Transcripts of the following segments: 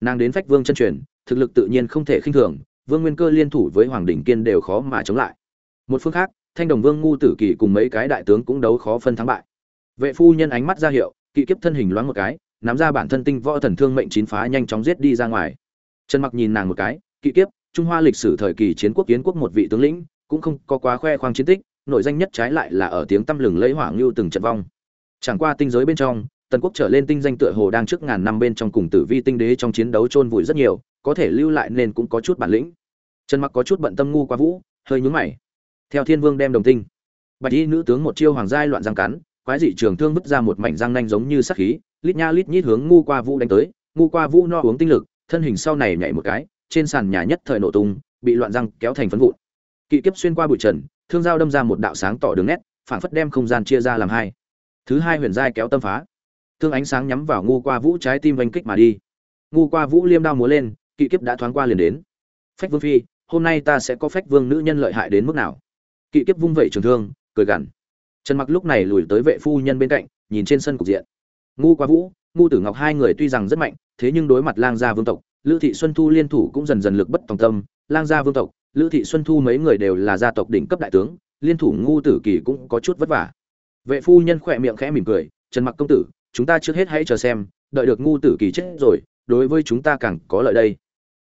nàng đến phách vương chân truyền, thực lực tự nhiên không thể khinh thường, vương nguyên cơ liên thủ với hoàng đình kiên đều khó mà chống lại. Một phương khác, thanh đồng vương ngu tử kỳ cùng mấy cái đại tướng cũng đấu khó phân thắng bại. Vệ phu nhân ánh mắt ra hiệu, kỵ kiếp thân hình loáng một cái, nắm ra bản thân tinh võ thần thương mệnh chín phá nhanh chóng giết đi ra ngoài. Trần mặc nhìn nàng một cái, kỵ kiếp, trung hoa lịch sử thời kỳ chiến quốc kiến quốc một vị tướng lĩnh, cũng không có quá khoe khoang chiến tích nội danh nhất trái lại là ở tiếng tăm lừng lấy hỏa lưu từng trận vong. Chẳng qua tinh giới bên trong tần quốc trở lên tinh danh tựa hồ đang trước ngàn năm bên trong cùng tử vi tinh đế trong chiến đấu chôn vùi rất nhiều, có thể lưu lại nên cũng có chút bản lĩnh. Trần mặc có chút bận tâm ngu qua vũ, hơi nhướng mày. Theo thiên vương đem đồng tinh, bạch y nữ tướng một chiêu hoàng giai loạn răng cắn, quái dị trường thương vứt ra một mảnh răng nanh giống như sắc khí, lít nha lít nhít hướng ngu qua vũ đánh tới. Ngu qua vũ no uống tinh lực, thân hình sau này nhảy một cái, trên sàn nhà nhất thời nổ tung, bị loạn răng kéo thành phấn vụn. Kỵ kiếp xuyên qua bụi trần, thương dao đâm ra một đạo sáng tỏ đường nét, phảng phất đem không gian chia ra làm hai. Thứ hai huyền giai kéo tâm phá thương ánh sáng nhắm vào ngu qua vũ trái tim vanh kích mà đi. Ngu qua vũ liêm đao múa lên, kỵ kiếp đã thoáng qua liền đến. Phách vương phi, hôm nay ta sẽ có phách vương nữ nhân lợi hại đến mức nào? Kỵ kiếp vung vẩy trường thương, cười gằn. Trần mặc lúc này lùi tới vệ phu nhân bên cạnh, nhìn trên sân cục diện. Ngu qua vũ, ngu tử ngọc hai người tuy rằng rất mạnh, thế nhưng đối mặt lang gia vương tộc, lữ thị xuân thu liên thủ cũng dần dần lực bất tòng tâm. Lang gia vương tộc, lữ thị xuân thu mấy người đều là gia tộc đỉnh cấp đại tướng, liên thủ ngu tử kỳ cũng có chút vất vả. Vệ phu nhân khỏe miệng khẽ mỉm cười, trần mặc công tử chúng ta trước hết hãy chờ xem, đợi được ngu tử kỳ chết rồi, đối với chúng ta càng có lợi đây.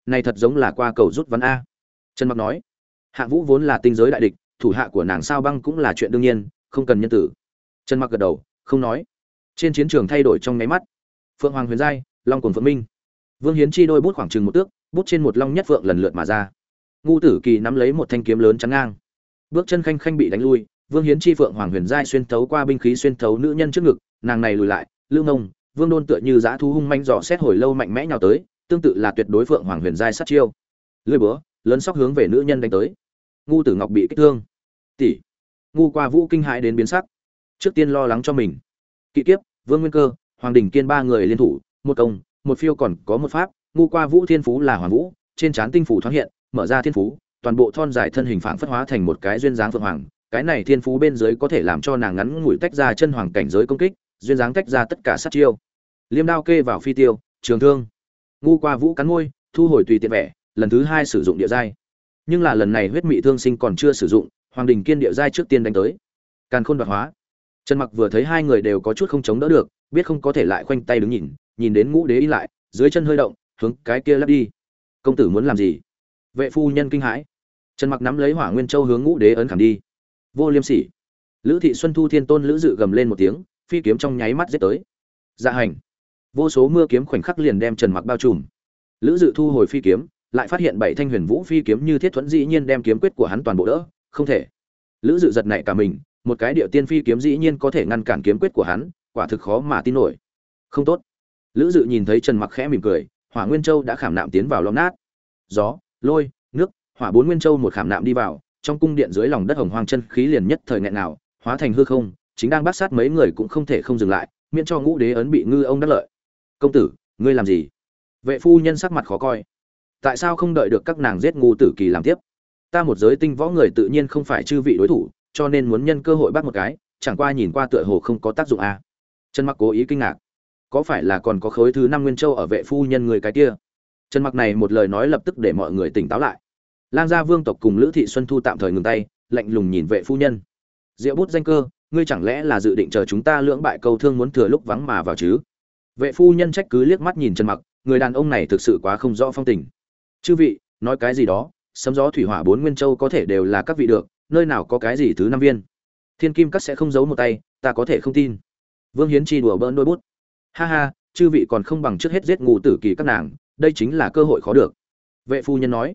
Này thật giống là qua cầu rút ván a. Trần mặc nói, hạ vũ vốn là tinh giới đại địch, thủ hạ của nàng sao băng cũng là chuyện đương nhiên, không cần nhân tử. Trần mặc gật đầu, không nói. Trên chiến trường thay đổi trong nháy mắt. Phượng hoàng huyền giai, long cồn phượng minh. Vương hiến chi đôi bút khoảng chừng một tước, bút trên một long nhất phượng lần lượt mà ra. Ngu tử kỳ nắm lấy một thanh kiếm lớn chắn ngang. Bước chân khanh khanh bị đánh lui, vương hiến chi phượng hoàng huyền giai xuyên thấu qua binh khí xuyên thấu nữ nhân trước ngực, nàng này lùi lại lưu ngông, vương đôn tựa như dã thu hung manh dò xét hồi lâu mạnh mẽ nhào tới, tương tự là tuyệt đối phượng hoàng huyền giai sát chiêu. Lưỡi búa, lớn sóc hướng về nữ nhân đánh tới. Ngu tử ngọc bị kích thương. Tỷ. Ngu qua vũ kinh hãi đến biến sắc. Trước tiên lo lắng cho mình. Kỵ kiếp, vương nguyên cơ, hoàng đình kiên ba người liên thủ, một công, một phiêu còn có một pháp, ngu qua vũ thiên phú là hoàng vũ, trên trán tinh phủ thoáng hiện, mở ra thiên phú, toàn bộ thon dài thân hình phảng phất hóa thành một cái duyên dáng phượng hoàng. Cái này thiên phú bên dưới có thể làm cho nàng ngắn ngủi tách ra chân hoàng cảnh giới công kích duyên dáng tách ra tất cả sát chiêu. Liêm đao kê vào phi tiêu, trường thương. Ngu qua vũ cắn môi, thu hồi tùy tiện vẻ, lần thứ hai sử dụng địa giai. Nhưng là lần này huyết mị thương sinh còn chưa sử dụng, hoàng đình kiên địa giai trước tiên đánh tới. Càn khôn đoạt hóa. Trần mặc vừa thấy hai người đều có chút không chống đỡ được, biết không có thể lại khoanh tay đứng nhìn nhìn đến ngũ đế ý lại, dưới chân hơi động, hướng cái kia lắp đi. Công tử muốn làm gì? Vệ phu nhân kinh hãi. Trần mặc nắm lấy hỏa nguyên châu hướng ngũ đế ấn khảm đi. Vô liêm sỉ. Lữ thị xuân thu thiên tôn lữ dự gầm lên một tiếng phi kiếm trong nháy mắt giết tới. Dạ hành. Vô số mưa kiếm khoảnh khắc liền đem trần mặc bao trùm. Lữ dự thu hồi phi kiếm, lại phát hiện bảy thanh huyền vũ phi kiếm như thiết thuẫn dĩ nhiên đem kiếm quyết của hắn toàn bộ đỡ. Không thể. Lữ dự giật nảy cả mình, một cái điệu tiên phi kiếm dĩ nhiên có thể ngăn cản kiếm quyết của hắn, quả thực khó mà tin nổi. Không tốt. Lữ dự nhìn thấy trần mặc khẽ mỉm cười, hỏa nguyên châu đã khảm nạm tiến vào lõm nát. Gió, lôi, nước, hỏa bốn nguyên châu một khảm nạm đi vào, trong cung điện dưới lòng đất hồng hoang chân khí liền nhất thời nghẹn nào hóa thành hư không chính đang bắt sát mấy người cũng không thể không dừng lại, miễn cho ngũ đế ấn bị ngư ông đắc lợi. Công tử, ngươi làm gì? Vệ phu nhân sắc mặt khó coi. Tại sao không đợi được các nàng giết ngu tử kỳ làm tiếp? Ta một giới tinh võ người tự nhiên không phải chư vị đối thủ, cho nên muốn nhân cơ hội bắt một cái, chẳng qua nhìn qua tựa hồ không có tác dụng à. trần mặc cố ý kinh ngạc. Có phải là còn có khối thứ năm nguyên châu ở vệ phu nhân người cái kia? Trần mặc này một lời nói lập tức để mọi người tỉnh táo lại. Lang gia vương tộc cùng lữ thị xuân thu tạm thời ngừng tay, lạnh lùng nhìn vệ phu nhân. Diệu bút danh cơ ngươi chẳng lẽ là dự định chờ chúng ta lưỡng bại câu thương muốn thừa lúc vắng mà vào chứ? Vệ phu nhân trách cứ liếc mắt nhìn trần mặc, người đàn ông này thực sự quá không rõ phong tình. Chư vị, nói cái gì đó, sấm gió thủy hỏa bốn nguyên châu có thể đều là các vị được, nơi nào có cái gì thứ năm viên? Thiên kim các sẽ không giấu một tay, ta có thể không tin. Vương hiến chi đùa bỡn đôi bút. Ha ha, chư vị còn không bằng trước hết giết ngu tử kỳ các nàng, đây chính là cơ hội khó được. Vệ phu nhân nói.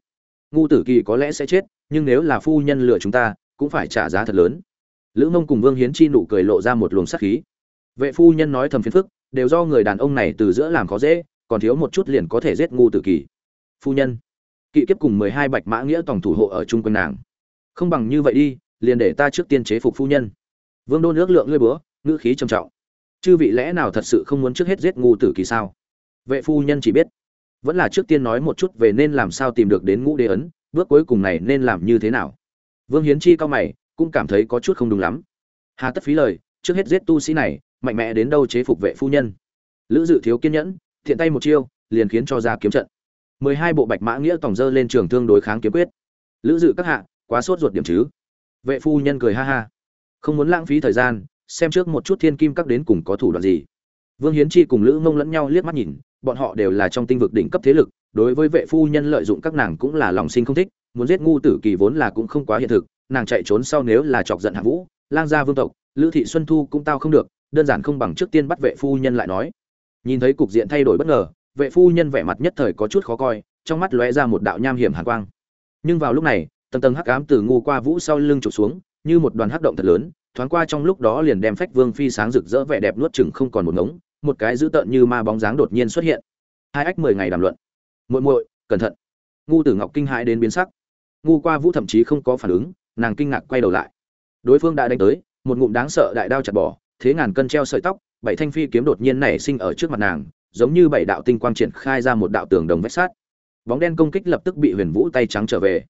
Ngu tử kỳ có lẽ sẽ chết, nhưng nếu là phu nhân lựa chúng ta, cũng phải trả giá thật lớn lữ mông cùng vương hiến chi nụ cười lộ ra một luồng sắc khí. Vệ phu nhân nói thầm phiền phức, đều do người đàn ông này từ giữa làm khó dễ, còn thiếu một chút liền có thể giết ngu tử kỳ. Phu nhân, kỵ kiếp cùng mười hai bạch mã nghĩa tổng thủ hộ ở chung quanh nàng. Không bằng như vậy đi, liền để ta trước tiên chế phục phu nhân. Vương đôn ước lượng lơi búa, ngữ khí trầm trọng. Chư vị lẽ nào thật sự không muốn trước hết giết ngu tử kỳ sao? Vệ phu nhân chỉ biết, vẫn là trước tiên nói một chút về nên làm sao tìm được đến ngũ đế ấn, bước cuối cùng này nên làm như thế nào? Vương hiến chi cao mày cũng cảm thấy có chút không đúng lắm. Hà tất phí lời, trước hết giết tu sĩ này, mạnh mẽ đến đâu chế phục vệ phu nhân. Lữ dự thiếu kiên nhẫn, thiện tay một chiêu, liền khiến cho ra kiếm trận. Mười hai bộ bạch mã nghĩa tổng dơ lên trường thương đối kháng kiếm quyết. Lữ dự các hạ, quá sốt ruột điểm chứ? Vệ phu nhân cười ha ha. Không muốn lãng phí thời gian, xem trước một chút thiên kim các đến cùng có thủ đoạn gì. Vương hiến chi cùng lữ mông lẫn nhau liếc mắt nhìn, bọn họ đều là trong tinh vực đỉnh cấp thế lực, đối với vệ phu nhân lợi dụng các nàng cũng là lòng sinh không thích, muốn giết ngu tử kỳ vốn là cũng không quá hiện thực nàng chạy trốn sau nếu là chọc giận hạ vũ, lang gia vương tộc, lữ thị xuân thu cũng tao không được, đơn giản không bằng trước tiên bắt vệ phu nhân lại nói. Nhìn thấy cục diện thay đổi bất ngờ, vệ phu nhân vẻ mặt nhất thời có chút khó coi, trong mắt lóe ra một đạo nham hiểm hàn quang. Nhưng vào lúc này, tầng tầng hắc ám từ ngu qua vũ sau lưng trục xuống, như một đoàn hắc động thật lớn, thoáng qua trong lúc đó liền đem phách vương phi sáng rực rỡ vẻ đẹp nuốt chừng không còn một ngống, một cái dữ tợn như ma bóng dáng đột nhiên xuất hiện. Hai ách mười ngày đàm luận. Muội muội, cẩn thận. Ngu tử ngọc kinh hãi đến biến sắc. Ngu qua vũ thậm chí không có phản ứng nàng kinh ngạc quay đầu lại. Đối phương đã đánh tới, một ngụm đáng sợ đại đao chặt bỏ, thế ngàn cân treo sợi tóc, bảy thanh phi kiếm đột nhiên nảy sinh ở trước mặt nàng, giống như bảy đạo tinh quang triển khai ra một đạo tường đồng vách sát bóng đen công kích lập tức bị huyền vũ tay trắng trở về.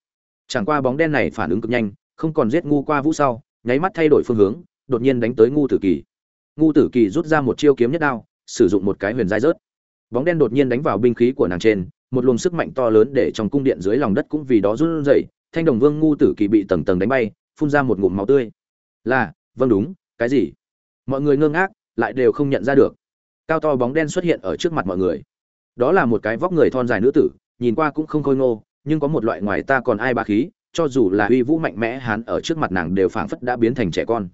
Chẳng qua bóng đen này phản ứng cực nhanh, không còn giết ngu qua vũ sau, nháy mắt thay đổi phương hướng, đột nhiên đánh tới ngu tử kỳ. Ngu tử kỳ rút ra một chiêu kiếm nhất đao, sử dụng một cái huyền giai rớt. Bóng đen đột nhiên đánh vào binh khí của nàng trên, một luồng sức mạnh to lớn để trong cung điện dưới lòng đất cũng vì đó run rẩy thanh đồng vương ngu tử kỳ bị tầng tầng đánh bay, phun ra một ngụm máu tươi. Là vâng đúng, cái gì? Mọi người ngơ ngác, lại đều không nhận ra được. Cao to bóng đen xuất hiện ở trước mặt mọi người. Đó là một cái vóc người thon dài nữ tử, nhìn qua cũng không khôi ngô, nhưng có một loại ngoài ta còn ai bà khí, cho dù là uy vũ mạnh mẽ, hắn ở trước mặt nàng đều phảng phất đã biến thành trẻ con.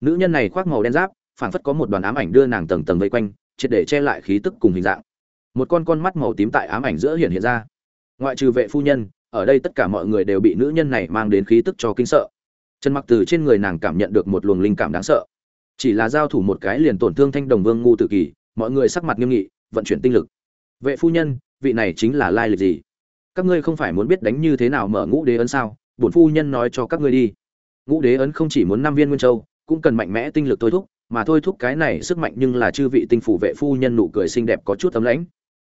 Nữ nhân này khoác màu đen giáp, phảng phất có một đoàn ám ảnh đưa nàng tầng tầng vây quanh, triệt để che lại khí tức cùng hình dạng. Một con con mắt màu tím tại ám ảnh giữa hiện hiện ra. Ngoại trừ vệ phu nhân ở đây tất cả mọi người đều bị nữ nhân này mang đến khí tức cho kinh sợ. Trần mặc từ trên người nàng cảm nhận được một luồng linh cảm đáng sợ. Chỉ là giao thủ một cái liền tổn thương thanh đồng vương ngu tự kỳ, mọi người sắc mặt nghiêm nghị, vận chuyển tinh lực. Vệ phu nhân, vị này chính là lai lịch gì? Các ngươi không phải muốn biết đánh như thế nào mở ngũ đế ấn sao? Bổn phu nhân nói cho các ngươi đi. Ngũ đế ấn không chỉ muốn năm viên nguyên châu, cũng cần mạnh mẽ tinh lực thôi thúc, mà thôi thúc cái này sức mạnh nhưng là chư vị tinh phủ vệ phu nhân nụ cười xinh đẹp có chút tấm lãnh.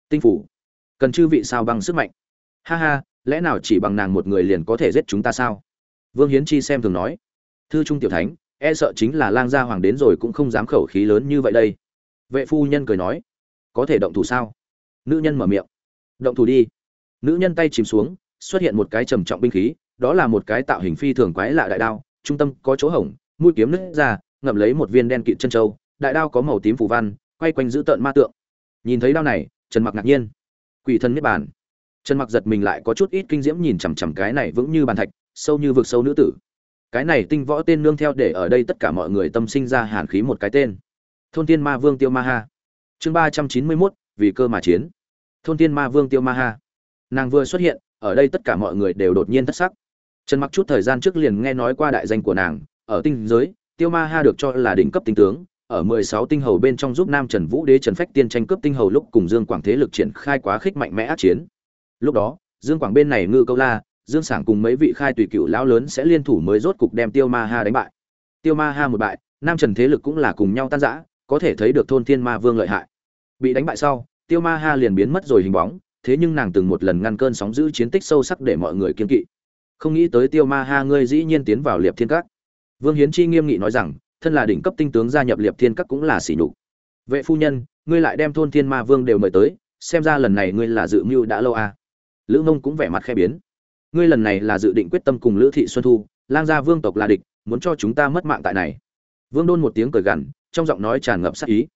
Tinh phủ, cần chư vị sao bằng sức mạnh? Ha ha lẽ nào chỉ bằng nàng một người liền có thể giết chúng ta sao? Vương hiến chi xem thường nói. Thư trung tiểu thánh e sợ chính là lang gia hoàng đến rồi cũng không dám khẩu khí lớn như vậy đây. Vệ phu nhân cười nói. Có thể động thủ sao? Nữ nhân mở miệng. Động thủ đi. Nữ nhân tay chìm xuống, xuất hiện một cái trầm trọng binh khí, đó là một cái tạo hình phi thường quái lạ đại đao, trung tâm có chỗ hổng, mũi kiếm nứt ra, ngậm lấy một viên đen kịt chân trâu đại đao có màu tím phủ văn, quay quanh giữ tợn ma tượng. Nhìn thấy đao này, trần mặc ngạc nhiên. Quỷ thân niết bàn trần mặc giật mình lại có chút ít kinh diễm nhìn chằm chằm cái này vững như bàn thạch sâu như vực sâu nữ tử. Cái này tinh võ tên nương theo để ở đây tất cả mọi người tâm sinh ra hàn khí một cái tên. Thôn tiên ma vương tiêu ma ha. Chương ba trăm chín mươi 391, vì cơ mà chiến. Thôn tiên ma vương tiêu ma ha. Nàng vừa xuất hiện ở đây tất cả mọi người đều đột nhiên thất sắc. Trần mặc chút thời gian trước liền nghe nói qua đại danh của nàng ở tinh giới tiêu ma ha được cho là đỉnh cấp tinh tướng ở 16 tinh hầu bên trong giúp nam trần vũ đế trần phách tiên tranh cướp tinh hầu lúc cùng dương quảng thế lực triển khai quá khích mạnh mẽ ác chiến lúc đó, dương quảng bên này ngư câu la, dương sảng cùng mấy vị khai tùy cựu lão lớn sẽ liên thủ mới rốt cục đem tiêu ma ha đánh bại. Tiêu ma ha một bại, nam trần thế lực cũng là cùng nhau tan rã, có thể thấy được thôn thiên ma vương lợi hại. Bị đánh bại sau, tiêu ma ha liền biến mất rồi hình bóng, thế nhưng nàng từng một lần ngăn cơn sóng giữ chiến tích sâu sắc để mọi người kiên kỵ. Không nghĩ tới tiêu ma ha ngươi dĩ nhiên tiến vào liệp thiên các. Vương hiến chi nghiêm nghị nói rằng, thân là đỉnh cấp tinh tướng gia nhập liệp thiên các cũng là sỉ nhục. Vệ phu nhân, ngươi lại đem thôn thiên ma vương đều mời tới, xem ra lần này ngươi là dự mưu đã lâu à lữ mông cũng vẻ mặt khe biến. Ngươi lần này là dự định quyết tâm cùng lữ thị xuân thu, lang gia vương tộc là địch, muốn cho chúng ta mất mạng tại này. Vương đôn một tiếng cười gằn, trong giọng nói tràn ngập sắc ý.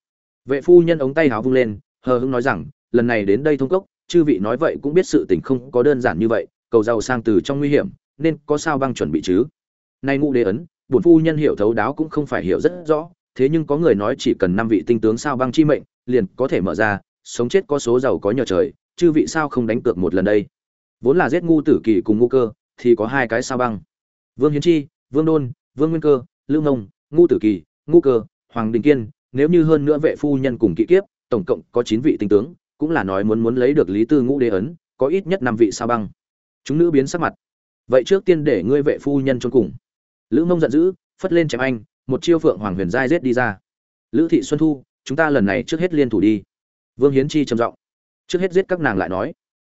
Vệ phu nhân ống tay háo vung lên, hờ hững nói rằng, lần này đến đây thông cốc, chư vị nói vậy cũng biết sự tình không có đơn giản như vậy, cầu giàu sang từ trong nguy hiểm, nên có sao băng chuẩn bị chứ? Nay ngụ đế ấn, bổn phu nhân hiểu thấu đáo cũng không phải hiểu rất rõ, thế nhưng có người nói chỉ cần năm vị tinh tướng sao băng chi mệnh, liền có thể mở ra, sống chết có số giàu có nhờ trời chư vị sao không đánh cược một lần đây? Vốn là giết ngu tử kỳ cùng ngu cơ, thì có hai cái sao băng. Vương hiến chi, vương đôn, vương nguyên cơ, lưu ngông, ngu tử kỳ, ngu cơ, hoàng đình kiên, nếu như hơn nữa vệ phu nhân cùng kỵ kiếp, tổng cộng có chín vị tinh tướng, cũng là nói muốn muốn lấy được lý tư ngũ đế ấn, có ít nhất năm vị sao băng. Chúng nữ biến sắc mặt. Vậy trước tiên để ngươi vệ phu nhân trốn cùng. Lữ mông giận dữ, phất lên chém anh, một chiêu phượng hoàng huyền giai giết đi ra. Lữ thị xuân thu, chúng ta lần này trước hết liên thủ đi. Vương hiến chi trầm giọng trước hết giết các nàng lại nói.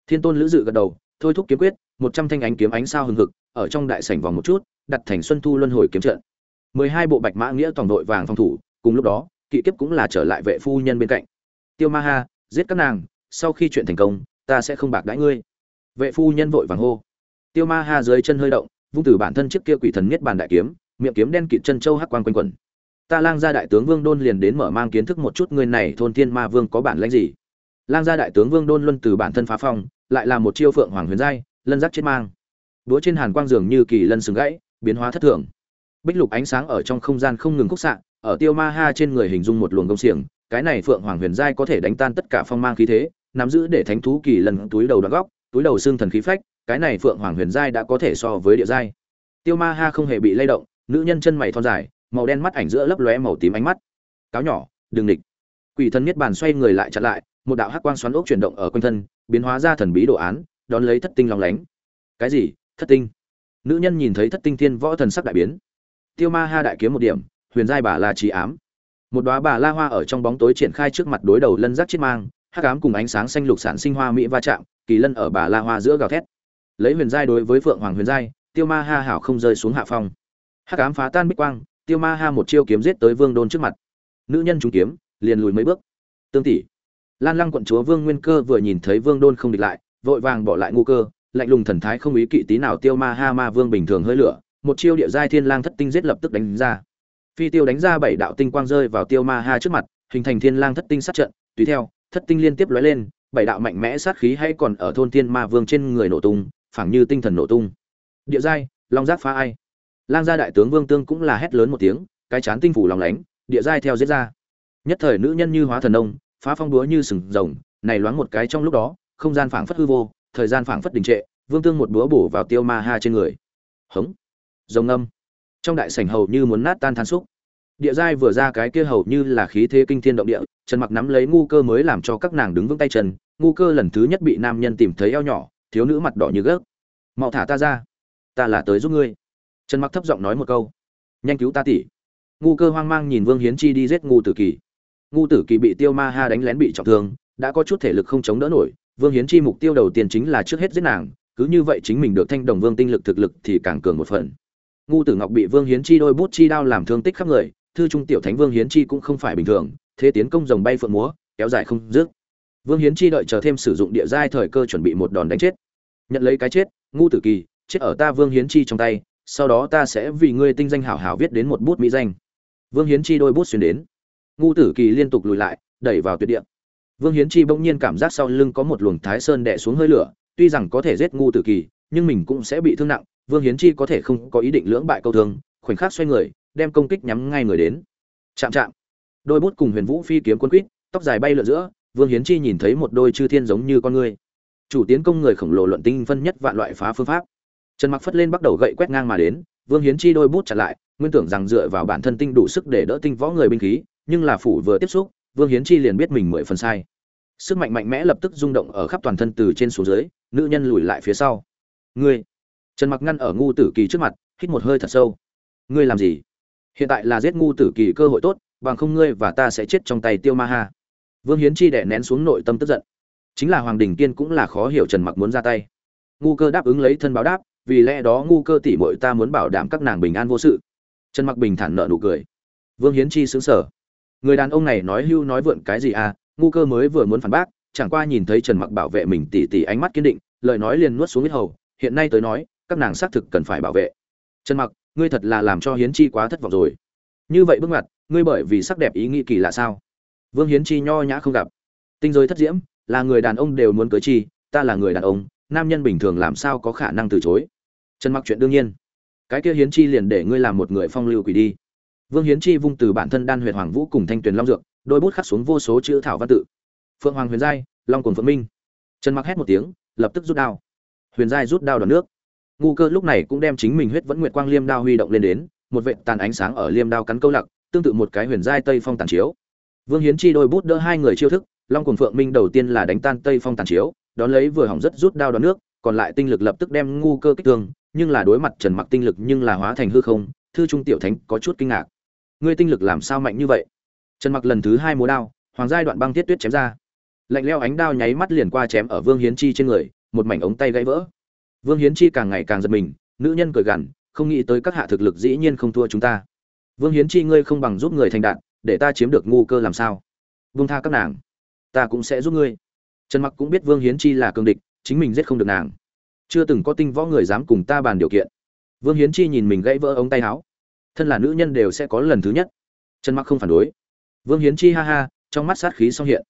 Thiên tôn lữ dự gật đầu, thôi thúc kiếm quyết, một trăm thanh ánh kiếm ánh sao hừng hực, ở trong đại sảnh vòng một chút, đặt thành xuân thu luân hồi kiếm trận. Mười hai bộ bạch mã nghĩa toàn đội vàng phòng thủ, cùng lúc đó, kỵ kiếp cũng là trở lại vệ phu nhân bên cạnh. Tiêu ma ha, giết các nàng, sau khi chuyện thành công, ta sẽ không bạc đãi ngươi. Vệ phu nhân vội vàng hô. Tiêu ma ha dưới chân hơi động, vung từ bản thân trước kia quỷ thần nhất bàn đại kiếm, miệng kiếm đen kịt chân châu hắc quang quanh quẩn. Ta lang gia đại tướng vương đôn liền đến mở mang kiến thức một chút người này thôn thiên ma vương có bản lãnh gì lang gia đại tướng vương đôn luân từ bản thân phá phong, lại là một chiêu phượng hoàng huyền giai, lân giác chết mang. Đũa trên hàn quang dường như kỳ lân sừng gãy, biến hóa thất thường. Bích lục ánh sáng ở trong không gian không ngừng khúc xạ, ở tiêu ma ha trên người hình dung một luồng công xiềng, cái này phượng hoàng huyền giai có thể đánh tan tất cả phong mang khí thế, nắm giữ để thánh thú kỳ lần túi đầu đoạn góc, túi đầu xương thần khí phách, cái này phượng hoàng huyền giai đã có thể so với địa giai. Tiêu ma ha không hề bị lay động, nữ nhân chân mày thon dài, màu đen mắt ảnh giữa lấp lóe màu tím ánh mắt. Cáo nhỏ, đừng địch. Quỷ thần niết bàn xoay người lại chặn lại một đạo hắc quang xoắn ốc chuyển động ở quanh thân, biến hóa ra thần bí đồ án, đón lấy thất tinh lòng lánh. Cái gì? Thất tinh? Nữ nhân nhìn thấy thất tinh thiên võ thần sắc đại biến. Tiêu ma ha đại kiếm một điểm, huyền giai bà la trí ám. Một đóa bà la hoa ở trong bóng tối triển khai trước mặt đối đầu lân giác chết mang, hắc ám cùng ánh sáng xanh lục sản sinh hoa mỹ va chạm, kỳ lân ở bà la hoa giữa gào thét. Lấy huyền giai đối với phượng hoàng huyền giai, tiêu ma ha hảo không rơi xuống hạ phong. Hắc ám phá tan bích quang, tiêu ma ha một chiêu kiếm giết tới vương đôn trước mặt. Nữ nhân trúng kiếm, liền lùi mấy bước. Tương tỷ lan lăng quận chúa vương nguyên cơ vừa nhìn thấy vương đôn không địch lại, vội vàng bỏ lại ngu cơ, lạnh lùng thần thái không ý kỵ tí nào tiêu ma ha ma vương bình thường hơi lửa, một chiêu địa giai thiên lang thất tinh giết lập tức đánh ra. Phi tiêu đánh ra bảy đạo tinh quang rơi vào tiêu ma ha trước mặt, hình thành thiên lang thất tinh sát trận, tùy theo, thất tinh liên tiếp lóe lên, bảy đạo mạnh mẽ sát khí hay còn ở thôn thiên ma vương trên người nổ tung, phảng như tinh thần nổ tung. Địa giai, long giác phá ai? Lang gia đại tướng vương tương cũng là hét lớn một tiếng, cái chán tinh phủ lòng lánh, địa giai theo giết ra. Nhất thời nữ nhân như hóa thần nông phá phong đúa như sừng rồng, này loáng một cái trong lúc đó, không gian phảng phất hư vô, thời gian phảng phất đình trệ, vương tương một búa bổ vào tiêu ma ha trên người. Hống. Rồng âm trong đại sảnh hầu như muốn nát tan than xúc. Địa giai vừa ra cái kia hầu như là khí thế kinh thiên động địa, trần mặc nắm lấy ngu cơ mới làm cho các nàng đứng vững tay chân, ngu cơ lần thứ nhất bị nam nhân tìm thấy eo nhỏ, thiếu nữ mặt đỏ như gớt mau thả ta ra, ta là tới giúp ngươi. Trần mặc thấp giọng nói một câu. Nhanh cứu ta tỷ ngu cơ hoang mang nhìn vương hiến chi đi giết ngu tử kỳ ngu tử kỳ bị tiêu ma ha đánh lén bị trọng thương, đã có chút thể lực không chống đỡ nổi, vương hiến chi mục tiêu đầu tiên chính là trước hết giết nàng, cứ như vậy chính mình được thanh đồng vương tinh lực thực lực thì càng cường một phần. Ngu tử ngọc bị vương hiến chi đôi bút chi đao làm thương tích khắp người, thư trung tiểu thánh vương hiến chi cũng không phải bình thường, thế tiến công rồng bay phượng múa, kéo dài không dứt. Vương hiến chi đợi chờ thêm sử dụng địa giai thời cơ chuẩn bị một đòn đánh chết. Nhận lấy cái chết, ngu tử kỳ, chết ở ta vương hiến chi trong tay, sau đó ta sẽ vì ngươi tinh danh hảo hảo viết đến một bút mỹ danh. Vương hiến chi đôi bút xuyên đến ngu tử kỳ liên tục lùi lại, đẩy vào tuyệt địa. Vương hiến chi bỗng nhiên cảm giác sau lưng có một luồng thái sơn đẻ xuống hơi lửa, tuy rằng có thể giết ngu tử kỳ, nhưng mình cũng sẽ bị thương nặng, vương hiến chi có thể không có ý định lưỡng bại câu thương, khoảnh khắc xoay người, đem công kích nhắm ngay người đến. Chạm chạm. Đôi bút cùng huyền vũ phi kiếm quân quýt, tóc dài bay lượn giữa, vương hiến chi nhìn thấy một đôi chư thiên giống như con người. Chủ tiến công người khổng lồ luận tinh phân nhất vạn loại phá phương pháp. Trần mặc phất lên bắt đầu gậy quét ngang mà đến, vương hiến chi đôi bút chặt lại, nguyên tưởng rằng dựa vào bản thân tinh đủ sức để đỡ tinh võ người binh khí nhưng là phủ vừa tiếp xúc, vương hiến chi liền biết mình mười phần sai. Sức mạnh mạnh mẽ lập tức rung động ở khắp toàn thân từ trên xuống dưới, nữ nhân lùi lại phía sau. Ngươi? Trần mặc ngăn ở ngu tử kỳ trước mặt, hít một hơi thật sâu. Ngươi làm gì? Hiện tại là giết ngu tử kỳ cơ hội tốt, bằng không ngươi và ta sẽ chết trong tay tiêu ma ha. Vương hiến chi đẻ nén xuống nội tâm tức giận. Chính là hoàng đình kiên cũng là khó hiểu trần mặc muốn ra tay. Ngu cơ đáp ứng lấy thân báo đáp, vì lẽ đó ngu cơ tỷ muội ta muốn bảo đảm các nàng bình an vô sự. Trần mặc bình thản nợ nụ cười. Vương hiến chi sững sờ người đàn ông này nói hưu nói vượn cái gì à ngu cơ mới vừa muốn phản bác, chẳng qua nhìn thấy trần mặc bảo vệ mình tỉ tỉ ánh mắt kiên định, lời nói liền nuốt xuống huyết hầu. Hiện nay tới nói, các nàng xác thực cần phải bảo vệ. Trần mặc, ngươi thật là làm cho hiến chi quá thất vọng rồi. Như vậy bước ngoặt, ngươi bởi vì sắc đẹp ý nghĩ kỳ lạ sao? Vương hiến chi nho nhã không gặp. Tinh giới thất diễm, là người đàn ông đều muốn cưới chi, ta là người đàn ông, nam nhân bình thường làm sao có khả năng từ chối? Trần mặc chuyện đương nhiên. Cái kia hiến chi liền để ngươi làm một người phong lưu quỷ đi vương hiến chi vung từ bản thân đan huyệt hoàng vũ cùng thanh tuyền long dược đôi bút khắc xuống vô số chữ thảo văn tự. Phượng hoàng huyền giai long Cuồng phượng minh. Trần mặc hét một tiếng lập tức rút đao. Huyền giai rút đao đòn nước. Ngu cơ lúc này cũng đem chính mình huyết vẫn nguyệt quang liêm đao huy động lên đến một vệt tàn ánh sáng ở liêm đao cắn câu lạc, tương tự một cái huyền giai tây phong tàn chiếu. Vương hiến chi đôi bút đỡ hai người chiêu thức long Cuồng phượng minh đầu tiên là đánh tan tây phong tàn chiếu đón lấy vừa hỏng rất rút đao đòn nước còn lại tinh lực lập tức đem ngu cơ kích thương nhưng là đối mặt trần mặc tinh lực nhưng là hóa thành hư không thư trung tiểu thánh có chút kinh ngạc ngươi tinh lực làm sao mạnh như vậy? Trần mặc lần thứ hai múa đao hoàng giai đoạn băng tiết tuyết chém ra. Lạnh leo ánh đao nháy mắt liền qua chém ở vương hiến chi trên người một mảnh ống tay gãy vỡ. Vương hiến chi càng ngày càng giật mình nữ nhân cười gằn không nghĩ tới các hạ thực lực dĩ nhiên không thua chúng ta. Vương hiến chi ngươi không bằng giúp người thành đạt, để ta chiếm được ngu cơ làm sao? Vương tha các nàng ta cũng sẽ giúp ngươi. Trần mặc cũng biết vương hiến chi là cường địch chính mình giết không được nàng. Chưa từng có tinh võ người dám cùng ta bàn điều kiện. Vương hiến chi nhìn mình gãy vỡ ống tay áo thân là nữ nhân đều sẽ có lần thứ nhất. Trần mặc không phản đối. Vương hiến chi ha ha, trong mắt sát khí song hiện.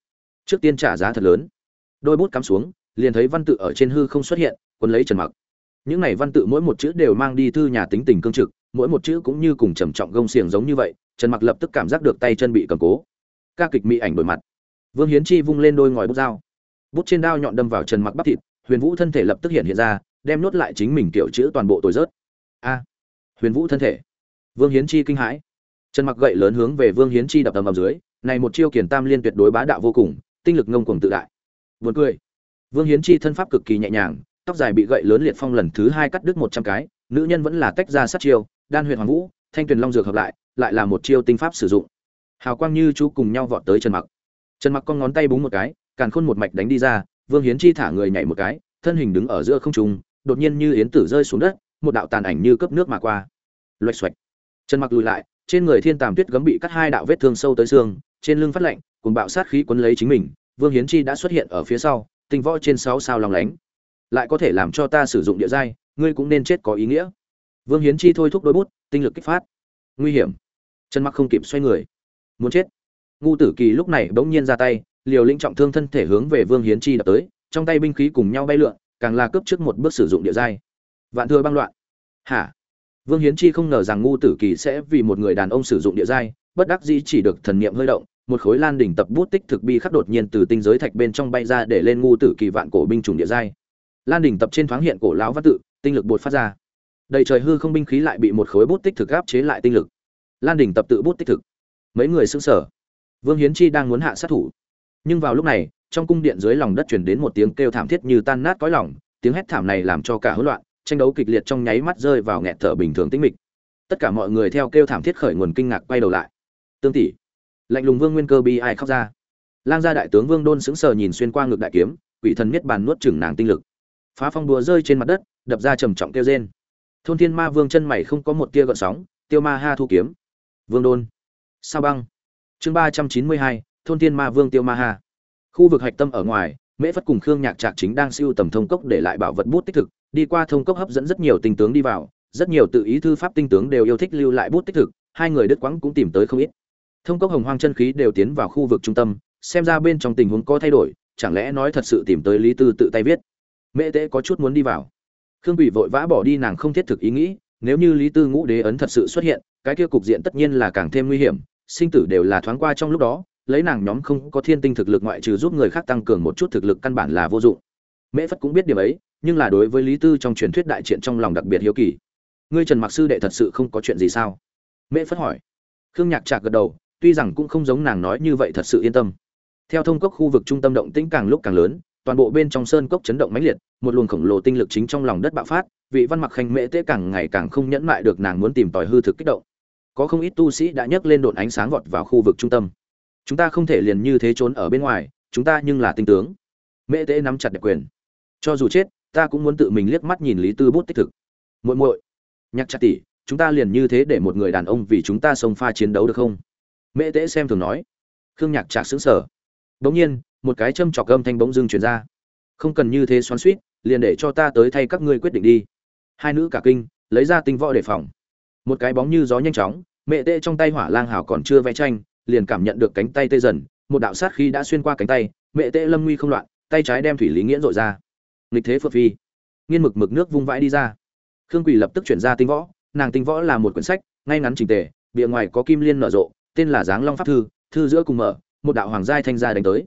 Trước tiên trả giá thật lớn. Đôi bút cắm xuống, liền thấy văn tự ở trên hư không xuất hiện quân lấy trần mặc. Những này văn tự mỗi một chữ đều mang đi thư nhà tính tình cương trực, mỗi một chữ cũng như cùng trầm trọng gông xiềng giống như vậy, trần mặc lập tức cảm giác được tay chân bị cầm cố. Ca kịch mỹ ảnh đổi mặt. Vương hiến chi vung lên đôi ngòi bút dao. Bút trên đao nhọn đâm vào trần mặc bắp thịt, huyền vũ thân thể lập tức hiện hiện ra, đem nốt lại chính mình kiểu chữ toàn bộ tồi rớt. A. Huyền vũ thân thể vương hiến chi kinh hãi trần mặc gậy lớn hướng về vương hiến chi đập tầm ầm dưới này một chiêu Kiền tam liên tuyệt đối bá đạo vô cùng tinh lực ngông cuồng tự đại Buồn cười. Vương Hiến Chi thân pháp cực kỳ nhẹ nhàng, tóc dài bị gậy lớn liệt phong lần thứ hai cắt đứt một trăm cái, nữ nhân vẫn là tách ra sát chiêu, đan huyền hoàng vũ, thanh tuyền long dược hợp lại, lại là một chiêu tinh pháp sử dụng. Hào quang như chú cùng nhau vọt tới Trần Mặc. Trần Mặc con ngón tay búng một cái, càn khôn một mạch đánh đi ra, Vương Hiến Chi thả người nhảy một cái, thân hình đứng ở giữa không trung, đột nhiên như yến tử rơi xuống đất, một đạo tàn ảnh như cấp nước mà qua. Loạch xoạch. Trần Mặc lùi lại, trên người Thiên Tàm Tuyết gấm bị cắt hai đạo vết thương sâu tới xương, trên lưng phát lạnh, cùng bạo sát khí cuốn lấy chính mình, Vương Hiến Chi đã xuất hiện ở phía sau, tinh võ trên sáu sao lòng lánh. Lại có thể làm cho ta sử dụng địa giai, ngươi cũng nên chết có ý nghĩa. Vương Hiến Chi thôi thúc đôi bút, tinh lực kích phát. Nguy hiểm. Chân Mặc không kịp xoay người, muốn chết. Ngu Tử Kỳ lúc này bỗng nhiên ra tay, liều lĩnh trọng thương thân thể hướng về Vương Hiến Chi đập tới, trong tay binh khí cùng nhau bay lượn, càng là cướp trước một bước sử dụng địa giai. Vạn thừa băng loạn. Hả? Vương Hiến Chi không ngờ rằng ngu tử kỳ sẽ vì một người đàn ông sử dụng địa giai, bất đắc dĩ chỉ được thần niệm hơi động, một khối lan đỉnh tập bút tích thực bi khắc đột nhiên từ tinh giới thạch bên trong bay ra để lên ngu tử kỳ vạn cổ binh chủng địa giai. Lan đỉnh tập trên thoáng hiện cổ lão văn tự tinh lực bột phát ra. Đầy trời hư không binh khí lại bị một khối bút tích thực áp chế lại tinh lực. Lan đỉnh tập tự bút tích thực. Mấy người sững sờ. vương hiến chi đang muốn hạ sát thủ. Nhưng vào lúc này trong cung điện dưới lòng đất truyền đến một tiếng kêu thảm thiết như tan nát cõi lòng tiếng hét thảm này làm cho cả hỗn loạn tranh đấu kịch liệt trong nháy mắt rơi vào nghẹt thở bình thường tĩnh mịch. Tất cả mọi người theo kêu thảm thiết khởi nguồn kinh ngạc quay đầu lại. Tương tỷ. Lạnh lùng vương nguyên cơ bi ai khóc ra. Lang gia đại tướng vương đôn sững sờ nhìn xuyên qua ngực đại kiếm, quỷ thần miết bàn nuốt chửng nàng tinh lực. Phá phong đùa rơi trên mặt đất, đập ra trầm trọng kêu rên. Thôn thiên ma vương chân mày không có một tia gợn sóng, tiêu ma ha thu kiếm. Vương đôn. Sao băng? Chương ba trăm chín mươi hai, thôn thiên ma vương tiêu ma ha. Khu vực hạch tâm ở ngoài, mễ phất cùng khương nhạc trạc chính đang siêu tầm thông cốc để lại bảo vật bút tích thực đi qua thông cốc hấp dẫn rất nhiều tinh tướng đi vào, rất nhiều tự ý thư pháp tinh tướng đều yêu thích lưu lại bút tích thực, hai người đứt quãng cũng tìm tới không ít. Thông cốc hồng hoang chân khí đều tiến vào khu vực trung tâm, xem ra bên trong tình huống có thay đổi, chẳng lẽ nói thật sự tìm tới lý tư tự tay viết. Mễ tế có chút muốn đi vào. Khương quỷ vội vã bỏ đi nàng không thiết thực ý nghĩ, nếu như lý tư ngũ đế ấn thật sự xuất hiện, cái kia cục diện tất nhiên là càng thêm nguy hiểm, sinh tử đều là thoáng qua trong lúc đó, lấy nàng nhóm không có thiên tinh thực lực ngoại trừ giúp người khác tăng cường một chút thực lực căn bản là vô dụng. Mễ phất cũng biết điểm ấy nhưng là đối với lý tư trong truyền thuyết đại triện trong lòng đặc biệt hiếu kỳ. Ngươi trần mặc sư đệ thật sự không có chuyện gì sao? Mễ phất hỏi. Khương nhạc trạc gật đầu, tuy rằng cũng không giống nàng nói như vậy thật sự yên tâm. Theo thông cốc khu vực trung tâm động tĩnh càng lúc càng lớn, toàn bộ bên trong sơn cốc chấn động mãnh liệt, một luồng khổng lồ tinh lực chính trong lòng đất bạo phát, vị văn mặc khanh mễ tế càng ngày càng không nhẫn mại được nàng muốn tìm tòi hư thực kích động. Có không ít tu sĩ đã nhấc lên đột ánh sáng vọt vào khu vực trung tâm. Chúng ta không thể liền như thế trốn ở bên ngoài, chúng ta nhưng là tinh tướng. Mễ tế nắm chặt đẹp quyền. Cho dù chết ta cũng muốn tự mình liếc mắt nhìn lý tư bút tích thực. Muội muội nhắc chặt tỷ, chúng ta liền như thế để một người đàn ông vì chúng ta xông pha chiến đấu được không? Mễ tễ xem thường nói. Khương nhạc trạc xứng sở bỗng nhiên, một cái châm trọc gâm thanh bỗng dưng truyền ra. Không cần như thế xoắn suýt liền để cho ta tới thay các ngươi quyết định đi. Hai nữ cả kinh, lấy ra tinh võ đề phòng. Một cái bóng như gió nhanh chóng mẹ tê trong tay hỏa lang hảo còn chưa vẽ tranh, liền cảm nhận được cánh tay tê dần, một đạo sát khí đã xuyên qua cánh tay mẹ tê lâm nguy không loạn, tay trái đem thủy lý nghiễn rội ra nghịch thế phượng phi nghiên mực mực nước vung vãi đi ra khương quỳ lập tức chuyển ra tinh võ nàng tinh võ là một quyển sách ngay ngắn trình tề bìa ngoài có kim liên nở rộ tên là Giáng Long pháp thư, thư giữa cùng mở, một đạo hoàng giai thanh gia đánh tới.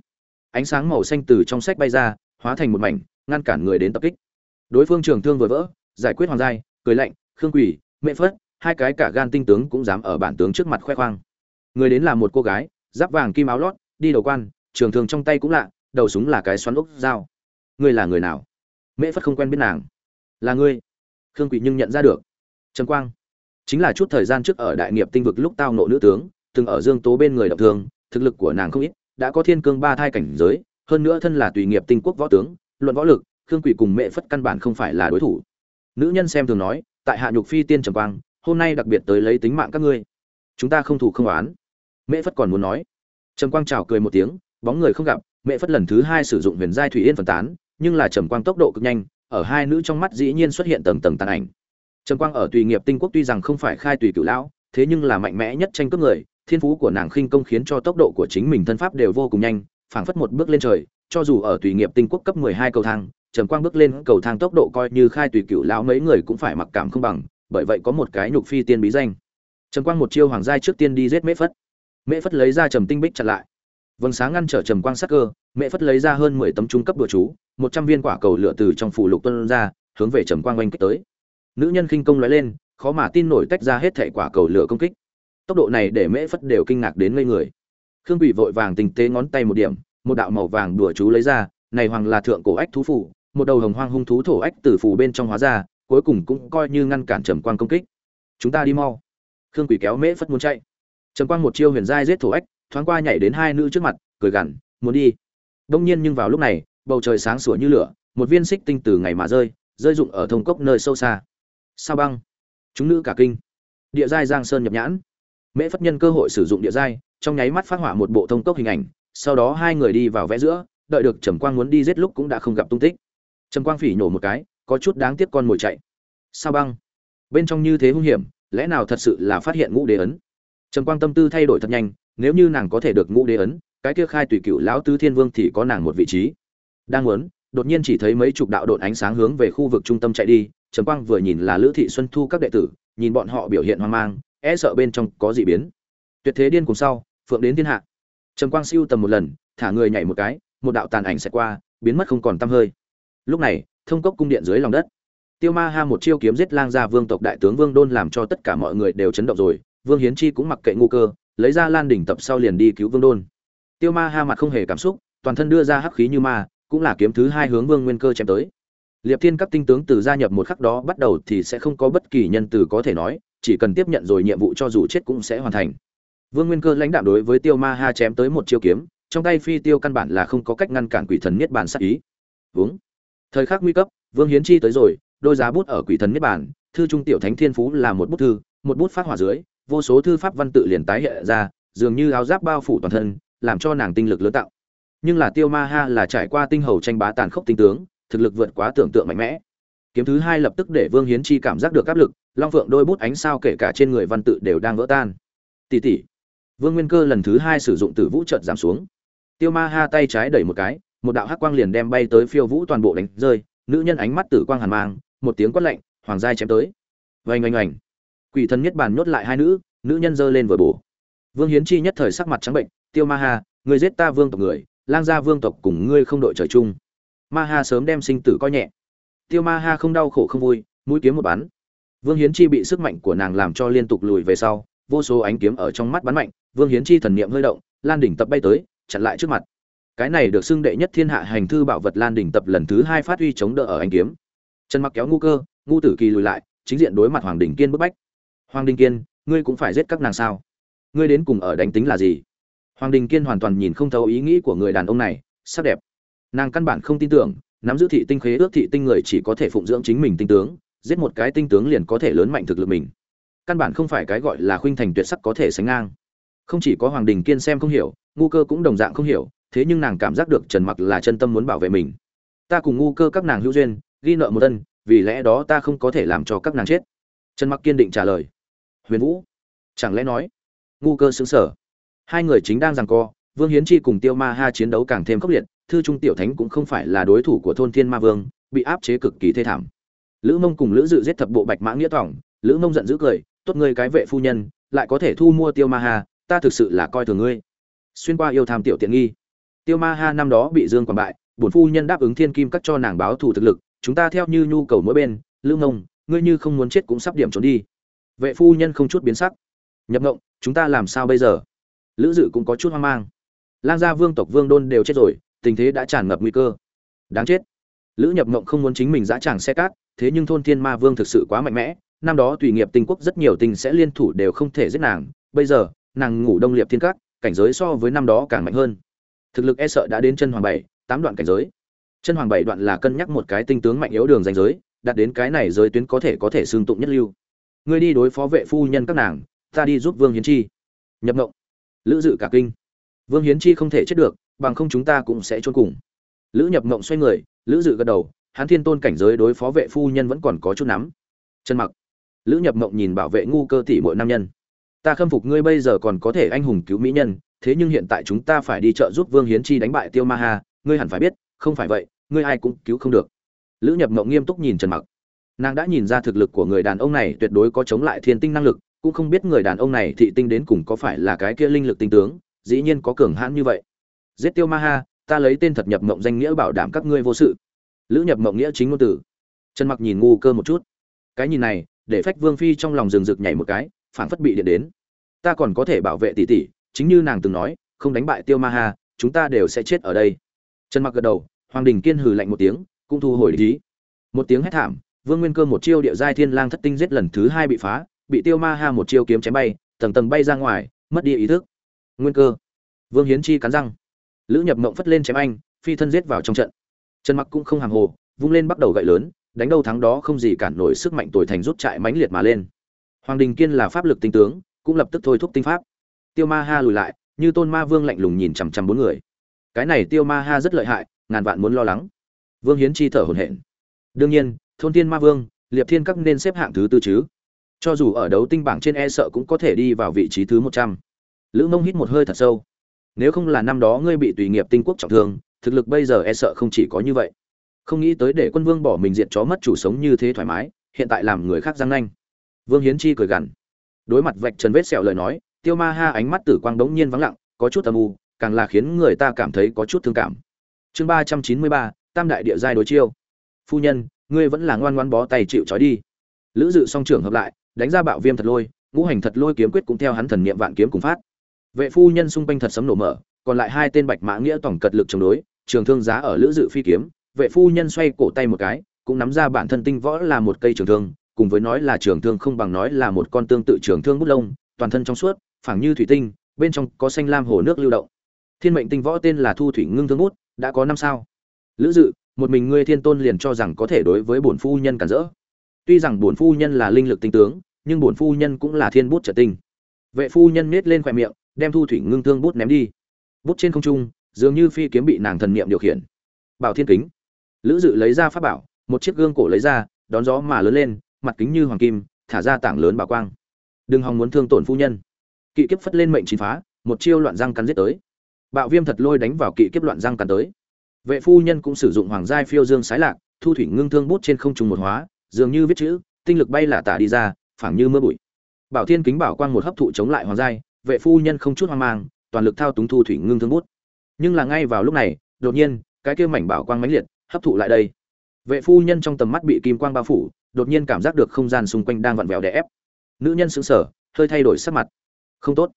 Ánh sáng màu xanh từ trong sách bay ra, hóa thành một mảnh, ngăn cản người đến tập kích. Đối phương trường thương vừa vỡ, giải quyết hoàng giai, cười lạnh, Khương Quỷ, Mẹ Phất, hai cái cả gan tinh tướng cũng dám ở bản tướng trước mặt khoe khoang. Người đến là một cô gái, giáp vàng kim áo lót, đi đầu quan, trường thương trong tay cũng lạ, đầu súng là cái xoắn ốc dao. Ngươi là người nào? Mẹ Phất không quen biết nàng. Là ngươi. Khương Quỷ nhưng nhận ra được. Trần Quang chính là chút thời gian trước ở đại nghiệp tinh vực lúc tao nộ nữ tướng, từng ở dương tố bên người động thương, thực lực của nàng không ít, đã có thiên cương ba thai cảnh giới, hơn nữa thân là tùy nghiệp tinh quốc võ tướng, luận võ lực, khương quỷ cùng mẹ phất căn bản không phải là đối thủ nữ nhân xem thường nói, tại hạ nhục phi tiên trầm quang, hôm nay đặc biệt tới lấy tính mạng các ngươi chúng ta không thủ không oán mẹ phất còn muốn nói trầm quang chào cười một tiếng, bóng người không gặp mẹ phất lần thứ hai sử dụng huyền giai thủy yên phân tán nhưng là trầm quang tốc độ cực nhanh, ở hai nữ trong mắt dĩ nhiên xuất hiện tầng tầng tàn ảnh. Trầm quang ở tùy nghiệp tinh quốc tuy rằng không phải khai tùy cửu lão, thế nhưng là mạnh mẽ nhất tranh cướp người, thiên phú của nàng khinh công khiến cho tốc độ của chính mình thân pháp đều vô cùng nhanh, phảng phất một bước lên trời, cho dù ở tùy nghiệp tinh quốc cấp 12 cầu thang, trầm quang bước lên cầu thang tốc độ coi như khai tùy cửu lão mấy người cũng phải mặc cảm không bằng, bởi vậy có một cái nhục phi tiên bí danh. Trầm quang một chiêu hoàng giai trước tiên đi giết mễ phất. Mễ phất lấy ra trầm tinh bích chặn lại vầng sáng ngăn trở trầm quang sắc cơ, Mẹ phất lấy ra hơn mười tấm trung cấp đồ chú, một trăm viên quả cầu lửa từ trong phủ lục tuân ra, hướng về trầm quang oanh kích tới. Nữ nhân khinh công lóe lên, khó mà tin nổi tách ra hết thảy quả cầu lửa công kích. Tốc độ này để mễ phất đều kinh ngạc đến ngây người. Khương quỷ vội vàng tình tế ngón tay một điểm, một đạo màu vàng đùa chú lấy ra, này hoàng là thượng cổ ách thú phủ, một đầu hồng hoang hung thú thổ ách từ phủ bên trong hóa ra, cuối cùng cũng coi như ngăn cản trầm quang công kích. Chúng ta đi mau. Khương quỷ kéo mễ phất muốn chạy. Trầm quang một chiêu huyền giai giết thổ ách thoáng qua nhảy đến hai nữ trước mặt, cười gằn, muốn đi. Đông nhiên nhưng vào lúc này, bầu trời sáng sủa như lửa, một viên xích tinh từ ngày mà rơi rơi rụng ở thông cốc nơi sâu xa. Sao băng? Chúng nữ cả kinh. Địa giai giang sơn nhập nhãn. Mễ phất nhân cơ hội sử dụng địa giai, trong nháy mắt phát họa một bộ thông cốc hình ảnh, sau đó hai người đi vào vẽ giữa, đợi được trầm quang muốn đi giết lúc cũng đã không gặp tung tích. Trầm quang phỉ nhổ một cái, có chút đáng tiếc con mồi chạy. Sao băng? Bên trong như thế hung hiểm, lẽ nào thật sự là phát hiện ngũ đế ấn? Trầm quang tâm tư thay đổi thật nhanh nếu như nàng có thể được ngũ đế ấn, cái kia khai tùy cựu lão tứ thiên vương thì có nàng một vị trí. Đang muốn, đột nhiên chỉ thấy mấy chục đạo độn ánh sáng hướng về khu vực trung tâm chạy đi, trầm quang vừa nhìn là lữ thị xuân thu các đệ tử, nhìn bọn họ biểu hiện hoang mang e sợ bên trong có dị biến. Tuyệt thế điên cùng sau, phượng đến thiên hạ. Trầm quang siêu tầm một lần, thả người nhảy một cái, một đạo tàn ảnh sẽ qua, biến mất không còn tăm hơi. Lúc này, thông cốc cung điện dưới lòng đất. Tiêu ma ha một chiêu kiếm giết lang gia vương tộc đại tướng vương đôn làm cho tất cả mọi người đều chấn động rồi, vương hiến chi cũng mặc kệ ngu cơ lấy ra lan đỉnh tập sau liền đi cứu vương đôn. Tiêu ma ha mặt không hề cảm xúc, toàn thân đưa ra hắc khí như ma, cũng là kiếm thứ hai hướng vương nguyên cơ chém tới. Liệp thiên các tinh tướng từ gia nhập một khắc đó bắt đầu thì sẽ không có bất kỳ nhân từ có thể nói, chỉ cần tiếp nhận rồi nhiệm vụ cho dù chết cũng sẽ hoàn thành. Vương nguyên cơ lãnh đạo đối với tiêu ma ha chém tới một chiêu kiếm, trong tay phi tiêu căn bản là không có cách ngăn cản quỷ thần niết bàn sát ý. Vướng thời khắc nguy cấp, vương hiến chi tới rồi, đôi giá bút ở quỷ thần niết bàn, thư trung tiểu thánh thiên phú là một bút thư, một bút phát hỏa dưới vô số thư pháp văn tự liền tái hiện ra, dường như áo giáp bao phủ toàn thân, làm cho nàng tinh lực lớn tạo. Nhưng là tiêu ma ha là trải qua tinh hầu tranh bá tàn khốc tinh tướng, thực lực vượt quá tưởng tượng mạnh mẽ. Kiếm thứ hai lập tức để vương hiến chi cảm giác được áp lực, long phượng đôi bút ánh sao kể cả trên người văn tự đều đang vỡ tan. Tỷ tỷ. Vương nguyên cơ lần thứ hai sử dụng tử vũ trợt giảm xuống. Tiêu ma ha tay trái đẩy một cái, một đạo hắc quang liền đem bay tới phiêu vũ toàn bộ đánh rơi, nữ nhân ánh mắt tử quang hàn mang, một tiếng quát lạnh, hoàng giai chém tới. Vành oanh oanh quỷ thần nhất bàn nhốt lại hai nữ nữ nhân giơ lên vừa bổ. Vương hiến chi nhất thời sắc mặt trắng bệnh, tiêu ma ha người giết ta vương tộc người, lang gia vương tộc cùng ngươi không đội trời chung. Ma ha sớm đem sinh tử coi nhẹ. Tiêu ma ha không đau khổ không vui, mũi kiếm một bắn. Vương hiến chi bị sức mạnh của nàng làm cho liên tục lùi về sau, vô số ánh kiếm ở trong mắt bắn mạnh, vương hiến chi thần niệm hơi động, lan đỉnh tập bay tới, chặn lại trước mặt. Cái này được xưng đệ nhất thiên hạ hành thư bảo vật lan đỉnh tập lần thứ hai phát huy chống đỡ ở ánh kiếm. Trần mặc kéo ngu cơ, ngu tử kỳ lùi lại, chính diện đối mặt hoàng đỉnh kiên bức bách hoàng đình kiên, ngươi cũng phải giết các nàng sao? Ngươi đến cùng ở đánh tính là gì? Hoàng đình kiên hoàn toàn nhìn không thấu ý nghĩ của người đàn ông này, sắc đẹp. Nàng căn bản không tin tưởng, nắm giữ thị tinh khế ước thị tinh người chỉ có thể phụng dưỡng chính mình tinh tướng, giết một cái tinh tướng liền có thể lớn mạnh thực lực mình. Căn bản không phải cái gọi là khuynh thành tuyệt sắc có thể sánh ngang. Không chỉ có hoàng đình kiên xem không hiểu, ngu cơ cũng đồng dạng không hiểu, thế nhưng nàng cảm giác được trần mặc là chân tâm muốn bảo vệ mình. Ta cùng ngu cơ các nàng hữu duyên, ghi nợ một ân, vì lẽ đó ta không có thể làm cho các nàng chết. Trần mặc kiên định trả lời huyền vũ. Chẳng lẽ nói, ngu cơ xứng sở? Hai người chính đang giằng co, vương hiến chi cùng tiêu ma ha chiến đấu càng thêm khốc liệt, thư trung tiểu thánh cũng không phải là đối thủ của thôn thiên ma vương, bị áp chế cực kỳ thê thảm. Lữ mông cùng lữ dự giết thập bộ bạch mã nghĩa tỏng lữ mông giận dữ cười, tốt ngươi cái vệ phu nhân, lại có thể thu mua tiêu ma ha, ta thực sự là coi thường ngươi. Xuyên qua yêu tham tiểu tiện nghi, tiêu ma ha năm đó bị dương quản bại, bổn phu nhân đáp ứng thiên kim cắt cho nàng báo thù thực lực, chúng ta theo như nhu cầu mỗi bên, lữ mông, ngươi như không muốn chết cũng sắp điểm trốn đi vệ phu nhân không chút biến sắc. Nhập ngộng chúng ta làm sao bây giờ? Lữ dự cũng có chút hoang mang. Lang gia vương tộc vương đôn đều chết rồi tình thế đã tràn ngập nguy cơ. Đáng chết. Lữ nhập ngộng không muốn chính mình dã tràng xe cát thế nhưng thôn thiên ma vương thực sự quá mạnh mẽ năm đó tùy nghiệp tinh quốc rất nhiều tình sẽ liên thủ đều không thể giết nàng bây giờ nàng ngủ đông liệp thiên Cát, cảnh giới so với năm đó càng mạnh hơn. Thực lực e sợ đã đến chân hoàng bảy tám đoạn cảnh giới. Chân hoàng bảy đoạn là cân nhắc một cái tinh tướng mạnh yếu đường danh giới đạt đến cái này giới tuyến có thể có thể xương tụng nhất lưu ngươi đi đối phó vệ phu nhân các nàng, ta đi giúp vương hiến chi. Nhập ngộng. Lữ dự cả kinh. Vương hiến chi không thể chết được, bằng không chúng ta cũng sẽ chôn cùng. Lữ nhập ngộng xoay người, lữ dự gật đầu Hán thiên tôn cảnh giới đối phó vệ phu nhân vẫn còn có chút nắm. Chân mặc. Lữ nhập ngộng nhìn bảo vệ ngu cơ tỷ mỗi nam nhân. Ta khâm phục ngươi bây giờ còn có thể anh hùng cứu mỹ nhân, thế nhưng hiện tại chúng ta phải đi trợ giúp vương hiến chi đánh bại tiêu ma Hà. ngươi hẳn phải biết, không phải vậy, ngươi ai cũng cứu không được. Lữ nhập ngộng nghiêm túc nhìn trần mặc nàng đã nhìn ra thực lực của người đàn ông này tuyệt đối có chống lại thiên tinh năng lực, cũng không biết người đàn ông này thị tinh đến cùng có phải là cái kia linh lực tinh tướng, dĩ nhiên có cường hãn như vậy. Giết tiêu ma ha, ta lấy tên thật nhập mộng danh nghĩa bảo đảm các ngươi vô sự. Lữ nhập mộng nghĩa chính ngôn tử trần mặc nhìn ngu cơ một chút. Cái nhìn này, để phách vương phi trong lòng rừng rực nhảy một cái phản phất bị điện đến. Ta còn có thể bảo vệ tỷ tỷ, chính như nàng từng nói, không đánh bại tiêu ma ha, chúng ta đều sẽ chết ở đây. Trần mặc gật đầu, hoàng đình kiên hừ lạnh một tiếng, cũng thu hồi lý một tiếng hét thảm vương nguyên cơ một chiêu địa giai thiên lang thất tinh giết lần thứ hai bị phá, bị tiêu ma ha một chiêu kiếm chém bay, tầng tầng bay ra ngoài, mất đi ý thức. Nguyên cơ. Vương hiến chi cắn răng. Lữ nhập mộng phất lên chém anh, phi thân giết vào trong trận. Trần mặc cũng không hàng hồ, vung lên bắt đầu gậy lớn, đánh đâu thắng đó không gì cản nổi sức mạnh tuổi thành rút trại mãnh liệt mà lên. Hoàng đình kiên là pháp lực tinh tướng, cũng lập tức thôi thúc tinh pháp. Tiêu ma ha lùi lại, như tôn ma vương lạnh lùng nhìn chằm chằm bốn người. Cái này tiêu ma ha rất lợi hại, ngàn vạn muốn lo lắng. Vương hiến chi thở hổn hển. Đương nhiên thôn tiên ma vương, liệp thiên các nên xếp hạng thứ tư chứ? Cho dù ở đấu tinh bảng trên e sợ cũng có thể đi vào vị trí thứ một trăm. Lữ mông hít một hơi thật sâu. Nếu không là năm đó ngươi bị tùy nghiệp tinh quốc trọng thương, thực lực bây giờ e sợ không chỉ có như vậy. Không nghĩ tới để quân vương bỏ mình diện chó mất chủ sống như thế thoải mái, hiện tại làm người khác giang nanh. Vương hiến chi cười gằn. Đối mặt vạch trần vết sẹo lời nói, tiêu ma ha ánh mắt tử quang đống nhiên vắng lặng, có chút âm u, càng là khiến người ta cảm thấy có chút thương cảm. Chương ba trăm chín mươi ba, tam đại địa giai đối chiêu. Phu nhân ngươi vẫn là ngoan ngoan bó tay chịu trói đi. Lữ dự song trưởng hợp lại, đánh ra bạo viêm thật lôi, ngũ hành thật lôi kiếm quyết cũng theo hắn thần niệm vạn kiếm cùng phát. Vệ phu nhân xung quanh thật sấm nổ mở, còn lại hai tên bạch mã nghĩa tổng cật lực chống đối, trường thương giá ở lữ dự phi kiếm. Vệ phu nhân xoay cổ tay một cái, cũng nắm ra bản thân tinh võ là một cây trường thương, cùng với nói là trường thương không bằng nói là một con tương tự trường thương bút lông, toàn thân trong suốt phảng như thủy tinh, bên trong có xanh lam hồ nước lưu động. Thiên mệnh tinh võ tên là thu thủy ngưng thương bút, đã có năm sao. Lữ dự một mình ngươi thiên tôn liền cho rằng có thể đối với bổn phu nhân cản rỡ. Tuy rằng bổn phu nhân là linh lực tinh tướng, nhưng bổn phu nhân cũng là thiên bút trợ tinh. Vệ phu nhân nết lên khoe miệng, đem thu thủy ngưng thương bút ném đi. Bút trên không trung, dường như phi kiếm bị nàng thần niệm điều khiển. Bảo thiên kính. Lữ dự lấy ra pháp bảo, một chiếc gương cổ lấy ra, đón gió mà lớn lên, mặt kính như hoàng kim, thả ra tảng lớn bảo quang. Đừng hòng muốn thương tổn phu nhân. Kỵ kiếp phất lên mệnh chín phá, một chiêu loạn răng cắn giết tới. Bạo viêm thật lôi đánh vào kỵ kiếp loạn răng cắn tới vệ phu nhân cũng sử dụng hoàng giai phiêu dương sái lạc, thu thủy ngưng thương bút trên không trùng một hóa, dường như viết chữ, tinh lực bay là tả đi ra phảng như mưa bụi. Bảo thiên kính bảo quang một hấp thụ chống lại hoàng giai, vệ phu nhân không chút hoang mang, toàn lực thao túng thu thủy ngưng thương bút. Nhưng là ngay vào lúc này, đột nhiên, cái kia mảnh bảo quang mãnh liệt, hấp thụ lại đây. Vệ phu nhân trong tầm mắt bị kim quang bao phủ, đột nhiên cảm giác được không gian xung quanh đang vặn vẹo đè ép. Nữ nhân sững sờ, hơi thay đổi sắc mặt. Không tốt.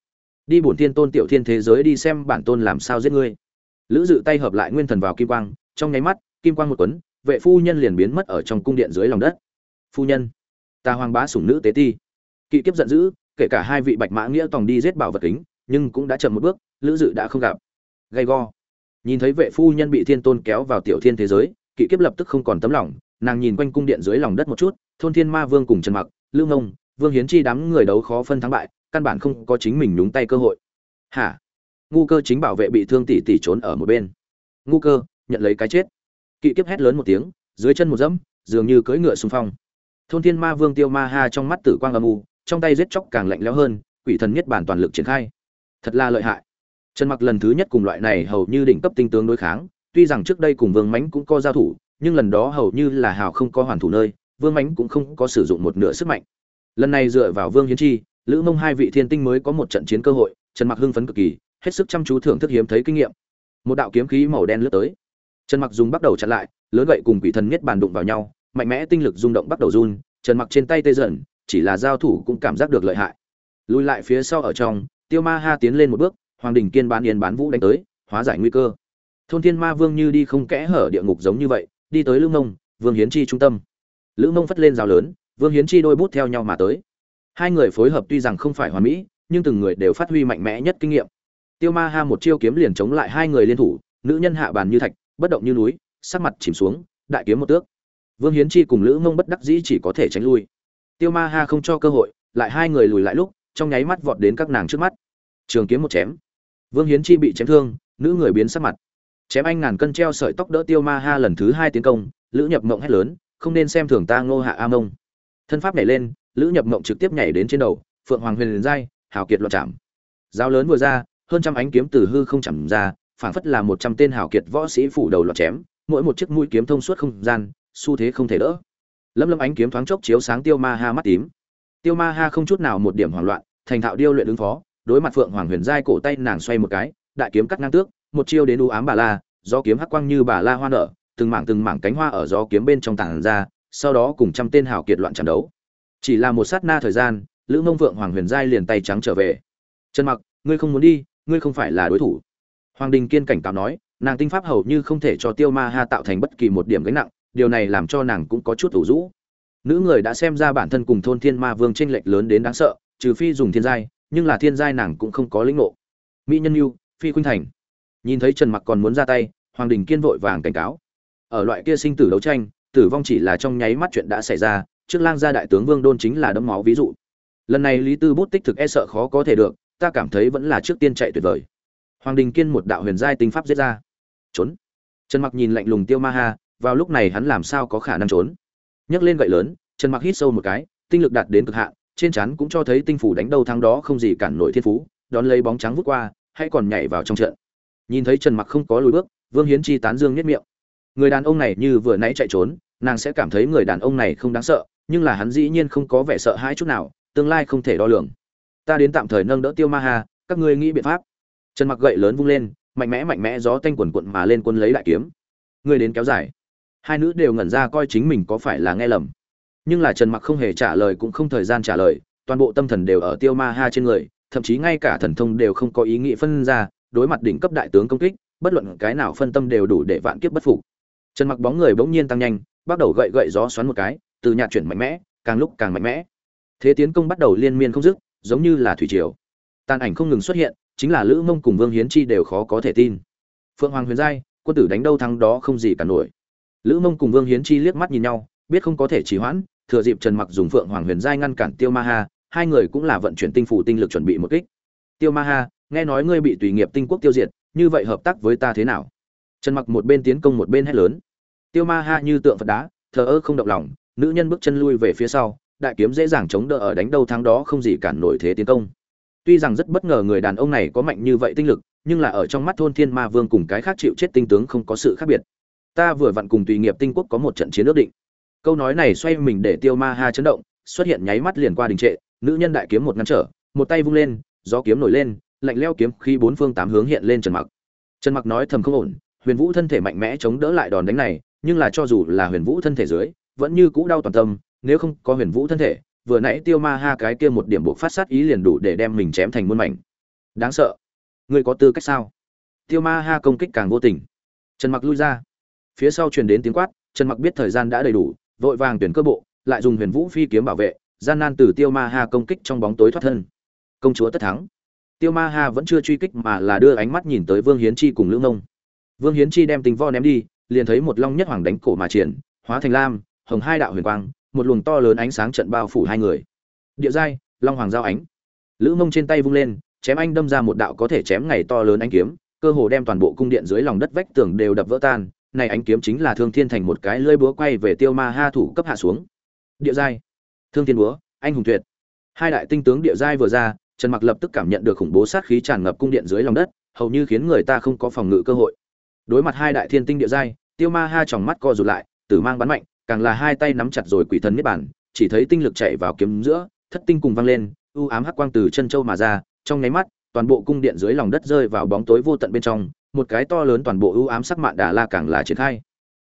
Đi bổn thiên tôn tiểu thiên thế giới đi xem bản tôn làm sao giết ngươi lữ dự tay hợp lại nguyên thần vào kim quang, trong nháy mắt, kim quang một quấn, vệ phu nhân liền biến mất ở trong cung điện dưới lòng đất. Phu nhân, ta hoàng bá sủng nữ tế ti. Kỵ kiếp giận dữ, kể cả hai vị bạch mã nghĩa tòng đi giết bảo vật kính, nhưng cũng đã chậm một bước, lữ dự đã không gặp. Gay go. Nhìn thấy vệ phu nhân bị thiên tôn kéo vào tiểu thiên thế giới, kỵ kiếp lập tức không còn tấm lòng, nàng nhìn quanh cung điện dưới lòng đất một chút, thôn thiên ma vương cùng trần mặc, lương ngông vương hiến chi đám người đấu khó phân thắng bại, căn bản không có chính mình nhúng tay cơ hội. Hả? Ngu cơ chính bảo vệ bị thương tỷ tỷ trốn ở một bên. Ngu cơ, nhận lấy cái chết. Kỵ kiếp hét lớn một tiếng, dưới chân một dẫm, dường như cưỡi ngựa xung phong. Thôn thiên ma vương tiêu ma ha trong mắt tử quang âm u, trong tay giết chóc càng lạnh lẽo hơn, quỷ thần nhất bản toàn lực triển khai. Thật là lợi hại. Trần mặc lần thứ nhất cùng loại này hầu như đỉnh cấp tinh tướng đối kháng, tuy rằng trước đây cùng vương mánh cũng có giao thủ, nhưng lần đó hầu như là hào không có hoàn thủ nơi, vương mánh cũng không có sử dụng một nửa sức mạnh. Lần này dựa vào vương hiến chi, lữ mông hai vị thiên tinh mới có một trận chiến cơ hội, trần mặc hưng phấn cực kỳ hết sức chăm chú thưởng thức hiếm thấy kinh nghiệm. Một đạo kiếm khí màu đen lướt tới. Trần mặc dùng bắt đầu chặn lại, lớn gậy cùng quỷ thần nhất bàn đụng vào nhau, mạnh mẽ tinh lực rung động bắt đầu run, trần mặc trên tay tê dần, chỉ là giao thủ cũng cảm giác được lợi hại. Lùi lại phía sau ở trong, tiêu ma ha tiến lên một bước, hoàng đình kiên bán yên bán vũ đánh tới, hóa giải nguy cơ. Thôn thiên ma vương như đi không kẽ hở địa ngục giống như vậy, đi tới lữ mông, vương hiến chi trung tâm. Lữ mông phất lên rào lớn, vương hiến chi đôi bút theo nhau mà tới. Hai người phối hợp tuy rằng không phải hoàn mỹ, nhưng từng người đều phát huy mạnh mẽ nhất kinh nghiệm tiêu ma ha một chiêu kiếm liền chống lại hai người liên thủ, nữ nhân hạ bàn như thạch, bất động như núi, sắc mặt chìm xuống, đại kiếm một tước. Vương hiến chi cùng lữ mông bất đắc dĩ chỉ có thể tránh lui. Tiêu ma ha không cho cơ hội, lại hai người lùi lại lúc, trong nháy mắt vọt đến các nàng trước mắt. Trường kiếm một chém. Vương hiến chi bị chém thương, nữ người biến sắc mặt. Chém anh ngàn cân treo sợi tóc đỡ tiêu ma ha lần thứ hai tiến công, lữ nhập mộng hét lớn, không nên xem thường ta ngô hạ a mông. Thân pháp nhảy lên, lữ nhập mộng trực tiếp nhảy đến trên đầu, phượng hoàng huyền liền dai, hào kiệt loạn chạm. Giáo lớn vừa ra hơn trăm ánh kiếm từ hư không chầm ra, phảng phất là một trăm tên hào kiệt võ sĩ phủ đầu loạt chém, mỗi một chiếc mũi kiếm thông suốt không gian, xu thế không thể đỡ. Lâm lâm ánh kiếm thoáng chốc chiếu sáng tiêu ma ha mắt tím. Tiêu ma ha không chút nào một điểm hoảng loạn, thành thạo điêu luyện ứng phó, đối mặt phượng hoàng huyền giai cổ tay nàng xoay một cái, đại kiếm cắt ngang tước, một chiêu đến u ám bà la do kiếm hắc quang như bà la hoa nở, từng mảng từng mảng cánh hoa ở gió kiếm bên trong tảng ra, sau đó cùng trăm tên hào kiệt loạn trận đấu. Chỉ là một sát na thời gian, lữ mông vượng hoàng huyền giai liền tay trắng trở về. Trần mặc, ngươi không muốn đi ngươi không phải là đối thủ. Hoàng đình kiên cảnh cáo nói, nàng tinh pháp hầu như không thể cho tiêu ma ha tạo thành bất kỳ một điểm gánh nặng, điều này làm cho nàng cũng có chút thủ rũ. Nữ người đã xem ra bản thân cùng thôn thiên ma vương tranh lệch lớn đến đáng sợ, trừ phi dùng thiên giai, nhưng là thiên giai nàng cũng không có lĩnh ngộ. Mỹ nhân mưu phi khuynh thành. Nhìn thấy trần mặc còn muốn ra tay, hoàng đình kiên vội vàng cảnh cáo. Ở loại kia sinh tử đấu tranh, tử vong chỉ là trong nháy mắt chuyện đã xảy ra, trước lang gia đại tướng vương đôn chính là đấm máu ví dụ. Lần này lý tư bút tích thực e sợ khó có thể được ta cảm thấy vẫn là trước tiên chạy tuyệt vời. Hoàng đình kiên một đạo huyền giai tinh pháp giết ra. Trốn. Trần mặc nhìn lạnh lùng tiêu ma ha, vào lúc này hắn làm sao có khả năng trốn? Nhấc lên gậy lớn, trần mặc hít sâu một cái, tinh lực đạt đến cực hạn, trên chắn cũng cho thấy tinh phủ đánh đầu thắng đó không gì cản nổi thiên phú, đón lấy bóng trắng vút qua, hay còn nhảy vào trong trận. Nhìn thấy trần mặc không có lùi bước, vương hiến chi tán dương nhất miệng. Người đàn ông này như vừa nãy chạy trốn, nàng sẽ cảm thấy người đàn ông này không đáng sợ, nhưng là hắn dĩ nhiên không có vẻ sợ hãi chút nào, tương lai không thể đo lường ta đến tạm thời nâng đỡ tiêu ma hà, các ngươi nghĩ biện pháp. Trần mặc gậy lớn vung lên, mạnh mẽ mạnh mẽ gió tanh quần quận mà lên quân lấy đại kiếm. Ngươi đến kéo dài. Hai nữ đều ngẩn ra coi chính mình có phải là nghe lầm. Nhưng là trần mặc không hề trả lời cũng không thời gian trả lời, toàn bộ tâm thần đều ở tiêu ma ha trên người, thậm chí ngay cả thần thông đều không có ý nghĩ phân ra, đối mặt đỉnh cấp đại tướng công kích, bất luận cái nào phân tâm đều đủ để vạn kiếp bất phục. Trần mặc bóng người bỗng nhiên tăng nhanh, bắt đầu gậy gậy gió xoắn một cái, từ nhạt chuyển mạnh mẽ, càng lúc càng mạnh mẽ. Thế tiến công bắt đầu liên miên không dứt giống như là thủy triều. Tàn ảnh không ngừng xuất hiện, chính là lữ mông cùng vương hiến chi đều khó có thể tin. Phượng hoàng huyền giai, quân tử đánh đâu thắng đó không gì cả nổi. Lữ mông cùng vương hiến chi liếc mắt nhìn nhau, biết không có thể trì hoãn, thừa dịp trần mặc dùng phượng hoàng huyền giai ngăn cản tiêu ma ha, hai người cũng là vận chuyển tinh phủ tinh lực chuẩn bị một kích. Tiêu ma ha, nghe nói ngươi bị tùy nghiệp tinh quốc tiêu diệt, như vậy hợp tác với ta thế nào? Trần mặc một bên tiến công một bên hét lớn. Tiêu ma ha như tượng phật đá, thờ ơ không động lòng, nữ nhân bước chân lui về phía sau đại kiếm dễ dàng chống đỡ ở đánh đâu thắng đó không gì cản nổi thế tiến công. Tuy rằng rất bất ngờ người đàn ông này có mạnh như vậy tinh lực, nhưng là ở trong mắt thôn thiên ma vương cùng cái khác chịu chết tinh tướng không có sự khác biệt. Ta vừa vặn cùng tùy nghiệp tinh quốc có một trận chiến ước định. Câu nói này xoay mình để tiêu ma ha chấn động, xuất hiện nháy mắt liền qua đình trệ, nữ nhân đại kiếm một ngăn trở, một tay vung lên, gió kiếm nổi lên, lạnh leo kiếm khi bốn phương tám hướng hiện lên trần mặc. Trần mặc nói thầm không ổn, huyền vũ thân thể mạnh mẽ chống đỡ lại đòn đánh này, nhưng là cho dù là huyền vũ thân thể dưới, vẫn như cũ đau toàn tâm nếu không có huyền vũ thân thể, vừa nãy tiêu ma ha cái kia một điểm buộc phát sát ý liền đủ để đem mình chém thành muôn mảnh. Đáng sợ. Ngươi có tư cách sao? Tiêu ma ha công kích càng vô tình. Trần mặc lui ra. Phía sau truyền đến tiếng quát, trần mặc biết thời gian đã đầy đủ, vội vàng tuyển cơ bộ, lại dùng huyền vũ phi kiếm bảo vệ, gian nan từ tiêu ma ha công kích trong bóng tối thoát thân. Công chúa tất thắng. Tiêu ma ha vẫn chưa truy kích mà là đưa ánh mắt nhìn tới vương hiến chi cùng lưỡng nông vương hiến chi đem tình vo ném đi, liền thấy một long nhất hoàng đánh cổ mà triển, hóa thành lam, hồng hai đạo huyền quang một luồng to lớn ánh sáng trận bao phủ hai người. Địa giai, long hoàng giao ánh. Lữ mông trên tay vung lên, chém anh đâm ra một đạo có thể chém ngày to lớn ánh kiếm, cơ hồ đem toàn bộ cung điện dưới lòng đất vách tường đều đập vỡ tan. Này ánh kiếm chính là thương thiên thành một cái lưỡi búa quay về tiêu ma ha thủ cấp hạ xuống. Địa giai, thương thiên búa, anh hùng tuyệt. Hai đại tinh tướng địa giai vừa ra, trần mặc lập tức cảm nhận được khủng bố sát khí tràn ngập cung điện dưới lòng đất, hầu như khiến người ta không có phòng ngự cơ hội. Đối mặt hai đại thiên tinh địa giai, tiêu ma ha tròng mắt co rụt lại, tử mang bắn mạnh càng là hai tay nắm chặt rồi quỷ thần niết bản chỉ thấy tinh lực chạy vào kiếm giữa, thất tinh cùng vang lên, u ám hắc quang từ chân châu mà ra, trong nháy mắt, toàn bộ cung điện dưới lòng đất rơi vào bóng tối vô tận bên trong, một cái to lớn toàn bộ u ám sắc mạn đà la càng là triển khai.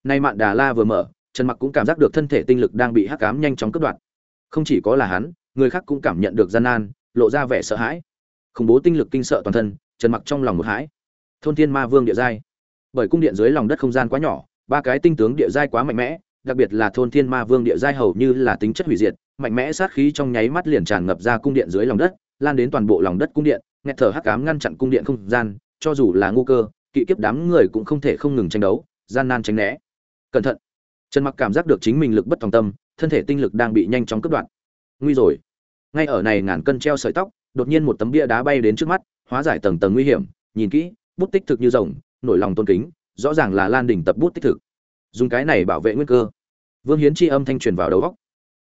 Nay mạn đà la vừa mở, trần mặc cũng cảm giác được thân thể tinh lực đang bị hắc ám nhanh chóng cướp đoạt. Không chỉ có là hắn, người khác cũng cảm nhận được gian nan, lộ ra vẻ sợ hãi. Khủng bố tinh lực kinh sợ toàn thân, trần mặc trong lòng một hãi. Thôn thiên ma vương địa giai. Bởi cung điện dưới lòng đất không gian quá nhỏ, ba cái tinh tướng địa giai quá mạnh mẽ đặc biệt là thôn thiên ma vương địa giai hầu như là tính chất hủy diệt, mạnh mẽ sát khí trong nháy mắt liền tràn ngập ra cung điện dưới lòng đất, lan đến toàn bộ lòng đất cung điện, nghẹt thở hắc ám ngăn chặn cung điện không gian, cho dù là ngu cơ, kỵ kiếp đám người cũng không thể không ngừng tranh đấu, gian nan tránh né. Cẩn thận. Trần mặc cảm giác được chính mình lực bất tòng tâm, thân thể tinh lực đang bị nhanh chóng cướp đoạn nguy rồi. Ngay ở này ngàn cân treo sợi tóc, đột nhiên một tấm bia đá bay đến trước mắt, hóa giải tầng tầng nguy hiểm, nhìn kỹ, bút tích thực như rồng, nổi lòng tôn kính, rõ ràng là lan đỉnh tập bút tích thực dùng cái này bảo vệ nguyên cơ. Vương hiến chi âm thanh truyền vào đầu góc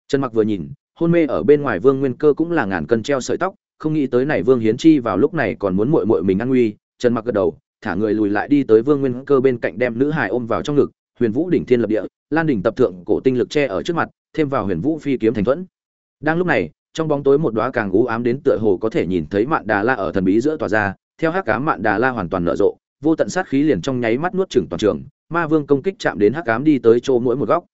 trần mặc vừa nhìn, hôn mê ở bên ngoài vương nguyên cơ cũng là ngàn cân treo sợi tóc, không nghĩ tới này vương hiến chi vào lúc này còn muốn muội muội mình ăn nguy. Trần mặc gật đầu, thả người lùi lại đi tới vương nguyên cơ bên cạnh đem nữ hài ôm vào trong ngực. Huyền vũ đỉnh thiên lập địa, lan đỉnh tập thượng cổ tinh lực che ở trước mặt, thêm vào huyền vũ phi kiếm thành thuẫn. Đang lúc này, trong bóng tối một đóa càng u ám đến tựa hồ có thể nhìn thấy mạn đà la ở thần bí giữa tòa ra, theo hắc ám mạn đà la hoàn toàn nở rộ, vô tận sát khí liền trong nháy mắt nuốt chửng toàn trường ma vương công kích chạm đến hắc ám đi tới chỗ mỗi một góc.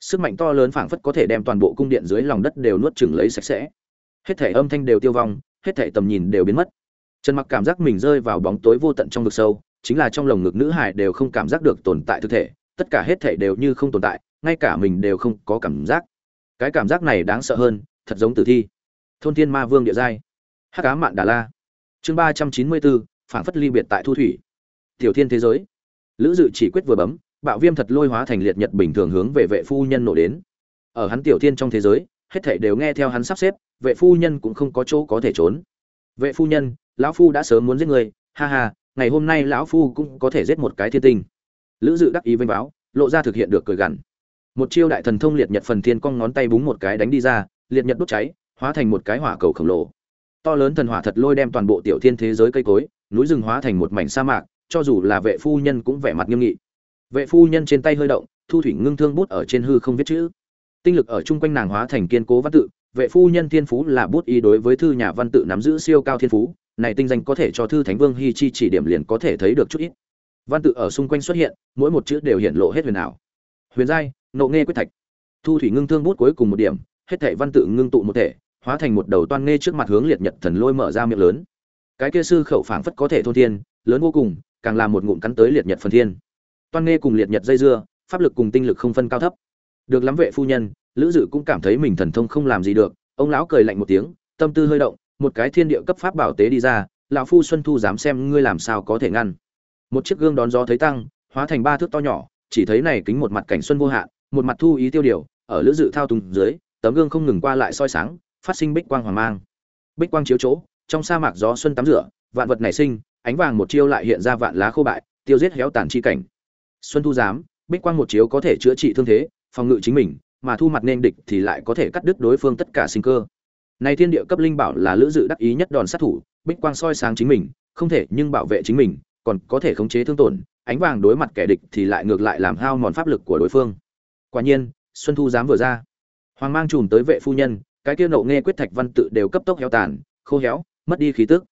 Sức mạnh to lớn phảng phất có thể đem toàn bộ cung điện dưới lòng đất đều nuốt chửng lấy sạch sẽ. Hết thể âm thanh đều tiêu vong, hết thể tầm nhìn đều biến mất. Trần mặc cảm giác mình rơi vào bóng tối vô tận trong vực sâu, chính là trong lồng ngực nữ hải đều không cảm giác được tồn tại thực thể, tất cả hết thể đều như không tồn tại, ngay cả mình đều không có cảm giác. Cái cảm giác này đáng sợ hơn, thật giống tử thi. Thôn thiên ma vương địa giai. Hắc cá mạn đà la. Chương ba trăm chín mươi bốn, phảng phất ly biệt tại thu thủy. Tiểu thiên thế giới lữ dự chỉ quyết vừa bấm, bạo viêm thật lôi hóa thành liệt nhật bình thường hướng về vệ phu nhân nổ đến. Ở hắn tiểu thiên trong thế giới, hết thảy đều nghe theo hắn sắp xếp, vệ phu nhân cũng không có chỗ có thể trốn. Vệ phu nhân, lão phu đã sớm muốn giết người, ha ha, ngày hôm nay lão phu cũng có thể giết một cái thiên tinh. Lữ dự đắc ý vênh báo, lộ ra thực hiện được cười gằn. Một chiêu đại thần thông liệt nhật phần thiên cong ngón tay búng một cái đánh đi ra, liệt nhật đốt cháy, hóa thành một cái hỏa cầu khổng lồ. To lớn thần hỏa thật lôi đem toàn bộ tiểu thiên thế giới cây cối, núi rừng hóa thành một mảnh sa mạc cho dù là vệ phu nhân cũng vẻ mặt nghiêm nghị. Vệ phu nhân trên tay hơi động, thu thủy ngưng thương bút ở trên hư không viết chữ. Tinh lực ở chung quanh nàng hóa thành kiên cố văn tự, vệ phu nhân thiên phú là bút ý đối với thư nhà văn tự nắm giữ siêu cao thiên phú, này tinh danh có thể cho thư thánh vương hi chi chỉ điểm liền có thể thấy được chút ít. Văn tự ở xung quanh xuất hiện, mỗi một chữ đều hiện lộ hết huyền ảo. Huyền giai, nộ nghe quyết thạch. Thu thủy ngưng thương bút cuối cùng một điểm, hết thảy văn tự ngưng tụ một thể, hóa thành một đầu toan nghe trước mặt hướng liệt nhật thần lôi mở ra miệng lớn. Cái kia sư khẩu phảng phất có thể thôn thiên, lớn vô cùng càng làm một ngụm cắn tới liệt nhật phần thiên. Toan nghe cùng liệt nhật dây dưa, pháp lực cùng tinh lực không phân cao thấp. Được lắm vệ phu nhân, lữ dự cũng cảm thấy mình thần thông không làm gì được, ông lão cười lạnh một tiếng, tâm tư hơi động, một cái thiên địa cấp pháp bảo tế đi ra, lão phu xuân thu dám xem ngươi làm sao có thể ngăn. Một chiếc gương đón gió thấy tăng, hóa thành ba thước to nhỏ, chỉ thấy này kính một mặt cảnh xuân vô hạn, một mặt thu ý tiêu điều, ở lữ dự thao tùng dưới, tấm gương không ngừng qua lại soi sáng, phát sinh bích quang hoàng mang. Bích quang chiếu chỗ, trong sa mạc gió xuân tắm rửa, vạn vật nảy sinh ánh vàng một chiêu lại hiện ra vạn lá khô bại, tiêu giết héo tàn chi cảnh. Xuân thu giám, bích quang một chiếu có thể chữa trị thương thế, phòng ngự chính mình, mà thu mặt nên địch thì lại có thể cắt đứt đối phương tất cả sinh cơ. Này thiên địa cấp linh bảo là lữ dự đắc ý nhất đòn sát thủ, bích quang soi sáng chính mình, không thể nhưng bảo vệ chính mình, còn có thể khống chế thương tổn, ánh vàng đối mặt kẻ địch thì lại ngược lại làm hao mòn pháp lực của đối phương. Quả nhiên, xuân thu dám vừa ra. Hoàng mang trùm tới vệ phu nhân, cái kia nộ nghe quyết thạch văn tự đều cấp tốc héo tàn, khô héo, mất đi khí tức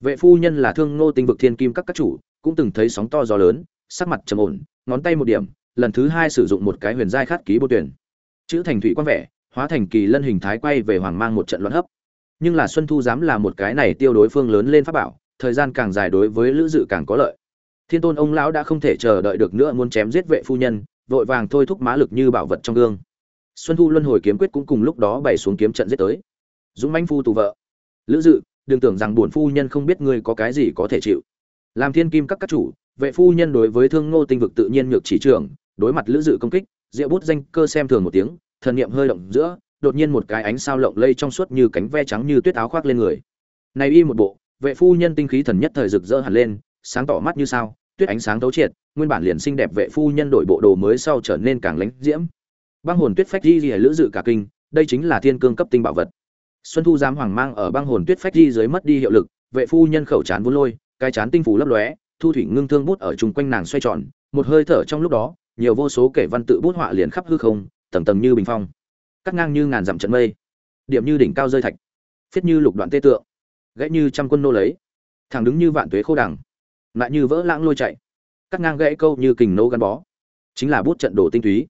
vệ phu nhân là thương ngô tinh vực thiên kim các các chủ, cũng từng thấy sóng to gió lớn, sắc mặt trầm ổn, ngón tay một điểm, lần thứ hai sử dụng một cái huyền giai khát ký bô tuyển. Chữ thành thủy quan vẻ, hóa thành kỳ lân hình thái quay về hoàng mang một trận loạn hấp. Nhưng là xuân thu dám là một cái này tiêu đối phương lớn lên pháp bảo, thời gian càng dài đối với lữ dự càng có lợi. Thiên tôn ông lão đã không thể chờ đợi được nữa muốn chém giết vệ phu nhân, vội vàng thôi thúc mã lực như bảo vật trong gương. Xuân thu luân hồi kiếm quyết cũng cùng lúc đó bày xuống kiếm trận giết tới. Dũng manh phu tù vợ. Lữ dự đừng tưởng rằng bổn phu nhân không biết ngươi có cái gì có thể chịu. Làm thiên kim các các chủ, vệ phu nhân đối với thương ngô tinh vực tự nhiên nhược chỉ trưởng đối mặt lữ dự công kích, diệu bút danh cơ xem thường một tiếng, thần niệm hơi động giữa, đột nhiên một cái ánh sao lộng lây trong suốt như cánh ve trắng như tuyết áo khoác lên người. Này y một bộ, vệ phu nhân tinh khí thần nhất thời rực rỡ hẳn lên, sáng tỏ mắt như sao, tuyết ánh sáng tấu triệt, nguyên bản liền xinh đẹp vệ phu nhân đổi bộ đồ mới sau trở nên càng lánh diễm. Băng hồn tuyết phách di lữ dự cả kinh, đây chính là thiên cương cấp tinh bảo vật xuân thu giám hoàng mang ở băng hồn tuyết phách di dưới mất đi hiệu lực, vệ phu nhân khẩu chán vốn lôi, cái chán tinh phủ lấp lóe, thu thủy ngưng thương bút ở chung quanh nàng xoay tròn, một hơi thở trong lúc đó, nhiều vô số kể văn tự bút họa liền khắp hư không, tầng tầng như bình phong, cắt ngang như ngàn dặm trận mây, điểm như đỉnh cao rơi thạch phiết như lục đoạn tê tượng, gãy như trăm quân nô lấy, thẳng đứng như vạn tuế khô đằng, lại như vỡ lãng lôi chạy, cắt ngang gãy câu như kình nô gắn bó, chính là bút trận đồ tinh túy.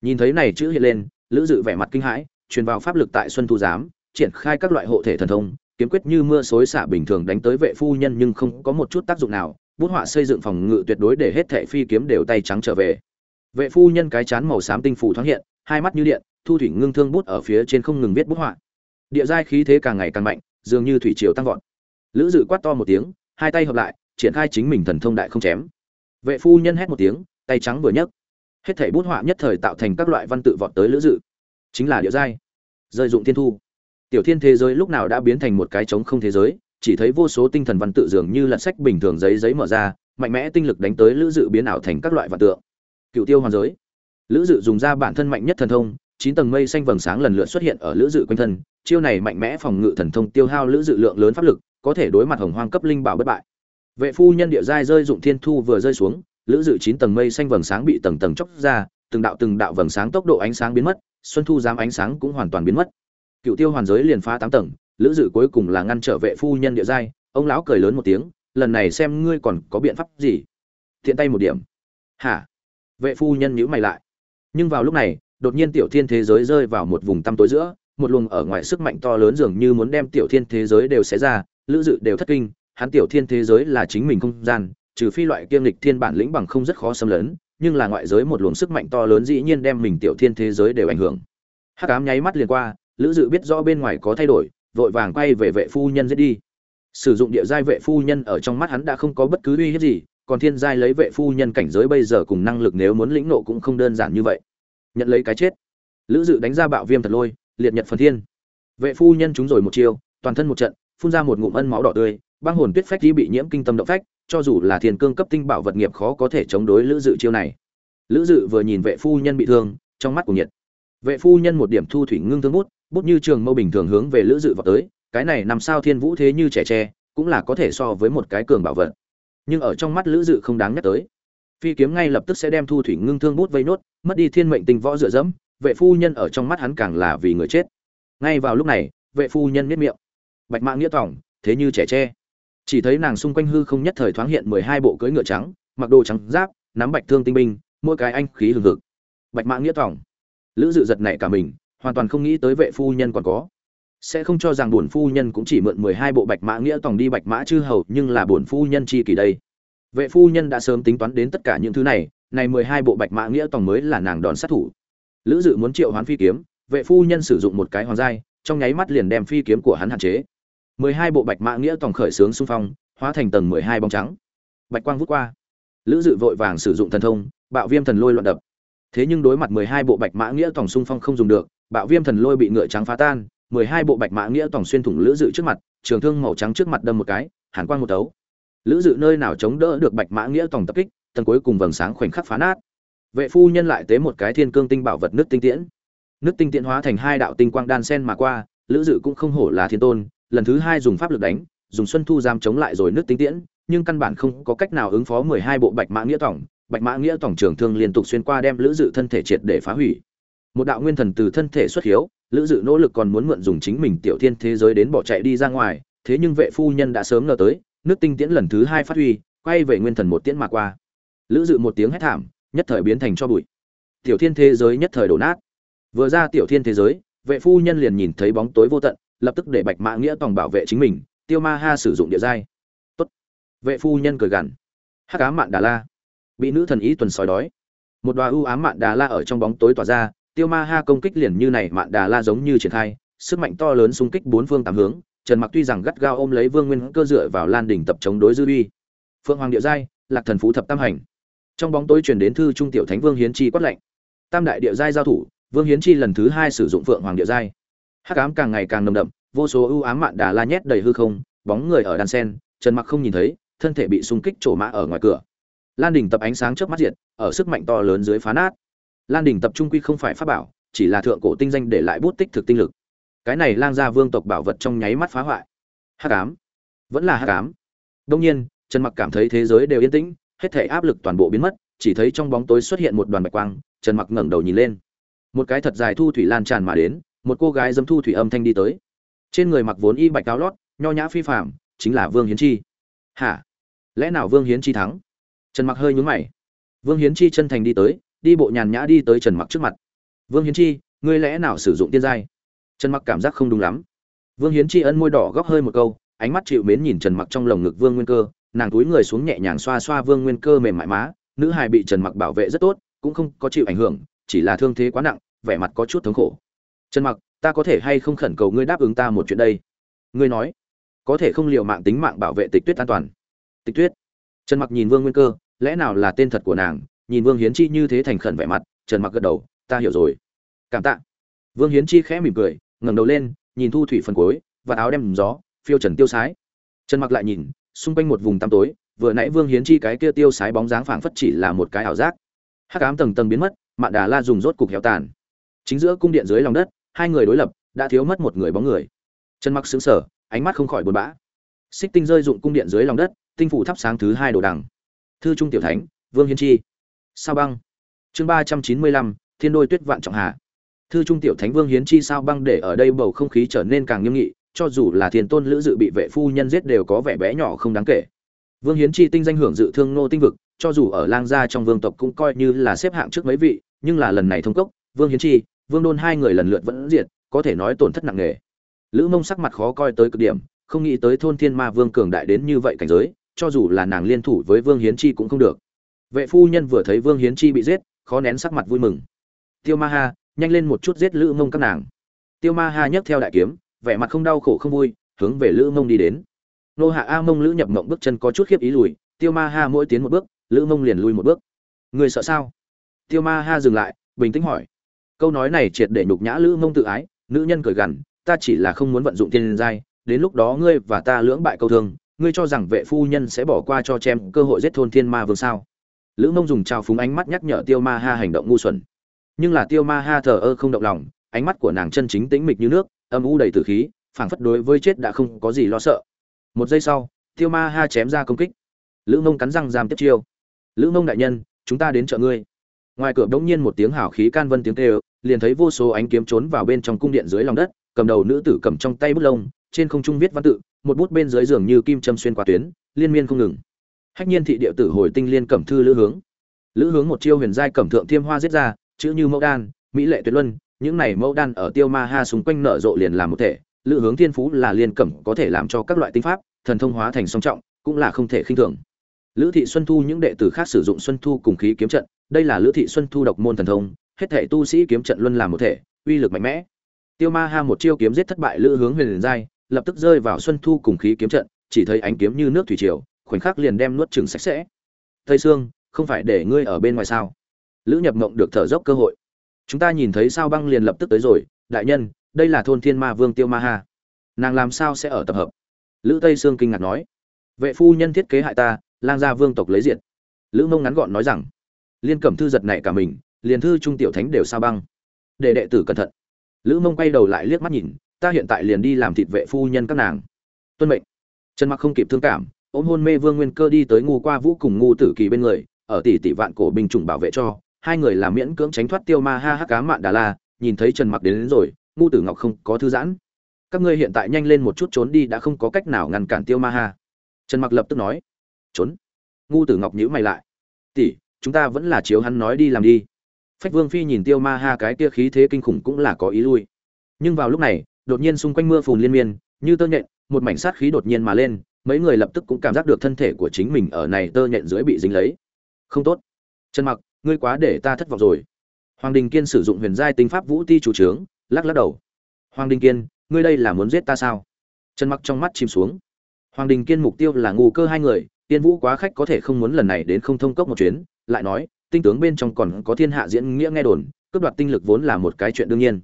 Nhìn thấy này chữ hiện lên, lữ dự vẻ mặt kinh hãi, truyền vào pháp lực tại xuân thu giám triển khai các loại hộ thể thần thông, kiếm quyết như mưa xối xả bình thường đánh tới vệ phu nhân nhưng không có một chút tác dụng nào, bút họa xây dựng phòng ngự tuyệt đối để hết thệ phi kiếm đều tay trắng trở về. Vệ phu nhân cái chán màu xám tinh phủ thoáng hiện, hai mắt như điện, thu thủy ngưng thương bút ở phía trên không ngừng viết bút họa. Địa giai khí thế càng ngày càng mạnh, dường như thủy triều tăng vọt. Lữ dự quát to một tiếng, hai tay hợp lại, triển khai chính mình thần thông đại không chém. Vệ phu nhân hét một tiếng, tay trắng vừa nhấc. Hết thảy bút họa nhất thời tạo thành các loại văn tự vọt tới lữ dự. Chính là địa giai. Rơi dụng thiên thu tiểu thiên thế giới lúc nào đã biến thành một cái trống không thế giới, chỉ thấy vô số tinh thần văn tự dường như lật sách bình thường giấy giấy mở ra, mạnh mẽ tinh lực đánh tới lữ dự biến ảo thành các loại vạn tượng. Cựu tiêu hoàn giới. Lữ dự dùng ra bản thân mạnh nhất thần thông, chín tầng mây xanh vầng sáng lần lượt xuất hiện ở lữ dự quanh thân, chiêu này mạnh mẽ phòng ngự thần thông tiêu hao lữ dự lượng lớn pháp lực, có thể đối mặt hồng hoang cấp linh bảo bất bại. Vệ phu nhân địa giai rơi dụng thiên thu vừa rơi xuống, lữ dự chín tầng mây xanh vầng sáng bị tầng tầng chóc ra, từng đạo từng đạo vầng sáng tốc độ ánh sáng biến mất, xuân thu giám ánh sáng cũng hoàn toàn biến mất cựu tiêu hoàn giới liền phá tám tầng, lữ dự cuối cùng là ngăn trở vệ phu nhân địa giai, ông lão cười lớn một tiếng, lần này xem ngươi còn có biện pháp gì. Thiện tay một điểm. Hả? Vệ phu nhân nhữ mày lại. Nhưng vào lúc này, đột nhiên tiểu thiên thế giới rơi vào một vùng tăm tối giữa, một luồng ở ngoài sức mạnh to lớn dường như muốn đem tiểu thiên thế giới đều xé ra, lữ dự đều thất kinh, hắn tiểu thiên thế giới là chính mình không gian, trừ phi loại kiêm lịch thiên bản lĩnh bằng không rất khó xâm lấn, nhưng là ngoại giới một luồng sức mạnh to lớn dĩ nhiên đem mình tiểu thiên thế giới đều ảnh hưởng. Hắc ám nháy mắt liền qua lữ dự biết rõ bên ngoài có thay đổi, vội vàng quay về vệ phu nhân giết đi. Sử dụng địa giai vệ phu nhân ở trong mắt hắn đã không có bất cứ uy hiếp gì, còn thiên giai lấy vệ phu nhân cảnh giới bây giờ cùng năng lực nếu muốn lĩnh nộ cũng không đơn giản như vậy. Nhận lấy cái chết. Lữ dự đánh ra bạo viêm thật lôi, liệt nhật phần thiên. Vệ phu nhân trúng rồi một chiêu, toàn thân một trận, phun ra một ngụm ân máu đỏ tươi, băng hồn tuyết phách đi bị nhiễm kinh tâm động phách, cho dù là thiên cương cấp tinh bảo vật nghiệp khó có thể chống đối lữ dự chiêu này. Lữ dự vừa nhìn vệ phu nhân bị thương, trong mắt của nhiệt. Vệ phu nhân một điểm thu thủy ngưng thương bút bút như trường mâu bình thường hướng về lữ dự vào tới, cái này nằm sao thiên vũ thế như trẻ tre, cũng là có thể so với một cái cường bảo vật. Nhưng ở trong mắt lữ dự không đáng nhắc tới. Phi kiếm ngay lập tức sẽ đem thu thủy ngưng thương bút vây nốt, mất đi thiên mệnh tình võ dựa dẫm, vệ phu nhân ở trong mắt hắn càng là vì người chết. Ngay vào lúc này, vệ phu nhân miết miệng. Bạch mã nghĩa tỏng thế như trẻ tre. Chỉ thấy nàng xung quanh hư không nhất thời thoáng hiện mười hai bộ cưỡi ngựa trắng, mặc đồ trắng giáp, nắm bạch thương tinh binh, mỗi cái anh khí hừng hực. Bạch mã nghĩa tỏng lữ dự giật nảy cả mình hoàn toàn không nghĩ tới vệ phu nhân còn có. Sẽ không cho rằng bổn phu nhân cũng chỉ mượn mười hai bộ bạch mã nghĩa tòng đi bạch mã chư hầu, nhưng là bổn phu nhân chi kỳ đây. Vệ phu nhân đã sớm tính toán đến tất cả những thứ này này mười hai bộ bạch mã nghĩa tòng mới là nàng đòn sát thủ. Lữ dự muốn triệu hoán phi kiếm, vệ phu nhân sử dụng một cái hoàng giai, trong nháy mắt liền đem phi kiếm của hắn hạn chế. mười hai bộ bạch mã nghĩa tòng khởi sướng xung phong, hóa thành tầng mười hai bóng trắng. Bạch quang vút qua. Lữ dự vội vàng sử dụng thần thông, bạo viêm thần lôi loạn đập thế nhưng đối mặt mười hai bộ bạch mã nghĩa tổng xung phong không dùng được, bạo viêm thần lôi bị ngựa trắng phá tan, mười hai bộ bạch mã nghĩa tổng xuyên thủng lữ dự trước mặt, trường thương màu trắng trước mặt đâm một cái, hàn quang một tấu. Lữ dự nơi nào chống đỡ được bạch mã nghĩa tổng tập kích, tầng cuối cùng vầng sáng khoảnh khắc phá nát. Vệ phu nhân lại tế một cái thiên cương tinh bảo vật nước tinh tiễn. Nước tinh tiễn hóa thành hai đạo tinh quang đan sen mà qua, lữ dự cũng không hổ là thiên tôn, lần thứ hai dùng pháp lực đánh, dùng xuân thu giam chống lại rồi nước tinh tiễn, nhưng căn bản không có cách nào ứng phó mười hai bộ bạch mã nghĩa tổng bạch mã nghĩa tổng trưởng thương liên tục xuyên qua đem lữ dự thân thể triệt để phá hủy. Một đạo nguyên thần từ thân thể xuất hiếu, lữ dự nỗ lực còn muốn mượn dùng chính mình tiểu thiên thế giới đến bỏ chạy đi ra ngoài, thế nhưng vệ phu nhân đã sớm ngờ tới, nước tinh tiễn lần thứ hai phát huy, quay về nguyên thần một tiễn mà qua. Lữ dự một tiếng hét thảm, nhất thời biến thành cho bụi. Tiểu thiên thế giới nhất thời đổ nát. Vừa ra tiểu thiên thế giới, vệ phu nhân liền nhìn thấy bóng tối vô tận, lập tức để bạch mã nghĩa tòng bảo vệ chính mình, tiêu ma ha sử dụng địa giai. Tốt. Vệ phu nhân cười gằn. Hắc cá mạn đà la bị nữ thần ý tuần sói đói. Một đoá ưu ám mạn đà la ở trong bóng tối tỏa ra, tiêu ma ha công kích liền như này mạn đà la giống như triển khai, sức mạnh to lớn xung kích bốn phương tám hướng, trần mặc tuy rằng gắt gao ôm lấy vương nguyên cơ dựa vào lan đỉnh tập chống đối dư uy. Phượng hoàng địa giai, lạc thần phú thập tam hành. Trong bóng tối truyền đến thư trung tiểu thánh vương hiến chi quát lệnh tam đại địa giai giao thủ, vương hiến chi lần thứ hai sử dụng phượng hoàng địa giai. Hắc ám càng ngày càng nồng đậm, vô số ưu ám mạn đà la nhét đầy hư không, bóng người ở đan sen, trần mặc không nhìn thấy, thân thể bị xung kích trổ mã ở ngoài cửa lan đình tập ánh sáng trước mắt diệt, ở sức mạnh to lớn dưới phá nát. Lan đình tập trung quy không phải pháp bảo, chỉ là thượng cổ tinh danh để lại bút tích thực tinh lực. Cái này lang gia vương tộc bảo vật trong nháy mắt phá hoại. Hát ám. Vẫn là hát ám. Đông nhiên, trần mặc cảm thấy thế giới đều yên tĩnh, hết thể áp lực toàn bộ biến mất, chỉ thấy trong bóng tối xuất hiện một đoàn bạch quang, trần mặc ngẩng đầu nhìn lên. Một cái thật dài thu thủy lan tràn mà đến, một cô gái dâm thu thủy âm thanh đi tới. Trên người mặc vốn y bạch áo lót, nho nhã phi phạm chính là vương hiến chi. Hả? Lẽ nào vương hiến chi thắng? Trần mặc hơi nhún mày. Vương hiến chi chân thành đi tới, đi bộ nhàn nhã đi tới trần mặc trước mặt. Vương hiến chi, ngươi lẽ nào sử dụng tiên giai? Trần mặc cảm giác không đúng lắm. Vương hiến chi ân môi đỏ góc hơi một câu, ánh mắt chịu mến nhìn trần mặc trong lồng ngực vương nguyên cơ. Nàng túi người xuống nhẹ nhàng xoa xoa vương nguyên cơ mềm mại má, nữ hài bị trần mặc bảo vệ rất tốt, cũng không có chịu ảnh hưởng, chỉ là thương thế quá nặng, vẻ mặt có chút thống khổ. Trần mặc, ta có thể hay không khẩn cầu ngươi đáp ứng ta một chuyện đây? Ngươi nói. Có thể không liều mạng tính mạng bảo vệ tịch tuyết an toàn. Tịch tuyết trần mặc nhìn vương nguyên cơ, lẽ nào là tên thật của nàng? Nhìn vương hiến chi như thế thành khẩn vẻ mặt, trần mặc gật đầu, ta hiểu rồi. Cảm tạ. Vương hiến chi khẽ mỉm cười, ngẩng đầu lên, nhìn thu thủy phần cuối, và áo đem gió, phiêu trần tiêu sái. Trần mặc lại nhìn, xung quanh một vùng tăm tối, vừa nãy vương hiến chi cái kia tiêu sái bóng dáng phảng phất chỉ là một cái ảo giác. Hắc ám tầng tầng biến mất, mạn đà la dùng rốt cục héo tàn. Chính giữa cung điện dưới lòng đất, hai người đối lập, đã thiếu mất một người bóng người. Trần mặc xứng sở ánh mắt không khỏi buồn bã. Xích tinh rơi dụng cung điện dưới lòng đất tinh phủ thắp sáng thứ hai đồ đằng. Thư trung tiểu thánh, vương hiến chi. Sao băng? Chương ba trăm chín mươi lăm, thiên đôi tuyết vạn trọng hà. Thư trung tiểu thánh, vương hiến chi sao băng để ở đây bầu không khí trở nên càng nghiêm nghị, cho dù là thiên tôn lữ dự bị vệ phu nhân giết đều có vẻ bé nhỏ không đáng kể. Vương hiến chi tinh danh hưởng dự thương nô tinh vực, cho dù ở lang gia trong vương tộc cũng coi như là xếp hạng trước mấy vị, nhưng là lần này thông cốc, vương hiến chi, vương đôn hai người lần lượt vẫn diệt, có thể nói tổn thất nặng nề. Lữ mông sắc mặt khó coi tới cực điểm, không nghĩ tới thôn thiên ma vương cường đại đến như vậy cảnh giới cho dù là nàng liên thủ với vương hiến chi cũng không được. Vệ phu nhân vừa thấy vương hiến chi bị giết, khó nén sắc mặt vui mừng. Tiêu ma ha, nhanh lên một chút giết lữ mông các nàng. Tiêu ma ha nhấc theo đại kiếm, vẻ mặt không đau khổ không vui, hướng về lữ mông đi đến. Nô hạ a mông lữ nhập mộng bước chân có chút khiếp ý lùi, tiêu ma ha mỗi tiến một bước, lữ mông liền lui một bước. Người sợ sao? Tiêu ma ha dừng lại, bình tĩnh hỏi. Câu nói này triệt để nhục nhã lữ mông tự ái, nữ nhân cười gằn, ta chỉ là không muốn vận dụng thiên giai, đến lúc đó ngươi và ta lưỡng bại câu thương ngươi cho rằng vệ phu nhân sẽ bỏ qua cho chém cơ hội giết thôn thiên ma vương sao? Lữ mông dùng trào phúng ánh mắt nhắc nhở tiêu ma ha hành động ngu xuẩn. Nhưng là tiêu ma ha thờ ơ không động lòng, ánh mắt của nàng chân chính tĩnh mịch như nước, âm u đầy tử khí, phảng phất đối với chết đã không có gì lo sợ. Một giây sau, tiêu ma ha chém ra công kích. Lữ mông cắn răng giam tiếp chiêu. Lữ mông đại nhân, chúng ta đến chợ ngươi. Ngoài cửa bỗng nhiên một tiếng hào khí can vân tiếng kêu, liền thấy vô số ánh kiếm trốn vào bên trong cung điện dưới lòng đất, cầm đầu nữ tử cầm trong tay bút lông, trên không trung viết văn tự một bút bên dưới giường như kim châm xuyên qua tuyến, liên miên không ngừng. Hách nhiên thị địa tử hồi tinh liên cẩm thư lữ hướng. Lữ hướng một chiêu huyền giai cẩm thượng thiêm hoa giết ra, chữ như mẫu đan, mỹ lệ tuyệt luân, những này mẫu đan ở tiêu ma ha xung quanh nở rộ liền làm một thể, lữ hướng thiên phú là liên cẩm có thể làm cho các loại tinh pháp, thần thông hóa thành song trọng, cũng là không thể khinh thường. Lữ thị xuân thu những đệ tử khác sử dụng xuân thu cùng khí kiếm trận, đây là lữ thị xuân thu độc môn thần thông, hết thể tu sĩ kiếm trận luân làm một thể, uy lực mạnh mẽ. Tiêu ma ha một chiêu kiếm giết thất bại lữ hướng huyền liền giai lập tức rơi vào xuân thu cùng khí kiếm trận, chỉ thấy ánh kiếm như nước thủy triều, khoảnh khắc liền đem nuốt chừng sạch sẽ. Tây sương, không phải để ngươi ở bên ngoài sao? Lữ nhập mộng được thở dốc cơ hội. Chúng ta nhìn thấy sao băng liền lập tức tới rồi, đại nhân, đây là thôn thiên ma vương tiêu ma ha. Nàng làm sao sẽ ở tập hợp? Lữ tây sương kinh ngạc nói. Vệ phu nhân thiết kế hại ta, lang gia vương tộc lấy diện lữ mông ngắn gọn nói rằng. Liên cẩm thư giật này cả mình, liền thư trung tiểu thánh đều sao băng. Để đệ tử cẩn thận. Lữ mông quay đầu lại liếc mắt nhìn ta hiện tại liền đi làm thịt vệ phu nhân các nàng. Tuân mệnh. Trần mặc không kịp thương cảm ôm hôn mê vương nguyên cơ đi tới ngu qua vũ cùng ngu tử kỳ bên người ở tỷ tỷ vạn cổ binh chủng bảo vệ cho hai người làm miễn cưỡng tránh thoát tiêu ma ha hắc cá mạn đà la nhìn thấy trần mặc đến, đến rồi ngu tử ngọc không có thư giãn. Các ngươi hiện tại nhanh lên một chút trốn đi đã không có cách nào ngăn cản tiêu ma ha. Trần mặc lập tức nói. Trốn. Ngu tử ngọc nhíu mày lại. Tỷ chúng ta vẫn là chiếu hắn nói đi làm đi. Phách vương phi nhìn tiêu ma ha cái kia khí thế kinh khủng cũng là có ý lui. Nhưng vào lúc này đột nhiên xung quanh mưa phùn liên miên, như tơ nhện, một mảnh sát khí đột nhiên mà lên, mấy người lập tức cũng cảm giác được thân thể của chính mình ở này tơ nhện dưới bị dính lấy. Không tốt. Trần mặc, ngươi quá để ta thất vọng rồi. Hoàng đình kiên sử dụng huyền giai tinh pháp vũ ti chủ trướng, lắc lắc đầu. Hoàng đình kiên, ngươi đây là muốn giết ta sao? Trần mặc trong mắt chìm xuống. Hoàng đình kiên mục tiêu là ngu cơ hai người, tiên vũ quá khách có thể không muốn lần này đến không thông cốc một chuyến, lại nói, tinh tướng bên trong còn có thiên hạ diễn nghĩa nghe đồn, cướp đoạt tinh lực vốn là một cái chuyện đương nhiên.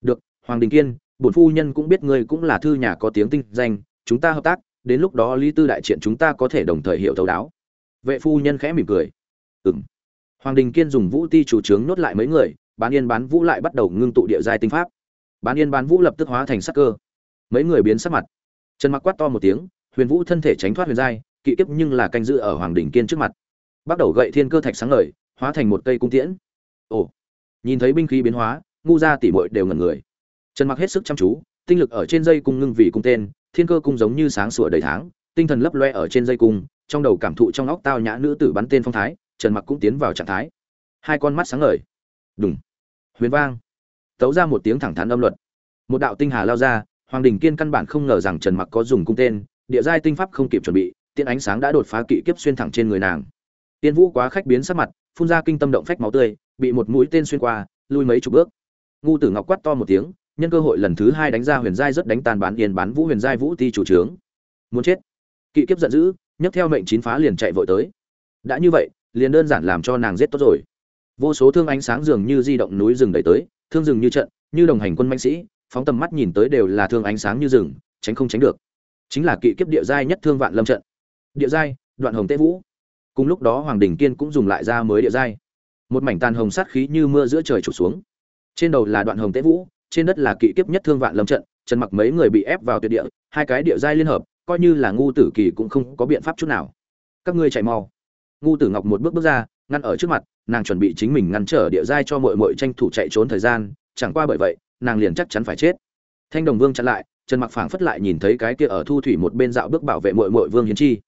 Được, hoàng đình kiên bổn phu nhân cũng biết ngươi cũng là thư nhà có tiếng tinh danh, chúng ta hợp tác, đến lúc đó lý tư đại triện chúng ta có thể đồng thời hiểu thấu đáo. Vệ phu nhân khẽ mỉm cười. "Ừm." hoàng đình kiên dùng vũ ti chủ trướng nốt lại mấy người, bán yên bán vũ lại bắt đầu ngưng tụ địa giai tinh pháp. Bán yên bán vũ lập tức hóa thành sắc cơ. Mấy người biến sắc mặt. Trần mặc quát to một tiếng, huyền vũ thân thể tránh thoát huyền giai, kỵ kiếp nhưng là canh giữ ở hoàng đình kiên trước mặt. Bắt đầu gậy thiên cơ thạch sáng ngời, hóa thành một cây cung tiễn. Ồ. Nhìn thấy binh khí biến hóa, ngu gia tỷ muội đều ngẩn người trần mặc hết sức chăm chú, tinh lực ở trên dây cung ngưng vì cung tên, thiên cơ cung giống như sáng sủa đầy tháng, tinh thần lấp loe ở trên dây cung, trong đầu cảm thụ trong óc tao nhã nữ tử bắn tên phong thái, trần mặc cũng tiến vào trạng thái. Hai con mắt sáng ngời. Đùng. Huyền vang. Tấu ra một tiếng thẳng thắn âm luật. Một đạo tinh hà lao ra, hoàng đình kiên căn bản không ngờ rằng trần mặc có dùng cung tên, địa giai tinh pháp không kịp chuẩn bị tiên ánh sáng đã đột phá kỵ kiếp xuyên thẳng trên người nàng. Tiên vũ quá khách biến sắc mặt, phun ra kinh tâm động phách máu tươi, bị một mũi tên xuyên qua lui mấy chục bước. Ngu tử ngọc quát to một tiếng nhân cơ hội lần thứ hai đánh ra huyền giai rất đánh tàn bán yên bán vũ huyền giai vũ ti chủ trướng. Muốn chết. Kỵ kiếp giận dữ, nhấc theo mệnh chín phá liền chạy vội tới. Đã như vậy, liền đơn giản làm cho nàng giết tốt rồi. Vô số thương ánh sáng dường như di động núi rừng đẩy tới, thương rừng như trận, như đồng hành quân mạnh sĩ, phóng tầm mắt nhìn tới đều là thương ánh sáng như rừng, tránh không tránh được. Chính là kỵ kiếp địa giai nhất thương vạn lâm trận. Địa giai, đoạn hồng tế vũ. Cùng lúc đó hoàng đình kiên cũng dùng lại ra mới địa giai. Một mảnh tàn hồng sát khí như mưa giữa trời trụt xuống. Trên đầu là đoạn hồng tế vũ trên đất là kỵ kiếp nhất thương vạn lâm trận, trần mặc mấy người bị ép vào tuyệt địa, hai cái địa giai liên hợp, coi như là ngu tử kỳ cũng không có biện pháp chút nào. Các ngươi chạy mau. Ngu tử ngọc một bước bước ra, ngăn ở trước mặt, nàng chuẩn bị chính mình ngăn trở địa giai cho muội muội tranh thủ chạy trốn thời gian, chẳng qua bởi vậy, nàng liền chắc chắn phải chết. Thanh đồng vương chặn lại, trần mặc phảng phất lại nhìn thấy cái kia ở thu thủy một bên dạo bước bảo vệ muội muội vương hiến chi.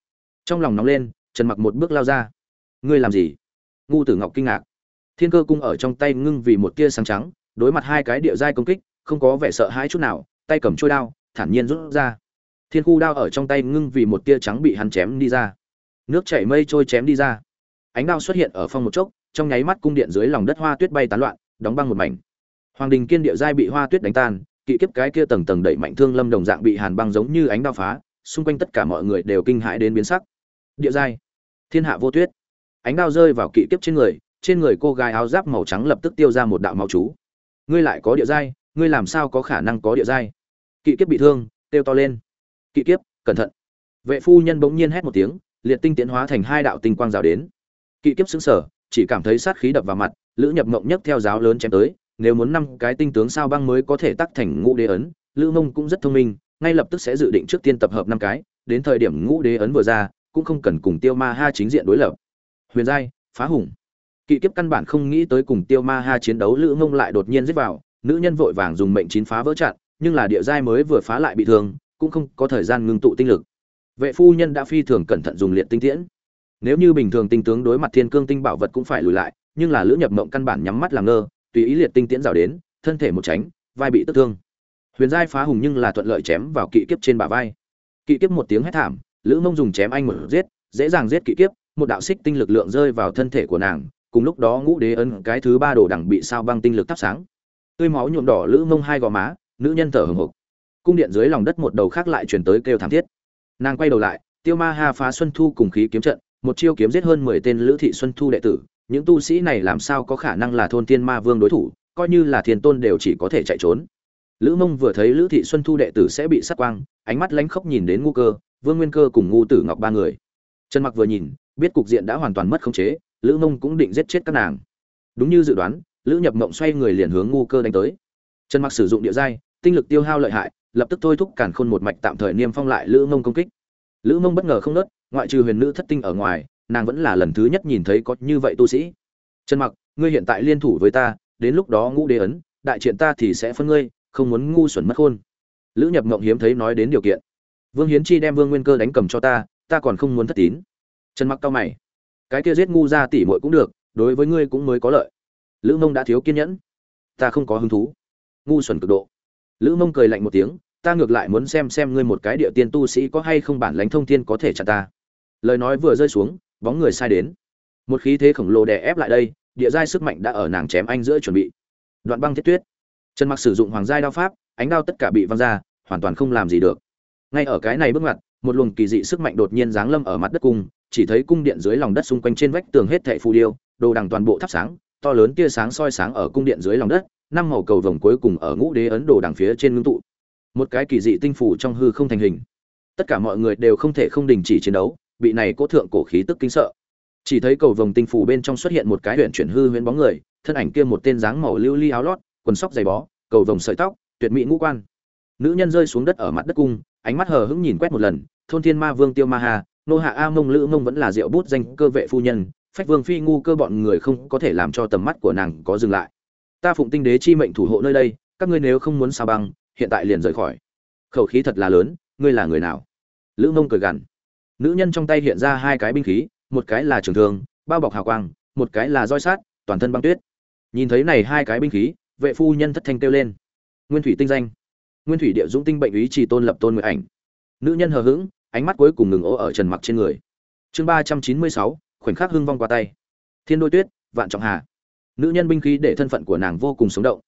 Trong lòng nóng lên, trần mặc một bước lao ra. Ngươi làm gì? Ngu tử ngọc kinh ngạc. Thiên cơ cung ở trong tay ngưng vì một tia sáng trắng đối mặt hai cái địa giai công kích, không có vẻ sợ hãi chút nào, tay cầm chuôi đao, thản nhiên rút ra. Thiên khu đao ở trong tay ngưng vì một tia trắng bị hắn chém đi ra. Nước chảy mây trôi chém đi ra. Ánh đao xuất hiện ở phong một chốc, trong nháy mắt cung điện dưới lòng đất hoa tuyết bay tán loạn, đóng băng một mảnh. Hoàng đình kiên địa giai bị hoa tuyết đánh tan, kỵ kiếp cái kia tầng tầng đẩy mạnh thương lâm đồng dạng bị hàn băng giống như ánh đao phá, xung quanh tất cả mọi người đều kinh hãi đến biến sắc. Địa giai. Thiên hạ vô tuyết. Ánh đao rơi vào kỵ kiếp trên người trên người cô gái áo giáp màu trắng lập tức tiêu ra một đạo máu chú ngươi lại có địa giai, ngươi làm sao có khả năng có địa giai? Kỵ kiếp bị thương, kêu to lên. Kỵ kiếp, cẩn thận. Vệ phu nhân bỗng nhiên hét một tiếng, liệt tinh tiến hóa thành hai đạo tinh quang rào đến. Kỵ kiếp xứng sở chỉ cảm thấy sát khí đập vào mặt, lữ nhập mộng nhất theo giáo lớn chém tới, nếu muốn năm cái tinh tướng sao băng mới có thể tắc thành ngũ đế ấn, lữ mông cũng rất thông minh, ngay lập tức sẽ dự định trước tiên tập hợp năm cái, đến thời điểm ngũ đế ấn vừa ra, cũng không cần cùng tiêu ma ha chính diện đối lập. Huyền giai, phá hùng kỵ kiếp căn bản không nghĩ tới cùng tiêu ma ha chiến đấu lữ mông lại đột nhiên giết vào, nữ nhân vội vàng dùng mệnh chín phá vỡ chặn, nhưng là địa giai mới vừa phá lại bị thương, cũng không có thời gian ngưng tụ tinh lực. Vệ phu nhân đã phi thường cẩn thận dùng liệt tinh tiễn. Nếu như bình thường tinh tướng đối mặt thiên cương tinh bảo vật cũng phải lùi lại, nhưng là lữ nhập mộng căn bản nhắm mắt làm ngơ, tùy ý liệt tinh tiễn rào đến, thân thể một tránh, vai bị tức thương. Huyền giai phá hùng nhưng là thuận lợi chém vào kỵ kiếp trên bả vai. Kỵ kiếp một tiếng hét thảm, lữ mông dùng chém anh một giết, dễ dàng giết kỵ kiếp, một đạo xích tinh lực lượng rơi vào thân thể của nàng cùng lúc đó ngũ đế ân cái thứ ba đồ đẳng bị sao băng tinh lực thắp sáng. Tươi máu nhuộm đỏ lữ mông hai gò má, nữ nhân thở hừng hực cung điện dưới lòng đất một đầu khác lại chuyển tới kêu thảm thiết. Nàng quay đầu lại, tiêu ma ha phá xuân thu cùng khí kiếm trận, một chiêu kiếm giết hơn mười tên lữ thị xuân thu đệ tử. Những tu sĩ này làm sao có khả năng là thôn tiên ma vương đối thủ, coi như là thiên tôn đều chỉ có thể chạy trốn. Lữ mông vừa thấy lữ thị xuân thu đệ tử sẽ bị sát quang, ánh mắt lánh khóc nhìn đến ngu cơ, vương nguyên cơ cùng ngu tử ngọc ba người. Trần mặc vừa nhìn, biết cục diện đã hoàn toàn mất khống chế lữ mông cũng định giết chết các nàng. Đúng như dự đoán, lữ nhập mộng xoay người liền hướng ngu cơ đánh tới. Trần mặc sử dụng địa giai, tinh lực tiêu hao lợi hại, lập tức thôi thúc cản khôn một mạch tạm thời niêm phong lại lữ mông công kích. Lữ mông bất ngờ không nớt, ngoại trừ huyền nữ thất tinh ở ngoài, nàng vẫn là lần thứ nhất nhìn thấy có như vậy tu sĩ. Trần mặc, ngươi hiện tại liên thủ với ta, đến lúc đó ngũ đế ấn, đại triện ta thì sẽ phân ngươi, không muốn ngu xuẩn mất khôn. Lữ nhập mộng hiếm thấy nói đến điều kiện. Vương hiến chi đem vương nguyên cơ đánh cầm cho ta ta còn không muốn thất tín. Trần mặc cao mày cái kia giết ngu ra tỉ muội cũng được, đối với ngươi cũng mới có lợi. Lữ mông đã thiếu kiên nhẫn. Ta không có hứng thú. Ngu xuẩn cực độ. Lữ mông cười lạnh một tiếng, ta ngược lại muốn xem xem ngươi một cái địa tiên tu sĩ có hay không bản lãnh thông thiên có thể chặn ta. Lời nói vừa rơi xuống, bóng người sai đến. Một khí thế khổng lồ đè ép lại đây, địa giai sức mạnh đã ở nàng chém anh giữa chuẩn bị. Đoạn băng thiết tuyết. Trần mặc sử dụng hoàng giai đao pháp, ánh đao tất cả bị văng ra, hoàn toàn không làm gì được. Ngay ở cái này bước ngoặt một luồng kỳ dị sức mạnh đột nhiên giáng lâm ở mặt đất cung, chỉ thấy cung điện dưới lòng đất xung quanh trên vách tường hết thảy phù điêu, đồ đằng toàn bộ thắp sáng, to lớn tia sáng soi sáng ở cung điện dưới lòng đất, năm màu cầu vồng cuối cùng ở ngũ đế ấn đồ đằng phía trên ngưng tụ. Một cái kỳ dị tinh phủ trong hư không thành hình. Tất cả mọi người đều không thể không đình chỉ chiến đấu bị này cố thượng cổ khí tức kinh sợ. Chỉ thấy cầu vồng tinh phủ bên trong xuất hiện một cái huyền chuyển hư huyễn bóng người, thân ảnh kia một tên dáng màu lưu ly áo lót, quần sóc dày bó, cầu vồng sợi tóc, tuyệt mỹ ngũ quan. Nữ nhân rơi xuống đất ở mặt đất cung, ánh mắt hờ hững nhìn quét một lần thôn thiên ma vương tiêu ma hà, nô hạ a mông lữ mông vẫn là rượu bút danh cơ vệ phu nhân, phách vương phi ngu cơ bọn người không có thể làm cho tầm mắt của nàng có dừng lại. Ta phụng tinh đế chi mệnh thủ hộ nơi đây, các ngươi nếu không muốn sao băng, hiện tại liền rời khỏi. Khẩu khí thật là lớn, ngươi là người nào? Lữ mông cười gằn. Nữ nhân trong tay hiện ra hai cái binh khí, một cái là trường thương, bao bọc hào quang, một cái là roi sát toàn thân băng tuyết. Nhìn thấy này hai cái binh khí, vệ phu nhân thất thanh kêu lên. Nguyên thủy tinh danh. Nguyên thủy địa dũng tinh bệnh ý chỉ tôn lập tôn nguyện ảnh. Nữ nhân hờ hững ánh mắt cuối cùng ngừng ố ở trần mặc trên người. Chương ba trăm chín mươi sáu, khoảnh khắc hưng vong qua tay. Thiên đôi tuyết, vạn trọng hà. Nữ nhân binh khí để thân phận của nàng vô cùng sống động.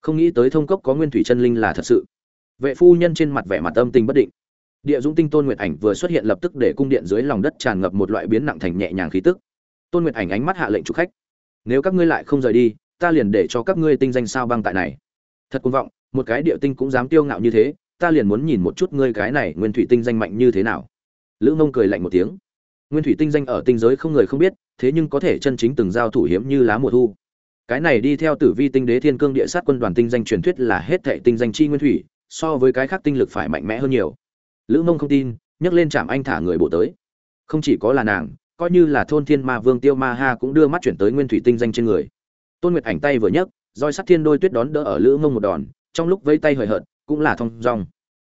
Không nghĩ tới thông cốc có nguyên thủy chân linh là thật sự. Vệ phu nhân trên mặt vẻ mặt âm tình bất định. Địa dũng tinh tôn nguyệt ảnh vừa xuất hiện lập tức để cung điện dưới lòng đất tràn ngập một loại biến nặng thành nhẹ nhàng khí tức. Tôn nguyệt ảnh ánh mắt hạ lệnh chủ khách. Nếu các ngươi lại không rời đi, ta liền để cho các ngươi tinh danh sao băng tại này. Thật cuồng vọng, một cái địa tinh cũng dám tiêu ngạo như thế ta liền muốn nhìn một chút ngươi cái này nguyên thủy tinh danh mạnh như thế nào. Lữ mông cười lạnh một tiếng. Nguyên thủy tinh danh ở tinh giới không người không biết, thế nhưng có thể chân chính từng giao thủ hiếm như lá mùa thu. Cái này đi theo tử vi tinh đế thiên cương địa sát quân đoàn tinh danh truyền thuyết là hết thệ tinh danh chi nguyên thủy, so với cái khác tinh lực phải mạnh mẽ hơn nhiều. Lữ mông không tin, nhấc lên chạm anh thả người bộ tới. Không chỉ có là nàng, coi như là thôn thiên ma vương tiêu ma ha cũng đưa mắt chuyển tới nguyên thủy tinh danh trên người. Tôn nguyệt ảnh tay vừa nhấc, roi sắt thiên đôi tuyết đón đỡ ở lữ mông một đòn, trong lúc vây tay hời hợt, cũng là thông dong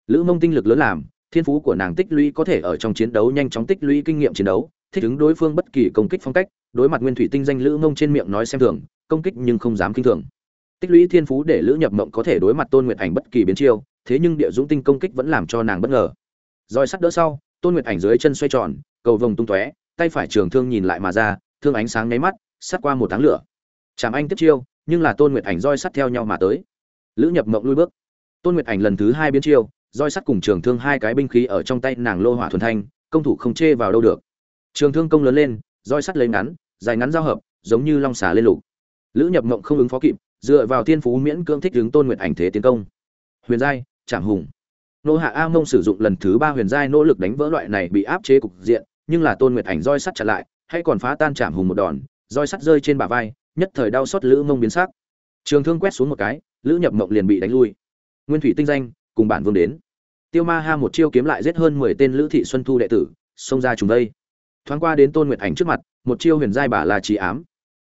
lữ mông tinh lực lớn làm, thiên phú của nàng tích lũy có thể ở trong chiến đấu nhanh chóng tích lũy kinh nghiệm chiến đấu, thích ứng đối phương bất kỳ công kích phong cách, đối mặt nguyên thủy tinh danh lữ mông trên miệng nói xem thường, công kích nhưng không dám kinh thường. Tích lũy thiên phú để lữ nhập mộng có thể đối mặt tôn nguyệt ảnh bất kỳ biến chiêu, thế nhưng địa dũng tinh công kích vẫn làm cho nàng bất ngờ. Roi sắt đỡ sau, tôn nguyệt ảnh dưới chân xoay tròn, cầu vồng tung tóe, tay phải trường thương nhìn lại mà ra, thương ánh sáng nháy mắt sát qua một tháng lửa. Chạm anh tiếp chiêu, nhưng là tôn nguyệt ảnh roi sắt theo nhau mà tới. Lữ nhập mộng lui bước. Tôn nguyệt ảnh lần thứ hai biến chiêu roi sắt cùng trường thương hai cái binh khí ở trong tay nàng lô hỏa thuần thanh, công thủ không chê vào đâu được. Trường thương công lớn lên, roi sắt lấy ngắn, dài ngắn giao hợp, giống như long xà lên lục. Lữ nhập mộng không ứng phó kịp, dựa vào thiên phú miễn cưỡng thích đứng tôn nguyệt ảnh thế tiến công. Huyền giai, trảm hùng. Nô hạ a mông sử dụng lần thứ ba huyền giai nỗ lực đánh vỡ loại này bị áp chế cục diện, nhưng là tôn nguyệt ảnh roi sắt chặn lại, hay còn phá tan trảm hùng một đòn, roi sắt rơi trên bả vai, nhất thời đau xót lữ mông biến sắc. Trường thương quét xuống một cái, lữ nhập mộng liền bị đánh lui. Nguyên thủy tinh danh cùng bản vương đến. Tiêu ma ha một chiêu kiếm lại giết hơn mười tên lữ thị xuân thu đệ tử, xông ra trùng đây thoáng qua đến tôn nguyệt ảnh trước mặt, một chiêu huyền giai bả là trí ám.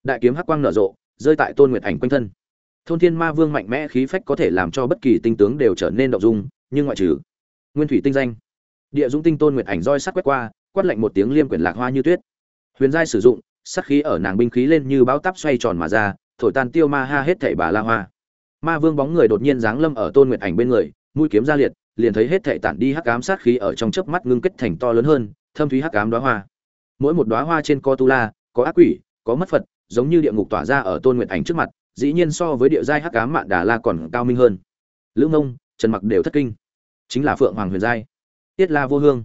Đại kiếm hắc quang nở rộ, rơi tại tôn nguyệt ảnh quanh thân. Thôn thiên ma vương mạnh mẽ khí phách có thể làm cho bất kỳ tinh tướng đều trở nên động dung, nhưng ngoại trừ nguyên thủy tinh danh. Địa dũng tinh tôn nguyệt ảnh roi sắt quét qua, quát lạnh một tiếng liêm quyển lạc hoa như tuyết. Huyền giai sử dụng sắc khí ở nàng binh khí lên như bão táp xoay tròn mà ra, thổi tan tiêu ma ha hết thảy bà la hoa. Ma vương bóng người đột nhiên giáng lâm ở tôn nguyệt ảnh bên người mũi kiếm ra liệt, liền thấy hết thệ tản đi hắc ám sát khí ở trong chớp mắt ngưng kết thành to lớn hơn, thâm thúy hắc ám đóa hoa. Mỗi một đóa hoa trên co tu la, có ác quỷ, có mất phật, giống như địa ngục tỏa ra ở tôn nguyện ảnh trước mặt, dĩ nhiên so với địa giai hắc ám mạn đà la còn cao minh hơn. Lữ ngông, trần mặc đều thất kinh. Chính là phượng hoàng huyền giai. Tiết la vô hương.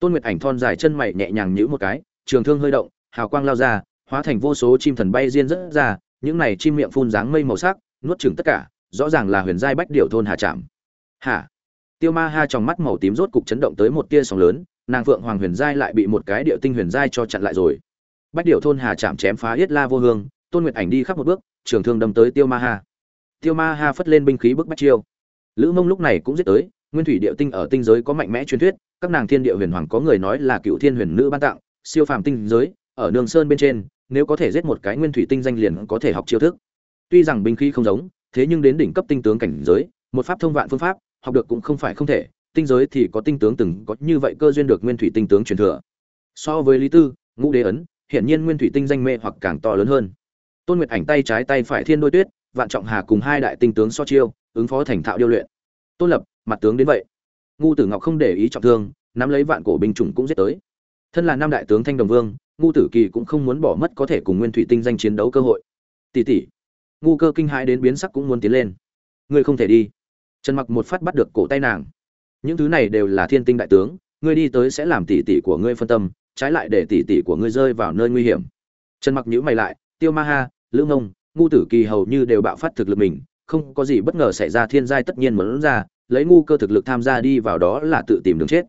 Tôn nguyệt ảnh thon dài chân mày nhẹ nhàng nhữ một cái, trường thương hơi động, hào quang lao ra, hóa thành vô số chim thần bay diên rất ra, những này chim miệng phun dáng mây màu sắc, nuốt chửng tất cả, rõ ràng là huyền giai bách điểu thôn hà trạm hả? Tiêu ma ha trong mắt màu tím rốt cục chấn động tới một tia sóng lớn, nàng phượng hoàng huyền giai lại bị một cái điệu tinh huyền giai cho chặn lại rồi. Bách điệu thôn hà chạm chém phá yết la vô hương, tôn nguyệt ảnh đi khắp một bước, trường thương đâm tới tiêu ma ha. Tiêu ma ha phất lên binh khí bức bách chiêu. Lữ mông lúc này cũng giết tới, nguyên thủy điệu tinh ở tinh giới có mạnh mẽ truyền thuyết, các nàng thiên địa huyền hoàng có người nói là cựu thiên huyền nữ ban tặng, siêu phàm tinh giới, ở đường sơn bên trên, nếu có thể giết một cái nguyên thủy tinh danh liền có thể học chiêu thức. Tuy rằng binh khí không giống, thế nhưng đến đỉnh cấp tinh tướng cảnh giới, một pháp thông vạn phương pháp học được cũng không phải không thể, tinh giới thì có tinh tướng từng có như vậy cơ duyên được nguyên thủy tinh tướng truyền thừa. So với lý tư, ngũ đế ấn, hiển nhiên nguyên thủy tinh danh mê hoặc càng to lớn hơn. Tôn nguyệt ảnh tay trái tay phải thiên đôi tuyết, vạn trọng hà cùng hai đại tinh tướng so chiêu, ứng phó thành thạo điêu luyện. Tôn lập, mặt tướng đến vậy. Ngu tử ngọc không để ý trọng thương, nắm lấy vạn cổ binh chủng cũng giết tới. Thân là năm đại tướng thanh đồng vương ngu tử kỳ cũng không muốn bỏ mất có thể cùng nguyên thủy tinh danh chiến đấu cơ hội. Tỷ tỷ. Ngu cơ kinh hãi đến biến sắc cũng muốn tiến lên. Ngươi không thể đi trần mặc một phát bắt được cổ tay nàng. Những thứ này đều là thiên tinh đại tướng, ngươi đi tới sẽ làm tỷ tỷ của ngươi phân tâm, trái lại để tỷ tỷ của ngươi rơi vào nơi nguy hiểm. Trần mặc nhíu mày lại, tiêu ma ha, lữ ngông, ngu tử kỳ hầu như đều bạo phát thực lực mình, không có gì bất ngờ xảy ra, thiên giai tất nhiên muốn ra, lấy ngu cơ thực lực tham gia đi vào đó là tự tìm đường chết.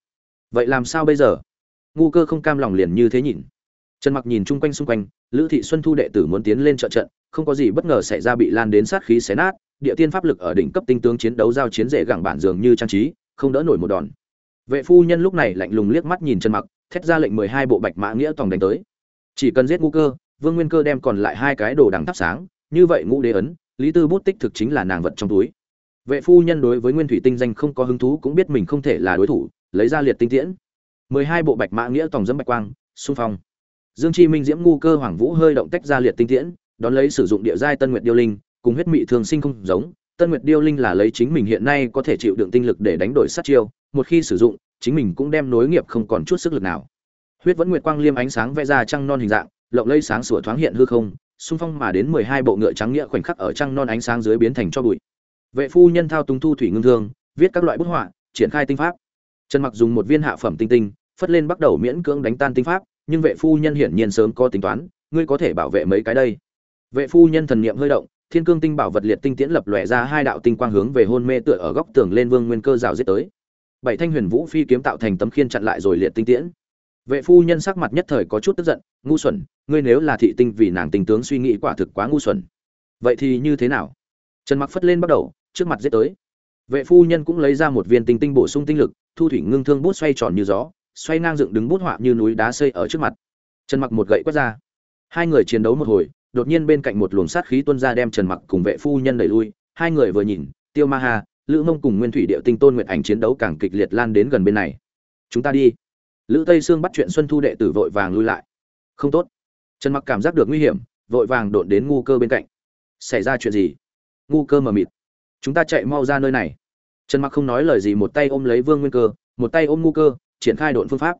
Vậy làm sao bây giờ? Ngu cơ không cam lòng liền như thế nhìn. Trần mặc nhìn chung quanh xung quanh, lữ thị xuân thu đệ tử muốn tiến lên trợ trận, không có gì bất ngờ xảy ra, bị lan đến sát khí xé nát địa tiên pháp lực ở đỉnh cấp tinh tướng chiến đấu giao chiến dễ gẳng bản dường như trang trí, không đỡ nổi một đòn. Vệ phu nhân lúc này lạnh lùng liếc mắt nhìn trần mặc, thét ra lệnh mười hai bộ bạch mã nghĩa tòng đánh tới. Chỉ cần giết ngu cơ, vương nguyên cơ đem còn lại hai cái đồ đằng thắp sáng, như vậy ngũ đế ấn, lý tư bút tích thực chính là nàng vật trong túi. Vệ phu nhân đối với nguyên thủy tinh danh không có hứng thú cũng biết mình không thể là đối thủ, lấy ra liệt tinh tiễn. Mười hai bộ bạch mã nghĩa tòng dẫm bạch quang, xung phong. Dương chi minh diễm ngu cơ hoàng vũ hơi động tách ra liệt tinh tiễn, đón lấy sử dụng địa giai tân nguyệt điêu linh cùng huyết mị thường sinh không giống, tân nguyệt điêu linh là lấy chính mình hiện nay có thể chịu đựng tinh lực để đánh đổi sát chiêu, một khi sử dụng, chính mình cũng đem nối nghiệp không còn chút sức lực nào. Huyết vẫn nguyệt quang liêm ánh sáng vẽ ra trăng non hình dạng, lộng lây sáng sủa thoáng hiện hư không, xung phong mà đến mười hai bộ ngựa trắng nghĩa khoảnh khắc ở trăng non ánh sáng dưới biến thành cho bụi. Vệ phu nhân thao túng thu thủy ngưng thương, viết các loại bức họa, triển khai tinh pháp. Trần mặc dùng một viên hạ phẩm tinh tinh, phất lên bắt đầu miễn cưỡng đánh tan tinh pháp, nhưng vệ phu nhân hiển nhiên sớm có tính toán, ngươi có thể bảo vệ mấy cái đây? Vệ phu nhân thần niệm hơi động thiên cương tinh bảo vật liệt tinh tiễn lập lòe ra hai đạo tinh quang hướng về hôn mê tựa ở góc tường lên vương nguyên cơ rào giết tới. Bảy thanh huyền vũ phi kiếm tạo thành tấm khiên chặn lại rồi liệt tinh tiễn. Vệ phu nhân sắc mặt nhất thời có chút tức giận, ngu xuẩn, ngươi nếu là thị tinh vì nàng tình tướng suy nghĩ quả thực quá ngu xuẩn. Vậy thì như thế nào? Trần mặc phất lên bắt đầu, trước mặt giết tới. Vệ phu nhân cũng lấy ra một viên tinh tinh bổ sung tinh lực, thu thủy ngưng thương bút xoay tròn như gió, xoay ngang dựng đứng bút họa như núi đá xây ở trước mặt. Trần mặc một gậy quét ra. Hai người chiến đấu một hồi đột nhiên bên cạnh một luồng sát khí tuôn ra đem trần mặc cùng vệ phu nhân đẩy lui. Hai người vừa nhìn, tiêu ma hà, lữ mông cùng nguyên thủy Điệu tinh tôn Nguyệt ảnh chiến đấu càng kịch liệt lan đến gần bên này. Chúng ta đi. Lữ tây sương bắt chuyện xuân thu đệ tử vội vàng lui lại. Không tốt. Trần mặc cảm giác được nguy hiểm, vội vàng đột đến ngu cơ bên cạnh. Xảy ra chuyện gì? Ngu cơ mờ mịt. Chúng ta chạy mau ra nơi này. Trần mặc không nói lời gì, một tay ôm lấy vương nguyên cơ, một tay ôm ngu cơ, triển khai độn phương pháp.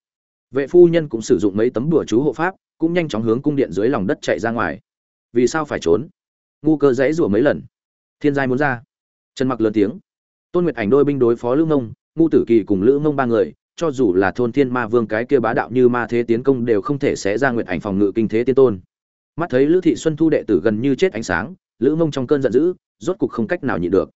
Vệ phu nhân cũng sử dụng mấy tấm bùa chú hộ pháp, cũng nhanh chóng hướng cung điện dưới lòng đất chạy ra ngoài vì sao phải trốn? Ngu cơ dãy rủa mấy lần. Thiên giai muốn ra. Trần mặc lớn tiếng. Tôn nguyệt ảnh đôi binh đối phó lữ mông, ngu tử kỳ cùng lữ mông ba người, cho dù là thôn thiên ma vương cái kia bá đạo như ma thế tiến công đều không thể sẽ ra nguyệt ảnh phòng ngự kinh thế tiên tôn. Mắt thấy lữ thị xuân thu đệ tử gần như chết ánh sáng, lữ mông trong cơn giận dữ, rốt cục không cách nào nhịn được.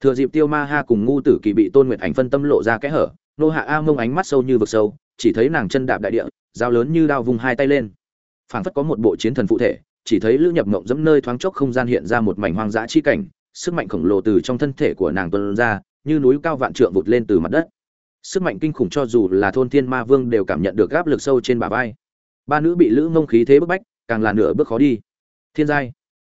Thừa dịp tiêu ma ha cùng ngu tử kỳ bị tôn nguyệt ảnh phân tâm lộ ra kẽ hở, nô hạ a mông ánh mắt sâu như vực sâu, chỉ thấy nàng chân đạp đại địa, dao lớn như đao vùng hai tay lên. Phảng phất có một bộ chiến thần phụ thể chỉ thấy lữ nhập mộng dẫm nơi thoáng chốc không gian hiện ra một mảnh hoang dã chi cảnh, sức mạnh khổng lồ từ trong thân thể của nàng tuân ra, như núi cao vạn trượng vụt lên từ mặt đất. Sức mạnh kinh khủng cho dù là thôn thiên ma vương đều cảm nhận được áp lực sâu trên bả vai. Ba nữ bị lữ ngông khí thế bức bách, càng là nửa bước khó đi. Thiên giai.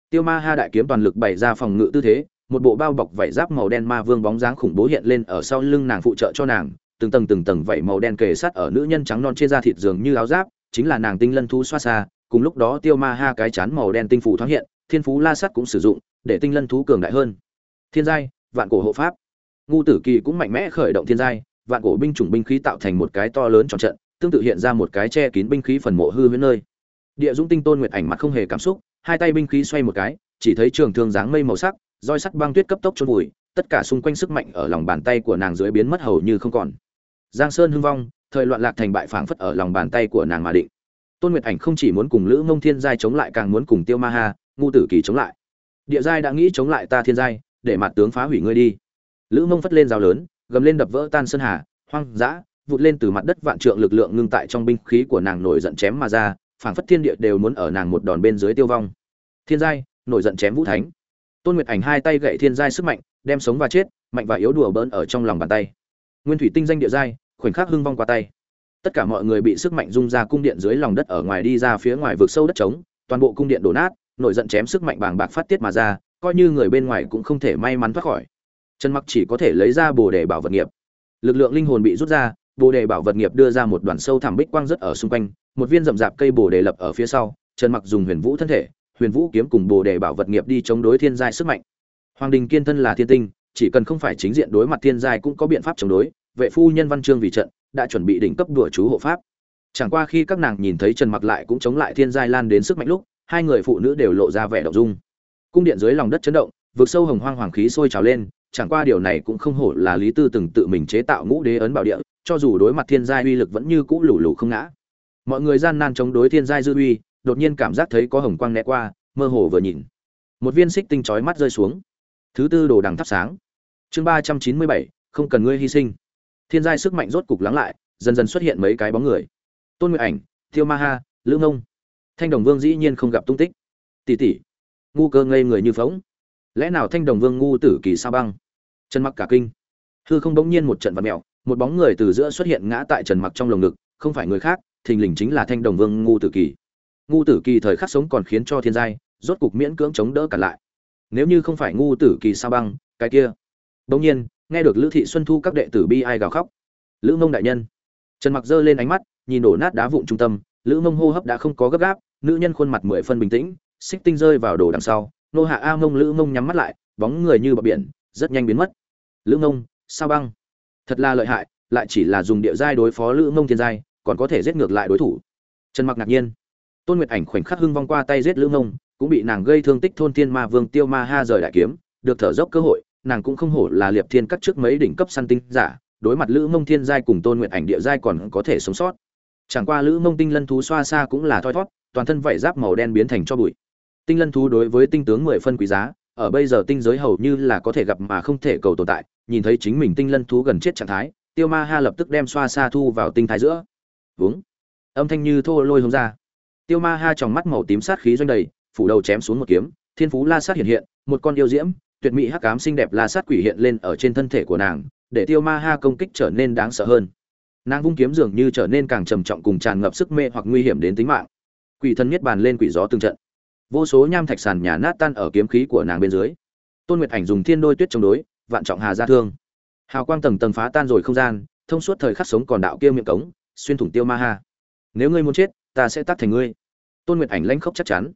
Tiêu ma ha đại kiếm toàn lực bày ra phòng ngự tư thế, một bộ bao bọc vảy giáp màu đen ma vương bóng dáng khủng bố hiện lên ở sau lưng nàng phụ trợ cho nàng, từng tầng từng tầng vảy màu đen kề sát ở nữ nhân trắng non trên da thịt dường như áo giáp, chính là nàng tinh lân thú xoa xa cùng lúc đó tiêu ma ha cái chán màu đen tinh phủ thoáng hiện, thiên phú la sắt cũng sử dụng, để tinh lân thú cường đại hơn. Thiên giai, vạn cổ hộ pháp. Ngu tử kỳ cũng mạnh mẽ khởi động thiên giai, vạn cổ binh chủng binh khí tạo thành một cái to lớn tròn trận, tương tự hiện ra một cái che kín binh khí phần mộ hư huyễn nơi. Địa dũng tinh tôn nguyệt ảnh mặt không hề cảm xúc, hai tay binh khí xoay một cái, chỉ thấy trường thương dáng mây màu sắc, roi sắt băng tuyết cấp tốc trôn vùi, tất cả xung quanh sức mạnh ở lòng bàn tay của nàng dưới biến mất hầu như không còn. Giang sơn hưng vong, thời loạn lạc thành bại phảng phất ở lòng bàn tay của nàng mà định tôn nguyệt ảnh không chỉ muốn cùng lữ mông thiên giai chống lại càng muốn cùng tiêu ma ha ngu tử kỳ chống lại. Địa giai đã nghĩ chống lại ta thiên giai, để mặt tướng phá hủy ngươi đi. Lữ mông phất lên rào lớn, gầm lên đập vỡ tan sơn hà, hoang dã, vụt lên từ mặt đất vạn trượng lực lượng ngưng tại trong binh khí của nàng nổi giận chém mà ra, phảng phất thiên địa đều muốn ở nàng một đòn bên dưới tiêu vong. Thiên giai, nổi giận chém vũ thánh. Tôn nguyệt ảnh hai tay gậy thiên giai sức mạnh, đem sống và chết, mạnh và yếu đùa bỡn ở trong lòng bàn tay. Nguyên thủy tinh danh địa giai, khoảnh khắc hưng vong qua tay tất cả mọi người bị sức mạnh rung ra cung điện dưới lòng đất ở ngoài đi ra phía ngoài vực sâu đất trống, toàn bộ cung điện đổ nát, nổi giận chém sức mạnh bàng bạc phát tiết mà ra, coi như người bên ngoài cũng không thể may mắn thoát khỏi. Trần mặc chỉ có thể lấy ra bồ đề bảo vật nghiệp. Lực lượng linh hồn bị rút ra, bồ đề bảo vật nghiệp đưa ra một đoàn sâu thẳm bích quang rất ở xung quanh, một viên rậm rạp cây bồ đề lập ở phía sau, trần mặc dùng huyền vũ thân thể, huyền vũ kiếm cùng bồ đề bảo vật nghiệp đi chống đối thiên giai sức mạnh. Hoàng đình kiên thân là thiên tinh, chỉ cần không phải chính diện đối mặt thiên giai cũng có biện pháp chống đối, vệ phu nhân văn chương vì trận đã chuẩn bị đỉnh cấp đùa chú hộ pháp. Chẳng qua khi các nàng nhìn thấy trần mặc lại cũng chống lại thiên giai lan đến sức mạnh lúc, hai người phụ nữ đều lộ ra vẻ động dung. Cung điện dưới lòng đất chấn động vượt sâu hồng hoang hoàng khí sôi trào lên, chẳng qua điều này cũng không hổ là lý tư từng tự mình chế tạo ngũ đế ấn bảo địa, cho dù đối mặt thiên giai uy lực vẫn như cũ lủ lủ không ngã. Mọi người gian nan chống đối thiên giai dư uy, đột nhiên cảm giác thấy có hồng quang né qua, mơ hồ vừa nhìn. Một viên xích tinh chói mắt rơi xuống. Thứ tư đồ đằng thắp sáng. Chương ba trăm chín mươi bảy, không cần ngươi hy sinh thiên giai sức mạnh rốt cục lắng lại, dần dần xuất hiện mấy cái bóng người. Tôn nguyện ảnh, thiêu ma ha, lữ ngông. Thanh đồng vương dĩ nhiên không gặp tung tích. Tỷ tỷ, ngu cơ ngây người như phóng. Lẽ nào thanh đồng vương ngu tử kỳ sao băng? Trần mặc cả kinh. Hư không bỗng nhiên một trận vật mèo, một bóng người từ giữa xuất hiện ngã tại trần mặc trong lồng ngực, không phải người khác, thình lình chính là thanh đồng vương ngu tử kỳ. Ngu tử kỳ thời khắc sống còn khiến cho thiên giai, rốt cục miễn cưỡng chống đỡ cả lại. Nếu như không phải ngu tử kỳ sao băng, cái kia, bỗng nhiên nghe được lữ thị xuân thu các đệ tử bi ai gào khóc. Lữ mông đại nhân. Trần mặc giơ lên ánh mắt, nhìn đổ nát đá vụn trung tâm, lữ mông hô hấp đã không có gấp gáp, nữ nhân khuôn mặt mười phân bình tĩnh, xích tinh rơi vào đồ đằng sau, nô hạ a mông lữ mông nhắm mắt lại, bóng người như bờ biển, rất nhanh biến mất. Lữ mông, sao băng? Thật là lợi hại, lại chỉ là dùng địa giai đối phó lữ mông thiên giai, còn có thể giết ngược lại đối thủ. Trần mặc ngạc nhiên. Tôn nguyệt ảnh khoảnh khắc hưng vong qua tay giết lữ mông, cũng bị nàng gây thương tích thôn thiên ma vương tiêu ma ha rời đại kiếm, được thở dốc cơ hội nàng cũng không hổ là liệp thiên cắt trước mấy đỉnh cấp săn tinh giả, đối mặt lữ mông thiên giai cùng tôn nguyện ảnh địa giai còn có thể sống sót. Chẳng qua lữ mông tinh lân thú xoa xa cũng là thoi thót, toàn thân vảy giáp màu đen biến thành cho bụi. Tinh lân thú đối với tinh tướng mười phân quý giá, ở bây giờ tinh giới hầu như là có thể gặp mà không thể cầu tồn tại, nhìn thấy chính mình tinh lân thú gần chết trạng thái, tiêu ma ha lập tức đem xoa xa thu vào tinh thái giữa. Vướng. âm thanh như thô lôi hông ra. Tiêu ma ha trong mắt màu tím sát khí doanh đầy, phủ đầu chém xuống một kiếm, thiên phú la sát hiện hiện, một con yêu diễm tuyệt mỹ hắc ám xinh đẹp la sát quỷ hiện lên ở trên thân thể của nàng, để tiêu ma ha công kích trở nên đáng sợ hơn. Nàng vung kiếm dường như trở nên càng trầm trọng cùng tràn ngập sức mê hoặc nguy hiểm đến tính mạng. Quỷ thân miết bàn lên quỷ gió từng trận. Vô số nham thạch sàn nhà nát tan ở kiếm khí của nàng bên dưới. Tôn nguyệt ảnh dùng thiên đôi tuyết chống đối, vạn trọng hà ra thương. Hào quang tầng tầng phá tan rồi không gian, thông suốt thời khắc sống còn đạo kia miệng cống, xuyên thủng tiêu ma ha. Nếu ngươi muốn chết, ta sẽ tắt thành ngươi. Tôn nguyệt ảnh lãnh khốc chắc chắn.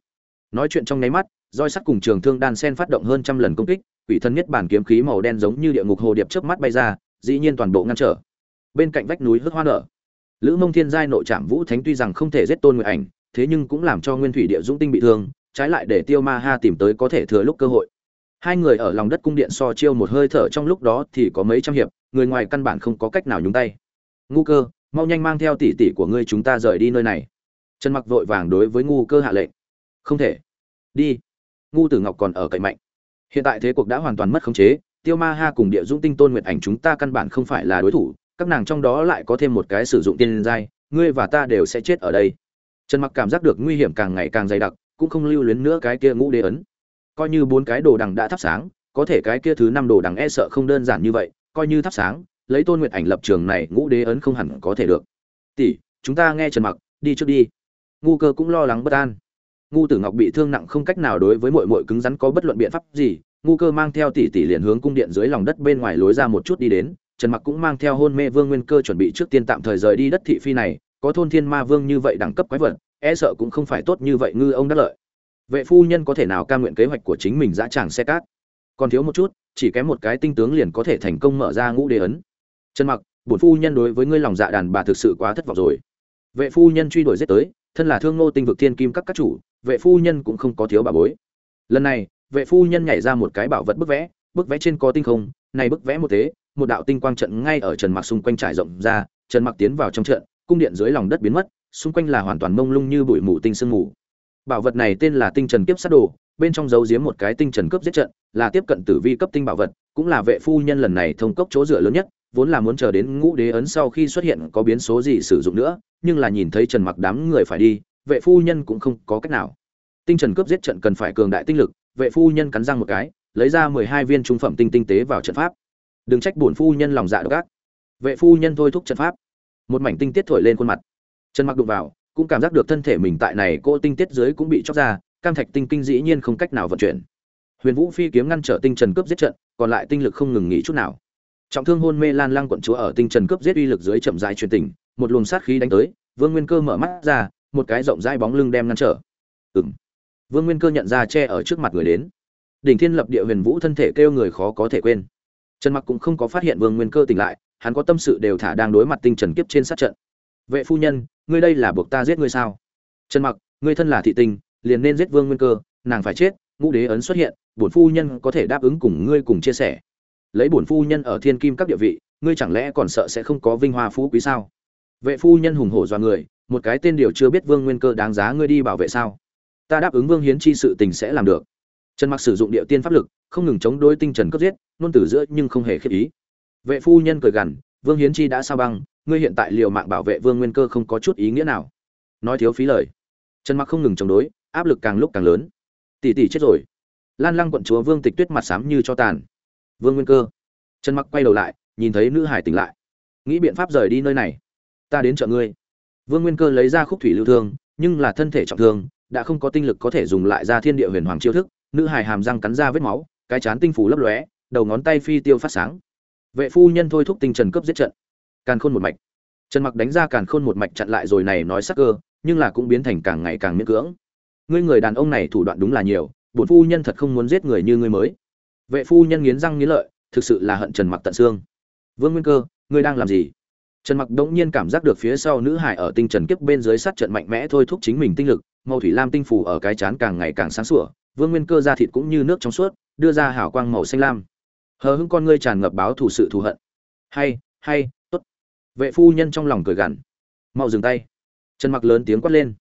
Nói chuyện trong nháy mắt roi sắt cùng trường thương đan sen phát động hơn trăm lần công kích, quỷ thân nhất bản kiếm khí màu đen giống như địa ngục hồ điệp trước mắt bay ra, dĩ nhiên toàn bộ ngăn trở. Bên cạnh vách núi hớt hoa nở. Lữ mông thiên giai nội trạm vũ thánh tuy rằng không thể giết tôn người ảnh, thế nhưng cũng làm cho nguyên thủy địa dũng tinh bị thương, trái lại để tiêu ma ha tìm tới có thể thừa lúc cơ hội. Hai người ở lòng đất cung điện so chiêu một hơi thở trong lúc đó thì có mấy trăm hiệp, người ngoài căn bản không có cách nào nhúng tay. Ngu cơ, mau nhanh mang theo tỷ tỷ của ngươi chúng ta rời đi nơi này. Trần mặc vội vàng đối với ngu cơ hạ lệnh. Không thể. Đi ngu tử ngọc còn ở cậy mạnh. Hiện tại thế cuộc đã hoàn toàn mất khống chế, tiêu ma ha cùng địa dũng tinh tôn nguyệt ảnh chúng ta căn bản không phải là đối thủ, các nàng trong đó lại có thêm một cái sử dụng tiên giai, ngươi và ta đều sẽ chết ở đây. Trần mặc cảm giác được nguy hiểm càng ngày càng dày đặc, cũng không lưu luyến nữa cái kia ngũ đế ấn. Coi như bốn cái đồ đằng đã thắp sáng, có thể cái kia thứ năm đồ đằng e sợ không đơn giản như vậy, coi như thắp sáng, lấy tôn nguyệt ảnh lập trường này, ngũ đế ấn không hẳn có thể được. Tỷ, chúng ta nghe trần mặc, đi trước đi. Ngu cơ cũng lo lắng bất an ngu tử ngọc bị thương nặng không cách nào đối với mội mội cứng rắn có bất luận biện pháp gì, ngu cơ mang theo tỷ tỷ liền hướng cung điện dưới lòng đất bên ngoài lối ra một chút đi đến, trần mặc cũng mang theo hôn mê vương nguyên cơ chuẩn bị trước tiên tạm thời rời đi đất thị phi này, có thôn thiên ma vương như vậy đẳng cấp quái vật e sợ cũng không phải tốt như vậy ngư ông đắc lợi. Vệ phu nhân có thể nào ca nguyện kế hoạch của chính mình dã tràng xe cát? Còn thiếu một chút, chỉ kém một cái tinh tướng liền có thể thành công mở ra ngũ đế ấn. Trần mặc, bổn phu nhân đối với ngươi lòng dạ đàn bà thực sự quá thất vọng rồi. Vệ phu nhân truy đuổi giết tới thân là thương ngô tinh vực thiên kim các các chủ, vệ phu nhân cũng không có thiếu bà bối. Lần này, vệ phu nhân nhảy ra một cái bảo vật bức vẽ bức vẽ trên có tinh không, này bức vẽ một thế một đạo tinh quang trận ngay ở trần mặc xung quanh trải rộng ra, trần mặc tiến vào trong trận, cung điện dưới lòng đất biến mất, xung quanh là hoàn toàn mông lung như bụi mù tinh sương mù. Bảo vật này tên là tinh trần kiếp sát đồ, bên trong giấu giếm một cái tinh trần cướp giết trận, là tiếp cận tử vi cấp tinh bảo vật, cũng là vệ phu nhân lần này thông cốc chỗ dựa lớn nhất, vốn là muốn chờ đến ngũ đế ấn sau khi xuất hiện có biến số gì sử dụng nữa nhưng là nhìn thấy trần mặc đám người phải đi, vệ phu nhân cũng không có cách nào. Tinh trần cướp giết trận cần phải cường đại tinh lực, vệ phu nhân cắn răng một cái, lấy ra mười hai viên trung phẩm tinh tinh tế vào trận pháp. Đừng trách bổn phu nhân lòng dạ độc ác. Vệ phu nhân thôi thúc trận pháp. Một mảnh tinh tiết thổi lên khuôn mặt. Trần mặc đụng vào, cũng cảm giác được thân thể mình tại này cô tinh tiết dưới cũng bị chóc ra, cam thạch tinh kinh dĩ nhiên không cách nào vận chuyển. Huyền vũ phi kiếm ngăn trở tinh trần cướp giết trận, còn lại tinh lực không ngừng nghỉ chút nào. Trọng thương hôn mê lan lăng quận chúa ở tinh trần cướp giết uy lực dưới chậm rãi truyền tình một luồng sát khí đánh tới vương nguyên cơ mở mắt ra một cái rộng rãi bóng lưng đem ngăn trở. Ừm, vương nguyên cơ nhận ra che ở trước mặt người đến. Đỉnh thiên lập địa huyền vũ thân thể kêu người khó có thể quên. Trần mặc cũng không có phát hiện vương nguyên cơ tỉnh lại hắn có tâm sự đều thả đang đối mặt tinh trần kiếp trên sát trận. Vệ phu nhân ngươi đây là buộc ta giết ngươi sao? Trần mặc ngươi thân là thị tinh liền nên giết vương nguyên cơ nàng phải chết ngũ đế ấn xuất hiện bổn phu nhân có thể đáp ứng cùng ngươi cùng chia sẻ. Lấy bổn phu nhân ở thiên kim các địa vị ngươi chẳng lẽ còn sợ sẽ không có vinh hoa phú quý sao? Vệ phu nhân hùng hổ do người, một cái tên điều chưa biết vương nguyên cơ đáng giá ngươi đi bảo vệ sao? Ta đáp ứng vương hiến chi sự tình sẽ làm được. Trần mặc sử dụng địa tiên pháp lực, không ngừng chống đối tinh trần cấp giết, nôn từ giữa nhưng không hề khiếp ý. Vệ phu nhân cười gằn, vương hiến chi đã sao băng, ngươi hiện tại liều mạng bảo vệ vương nguyên cơ không có chút ý nghĩa nào. Nói thiếu phí lời. Trần mặc không ngừng chống đối, áp lực càng lúc càng lớn. Tỷ tỷ chết rồi. Lan lăng quận chúa vương tịch tuyết mặt xám như cho tàn. Vương nguyên cơ. Trần mặc quay đầu lại, nhìn thấy nữ hải tỉnh lại. Nghĩ biện pháp rời đi nơi này ta đến chợ ngươi. Vương nguyên cơ lấy ra khúc thủy lưu thương, nhưng là thân thể trọng thương, đã không có tinh lực có thể dùng lại ra thiên địa huyền hoàng chiêu thức, nữ hài hàm răng cắn ra vết máu, cái chán tinh phủ lấp lóe, đầu ngón tay phi tiêu phát sáng. Vệ phu nhân thôi thúc tinh trần cấp giết trận. Càn khôn một mạch. Trần mặc đánh ra càn khôn một mạch chặn lại rồi này nói sắc cơ, nhưng là cũng biến thành càng ngày càng miễn cưỡng. Ngươi người đàn ông này thủ đoạn đúng là nhiều, bổn phu nhân thật không muốn giết người như ngươi mới. Vệ phu nhân nghiến răng nghiến lợi, thực sự là hận trần mặc tận xương. Vương nguyên cơ, ngươi đang làm gì? Trần mặc đống nhiên cảm giác được phía sau nữ hải ở tinh trần kiếp bên dưới sát trận mạnh mẽ thôi thúc chính mình tinh lực, màu thủy lam tinh phủ ở cái chán càng ngày càng sáng sủa, vương nguyên cơ ra thịt cũng như nước trong suốt, đưa ra hảo quang màu xanh lam. Hờ hững con ngươi tràn ngập báo thủ sự thù hận. Hay hay, tốt. Vệ phu nhân trong lòng cười gằn. Mau dừng tay. Trần mặc lớn tiếng quát lên.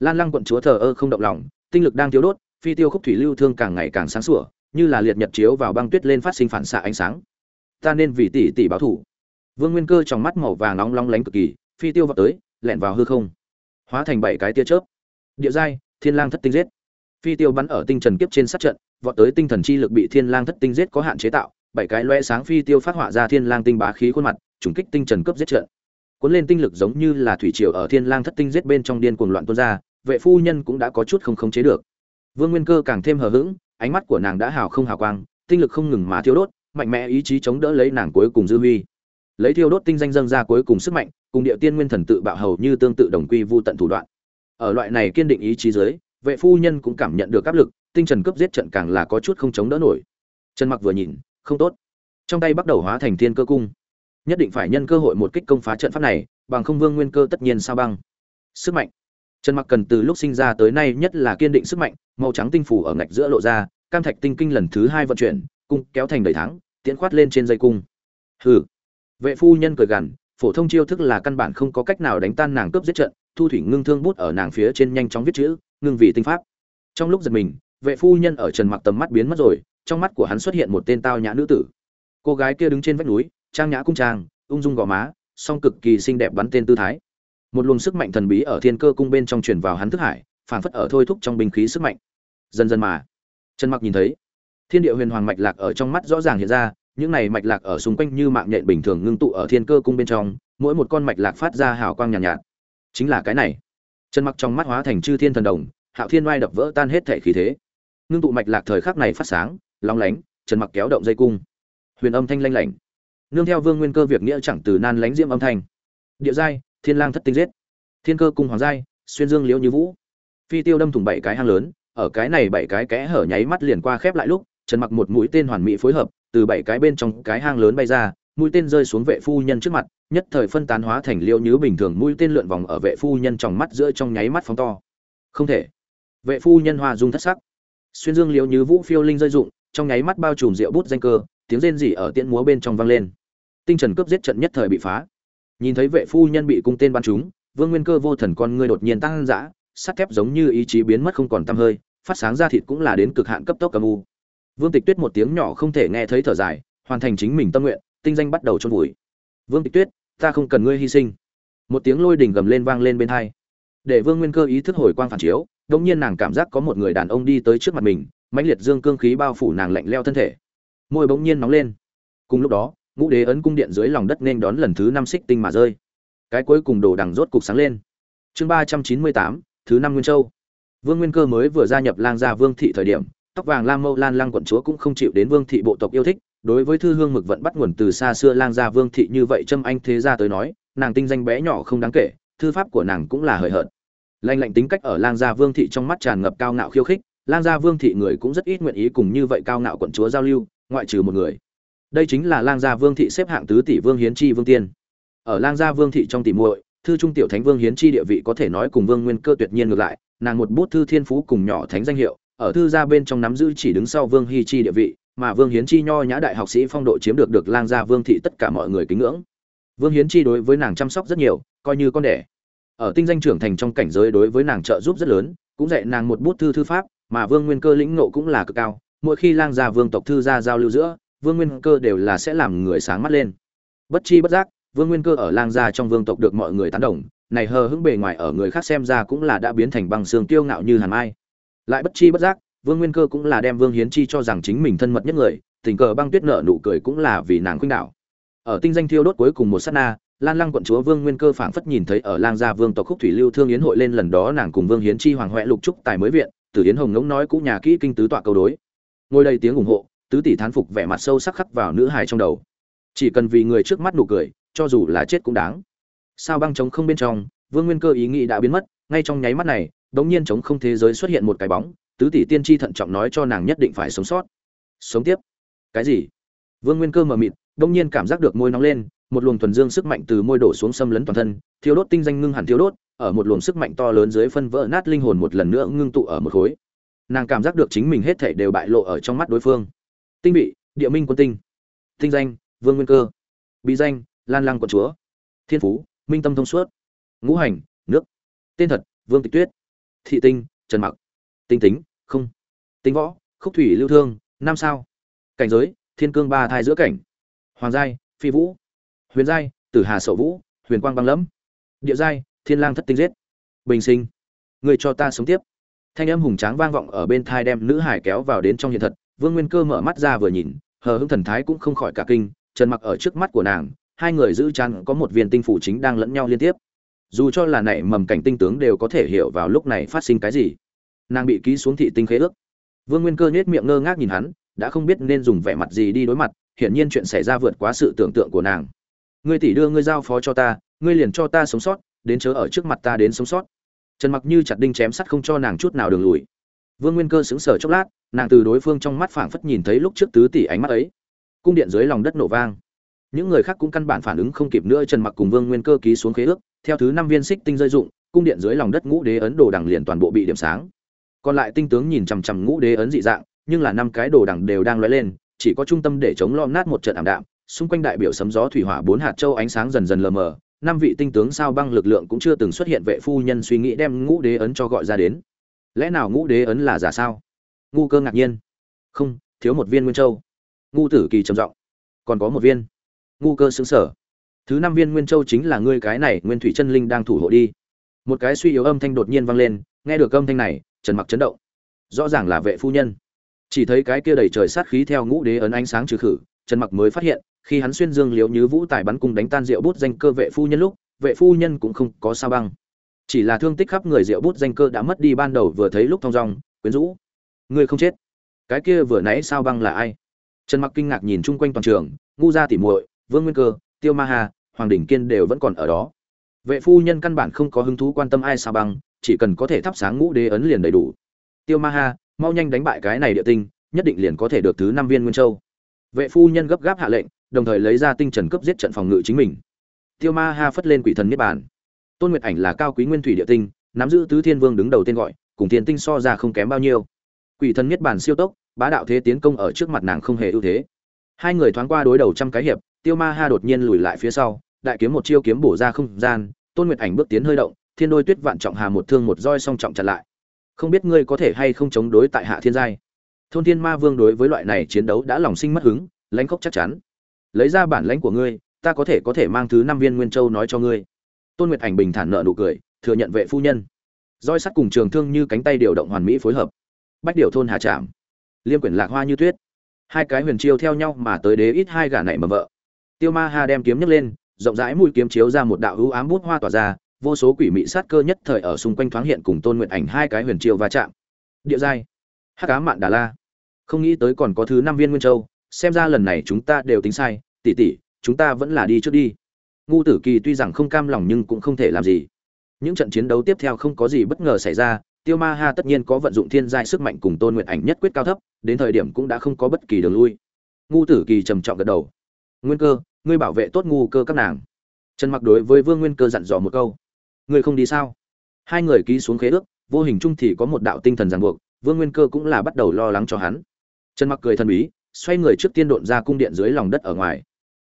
Lan lăng quận chúa thờ ơ không động lòng, tinh lực đang thiếu đốt, phi tiêu khúc thủy lưu thương càng ngày càng sáng sủa, như là liệt nhật chiếu vào băng tuyết lên phát sinh phản xạ ánh sáng. Ta nên vì tỷ tỷ báo thủ vương nguyên cơ trong mắt màu vàng nóng long lánh cực kỳ, phi tiêu vọt tới lẹn vào hư không. Hóa thành bảy cái tia chớp. Địa giai, thiên lang thất tinh giết. Phi tiêu bắn ở tinh trần kiếp trên sát trận, vọt tới tinh thần chi lực bị thiên lang thất tinh giết có hạn chế tạo, bảy cái loe sáng phi tiêu phát họa ra thiên lang tinh bá khí khuôn mặt, trùng kích tinh trần cướp giết trận. Cuốn lên tinh lực giống như là thủy triều ở thiên lang thất tinh giết bên trong điên cuồng loạn tuôn ra, vệ phu nhân cũng đã có chút không khống chế được. Vương nguyên cơ càng thêm hờ hững, ánh mắt của nàng đã hào không hào quang, tinh lực không ngừng mà thiêu đốt, mạnh mẽ ý chí chống đỡ lấy nàng cuối cùng dư huy lấy thiêu đốt tinh danh dâng ra cuối cùng sức mạnh, cùng địa tiên nguyên thần tự bạo hầu như tương tự đồng quy vu tận thủ đoạn. Ở loại này kiên định ý chí dưới, vệ phu nhân cũng cảm nhận được áp lực, tinh trần cướp giết trận càng là có chút không chống đỡ nổi. Trần mặc vừa nhìn, không tốt. Trong tay bắt đầu hóa thành thiên cơ cung. Nhất định phải nhân cơ hội một kích công phá trận pháp này, bằng không vương nguyên cơ tất nhiên sao băng. Sức mạnh. Trần mặc cần từ lúc sinh ra tới nay nhất là kiên định sức mạnh, màu trắng tinh phủ ở ngạch giữa lộ ra, cam thạch tinh kinh lần thứ hai vận chuyển, cung kéo thành đầy tháng, tiễn khoát lên trên dây cung. Hừ vệ phu nhân cười gằn, phổ thông chiêu thức là căn bản không có cách nào đánh tan nàng cướp giết trận, thu thủy ngưng thương bút ở nàng phía trên nhanh chóng viết chữ, ngưng vị tinh pháp. Trong lúc giật mình, vệ phu nhân ở trần mặc tầm mắt biến mất rồi, trong mắt của hắn xuất hiện một tên tao nhã nữ tử. Cô gái kia đứng trên vách núi, trang nhã cung trang, ung dung gò má, song cực kỳ xinh đẹp bắn tên tư thái. Một luồng sức mạnh thần bí ở thiên cơ cung bên trong truyền vào hắn thức hải phản phất ở thôi thúc trong binh khí sức mạnh. Dần dần mà, trần mặc nhìn thấy, thiên địa huyền hoàng mạch lạc ở trong mắt rõ ràng hiện ra những này mạch lạc ở xung quanh như mạng nhện bình thường ngưng tụ ở thiên cơ cung bên trong mỗi một con mạch lạc phát ra hào quang nhàn nhạt, nhạt chính là cái này. Chân mặc trong mắt hóa thành chư thiên thần đồng hạo thiên oai đập vỡ tan hết thể khí thế. Ngưng tụ mạch lạc thời khắc này phát sáng long lánh trần mặc kéo động dây cung. Huyền âm thanh lanh lảnh. Nương theo vương nguyên cơ việc nghĩa chẳng từ nan lánh diễm âm thanh. Địa giai thiên lang thất tinh giết. Thiên cơ cung hoàng giai xuyên dương liễu như vũ. Phi tiêu đâm thủng bảy cái hang lớn ở cái này bảy cái kẽ hở nháy mắt liền qua khép lại lúc trần mặc một mũi tên hoàn mỹ phối hợp, từ bảy cái bên trong cái hang lớn bay ra, mũi tên rơi xuống vệ phu nhân trước mặt, nhất thời phân tán hóa thành liễu như bình thường mũi tên lượn vòng ở vệ phu nhân trong mắt giữa trong nháy mắt phóng to. Không thể. Vệ phu nhân hoa dung thất sắc. Xuyên dương liễu như vũ phiêu linh rơi dụng, trong nháy mắt bao trùm rượu bút danh cơ, tiếng rên rỉ ở tiễn múa bên trong vang lên. Tinh trần cướp giết trận nhất thời bị phá. Nhìn thấy vệ phu nhân bị cung tên bắn trúng, vương nguyên cơ vô thần con ngươi đột nhiên tăng dã, sắt thép giống như ý chí biến mất không còn tăm hơi, phát sáng ra thịt cũng là đến cực hạn cấp tốc cầm u vương tịch tuyết một tiếng nhỏ không thể nghe thấy thở dài, hoàn thành chính mình tâm nguyện, tinh danh bắt đầu chôn vùi. Vương tịch tuyết, ta không cần ngươi hy sinh. Một tiếng lôi đình gầm lên vang lên bên hai. Để vương nguyên cơ ý thức hồi quang phản chiếu, đột nhiên nàng cảm giác có một người đàn ông đi tới trước mặt mình, mãnh liệt dương cương khí bao phủ nàng lạnh leo thân thể. Môi bỗng nhiên nóng lên. Cùng lúc đó, ngũ đế ấn cung điện dưới lòng đất nên đón lần thứ năm xích tinh mà rơi. Cái cuối cùng đồ đằng rốt cục sáng lên. Chương ba trăm chín mươi tám, thứ năm nguyên châu. Vương nguyên cơ mới vừa gia nhập lang gia vương thị thời điểm tóc vàng lam mâu lan lang quận chúa cũng không chịu đến vương thị bộ tộc yêu thích, đối với thư hương mực vận bắt nguồn từ xa xưa lang gia vương thị như vậy trâm anh thế gia tới nói, nàng tinh danh bé nhỏ không đáng kể, thư pháp của nàng cũng là hời hợt. Lanh lạnh tính cách ở lang gia vương thị trong mắt tràn ngập cao ngạo khiêu khích, lang gia vương thị người cũng rất ít nguyện ý cùng như vậy cao ngạo quận chúa giao lưu, ngoại trừ một người. Đây chính là lang gia vương thị xếp hạng tứ tỷ vương hiến chi vương tiên. Ở lang gia vương thị trong tỷ muội, thư trung tiểu thánh vương hiến chi địa vị có thể nói cùng vương nguyên cơ tuyệt nhiên ngược lại, nàng một bút thư thiên phú cùng nhỏ thánh danh hiệu ở thư gia bên trong nắm giữ chỉ đứng sau vương hi chi địa vị, mà vương hiến chi nho nhã đại học sĩ phong độ chiếm được được lang gia vương thị tất cả mọi người kính ngưỡng. Vương hiến chi đối với nàng chăm sóc rất nhiều, coi như con đẻ. Ở tinh danh trưởng thành trong cảnh giới đối với nàng trợ giúp rất lớn, cũng dạy nàng một bút thư thư pháp, mà vương nguyên cơ lĩnh ngộ cũng là cực cao. Mỗi khi lang gia vương tộc thư gia giao lưu giữa, vương nguyên cơ đều là sẽ làm người sáng mắt lên. Bất chi bất giác, vương nguyên cơ ở lang gia trong vương tộc được mọi người tán đồng, này hờ hững bề ngoài ở người khác xem ra cũng là đã biến thành băng xương kiêu ngạo như hàn mai lại bất chi bất giác, vương nguyên cơ cũng là đem vương hiến chi cho rằng chính mình thân mật nhất người, tình cờ băng tuyết nợ nụ cười cũng là vì nàng khuynh đạo ở tinh danh thiêu đốt cuối cùng một sát na, lan lăng quận chúa vương nguyên cơ phảng phất nhìn thấy ở lang gia vương tộc khúc thủy lưu thương yến hội lên lần đó nàng cùng vương hiến chi hoàng huệ lục trúc tài mới viện, tử yến hồng ngỗng nói cũ nhà kỹ kinh tứ tọa câu đối. Ngồi đây tiếng ủng hộ, tứ tỷ thán phục vẻ mặt sâu sắc khắc vào nữ hài trong đầu. Chỉ cần vì người trước mắt nụ cười, cho dù là chết cũng đáng. Sao băng trống không bên trong, vương nguyên cơ ý nghĩ đã biến mất, ngay trong nháy mắt này đống nhiên chống không thế giới xuất hiện một cái bóng, tứ tỷ tiên tri thận trọng nói cho nàng nhất định phải sống sót. Sống tiếp? Cái gì? Vương nguyên cơ mờ mịt, đống nhiên cảm giác được môi nóng lên, một luồng thuần dương sức mạnh từ môi đổ xuống xâm lấn toàn thân thiếu đốt tinh danh ngưng hẳn thiếu đốt, ở một luồng sức mạnh to lớn dưới phân vỡ nát linh hồn một lần nữa ngưng tụ ở một khối. Nàng cảm giác được chính mình hết thảy đều bại lộ ở trong mắt đối phương. Tinh vị, địa minh quân tinh. Tinh danh, vương nguyên cơ. Bí danh, lan lăng quận chúa. Thiên phú, minh tâm thông suốt. Ngũ hành, nước. Tên thật, vương tịch tuyết thị tinh, trần mặc. Tinh tính, không. Tính võ, khúc thủy lưu thương, năm sao. Cảnh giới, thiên cương ba thai giữa cảnh. Hoàng giai, phi vũ. Huyền giai, tử hà sậu vũ, huyền quang băng lẫm. Địa giai, thiên lang thất tinh giết. Bình sinh. Người cho ta sống tiếp. Thanh âm hùng tráng vang vọng ở bên thai đem nữ hải kéo vào đến trong hiện thật. Vương nguyên cơ mở mắt ra vừa nhìn, hờ hững thần thái cũng không khỏi cả kinh. Trần mặc ở trước mắt của nàng, hai người giữ chăn có một viên tinh phủ chính đang lẫn nhau liên tiếp dù cho là nảy mầm cảnh tinh tướng đều có thể hiểu vào lúc này phát sinh cái gì. Nàng bị ký xuống thị tinh khế ước. Vương nguyên cơ nhếch miệng ngơ ngác nhìn hắn, đã không biết nên dùng vẻ mặt gì đi đối mặt, hiển nhiên chuyện xảy ra vượt quá sự tưởng tượng của nàng. Ngươi tỷ đưa ngươi giao phó cho ta, ngươi liền cho ta sống sót, đến chớ ở trước mặt ta đến sống sót. Trần mặc như chặt đinh chém sắt không cho nàng chút nào đường lùi. Vương nguyên cơ sững sờ chốc lát, nàng từ đối phương trong mắt phảng phất nhìn thấy lúc trước tứ tỷ ánh mắt ấy. Cung điện dưới lòng đất nổ vang những người khác cũng căn bản phản ứng không kịp nữa, trần mặc cùng vương nguyên cơ ký xuống khế ước, theo thứ năm viên xích tinh rơi dụng, cung điện dưới lòng đất ngũ đế ấn đồ đằng liền toàn bộ bị điểm sáng. Còn lại tinh tướng nhìn chằm chằm ngũ đế ấn dị dạng, nhưng là năm cái đồ đằng đều đang lóe lên, chỉ có trung tâm để chống lom nát một trận ảm đạm, xung quanh đại biểu sấm gió thủy hỏa bốn hạt châu ánh sáng dần dần lờ mờ, năm vị tinh tướng sao băng lực lượng cũng chưa từng xuất hiện, vệ phu nhân suy nghĩ đem ngũ đế ấn cho gọi ra đến. Lẽ nào ngũ đế ấn là giả sao? Ngu cơ ngạc nhiên. Không, thiếu một viên nguyên châu. Ngu tử kỳ trầm giọng. Còn có một viên ngu cơ xứng sở. Thứ năm viên nguyên châu chính là ngươi cái này nguyên thủy chân linh đang thủ hộ đi. Một cái suy yếu âm thanh đột nhiên vang lên, nghe được âm thanh này, trần mặc chấn động. Rõ ràng là vệ phu nhân. Chỉ thấy cái kia đầy trời sát khí theo ngũ đế ấn ánh sáng trừ khử, trần mặc mới phát hiện, khi hắn xuyên dương liếu như vũ tài bắn cung đánh tan rượu bút danh cơ vệ phu nhân lúc, vệ phu nhân cũng không có sao băng. Chỉ là thương tích khắp người rượu bút danh cơ đã mất đi ban đầu vừa thấy lúc thong dong, quyến rũ. Ngươi không chết. Cái kia vừa nãy sao băng là ai? Trần mặc kinh ngạc nhìn chung quanh toàn trường, ngu ra tỉ muội vương nguyên cơ tiêu ma hà hoàng Đình kiên đều vẫn còn ở đó. Vệ phu nhân căn bản không có hứng thú quan tâm ai sao băng chỉ cần có thể thắp sáng ngũ đế ấn liền đầy đủ. Tiêu ma Hà, mau nhanh đánh bại cái này địa tinh nhất định liền có thể được thứ năm viên nguyên châu. Vệ phu nhân gấp gáp hạ lệnh đồng thời lấy ra tinh trần cấp giết trận phòng ngự chính mình. Tiêu ma ha phất lên quỷ thần niết bàn. Tôn nguyệt ảnh là cao quý nguyên thủy địa tinh nắm giữ tứ thiên vương đứng đầu tên gọi cùng thiên tinh so ra không kém bao nhiêu. Quỷ thần niết bàn siêu tốc bá đạo thế tiến công ở trước mặt nàng không hề ưu thế. Hai người thoáng qua đối đầu trăm cái hiệp tiêu ma ha đột nhiên lùi lại phía sau, đại kiếm một chiêu kiếm bổ ra không gian, tôn nguyệt ảnh bước tiến hơi động, thiên đôi tuyết vạn trọng hà một thương một roi song trọng chặn lại. Không biết ngươi có thể hay không chống đối tại hạ thiên giai? Thôn thiên ma vương đối với loại này chiến đấu đã lòng sinh mất hứng, lãnh khốc chắc chắn. Lấy ra bản lãnh của ngươi, ta có thể có thể mang thứ năm viên nguyên châu nói cho ngươi. Tôn nguyệt ảnh bình thản nợ nụ cười, thừa nhận vệ phu nhân. Roi sắt cùng trường thương như cánh tay điều động hoàn mỹ phối hợp. Bách điều thôn hà trạm. Liêm quyển lạc hoa như tuyết. Hai cái huyền chiêu theo nhau mà tới đế ít hai gả này mà vợ tiêu ma ha đem kiếm nhấc lên, rộng rãi mũi kiếm chiếu ra một đạo hữu ám bút hoa tỏa ra, vô số quỷ mị sát cơ nhất thời ở xung quanh thoáng hiện cùng tôn nguyện ảnh hai cái huyền chiêu va chạm. Địa giai. Hắc ám mạn đà la. Không nghĩ tới còn có thứ năm viên nguyên châu, xem ra lần này chúng ta đều tính sai, tỷ tỷ, chúng ta vẫn là đi trước đi. Ngu tử kỳ tuy rằng không cam lòng nhưng cũng không thể làm gì. Những trận chiến đấu tiếp theo không có gì bất ngờ xảy ra, tiêu ma ha tất nhiên có vận dụng thiên giai sức mạnh cùng tôn nguyện ảnh nhất quyết cao thấp, đến thời điểm cũng đã không có bất kỳ đường lui. Ngu tử kỳ trầm trọng gật đầu nguyên cơ, ngươi bảo vệ tốt ngu cơ các nàng. Trần mặc đối với vương nguyên cơ dặn dò một câu. Ngươi không đi sao? Hai người ký xuống khế ước, vô hình chung thì có một đạo tinh thần ràng buộc, vương nguyên cơ cũng là bắt đầu lo lắng cho hắn. Trần mặc cười thần bí, xoay người trước tiên độn ra cung điện dưới lòng đất ở ngoài.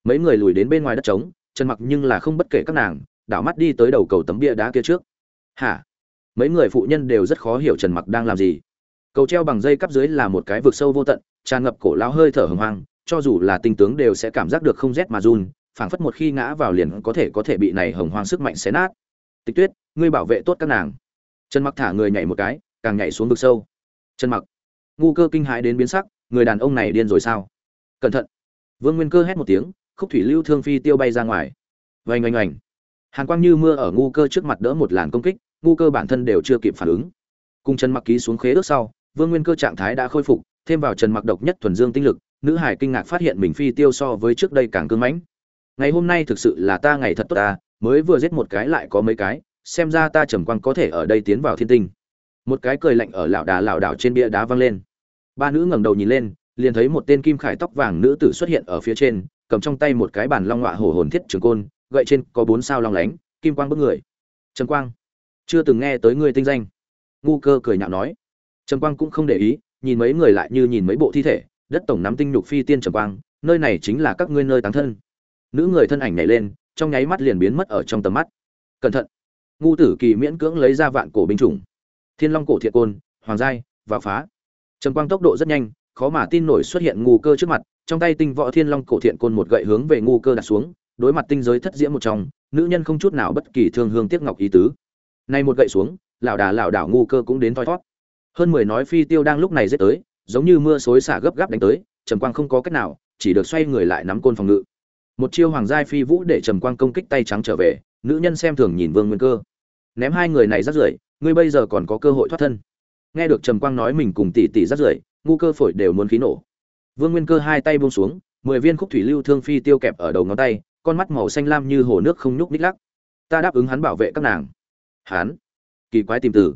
Mấy người lùi đến bên ngoài đất trống, trần mặc nhưng là không bất kể các nàng, đảo mắt đi tới đầu cầu tấm bia đá kia trước. Hả? Mấy người phụ nhân đều rất khó hiểu trần mặc đang làm gì. Cầu treo bằng dây cắp dưới là một cái vực sâu vô tận, tràn ngập cổ lão hơi thở hừng hoang cho dù là tinh tướng đều sẽ cảm giác được không rét mà run, phảng phất một khi ngã vào liền có thể có thể bị này hồng hoang sức mạnh xé nát. Tịch tuyết, ngươi bảo vệ tốt các nàng. Trần mặc thả người nhảy một cái, càng nhảy xuống vực sâu. Trần mặc, ngu cơ kinh hãi đến biến sắc, người đàn ông này điên rồi sao? Cẩn thận. Vương nguyên cơ hét một tiếng, khúc thủy lưu thương phi tiêu bay ra ngoài. Vành oanh oanh. Hàn quang như mưa ở ngu cơ trước mặt đỡ một làn công kích, ngu cơ bản thân đều chưa kịp phản ứng. Cùng trần mặc ký xuống khế ước sau, vương nguyên cơ trạng thái đã khôi phục, thêm vào trần mặc độc nhất thuần dương tinh lực nữ hải kinh ngạc phát hiện mình phi tiêu so với trước đây càng cương mãnh. Ngày hôm nay thực sự là ta ngày thật tốt ta, mới vừa giết một cái lại có mấy cái, xem ra ta trầm quang có thể ở đây tiến vào thiên tinh. Một cái cười lạnh ở lão đà lão đảo trên bia đá văng lên. Ba nữ ngẩng đầu nhìn lên, liền thấy một tên kim khải tóc vàng nữ tử xuất hiện ở phía trên, cầm trong tay một cái bàn long ngọa hổ hồn thiết trường côn, gậy trên có bốn sao long lánh, kim quang bức người. Trầm quang, chưa từng nghe tới người tinh danh. Ngu cơ cười nhạo nói. Trầm quang cũng không để ý, nhìn mấy người lại như nhìn mấy bộ thi thể đất tổng nắm tinh nhục phi tiên trầm quang nơi này chính là các ngươi nơi táng thân. Nữ người thân ảnh nhảy lên trong nháy mắt liền biến mất ở trong tầm mắt. Cẩn thận. Ngu tử kỳ miễn cưỡng lấy ra vạn cổ binh chủng. Thiên long cổ thiện côn hoàng giai và phá. Trầm quang tốc độ rất nhanh khó mà tin nổi xuất hiện ngu cơ trước mặt trong tay tinh võ thiên long cổ thiện côn một gậy hướng về ngu cơ đặt xuống đối mặt tinh giới thất diễm một trong nữ nhân không chút nào bất kỳ thương hương tiếc ngọc ý tứ. Này một gậy xuống, lão đà lão đảo ngu cơ cũng đến thoi thoát. Hơn mười nói phi tiêu đang lúc này giết tới, giống như mưa xối xả gấp gáp đánh tới, Trầm Quang không có cách nào, chỉ được xoay người lại nắm côn phòng ngự. Một chiêu hoàng giai phi vũ để Trầm Quang công kích tay trắng trở về, nữ nhân xem thường nhìn Vương Nguyên Cơ. Ném hai người này rất rưởi, ngươi bây giờ còn có cơ hội thoát thân. Nghe được Trầm Quang nói mình cùng tỷ tỷ rất rưởi, ngu cơ phổi đều muốn khí nổ. Vương Nguyên Cơ hai tay buông xuống, mười viên khúc thủy lưu thương phi tiêu kẹp ở đầu ngón tay, con mắt màu xanh lam như hồ nước không nhúc nhích lắc. Ta đáp ứng hắn bảo vệ các nàng. Hắn? Kỳ quái tìm từ.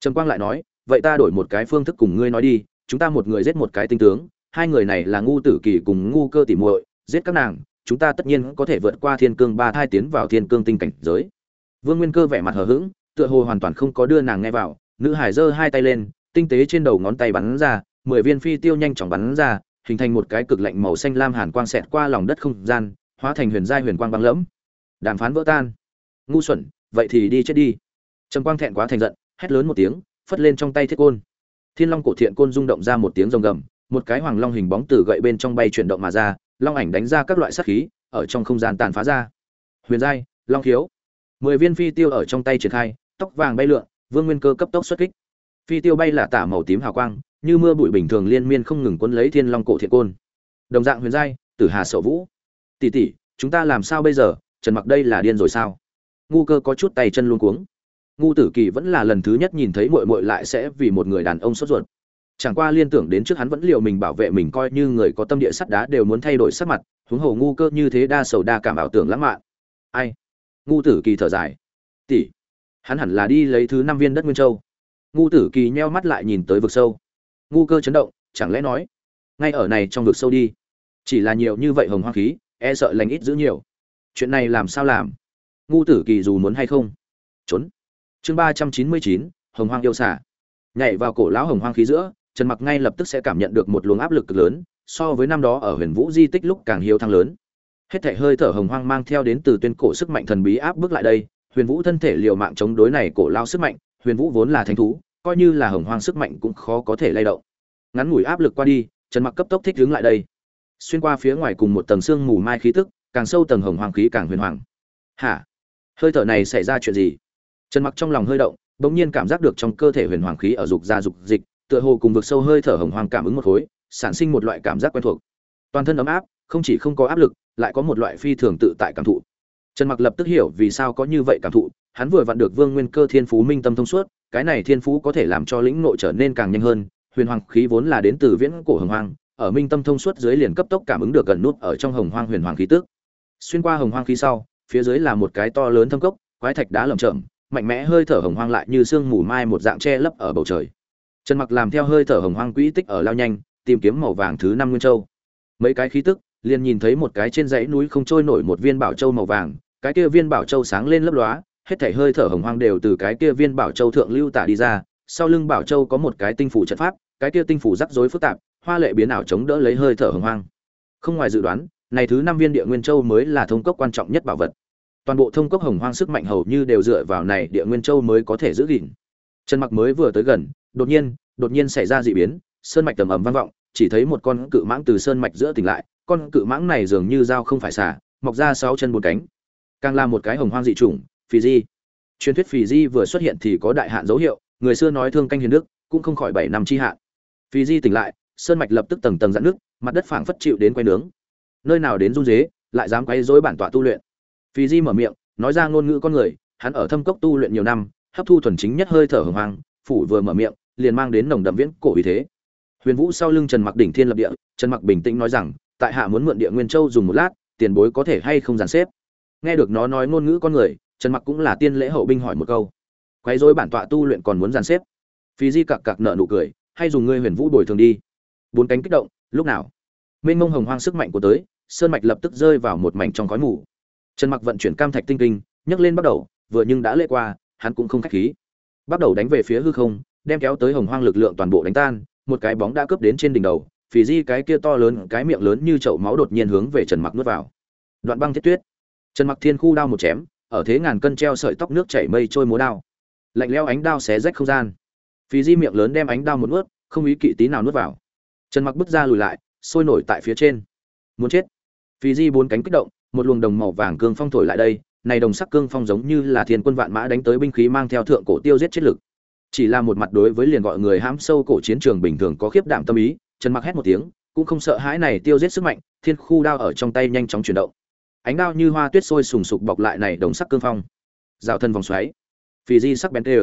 Trầm Quang lại nói, vậy ta đổi một cái phương thức cùng ngươi nói đi, chúng ta một người giết một cái tinh tướng, hai người này là ngu tử kỳ cùng ngu cơ tỉ muội, giết các nàng, chúng ta tất nhiên có thể vượt qua thiên cương ba thai tiến vào thiên cương tinh cảnh giới. Vương Nguyên Cơ vẻ mặt hờ hững, tựa hồ hoàn toàn không có đưa nàng nghe vào, nữ hải giơ hai tay lên, tinh tế trên đầu ngón tay bắn ra, mười viên phi tiêu nhanh chóng bắn ra, hình thành một cái cực lạnh màu xanh lam hàn quang xẹt qua lòng đất không gian, hóa thành huyền giai huyền quang băng lẫm. Đàm phán vỡ tan. Ngu xuẩn, vậy thì đi chết đi. Trầm Quang thẹn quá thành giận, hét lớn một tiếng, phất lên trong tay thiết côn. Thiên Long cổ thiện côn rung động ra một tiếng rồng gầm, một cái hoàng long hình bóng từ gậy bên trong bay chuyển động mà ra, long ảnh đánh ra các loại sát khí, ở trong không gian tàn phá ra. Huyền giai, long khiếu. Mười viên phi tiêu ở trong tay triển khai, tóc vàng bay lượn, Vương Nguyên Cơ cấp tốc xuất kích. Phi tiêu bay là tả màu tím hào quang, như mưa bụi bình thường liên miên không ngừng cuốn lấy Thiên Long cổ thiện côn. Đồng dạng huyền giai, Tử Hà Sậu Vũ. Tỷ tỷ, chúng ta làm sao bây giờ? Trần Mặc đây là điên rồi sao? Ngu Cơ có chút tay chân luống cuống. Ngu Tử Kỳ vẫn là lần thứ nhất nhìn thấy muội muội lại sẽ vì một người đàn ông sốt ruột. Chẳng qua liên tưởng đến trước hắn vẫn liều mình bảo vệ mình coi như người có tâm địa sắt đá đều muốn thay đổi sắc mặt, huống hồ ngu cơ như thế đa sầu đa cảm ảo tưởng lãng mạn. Ai? Ngu Tử Kỳ thở dài. Tỷ, hắn hẳn là đi lấy thứ năm viên đất nguyên châu. Ngu Tử Kỳ nheo mắt lại nhìn tới vực sâu. Ngu cơ chấn động, chẳng lẽ nói, ngay ở này trong vực sâu đi. Chỉ là nhiều như vậy hồng hoang khí, e sợ lành ít giữ nhiều. Chuyện này làm sao làm? Ngu Tử Kỳ dù muốn hay không, trốn. Chương ba trăm chín mươi chín Hồng Hoang yêu xả. Nhảy vào cổ lão hồng hoang khí giữa, Trần Mặc ngay lập tức sẽ cảm nhận được một luồng áp lực cực lớn, so với năm đó ở Huyền Vũ di tích lúc càng hiếu thăng lớn. Hết thảy hơi thở hồng hoang mang theo đến từ tuyên cổ sức mạnh thần bí áp bước lại đây, Huyền Vũ thân thể liều mạng chống đối này cổ lao sức mạnh, Huyền Vũ vốn là thánh thú, coi như là hồng hoang sức mạnh cũng khó có thể lay động. Ngắn ngủi áp lực qua đi, Trần Mặc cấp tốc thích ứng lại đây. Xuyên qua phía ngoài cùng một tầng xương mù mai khí tức, càng sâu tầng hồng hoang khí càng huyền hoàng. Hả? Hơi thở này xảy ra chuyện gì? Trần Mặc trong lòng hơi động, bỗng nhiên cảm giác được trong cơ thể huyền hoàng khí ở dục ra dục dịch, tựa hồ cùng vực sâu hơi thở hồng hoàng cảm ứng một khối, sản sinh một loại cảm giác quen thuộc. Toàn thân ấm áp, không chỉ không có áp lực, lại có một loại phi thường tự tại cảm thụ. Trần Mặc lập tức hiểu vì sao có như vậy cảm thụ, hắn vừa vặn được Vương Nguyên Cơ Thiên Phú Minh Tâm thông suốt, cái này thiên phú có thể làm cho lĩnh nội trở nên càng nhanh hơn, huyền hoàng khí vốn là đến từ viễn cổ hồng hoàng, ở Minh Tâm thông suốt dưới liền cấp tốc cảm ứng được gần nút ở trong hồng hoang huyền hoàng khí tức. Xuyên qua hồng hoang khí sau, phía dưới là một cái to lớn thâm cốc, quái thạch đá lởm chởm, mạnh mẽ hơi thở hồng hoang lại như sương mù mai một dạng che lấp ở bầu trời. Trần mặc làm theo hơi thở hồng hoang quỹ tích ở lao nhanh, tìm kiếm màu vàng thứ năm nguyên châu. Mấy cái khí tức, liền nhìn thấy một cái trên dãy núi không trôi nổi một viên bảo châu màu vàng, cái kia viên bảo châu sáng lên lấp lóa, hết thảy hơi thở hồng hoang đều từ cái kia viên bảo châu thượng lưu tả đi ra, sau lưng bảo châu có một cái tinh phủ trận pháp, cái kia tinh phủ rắc rối phức tạp, hoa lệ biến ảo chống đỡ lấy hơi thở hồng hoang. Không ngoài dự đoán, này thứ năm viên địa nguyên châu mới là thông cốc quan trọng nhất bảo vật toàn bộ thông cốc hồng hoang sức mạnh hầu như đều dựa vào này địa nguyên châu mới có thể giữ gìn. Trần mặc mới vừa tới gần, đột nhiên đột nhiên xảy ra dị biến, sơn mạch tầm ầm vang vọng, chỉ thấy một con cự mãng từ sơn mạch giữa tỉnh lại, con cự mãng này dường như dao không phải xả mọc ra sáu chân bốn cánh. Càng là một cái hồng hoang dị chủng, phì di. Truyền thuyết phì di vừa xuất hiện thì có đại hạn dấu hiệu, người xưa nói thương canh hiền đức, cũng không khỏi bảy năm chi hạn. Phì di tỉnh lại, sơn mạch lập tức tầng tầng dạn nước mặt đất phảng phất chịu đến quay nướng. Nơi nào đến run dế lại dám quay dối bản tọa tu luyện. Phi Di mở miệng, nói ra ngôn ngữ con người, hắn ở thâm cốc tu luyện nhiều năm, hấp thu thuần chính nhất hơi thở hồng hoàng, phủ vừa mở miệng, liền mang đến nồng đậm viễn cổ uy thế. Huyền Vũ sau lưng Trần Mặc đỉnh thiên lập địa, Trần Mặc bình tĩnh nói rằng, tại hạ muốn mượn địa nguyên châu dùng một lát, tiền bối có thể hay không dàn xếp. Nghe được nó nói ngôn ngữ con người, Trần Mặc cũng là tiên lễ hậu binh hỏi một câu. Quấy rối bản tọa tu luyện còn muốn dàn xếp. Phi Di cặc cặc nợ nụ cười, hay dùng ngươi Huyền Vũ bồi thường đi. Bốn cánh kích động, lúc nào? Mênh mông hồng hoang sức mạnh của tới, sơn mạch lập tức rơi vào một mảnh trong khói mù trần mặc vận chuyển cam thạch tinh kinh, nhấc lên bắt đầu, vừa nhưng đã lễ qua, hắn cũng không khách khí. Bắt đầu đánh về phía hư không, đem kéo tới hồng hoang lực lượng toàn bộ đánh tan, một cái bóng đã cướp đến trên đỉnh đầu, phì di cái kia to lớn, cái miệng lớn như chậu máu đột nhiên hướng về trần mặc nuốt vào. Đoạn băng thiết tuyết. Trần mặc thiên khu đao một chém, ở thế ngàn cân treo sợi tóc nước chảy mây trôi múa đao. Lạnh leo ánh đao xé rách không gian. Phì di miệng lớn đem ánh đao một nuốt, không ý kỵ tí nào nuốt vào. Trần mặc bước ra lùi lại, sôi nổi tại phía trên. Muốn chết. Phì di bốn cánh kích động một luồng đồng màu vàng cương phong thổi lại đây, này đồng sắc cương phong giống như là thiên quân vạn mã đánh tới binh khí mang theo thượng cổ tiêu giết chết lực. Chỉ là một mặt đối với liền gọi người hãm sâu cổ chiến trường bình thường có khiếp đảm tâm ý, trần mặc hét một tiếng, cũng không sợ hãi này tiêu giết sức mạnh, thiên khu đao ở trong tay nhanh chóng chuyển động. Ánh đao như hoa tuyết sôi sùng sục bọc lại này đồng sắc cương phong. Rào thân vòng xoáy. Phì di sắc bén tê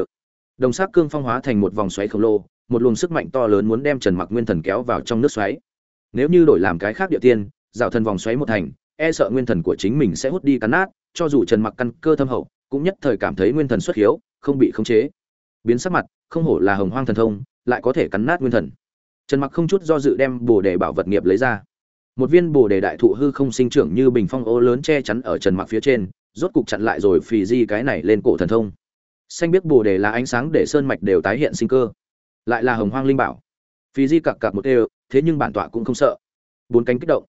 đồng sắc cương phong hóa thành một vòng xoáy khổng lồ, một luồng sức mạnh to lớn muốn đem trần mặc nguyên thần kéo vào trong nước xoáy. Nếu như đổi làm cái khác địa tiên rào thân vòng xoáy một thành e sợ nguyên thần của chính mình sẽ hút đi cắn nát, cho dù trần mặc căn cơ thâm hậu, cũng nhất thời cảm thấy nguyên thần xuất hiếu, không bị khống chế. Biến sắc mặt, không hổ là hồng hoang thần thông, lại có thể cắn nát nguyên thần. Trần mặc không chút do dự đem bồ đề bảo vật nghiệp lấy ra. Một viên bồ đề đại thụ hư không sinh trưởng như bình phong ô lớn che chắn ở trần mặc phía trên, rốt cục chặn lại rồi phì di cái này lên cổ thần thông. Xanh biết bồ đề là ánh sáng để sơn mạch đều tái hiện sinh cơ. Lại là hồng hoang linh bảo. Phì di cặc cặc một đều, thế nhưng bản tọa cũng không sợ. Bốn cánh kích động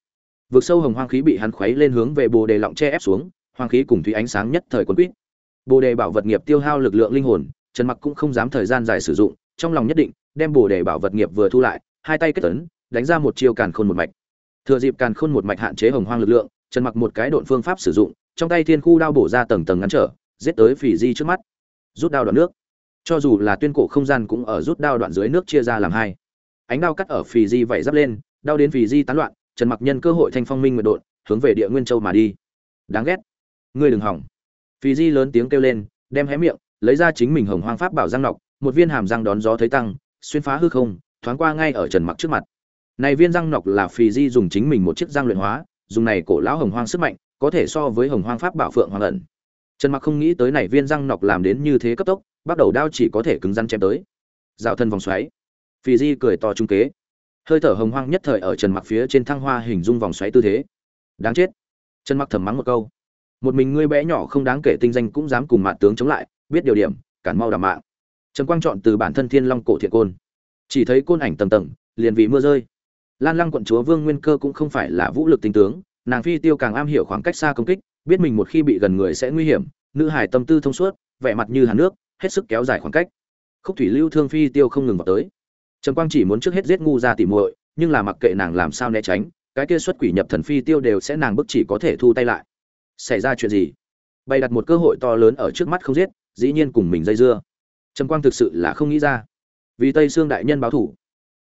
vượt sâu hồng hoang khí bị hắn khuấy lên hướng về bồ đề lọng che ép xuống, hoang khí cùng thủy ánh sáng nhất thời quân quýt. Bồ đề bảo vật nghiệp tiêu hao lực lượng linh hồn, trần mặc cũng không dám thời gian dài sử dụng, trong lòng nhất định, đem bồ đề bảo vật nghiệp vừa thu lại, hai tay kết tấn đánh ra một chiêu càn khôn một mạch. Thừa dịp càn khôn một mạch hạn chế hồng hoang lực lượng, trần mặc một cái độn phương pháp sử dụng, trong tay thiên khu đao bổ ra tầng tầng ngắn trở, giết tới phỉ di trước mắt. Rút đao đoạn nước. Cho dù là tuyên cổ không gian cũng ở rút đao đoạn dưới nước chia ra làm hai. Ánh đao cắt ở phì di vẩy giáp lên, đao đến phì di tán loạn trần mặc nhân cơ hội thanh phong minh nguyệt đột hướng về địa nguyên châu mà đi. Đáng ghét. Ngươi đừng hỏng. Phì di lớn tiếng kêu lên, đem hé miệng, lấy ra chính mình hồng hoang pháp bảo răng nọc, một viên hàm răng đón gió thấy tăng, xuyên phá hư không, thoáng qua ngay ở trần mặc trước mặt. Này viên răng nọc là phì di dùng chính mình một chiếc răng luyện hóa, dùng này cổ lão hồng hoang sức mạnh, có thể so với hồng hoang pháp bảo phượng hoàng ẩn. Trần mặc không nghĩ tới này viên răng nọc làm đến như thế cấp tốc, bắt đầu đao chỉ có thể cứng rắn chém tới. Dạo thân vòng xoáy. Phì di cười to trung kế hơi thở hồng hoang nhất thời ở trần mặc phía trên thăng hoa hình dung vòng xoáy tư thế. Đáng chết. Trần mặc thầm mắng một câu. Một mình ngươi bé nhỏ không đáng kể tinh danh cũng dám cùng mạn tướng chống lại, biết điều điểm, cản mau đảm mạng. Trần quang chọn từ bản thân thiên long cổ thiện côn. Chỉ thấy côn ảnh tầng tầng, liền vì mưa rơi. Lan lăng quận chúa vương nguyên cơ cũng không phải là vũ lực tinh tướng, nàng phi tiêu càng am hiểu khoảng cách xa công kích, biết mình một khi bị gần người sẽ nguy hiểm, nữ hải tâm tư thông suốt, vẻ mặt như hàn nước, hết sức kéo dài khoảng cách. Khúc thủy lưu thương phi tiêu không ngừng vào tới trần quang chỉ muốn trước hết giết ngu ra tỉ muội, nhưng là mặc kệ nàng làm sao né tránh, cái kia xuất quỷ nhập thần phi tiêu đều sẽ nàng bức chỉ có thể thu tay lại. Xảy ra chuyện gì? Bày đặt một cơ hội to lớn ở trước mắt không giết, dĩ nhiên cùng mình dây dưa. Trần quang thực sự là không nghĩ ra. Vì tây xương đại nhân báo thủ.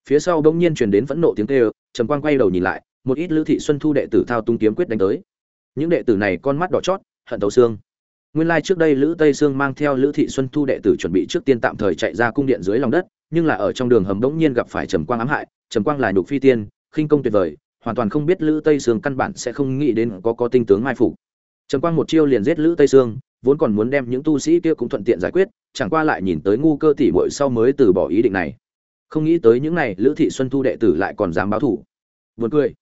Phía sau bỗng nhiên truyền đến phẫn nộ tiếng kêu, trần quang quay đầu nhìn lại, một ít lữ thị xuân thu đệ tử thao tung kiếm quyết đánh tới. Những đệ tử này con mắt đỏ chót, hận tấu xương. Nguyên lai trước đây lữ tây xương mang theo lữ thị xuân thu đệ tử chuẩn bị trước tiên tạm thời chạy ra cung điện dưới lòng đất nhưng là ở trong đường hầm bỗng nhiên gặp phải trầm quang ám hại trầm quang là nhục phi tiên khinh công tuyệt vời hoàn toàn không biết lữ tây sương căn bản sẽ không nghĩ đến có có tinh tướng mai phục. Trầm quang một chiêu liền giết lữ tây sương, vốn còn muốn đem những tu sĩ kia cũng thuận tiện giải quyết chẳng qua lại nhìn tới ngu cơ tỷ muội sau mới từ bỏ ý định này. Không nghĩ tới những này lữ thị xuân thu đệ tử lại còn dám báo thủ. Buồn cười.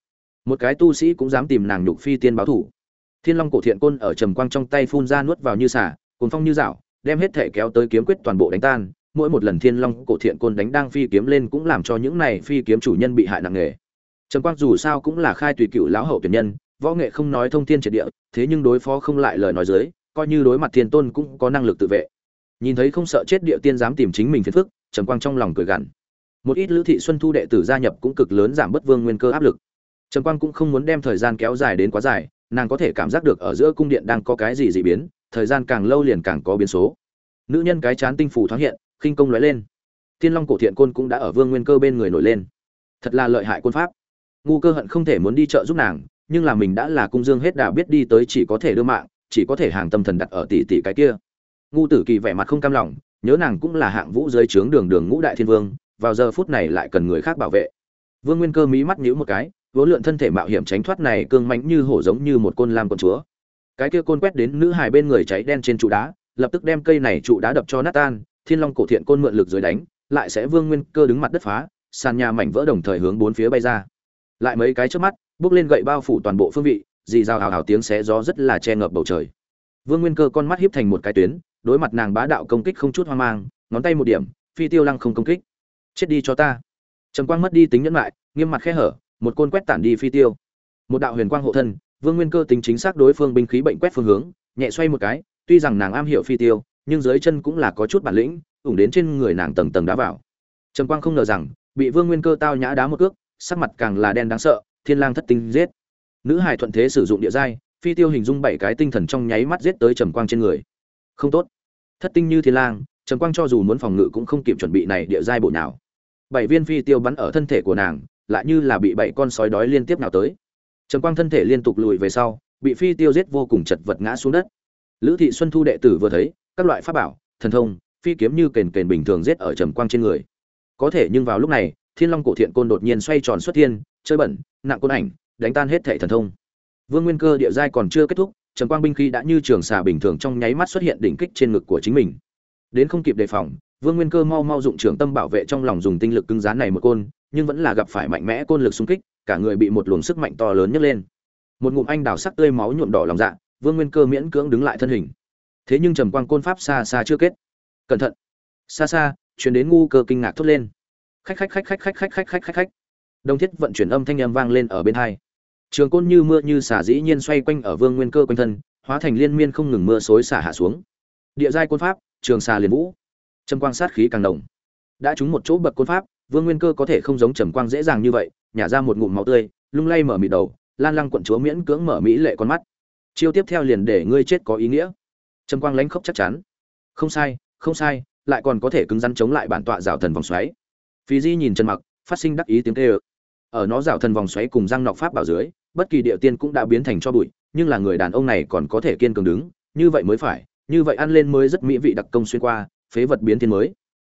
Một cái tu sĩ cũng dám tìm nàng nhục phi tiên báo thủ. Thiên long cổ thiện côn ở trầm quang trong tay phun ra nuốt vào như xả cuốn phong như dạo đem hết thể kéo tới kiếm quyết toàn bộ đánh tan mỗi một lần thiên long cổ thiện côn đánh đang phi kiếm lên cũng làm cho những này phi kiếm chủ nhân bị hại nặng nề. Trần quang dù sao cũng là khai tùy cựu lão hậu tuyển nhân, võ nghệ không nói thông thiên triệt địa, thế nhưng đối phó không lại lời nói dưới, coi như đối mặt thiên tôn cũng có năng lực tự vệ. Nhìn thấy không sợ chết địa tiên dám tìm chính mình phiền phức Trần quang trong lòng cười gằn. Một ít lữ thị xuân thu đệ tử gia nhập cũng cực lớn giảm bất vương nguyên cơ áp lực. Trần quang cũng không muốn đem thời gian kéo dài đến quá dài, nàng có thể cảm giác được ở giữa cung điện đang có cái gì dị biến, thời gian càng lâu liền càng có biến số. Nữ nhân cái chán tinh phủ thoáng hiện khinh công lóe lên. Thiên long cổ thiện côn cũng đã ở vương nguyên cơ bên người nổi lên. Thật là lợi hại côn pháp. Ngu cơ hận không thể muốn đi chợ giúp nàng, nhưng là mình đã là cung dương hết đà biết đi tới chỉ có thể đưa mạng, chỉ có thể hàng tâm thần đặt ở tỷ tỷ cái kia. Ngu tử kỳ vẻ mặt không cam lòng, nhớ nàng cũng là hạng vũ dưới trướng đường đường ngũ đại thiên vương, vào giờ phút này lại cần người khác bảo vệ. Vương nguyên cơ mí mắt nhíu một cái vốn lượn thân thể mạo hiểm tránh thoát này cương mãnh như hổ giống như một côn lam con chúa. Cái kia côn quét đến nữ hài bên người cháy đen trên trụ đá, lập tức đem cây này trụ đá đập cho nát tan thiên long cổ thiện côn mượn lực dưới đánh, lại sẽ vương nguyên cơ đứng mặt đất phá, sàn nhà mảnh vỡ đồng thời hướng bốn phía bay ra. Lại mấy cái trước mắt, bước lên gậy bao phủ toàn bộ phương vị, dì rào hào hào tiếng xé gió rất là che ngập bầu trời. Vương nguyên cơ con mắt hiếp thành một cái tuyến, đối mặt nàng bá đạo công kích không chút hoang mang, ngón tay một điểm, phi tiêu lăng không công kích. Chết đi cho ta. Trầm quang mất đi tính nhẫn lại, nghiêm mặt khẽ hở, một côn quét tản đi phi tiêu. Một đạo huyền quang hộ thân, vương nguyên cơ tính chính xác đối phương binh khí bệnh quét phương hướng, nhẹ xoay một cái, tuy rằng nàng am hiểu phi tiêu nhưng dưới chân cũng là có chút bản lĩnh, ủng đến trên người nàng tầng tầng đá vào. Trầm quang không ngờ rằng, bị vương nguyên cơ tao nhã đá một cước, sắc mặt càng là đen đáng sợ, thiên lang thất tinh giết. Nữ hải thuận thế sử dụng địa giai, phi tiêu hình dung bảy cái tinh thần trong nháy mắt giết tới trầm quang trên người. Không tốt. Thất tinh như thiên lang, trầm quang cho dù muốn phòng ngự cũng không kịp chuẩn bị này địa giai bộ nào. Bảy viên phi tiêu bắn ở thân thể của nàng, lại như là bị bảy con sói đói liên tiếp nào tới. Trầm quang thân thể liên tục lùi về sau, bị phi tiêu giết vô cùng chật vật ngã xuống đất. Lữ thị xuân thu đệ tử vừa thấy các loại pháp bảo, thần thông, phi kiếm như kền kền bình thường giết ở trầm quang trên người. Có thể nhưng vào lúc này, thiên long cổ thiện côn đột nhiên xoay tròn xuất thiên, chơi bẩn, nặng côn ảnh, đánh tan hết thệ thần thông. Vương nguyên cơ địa giai còn chưa kết thúc, trầm quang binh khí đã như trường xà bình thường trong nháy mắt xuất hiện đỉnh kích trên ngực của chính mình. Đến không kịp đề phòng, vương nguyên cơ mau mau dụng trưởng tâm bảo vệ trong lòng dùng tinh lực cứng rán này một côn, nhưng vẫn là gặp phải mạnh mẽ côn lực xung kích, cả người bị một luồng sức mạnh to lớn nhấc lên. Một ngụm anh đào sắc tươi máu nhuộm đỏ lòng dạ vương nguyên cơ miễn cưỡng đứng lại thân hình thế nhưng trầm quang côn pháp xa xa chưa kết. Cẩn thận. Xa xa, chuyển đến ngu cơ kinh ngạc thốt lên. Khách khách khách khách khách khách khách khách khách khách. Đồng thiết vận chuyển âm thanh âm vang lên ở bên hai. Trường côn như mưa như xả dĩ nhiên xoay quanh ở vương nguyên cơ quanh thân, hóa thành liên miên không ngừng mưa xối xả hạ xuống. Địa giai côn pháp, trường xà liền vũ. Trầm quang sát khí càng đồng đã trúng một chỗ bậc côn pháp, vương nguyên cơ có thể không giống trầm quang dễ dàng như vậy, nhả ra một ngụm máu tươi, lung lay mở mịt đầu, lan lăng quận chúa miễn cưỡng mở mỹ lệ con mắt. Chiêu tiếp theo liền để ngươi chết có ý nghĩa trầm quang lãnh khốc chắc chắn. Không sai không sai, lại còn có thể cứng rắn chống lại bản tọa rào thần vòng xoáy. Phí di nhìn trần mặc, phát sinh đắc ý tiếng tê ơ ở nó rào thần vòng xoáy cùng răng nọc pháp bảo dưới, bất kỳ địa tiên cũng đã biến thành cho bụi, nhưng là người đàn ông này còn có thể kiên cường đứng, như vậy mới phải, như vậy ăn lên mới rất mỹ vị đặc công xuyên qua, phế vật biến thiên mới.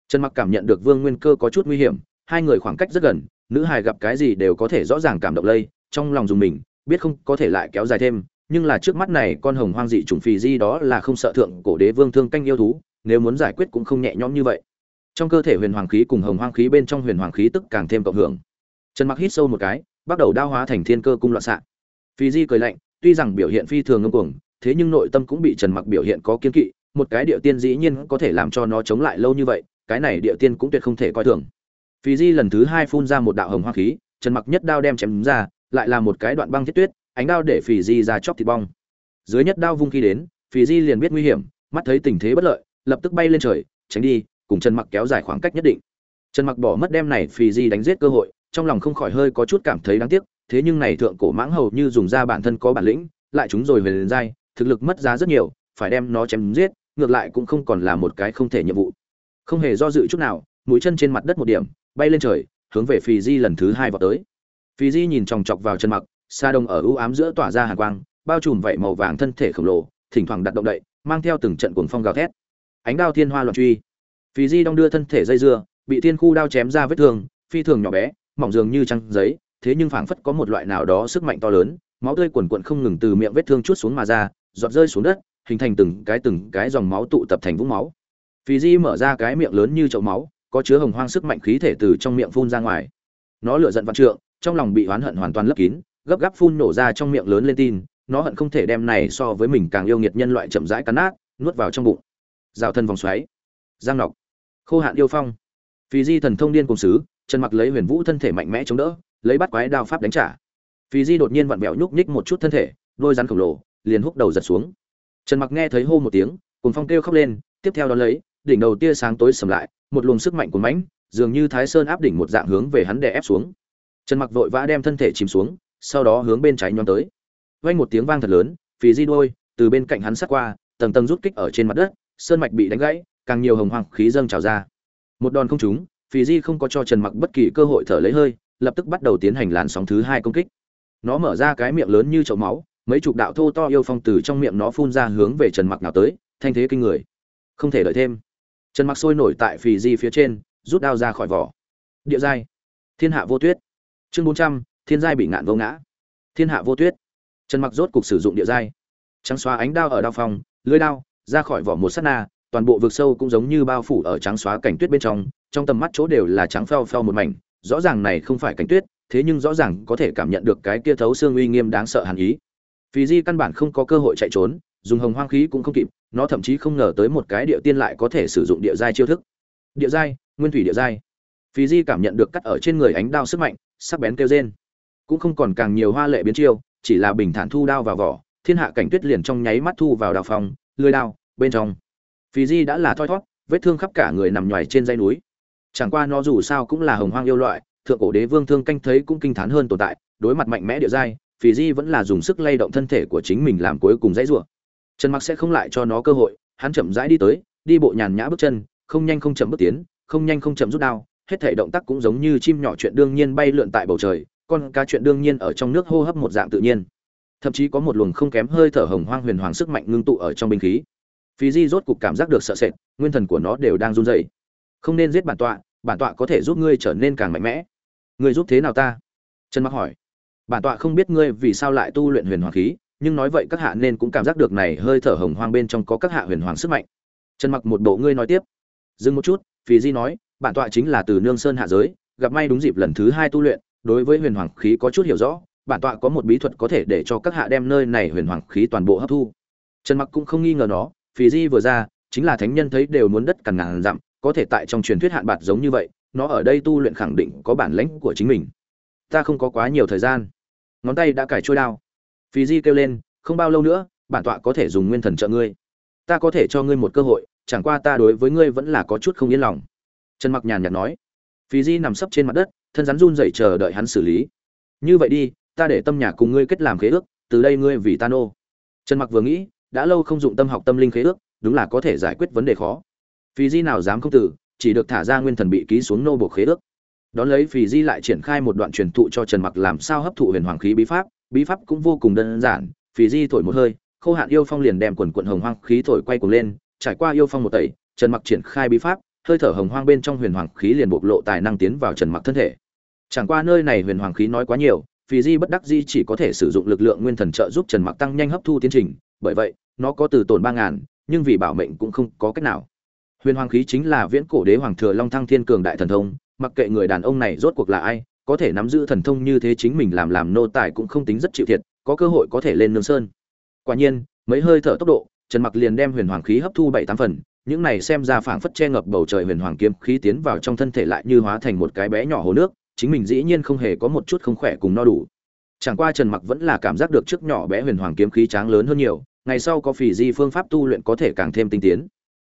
Trần mặc cảm nhận được vương nguyên cơ có chút nguy hiểm, hai người khoảng cách rất gần, nữ hài gặp cái gì đều có thể rõ ràng cảm động lây, trong lòng dùng mình, biết không có thể lại kéo dài thêm nhưng là trước mắt này con hồng hoang dị trùng phì di đó là không sợ thượng cổ đế vương thương canh yêu thú, nếu muốn giải quyết cũng không nhẹ nhõm như vậy. Trong cơ thể huyền hoàng khí cùng hồng hoang khí bên trong huyền hoàng khí tức càng thêm cộng hưởng. Trần mặc hít sâu một cái, bắt đầu đao hóa thành thiên cơ cung loạn xạ. Phì di cười lạnh, tuy rằng biểu hiện phi thường ngâm cuồng, thế nhưng nội tâm cũng bị trần mặc biểu hiện có kiên kỵ, một cái địa tiên dĩ nhiên có thể làm cho nó chống lại lâu như vậy, cái này địa tiên cũng tuyệt không thể coi thường. Phì di lần thứ hai phun ra một đạo hồng hoang khí, trần mặc nhất đao đem chém ra, lại là một cái đoạn băng thiết tuyết ánh đao để phì di ra chóc thịt bong. Dưới nhất đao vung khi đến, phì di liền biết nguy hiểm, mắt thấy tình thế bất lợi, lập tức bay lên trời, tránh đi, cùng trần mặc kéo dài khoảng cách nhất định. Trần mặc bỏ mất đem này phì di đánh giết cơ hội, trong lòng không khỏi hơi có chút cảm thấy đáng tiếc, thế nhưng này thượng cổ mãng hầu như dùng ra bản thân có bản lĩnh, lại chúng rồi về lên dai thực lực mất giá rất nhiều, phải đem nó chém giết, ngược lại cũng không còn là một cái không thể nhiệm vụ. Không hề do dự chút nào, mũi chân trên mặt đất một điểm, bay lên trời, hướng về phì di lần thứ hai vào tới. Phì di nhìn chòng chọc vào chân mặc xa đông ở ưu ám giữa tỏa ra hàn quang, bao trùm vậy màu vàng thân thể khổng lồ, thỉnh thoảng đặt động đậy, mang theo từng trận cuồng phong gào thét. Ánh đao thiên hoa loạn truy. Phi di đong đưa thân thể dây dưa, bị thiên khu đao chém ra vết thương, phi thường nhỏ bé, mỏng dường như trăng giấy, thế nhưng phảng phất có một loại nào đó sức mạnh to lớn, máu tươi quần quận không ngừng từ miệng vết thương chút xuống mà ra, giọt rơi xuống đất, hình thành từng cái từng cái dòng máu tụ tập thành vũng máu. Phi di mở ra cái miệng lớn như chậu máu, có chứa hồng hoang sức mạnh khí thể từ trong miệng phun ra ngoài. Nó lựa giận vạn trượng, trong lòng bị oán hận hoàn toàn lấp kín gấp gáp phun nổ ra trong miệng lớn lên tin, nó hận không thể đem này so với mình càng yêu nghiệt nhân loại chậm rãi cắn nát, nuốt vào trong bụng. Rào thân vòng xoáy. Giang nọc khô hạn yêu phong. Phì di thần thông điên cùng sứ chân mặc lấy huyền vũ thân thể mạnh mẽ chống đỡ, lấy bắt quái đao pháp đánh trả. Phì di đột nhiên vặn vẹo nhúc nhích một chút thân thể, đôi rắn khổng lồ, liền húc đầu giật xuống. Trần mặc nghe thấy hô một tiếng cùng phong kêu khóc lên, tiếp theo đó lấy, đỉnh đầu tia sáng tối sầm lại, một luồng sức mạnh của mãnh, dường như thái sơn áp đỉnh một dạng hướng về hắn đè ép xuống. Trần mặc vội vã đem thân thể chìm xuống sau đó hướng bên trái nhón tới. Vang một tiếng vang thật lớn, phì di đôi từ bên cạnh hắn sát qua, tầng tầng rút kích ở trên mặt đất, sơn mạch bị đánh gãy, càng nhiều hồng hoàng khí dâng trào ra. Một đòn không trúng, phì di không có cho trần mặc bất kỳ cơ hội thở lấy hơi, lập tức bắt đầu tiến hành làn sóng thứ hai công kích. Nó mở ra cái miệng lớn như chậu máu, mấy chục đạo thô to yêu phong từ trong miệng nó phun ra hướng về trần mặc nào tới, thanh thế kinh người. Không thể đợi thêm. Trần mặc sôi nổi tại phì di phía trên, rút đao ra khỏi vỏ. Địa giai. Thiên hạ vô tuyết. Chương bốn trăm thiên giai bị ngạn vô ngã thiên hạ vô tuyết trần mặc rốt cục sử dụng địa giai trắng xóa ánh đao ở đao phòng, lưới đao ra khỏi vỏ một sát na toàn bộ vực sâu cũng giống như bao phủ ở trắng xóa cảnh tuyết bên trong trong tầm mắt chỗ đều là trắng phèo phèo một mảnh rõ ràng này không phải cảnh tuyết thế nhưng rõ ràng có thể cảm nhận được cái kia thấu xương uy nghiêm đáng sợ hàn ý vì Di căn bản không có cơ hội chạy trốn, dùng hồng hoang khí cũng không kịp, nó thậm chí không ngờ tới một cái địa tiên lại có thể sử dụng địa giai chiêu thức. Địa giai, nguyên thủy địa giai. Phí Di cảm nhận được cắt ở trên người ánh đao sức mạnh, sắc bén kêu rên. Cũng không còn càng nhiều hoa lệ biến chiêu, chỉ là bình thản thu đao vào vỏ, thiên hạ cảnh tuyết liền trong nháy mắt thu vào đào phòng, lưỡi đao, bên trong. Phí Di đã là thoi thoát, vết thương khắp cả người nằm nhòi trên dãy núi. Chẳng qua nó dù sao cũng là hồng hoang yêu loại, thượng cổ đế vương thương canh thấy cũng kinh thán hơn tồn tại, đối mặt mạnh mẽ địa giai, phì di vẫn là dùng sức lay động thân thể của chính mình làm cuối cùng dãy rủa trần mặc sẽ không lại cho nó cơ hội hắn chậm rãi đi tới đi bộ nhàn nhã bước chân không nhanh không chậm bước tiến không nhanh không chậm rút đao hết thể động tác cũng giống như chim nhỏ chuyện đương nhiên bay lượn tại bầu trời con cá chuyện đương nhiên ở trong nước hô hấp một dạng tự nhiên. Thậm chí có một luồng không kém hơi thở hồng hoang huyền hoàng sức mạnh ngưng tụ ở trong binh khí. Phí di rốt cục cảm giác được sợ sệt, nguyên thần của nó đều đang run rẩy. Không nên giết bản tọa bản tọa có thể giúp ngươi trở nên càng mạnh mẽ. Ngươi giúp thế nào ta? Trần mặc hỏi. Bản tọa không biết ngươi vì sao lại tu luyện huyền hoàng khí, nhưng nói vậy các hạ nên cũng cảm giác được này hơi thở hồng hoang bên trong có các hạ huyền hoàng sức mạnh. Trần mặc một bộ ngươi nói tiếp. Dừng một chút phí di nói, bản tọa chính là từ nương sơn hạ giới, gặp may đúng dịp lần thứ hai tu luyện đối với huyền hoàng khí có chút hiểu rõ, bản tọa có một bí thuật có thể để cho các hạ đem nơi này huyền hoàng khí toàn bộ hấp thu. Trần mặc cũng không nghi ngờ nó phí di vừa ra, chính là thánh nhân thấy đều muốn đất cằn ngàn dặm, có thể tại trong truyền thuyết hạn bạc giống như vậy, nó ở đây tu luyện khẳng định có bản lãnh của chính mình. Ta không có quá nhiều thời gian. Ngón tay đã cải trôi đao. Phí di kêu lên, không bao lâu nữa, bản tọa có thể dùng nguyên thần trợ ngươi. Ta có thể cho ngươi một cơ hội, chẳng qua ta đối với ngươi vẫn là có chút không yên lòng. Trần mặc nhàn nhạt nói. Phí di nằm sấp trên mặt đất thân rắn run rẩy chờ đợi hắn xử lý. Như vậy đi, ta để tâm nhà cùng ngươi kết làm khế ước, từ đây ngươi vì ta nô. Trần mặc vừa nghĩ, đã lâu không dụng tâm học tâm linh khế ước, đúng là có thể giải quyết vấn đề khó. Phí di nào dám không tử chỉ được thả ra nguyên thần bị ký xuống nô buộc khế ước. Đón lấy phí di lại triển khai một đoạn truyền thụ cho trần mặc làm sao hấp thụ huyền hoàng khí bí pháp bí pháp cũng vô cùng đơn giản phí di thổi một hơi, khô hạn yêu phong liền đem quần quận hồng hoang khí thổi quay cuồng lên, trải qua yêu phong một tẩy, trần mặc triển khai bí pháp hơi thở hồng hoang bên trong huyền hoàng khí liền bộc lộ tài năng tiến vào trần mặc thân thể. Chẳng qua nơi này huyền hoàng khí nói quá nhiều phí di bất đắc di chỉ có thể sử dụng lực lượng nguyên thần trợ giúp trần mặc tăng nhanh hấp thu tiến trình, bởi vậy, nó có từ tổn ba ngàn, nhưng vì bảo mệnh cũng không có cách nào. Huyền hoàng khí chính là viễn cổ đế hoàng thừa long thăng thiên cường đại thần thông, mặc kệ người đàn ông này rốt cuộc là ai, có thể nắm giữ thần thông như thế chính mình làm làm nô tài cũng không tính rất chịu thiệt, có cơ hội có thể lên nương sơn. Quả nhiên, mấy hơi thở tốc độ, trần mặc liền đem huyền hoàng khí hấp thu bảy tám phần những này xem ra phảng phất che ngập bầu trời huyền hoàng kiếm khí tiến vào trong thân thể lại như hóa thành một cái bé nhỏ hồ nước, chính mình dĩ nhiên không hề có một chút không khỏe cùng no đủ. Chẳng qua trần mặc vẫn là cảm giác được trước nhỏ bé huyền hoàng kiếm khí tráng lớn hơn nhiều, ngày sau có phỉ di phương pháp tu luyện có thể càng thêm tinh tiến.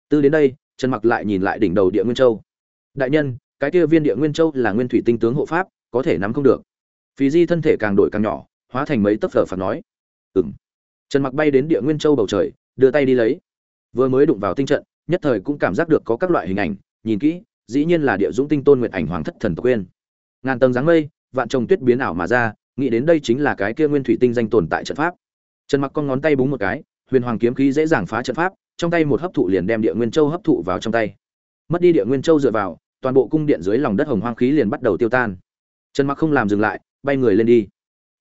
Từ đến đây, trần mặc lại nhìn lại đỉnh đầu địa nguyên châu. Đại nhân, cái kia viên địa nguyên châu là nguyên thủy tinh tướng hộ pháp, có thể nắm không được. Phỉ di thân thể càng đổi càng nhỏ, hóa thành mấy tấc phở phạt nói. Ừm. Trần mặc bay đến địa nguyên châu bầu trời, đưa tay đi lấy. Vừa mới đụng vào tinh trận nhất thời cũng cảm giác được có các loại hình ảnh, nhìn kỹ, dĩ nhiên là địa dũng tinh tôn nguyện ảnh hoàng thất thần tộc quên ngàn tầng dáng mây, vạn trồng tuyết biến ảo mà ra, nghĩ đến đây chính là cái kia nguyên thủy tinh danh tồn tại trận pháp. Trần mặc con ngón tay búng một cái, huyền hoàng kiếm khí dễ dàng phá trận pháp, trong tay một hấp thụ liền đem địa nguyên châu hấp thụ vào trong tay. Mất đi địa nguyên châu dựa vào, toàn bộ cung điện dưới lòng đất hồng hoang khí liền bắt đầu tiêu tan. Trần mặc không làm dừng lại, bay người lên đi.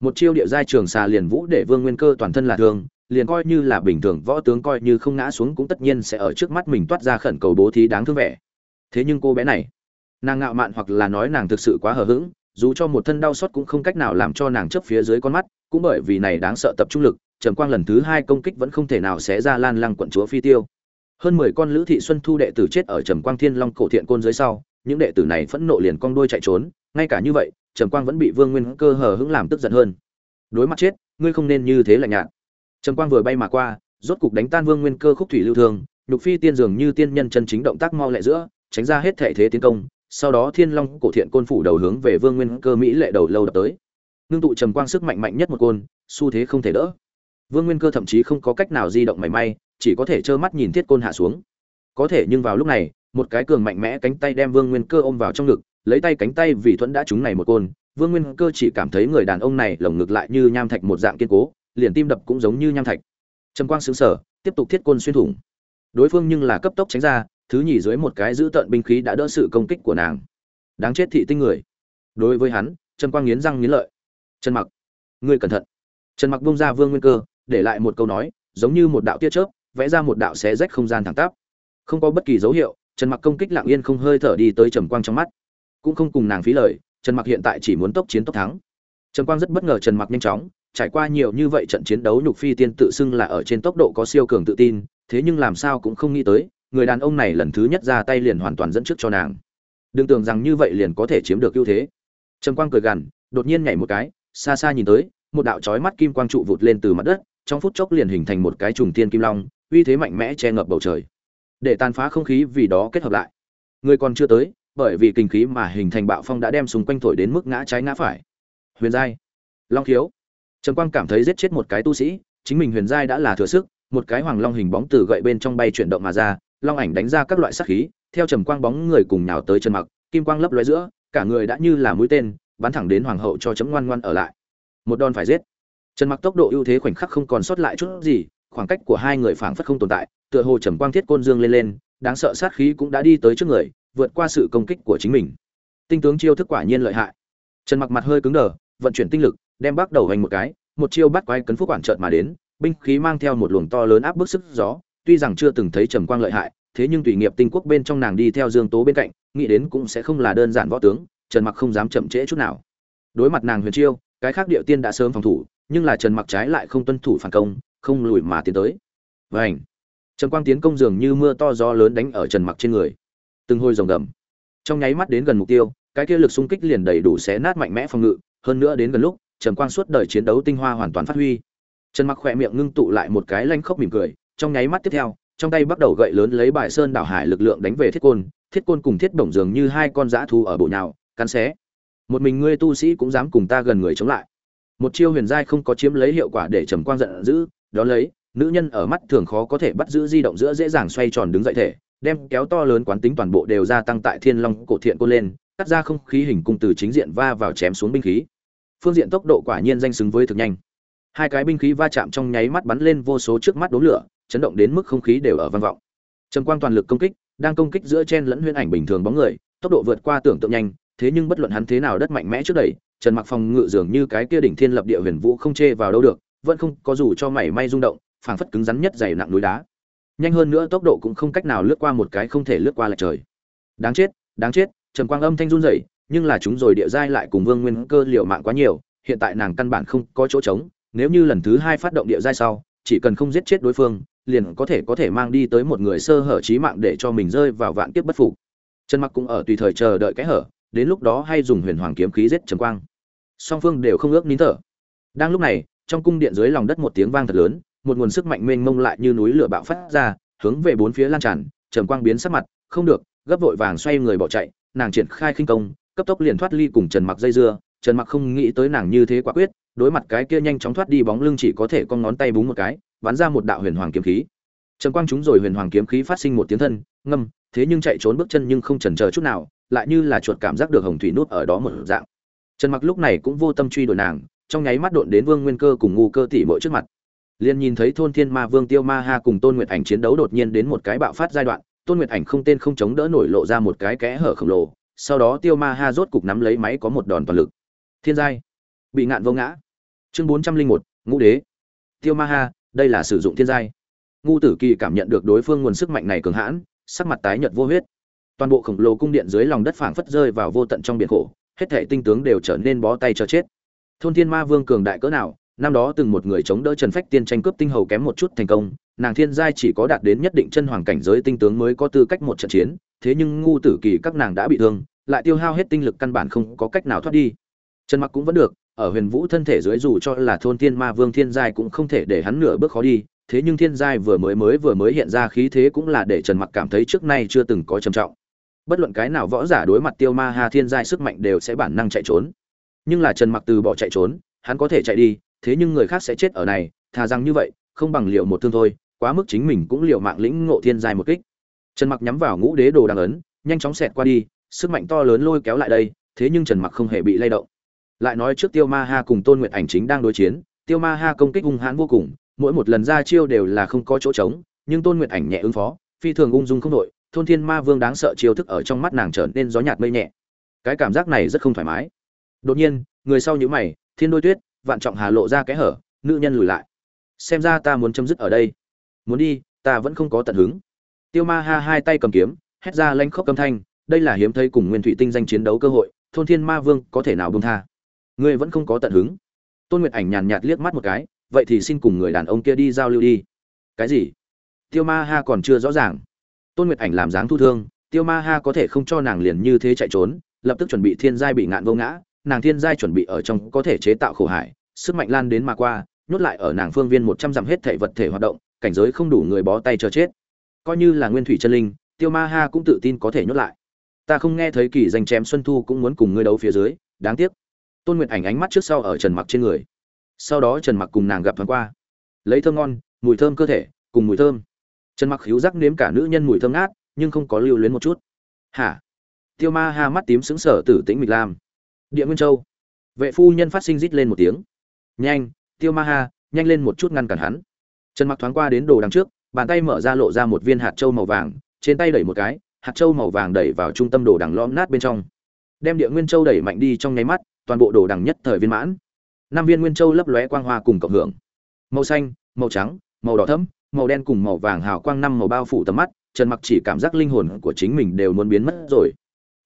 Một chiêu địa giai trường xà liền vũ để vương nguyên cơ toàn thân là thường liền coi như là bình thường võ tướng coi như không ngã xuống cũng tất nhiên sẽ ở trước mắt mình toát ra khẩn cầu bố thí đáng thương vẻ. Thế nhưng cô bé này, nàng ngạo mạn hoặc là nói nàng thực sự quá hờ hững, dù cho một thân đau xót cũng không cách nào làm cho nàng chấp phía dưới con mắt, cũng bởi vì này đáng sợ tập trung lực, trầm quang lần thứ hai công kích vẫn không thể nào xé ra lan lăng quận chúa phi tiêu. Hơn mười con lữ thị xuân thu đệ tử chết ở trầm quang thiên long cổ thiện côn dưới sau, những đệ tử này phẫn nộ liền cong đuôi chạy trốn, ngay cả như vậy, trầm quang vẫn bị vương nguyên cơ hờ hững làm tức giận hơn. Đối mặt chết, ngươi không nên như thế lạnh nhạt trầm quang vừa bay mà qua, rốt cục đánh tan vương nguyên cơ khúc thủy lưu thương, nhục phi tiên dường như tiên nhân chân chính động tác mau lẹ giữa, tránh ra hết thể thế tiến công, sau đó thiên long cổ thiện côn phủ đầu hướng về vương nguyên cơ mỹ lệ đầu lâu đập tới. Ngưng tụ trầm quang sức mạnh mạnh nhất một côn, xu thế không thể đỡ. Vương nguyên cơ thậm chí không có cách nào di động mảy may, chỉ có thể trơ mắt nhìn thiết côn hạ xuống. Có thể nhưng vào lúc này, một cái cường mạnh mẽ cánh tay đem vương nguyên cơ ôm vào trong ngực, lấy tay cánh tay vì thuẫn đã trúng này một côn, vương nguyên cơ chỉ cảm thấy người đàn ông này lồng ngực lại như nham thạch một dạng kiên cố liền tim đập cũng giống như nham thạch. Trầm quang xứng sở tiếp tục thiết côn xuyên thủng. Đối phương nhưng là cấp tốc tránh ra, thứ nhì dưới một cái giữ tận binh khí đã đỡ sự công kích của nàng. Đáng chết thị tinh người. Đối với hắn trần quang nghiến răng nghiến lợi. Trần mặc, ngươi cẩn thận. Trần mặc bông ra vương nguyên cơ, để lại một câu nói, giống như một đạo tia chớp, vẽ ra một đạo xé rách không gian thẳng tắp. Không có bất kỳ dấu hiệu, trần mặc công kích lặng yên không hơi thở đi tới trầm quang trong mắt. Cũng không cùng nàng phí lời, trần mặc hiện tại chỉ muốn tốc chiến tốc thắng. Trần quang rất bất ngờ trần mặc nhanh chóng trải qua nhiều như vậy trận chiến đấu nhục phi tiên tự xưng là ở trên tốc độ có siêu cường tự tin, thế nhưng làm sao cũng không nghĩ tới, người đàn ông này lần thứ nhất ra tay liền hoàn toàn dẫn trước cho nàng. Đừng tưởng rằng như vậy liền có thể chiếm được ưu thế. Trầm quang cười gằn, đột nhiên nhảy một cái, xa xa nhìn tới, một đạo chói mắt kim quang trụ vụt lên từ mặt đất, trong phút chốc liền hình thành một cái trùng tiên kim long, uy thế mạnh mẽ che ngập bầu trời. Để tàn phá không khí vì đó kết hợp lại. Người còn chưa tới, bởi vì kinh khí mà hình thành bạo phong đã đem xung quanh thổi đến mức ngã trái ngã phải. Huyền giai. Long khiếu trần quang cảm thấy giết chết một cái tu sĩ, chính mình huyền giai đã là thừa sức, một cái hoàng long hình bóng từ gậy bên trong bay chuyển động mà ra, long ảnh đánh ra các loại sát khí, theo trầm quang bóng người cùng nhào tới chân mặc, kim quang lấp lóe giữa, cả người đã như là mũi tên, bắn thẳng đến hoàng hậu cho chấm ngoan ngoan ở lại. Một đòn phải giết. Trần mặc tốc độ ưu thế khoảnh khắc không còn sót lại chút gì, khoảng cách của hai người phảng phất không tồn tại, tựa hồ trầm quang thiết côn dương lên lên, đáng sợ sát khí cũng đã đi tới trước người, vượt qua sự công kích của chính mình. Tinh tướng chiêu thức quả nhiên lợi hại. Trần mặc mặt hơi cứng đờ, vận chuyển tinh lực đem bắt đầu hành một cái một chiêu bắt quái cấn phúc quản chợt mà đến binh khí mang theo một luồng to lớn áp bức sức gió tuy rằng chưa từng thấy trầm quang lợi hại thế nhưng tùy nghiệp tinh quốc bên trong nàng đi theo dương tố bên cạnh nghĩ đến cũng sẽ không là đơn giản võ tướng trần mặc không dám chậm trễ chút nào. Đối mặt nàng huyền chiêu cái khác địa tiên đã sớm phòng thủ nhưng là trần mặc trái lại không tuân thủ phản công không lùi mà tiến tới. Vành, trần quang tiến công dường như mưa to gió lớn đánh ở trần mặc trên người. Từng hồi rồng gầm. Trong nháy mắt đến gần mục tiêu cái kia lực xung kích liền đầy đủ xé nát mạnh mẽ phòng ngự hơn nữa đến gần lúc trần quang suốt đời chiến đấu tinh hoa hoàn toàn phát huy. Trần mặc khỏe miệng ngưng tụ lại một cái lanh khóc mỉm cười, trong nháy mắt tiếp theo, trong tay bắt đầu gậy lớn lấy bài sơn đảo hải lực lượng đánh về thiết côn thiết côn cùng thiết bổng dường như hai con dã thú ở bộ nhào, cắn xé. Một mình ngươi tu sĩ cũng dám cùng ta gần người chống lại. Một chiêu huyền giai không có chiếm lấy hiệu quả để trầm quang giận dữ, đó lấy, nữ nhân ở mắt thường khó có thể bắt giữ di động giữa dễ dàng xoay tròn đứng dậy thể, đem kéo to lớn quán tính toàn bộ đều gia tăng tại thiên long cổ thiện côn lên, cắt ra không khí hình cung từ chính diện va vào chém xuống binh khí phương diện tốc độ quả nhiên danh xứng với thực nhanh. Hai cái binh khí va chạm trong nháy mắt bắn lên vô số trước mắt đốm lửa, chấn động đến mức không khí đều ở vang vọng. Trầm quang toàn lực công kích, đang công kích giữa chen lẫn huyễn ảnh bình thường bóng người, tốc độ vượt qua tưởng tượng nhanh, thế nhưng bất luận hắn thế nào đất mạnh mẽ trước đây, trần mặc phòng ngự dường như cái kia đỉnh thiên lập địa huyền vũ không chê vào đâu được, vẫn không có dù cho mảy may rung động, phảng phất cứng rắn nhất dày nặng núi đá. Nhanh hơn nữa tốc độ cũng không cách nào lướt qua một cái không thể lướt qua lại trời. Đáng chết đáng chết, trần quang âm thanh run rẩy nhưng là chúng rồi địa giai lại cùng vương nguyên cơ liệu mạng quá nhiều, hiện tại nàng căn bản không có chỗ trống, nếu như lần thứ hai phát động địa giai sau, chỉ cần không giết chết đối phương, liền có thể có thể mang đi tới một người sơ hở trí mạng để cho mình rơi vào vạn kiếp bất phục. Trần mặc cũng ở tùy thời chờ đợi cái hở, đến lúc đó hay dùng huyền hoàng kiếm khí giết trần quang. Song phương đều không ước nín thở. Đang lúc này, trong cung điện dưới lòng đất một tiếng vang thật lớn, một nguồn sức mạnh mênh mông lại như núi lửa bạo phát ra, hướng về bốn phía lan tràn, Trần quang biến sắc mặt, không được, gấp vội vàng xoay người bỏ chạy, nàng triển khai khinh công cấp tốc liền thoát ly cùng trần mặc dây dưa, trần mặc không nghĩ tới nàng như thế quả quyết, đối mặt cái kia nhanh chóng thoát đi bóng lưng chỉ có thể con ngón tay búng một cái, bắn ra một đạo huyền hoàng kiếm khí. Trần quang chúng rồi huyền hoàng kiếm khí phát sinh một tiếng thân, ngâm, thế nhưng chạy trốn bước chân nhưng không chần chờ chút nào, lại như là chuột cảm giác được hồng thủy nút ở đó một dạng. Trần mặc lúc này cũng vô tâm truy đuổi nàng, trong nháy mắt độn đến vương nguyên cơ cùng ngu cơ tỷ mỗi trước mặt. Liên nhìn thấy thôn thiên ma, vương tiêu ma ha cùng tôn nguyệt ảnh chiến đấu đột nhiên đến một cái bạo phát giai đoạn, tôn nguyệt ảnh không tên không chống đỡ nổi lộ ra một cái kẽ hở khổng lồ sau đó tiêu ma ha rốt cục nắm lấy máy có một đòn toàn lực. Thiên giai. Bị ngạn vô ngã. Chương bốn trăm linh một, ngũ đế. Tiêu ma ha, đây là sử dụng thiên giai. Ngu tử kỳ cảm nhận được đối phương nguồn sức mạnh này cường hãn, sắc mặt tái nhợt vô huyết. Toàn bộ khổng lồ cung điện dưới lòng đất phảng phất rơi vào vô tận trong biển khổ, hết thể tinh tướng đều trở nên bó tay cho chết. Thôn thiên ma vương cường đại cỡ nào, năm đó từng một người chống đỡ trần phách tiên tranh cướp tinh hầu kém một chút thành công, nàng thiên giai chỉ có đạt đến nhất định chân hoàng cảnh giới tinh tướng mới có tư cách một trận chiến thế nhưng ngu tử kỳ các nàng đã bị thương, lại tiêu hao hết tinh lực căn bản không có cách nào thoát đi. Trần mặc cũng vẫn được, ở huyền vũ thân thể dưới dù cho là thôn thiên ma vương thiên giai cũng không thể để hắn nửa bước khó đi, thế nhưng thiên giai vừa mới mới vừa mới hiện ra khí thế cũng là để trần mặc cảm thấy trước nay chưa từng có trầm trọng. Bất luận cái nào võ giả đối mặt tiêu ma Hà thiên giai sức mạnh đều sẽ bản năng chạy trốn. Nhưng là trần mặc từ bỏ chạy trốn, hắn có thể chạy đi, thế nhưng người khác sẽ chết ở này, thà rằng như vậy, không bằng liệu một thương thôi, quá mức chính mình cũng liệu mạng lĩnh ngộ thiên giai một kích trần mặc nhắm vào ngũ đế đồ đằng ấn, nhanh chóng xẹt qua đi, sức mạnh to lớn lôi kéo lại đây, thế nhưng trần mặc không hề bị lay động. Lại nói trước tiêu ma ha cùng tôn Nguyệt ảnh chính đang đối chiến, tiêu ma ha công kích hung hãn vô cùng, mỗi một lần ra chiêu đều là không có chỗ trống, nhưng tôn Nguyệt ảnh nhẹ ứng phó, phi thường ung dung không đội, thôn thiên ma vương đáng sợ chiêu thức ở trong mắt nàng trở nên gió nhạt mây nhẹ. Cái cảm giác này rất không thoải mái. Đột nhiên, người sau nhíu mày, thiên đôi tuyết, vạn trọng hà lộ ra cái hở, nữ nhân lùi lại. Xem ra ta muốn chấm dứt ở đây. Muốn đi, ta vẫn không có tận hứng tiêu ma ha hai tay cầm kiếm, hét ra lanh khốc âm thanh, đây là hiếm thấy cùng nguyên thủy tinh danh chiến đấu cơ hội, thôn thiên ma vương có thể nào buông tha? Ngươi vẫn không có tận hứng. Tôn nguyệt ảnh nhàn nhạt liếc mắt một cái, vậy thì xin cùng người đàn ông kia đi giao lưu đi. Cái gì? Tiêu ma ha còn chưa rõ ràng. Tôn nguyệt ảnh làm dáng thu thương, tiêu ma ha có thể không cho nàng liền như thế chạy trốn, lập tức chuẩn bị thiên giai bị ngạn vô ngã, nàng thiên giai chuẩn bị ở trong có thể chế tạo khổ hải, sức mạnh lan đến mà qua, nhốt lại ở nàng phương viên một trăm dặm hết thể vật thể hoạt động, cảnh giới không đủ người bó tay chờ chết coi như là nguyên thủy chân linh, tiêu ma ha cũng tự tin có thể nhốt lại. Ta không nghe thấy kỳ danh chém xuân thu cũng muốn cùng ngươi đấu phía dưới, đáng tiếc. Tôn nguyệt ảnh ánh mắt trước sau ở trần mặc trên người. Sau đó trần mặc cùng nàng gặp thoáng qua. Lấy thơm ngon, mùi thơm cơ thể, cùng mùi thơm. Trần mặc khíu giác nếm cả nữ nhân mùi thơm ngát, nhưng không có lưu luyến một chút. Hả? Tiêu ma ha mắt tím xứng sở tử tĩnh mịch lam. Địa nguyên châu. Vệ phu nhân phát sinh rít lên một tiếng. Nhanh, tiêu ma ha, nhanh lên một chút ngăn cản hắn. Trần mặc thoáng qua đến đồ đằng trước bàn tay mở ra lộ ra một viên hạt châu màu vàng, trên tay đẩy một cái, hạt châu màu vàng đẩy vào trung tâm đồ đằng lõm nát bên trong. Đem địa nguyên châu đẩy mạnh đi trong nháy mắt, toàn bộ đồ đằng nhất thời viên mãn. Năm viên nguyên châu lấp lóe quang hoa cùng cộng hưởng. Màu xanh, màu trắng, màu đỏ thẫm, màu đen cùng màu vàng hào quang năm màu bao phủ tầm mắt, trần mặc chỉ cảm giác linh hồn của chính mình đều muốn biến mất rồi.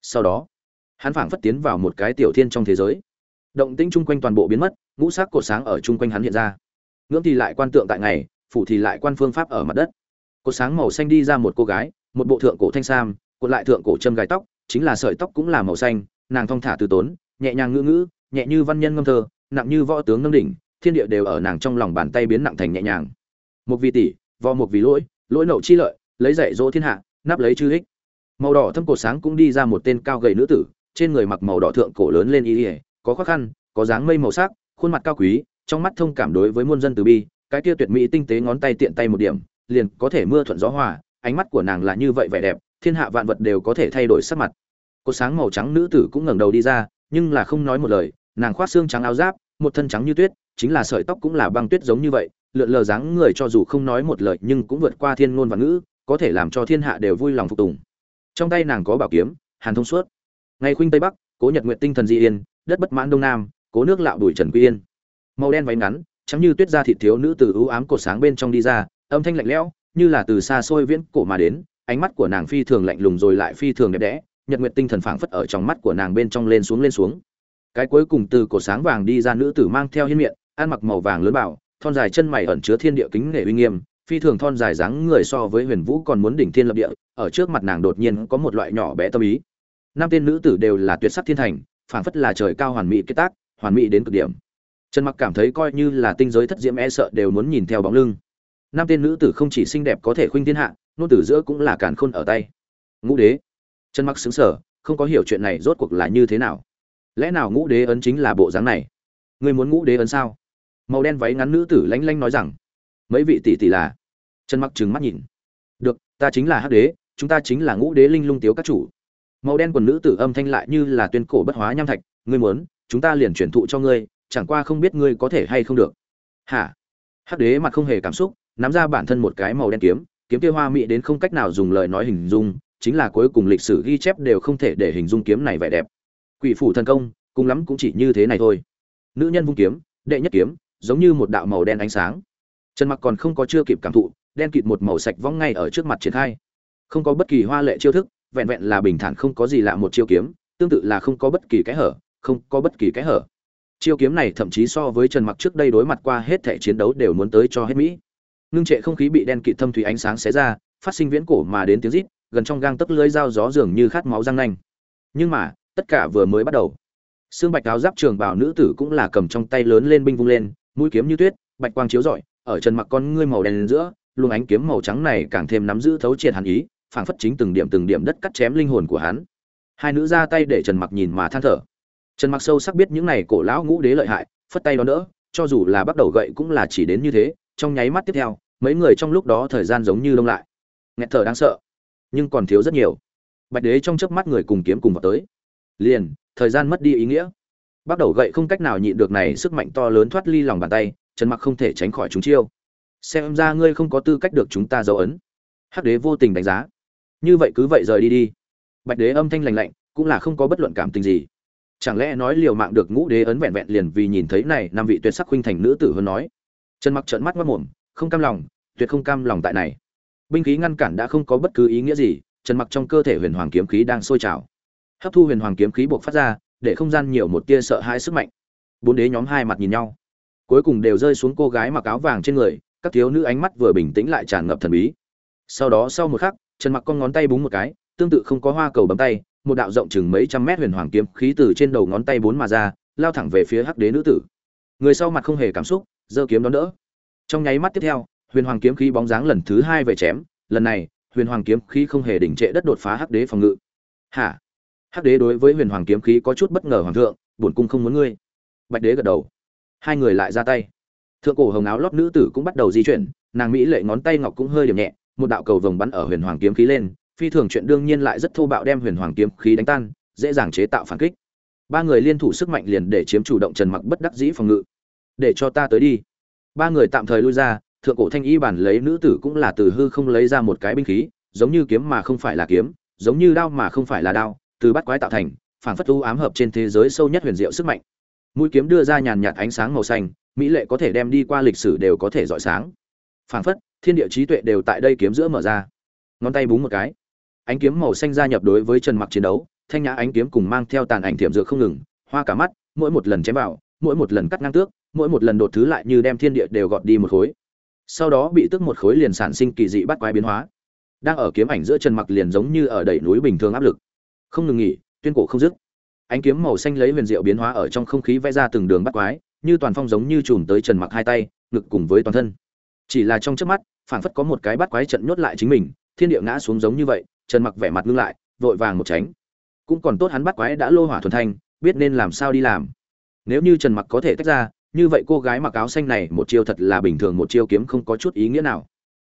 Sau đó, hắn phảng phất tiến vào một cái tiểu thiên trong thế giới. Động tĩnh chung quanh toàn bộ biến mất, ngũ sắc cột sáng ở chung quanh hắn hiện ra. Ngưỡng thì lại quan tượng tại ngày phủ thì lại quan phương pháp ở mặt đất. Cột sáng màu xanh đi ra một cô gái, một bộ thượng cổ thanh sam, cột lại thượng cổ châm gài tóc, chính là sợi tóc cũng là màu xanh, nàng thong thả từ tốn, nhẹ nhàng ngữ ngữ, nhẹ như văn nhân ngâm thơ, nặng như võ tướng nâng đỉnh, thiên địa đều ở nàng trong lòng bàn tay biến nặng thành nhẹ nhàng. Một vì tỷ, vò một vì lỗi lỗi nậu chi lợi, lấy dạy dỗ thiên hạ, nắp lấy chư ích. Màu đỏ thâm cổ sáng cũng đi ra một tên cao gầy nữ tử, trên người mặc màu đỏ thượng cổ lớn lên y ỉa có khó khăn, có dáng mây màu sắc, khuôn mặt cao quý, trong mắt thông cảm đối với muôn dân từ bi cái kia tuyệt mỹ tinh tế ngón tay tiện tay một điểm, liền có thể mưa thuận gió hòa, ánh mắt của nàng là như vậy vẻ đẹp, thiên hạ vạn vật đều có thể thay đổi sắc mặt. Cô sáng màu trắng nữ tử cũng ngẩng đầu đi ra, nhưng là không nói một lời, nàng khoác xương trắng áo giáp, một thân trắng như tuyết, chính là sợi tóc cũng là băng tuyết giống như vậy, lượn lờ dáng người cho dù không nói một lời nhưng cũng vượt qua thiên ngôn và ngữ, có thể làm cho thiên hạ đều vui lòng phục tùng. Trong tay nàng có bảo kiếm, hàn thông suốt. Ngày khuynh tây bắc, cố nhật nguyện tinh thần di yên, đất bất mãn đông nam, cố nước lạo đuổi trần quy yên. Màu đen váy ngắn trắng như tuyết ra thịt thiếu nữ từ ưu ám cột sáng bên trong đi ra, âm thanh lạnh lẽo, như là từ xa xôi viễn cổ mà đến, ánh mắt của nàng phi thường lạnh lùng rồi lại phi thường đẹp đẽ, nhật nguyệt tinh thần phảng phất ở trong mắt của nàng bên trong lên xuống lên xuống. Cái cuối cùng từ cổ sáng vàng đi ra nữ tử mang theo hiên miệng, ăn mặc màu vàng lớn bảo, thon dài chân mày ẩn chứa thiên địa kính nể uy nghiêm, phi thường thon dài dáng người so với huyền vũ còn muốn đỉnh thiên lập địa, ở trước mặt nàng đột nhiên có một loại nhỏ bé tâm ý. Năm tên nữ tử đều là tuyệt sắc thiên thành, phảng phất là trời cao hoàn mỹ kết tác, hoàn mỹ đến cực điểm trần mặc cảm thấy coi như là tinh giới thất diễm e sợ đều muốn nhìn theo bóng lưng. Nam tên nữ tử không chỉ xinh đẹp có thể khuynh thiên hạ nôn tử giữa cũng là càn khôn ở tay. Ngũ đế. Trần mặc xứng sở không có hiểu chuyện này rốt cuộc là như thế nào. Lẽ nào ngũ đế ấn chính là bộ dáng này? Người muốn ngũ đế ấn sao? Màu đen váy ngắn nữ tử lanh lanh nói rằng. Mấy vị tỷ tỷ là? Trần mặc trừng mắt nhìn. Được, ta chính là hắc đế, chúng ta chính là ngũ đế linh lung tiếu các chủ. Màu đen quần nữ tử âm thanh lại như là tuyên cổ bất hóa nham thạch. Ngươi muốn, chúng ta liền chuyển thụ cho ngươi chẳng qua không biết ngươi có thể hay không được. Hả? Hắc đế mặt không hề cảm xúc, nắm ra bản thân một cái màu đen kiếm kiếm kia hoa mỹ đến không cách nào dùng lời nói hình dung, chính là cuối cùng lịch sử ghi chép đều không thể để hình dung kiếm này vẻ đẹp. Quỷ phủ thần công, cùng lắm cũng chỉ như thế này thôi. Nữ nhân vung kiếm, đệ nhất kiếm, giống như một đạo màu đen ánh sáng. Trần mặc còn không có chưa kịp cảm thụ, đen kịt một màu sạch vong ngay ở trước mặt triển khai. Không có bất kỳ hoa lệ chiêu thức, vẹn vẹn là bình thản không có gì lạ một chiêu kiếm, tương tự là không có bất kỳ cái hở, không có bất kỳ cái hở chiêu kiếm này thậm chí so với trần mặc trước đây đối mặt qua hết thể chiến đấu đều muốn tới cho hết mỹ. Ngưng trệ không khí bị đen kịt thâm thủy ánh sáng xé ra, phát sinh viễn cổ mà đến tiếng rít, gần trong gang tấc lưới dao gió dường như khát máu răng nanh. Nhưng mà, tất cả vừa mới bắt đầu. Xương bạch áo giáp trường bảo nữ tử cũng là cầm trong tay lớn lên binh vung lên, mũi kiếm như tuyết, bạch quang chiếu rọi, ở trần mặc con ngươi màu đen giữa, luồng ánh kiếm màu trắng này càng thêm nắm giữ thấu triệt hàn ý, phảng phất chính từng điểm từng điểm đất cắt chém linh hồn của hắn. Hai nữ ra tay để trần mặc nhìn mà than thở trần mặc sâu sắc biết những này cổ lão ngũ đế lợi hại, phất tay đó đỡ, cho dù là bắt đầu gậy cũng là chỉ đến như thế, trong nháy mắt tiếp theo, mấy người trong lúc đó thời gian giống như đông lại. Nghẹt thở đáng sợ, nhưng còn thiếu rất nhiều. Bạch đế trong chớp mắt người cùng kiếm cùng vào tới. Liền, thời gian mất đi ý nghĩa. Bắt đầu gậy không cách nào nhịn được này sức mạnh to lớn thoát ly lòng bàn tay, trần mặc không thể tránh khỏi chúng chiêu. Xem ra ngươi không có tư cách được chúng ta dấu ấn. Hắc đế vô tình đánh giá. Như vậy cứ vậy rời đi đi. Bạch đế âm thanh lành lạnh, cũng là không có bất luận cảm tình gì chẳng lẽ nói liều mạng được ngũ đế ấn vẹn vẹn liền vì nhìn thấy này năm vị tuyệt sắc huynh thành nữ tử hơn nói? Trần mặc trợn mắt mất mồm không cam lòng, tuyệt không cam lòng tại này. Binh khí ngăn cản đã không có bất cứ ý nghĩa gì, trần mặc trong cơ thể huyền hoàng kiếm khí đang sôi trào. Hấp thu huyền hoàng kiếm khí buộc phát ra, để không gian nhiều một tia sợ hãi sức mạnh. Bốn đế nhóm hai mặt nhìn nhau. Cuối cùng đều rơi xuống cô gái mặc áo vàng trên người, các thiếu nữ ánh mắt vừa bình tĩnh lại tràn ngập thần bí. Sau đó sau một khắc, trần mặc con ngón tay búng một cái, tương tự không có hoa cầu bấm tay một đạo rộng chừng mấy trăm mét huyền hoàng kiếm khí từ trên đầu ngón tay bốn mà ra, lao thẳng về phía hắc đế nữ tử. Người sau mặt không hề cảm xúc, giơ kiếm đón đỡ. Trong nháy mắt tiếp theo, huyền hoàng kiếm khí bóng dáng lần thứ hai về chém, lần này, huyền hoàng kiếm khí không hề đỉnh trệ đất đột phá hắc đế phòng ngự. Hả? Hắc đế đối với huyền hoàng kiếm khí có chút bất ngờ hoàng thượng bổn cung không muốn ngươi. Bạch đế gật đầu. Hai người lại ra tay. Thượng cổ hồng áo lót nữ tử cũng bắt đầu di chuyển, nàng mỹ lệ ngón tay ngọc cũng hơi điểm nhẹ, một đạo cầu vồng bắn ở huyền hoàng kiếm khí lên phi thường chuyện đương nhiên lại rất thô bạo đem huyền hoàng kiếm khí đánh tan, dễ dàng chế tạo phản kích. Ba người liên thủ sức mạnh liền để chiếm chủ động trần mặc bất đắc dĩ phòng ngự. Để cho ta tới đi. Ba người tạm thời lui ra, thượng cổ thanh y bản lấy nữ tử cũng là từ hư không lấy ra một cái binh khí, giống như kiếm mà không phải là kiếm, giống như đao mà không phải là đao, từ bắt quái tạo thành phản phất u ám hợp trên thế giới sâu nhất huyền diệu sức mạnh. Mũi kiếm đưa ra nhàn nhạt ánh sáng màu xanh, mỹ lệ có thể đem đi qua lịch sử đều có thể rọi sáng. Phản phất, thiên địa trí tuệ đều tại đây kiếm giữa mở ra. Ngón tay búng một cái ánh kiếm màu xanh gia nhập đối với trần mặc chiến đấu, thanh nhã ánh kiếm cùng mang theo tàn ảnh thiểm dược không ngừng, hoa cả mắt, mỗi một lần chém vào, mỗi một lần cắt ngang tước, mỗi một lần đột thứ lại như đem thiên địa đều gọt đi một khối. Sau đó bị tức một khối liền sản sinh kỳ dị bắt quái biến hóa. Đang ở kiếm ảnh giữa trần mặc liền giống như ở đẩy núi bình thường áp lực. Không ngừng nghỉ, tuyên cổ không dứt. Ánh kiếm màu xanh lấy huyền diệu biến hóa ở trong không khí vẽ ra từng đường bắt quái, như toàn phong giống như chùm tới trần mặc hai tay, ngực cùng với toàn thân. Chỉ là trong chớp mắt, phảng phất có một cái bắt quái trận nhốt lại chính mình, thiên địa ngã xuống giống như vậy trần mặc vẻ mặt ngưng lại, vội vàng một tránh. Cũng còn tốt hắn bắt quái đã lô hỏa thuần thanh, biết nên làm sao đi làm. Nếu như trần mặc có thể tách ra, như vậy cô gái mặc áo xanh này một chiêu thật là bình thường, một chiêu kiếm không có chút ý nghĩa nào.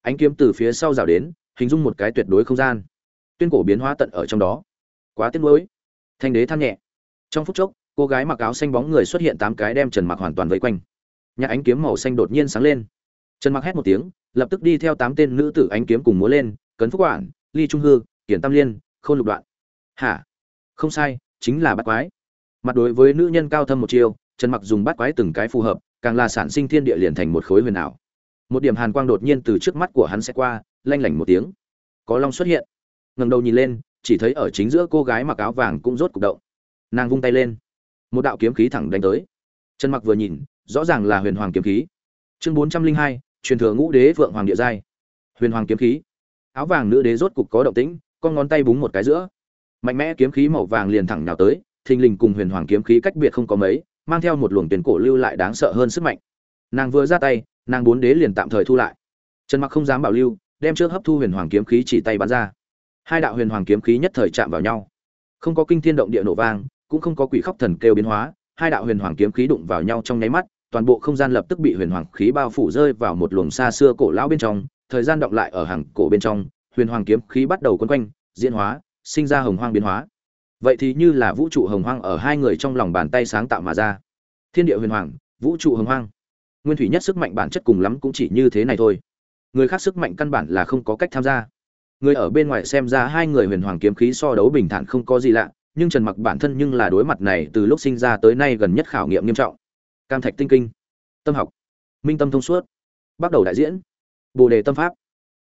Ánh kiếm từ phía sau rào đến, hình dung một cái tuyệt đối không gian. Tuyên cổ biến hóa tận ở trong đó. Quá tiếc nuối. Thanh đế than nhẹ. Trong phút chốc, cô gái mặc áo xanh bóng người xuất hiện tám cái đem trần mặc hoàn toàn vây quanh. Nhạc ánh kiếm màu xanh đột nhiên sáng lên. Trần mặc hét một tiếng, lập tức đi theo tám tên nữ tử ánh kiếm cùng múa lên, cấn phúc quản ly trung hư, kiển tam liên, khôn lục đoạn. Hả? Không sai, chính là bắt quái. Mặt đối với nữ nhân cao thâm một chiêu trần mặc dùng bắt quái từng cái phù hợp, càng là sản sinh thiên địa liền thành một khối huyền ảo. Một điểm hàn quang đột nhiên từ trước mắt của hắn sẽ qua, lanh lảnh một tiếng. Có long xuất hiện. Ngẩng đầu nhìn lên, chỉ thấy ở chính giữa cô gái mặc áo vàng cũng rốt cục động. Nàng vung tay lên. Một đạo kiếm khí thẳng đánh tới. Trần mặc vừa nhìn, rõ ràng là huyền hoàng kiếm khí. Chương bốn trăm linh hai, truyền thừa ngũ đế vượng hoàng địa giai. Huyền hoàng kiếm khí áo vàng nữ đế rốt cục có động tĩnh, con ngón tay búng một cái giữa. Mạnh mẽ kiếm khí màu vàng liền thẳng nhào tới, thình lình cùng huyền hoàng kiếm khí cách biệt không có mấy, mang theo một luồng tiền cổ lưu lại đáng sợ hơn sức mạnh. Nàng vừa ra tay, nàng bốn đế liền tạm thời thu lại. Trần mặc không dám bảo lưu, đem trước hấp thu huyền hoàng kiếm khí chỉ tay bắn ra. Hai đạo huyền hoàng kiếm khí nhất thời chạm vào nhau. Không có kinh thiên động địa nổ vang, cũng không có quỷ khóc thần kêu biến hóa, hai đạo huyền hoàng kiếm khí đụng vào nhau trong nháy mắt, toàn bộ không gian lập tức bị huyền hoàng khí bao phủ rơi vào một luồng xa xưa cổ lão bên trong thời gian động lại ở hàng cổ bên trong, huyền hoàng kiếm khí bắt đầu quấn quanh, diễn hóa, sinh ra hồng hoang biến hóa. Vậy thì như là vũ trụ hồng hoang ở hai người trong lòng bàn tay sáng tạo mà ra. Thiên địa huyền hoàng, vũ trụ hồng hoang. Nguyên thủy nhất sức mạnh bản chất cùng lắm cũng chỉ như thế này thôi. Người khác sức mạnh căn bản là không có cách tham gia. Người ở bên ngoài xem ra hai người huyền hoàng kiếm khí so đấu bình thản không có gì lạ, nhưng trần mặc bản thân nhưng là đối mặt này từ lúc sinh ra tới nay gần nhất khảo nghiệm nghiêm trọng. Cam thạch tinh kinh, tâm học, minh tâm thông suốt, bắt đầu đại diễn bồ đề tâm pháp.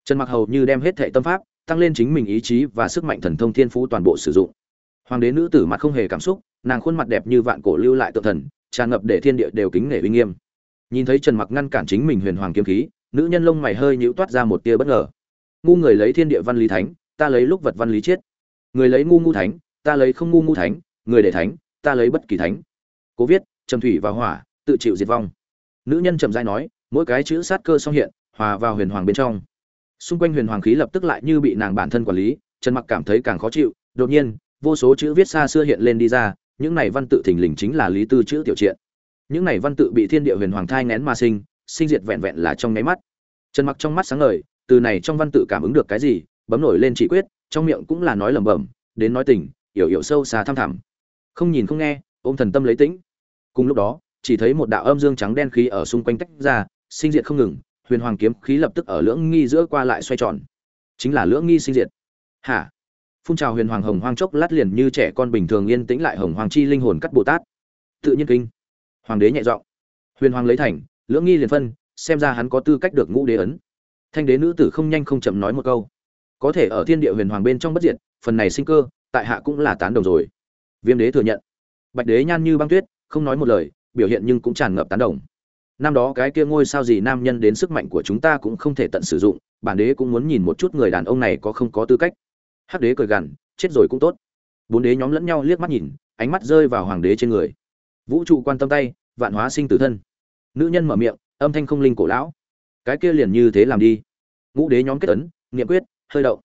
Trần mặc hầu như đem hết thệ tâm pháp, tăng lên chính mình ý chí và sức mạnh thần thông thiên phú toàn bộ sử dụng. Hoàng đế nữ tử mặt không hề cảm xúc, nàng khuôn mặt đẹp như vạn cổ lưu lại tự thần, tràn ngập để thiên địa đều kính nể uy nghiêm. Nhìn thấy trần mặc ngăn cản chính mình huyền hoàng kiếm khí, nữ nhân lông mày hơi nhíu toát ra một tia bất ngờ. Ngu người lấy thiên địa văn lý thánh, ta lấy lúc vật văn lý chiết người lấy ngu ngu thánh, ta lấy không ngu ngu thánh, người để thánh, ta lấy bất kỳ thánh. Cố viết, trầm thủy và hỏa, tự chịu diệt vong. Nữ nhân trầm dai nói, mỗi cái chữ sát cơ song hiện hòa vào huyền hoàng bên trong. Xung quanh huyền hoàng khí lập tức lại như bị nàng bản thân quản lý, trần mặc cảm thấy càng khó chịu, đột nhiên, vô số chữ viết xa xưa hiện lên đi ra, những này văn tự thình lình chính là lý tư chữ tiểu triện những này văn tự bị thiên địa huyền hoàng thai ngén mà sinh sinh diệt vẹn vẹn là trong nháy mắt. Trần mặc trong mắt sáng ngời, từ này trong văn tự cảm ứng được cái gì, bấm nổi lên chỉ quyết, trong miệng cũng là nói lẩm bẩm, đến nói tình, hiểu hiểu sâu xa thăm thẳm. Không nhìn không nghe, ôm thần tâm lấy tĩnh. Cùng lúc đó, chỉ thấy một đạo âm dương trắng đen khí ở xung quanh tách ra, sinh diệt không ngừng huyền hoàng kiếm khí lập tức ở lưỡng nghi giữa qua lại xoay tròn. Chính là lưỡng nghi sinh diệt. Hả? Phun trào huyền hoàng hồng hoang chốc lát liền như trẻ con bình thường yên tĩnh lại hồng hoàng chi linh hồn cắt bồ tát. Tự nhiên kinh. Hoàng đế nhẹ giọng. Huyền hoàng lấy thành, lưỡng nghi liền phân, xem ra hắn có tư cách được ngũ đế ấn. Thanh đế nữ tử không nhanh không chậm nói một câu. Có thể ở thiên địa huyền hoàng bên trong bất diệt, phần này sinh cơ, tại hạ cũng là tán đồng rồi. Viêm đế thừa nhận. Bạch đế nhan như băng tuyết, không nói một lời, biểu hiện nhưng cũng tràn ngập tán đồng năm đó cái kia ngôi sao gì nam nhân đến sức mạnh của chúng ta cũng không thể tận sử dụng, bản đế cũng muốn nhìn một chút người đàn ông này có không có tư cách. Hắc đế cười gằn, chết rồi cũng tốt. Bốn đế nhóm lẫn nhau liếc mắt nhìn, ánh mắt rơi vào hoàng đế trên người. Vũ trụ quan tâm tay, vạn hóa sinh tử thân. Nữ nhân mở miệng, âm thanh không linh cổ lão. Cái kia liền như thế làm đi. Ngũ đế nhóm kết ấn nghiệm quyết, hơi đậu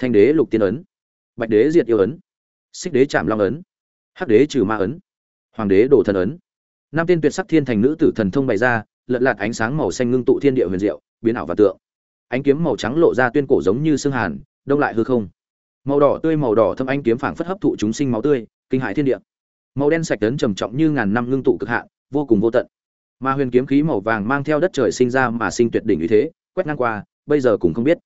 thanh đế lục tiên ấn. Bạch đế diệt yêu ấn. Xích đế chạm long ấn. Hắc đế trừ ma ấn. Hoàng đế đổ thần ấn năm tên tuyệt sắc thiên thành nữ tử thần thông bày ra lợn lạt ánh sáng màu xanh ngưng tụ thiên địa huyền diệu, biến ảo và tượng. Ánh kiếm màu trắng lộ ra tuyên cổ giống như xương hàn, đông lại hư không. Màu đỏ tươi màu đỏ thâm ánh kiếm phảng phất hấp thụ chúng sinh máu tươi, kinh hại thiên địa. Màu đen sạch tấn trầm trọng như ngàn năm ngưng tụ cực hạn, vô cùng vô tận. Mà huyền kiếm khí màu vàng mang theo đất trời sinh ra mà sinh tuyệt đỉnh như thế, quét ngang qua, bây giờ cũng không biết.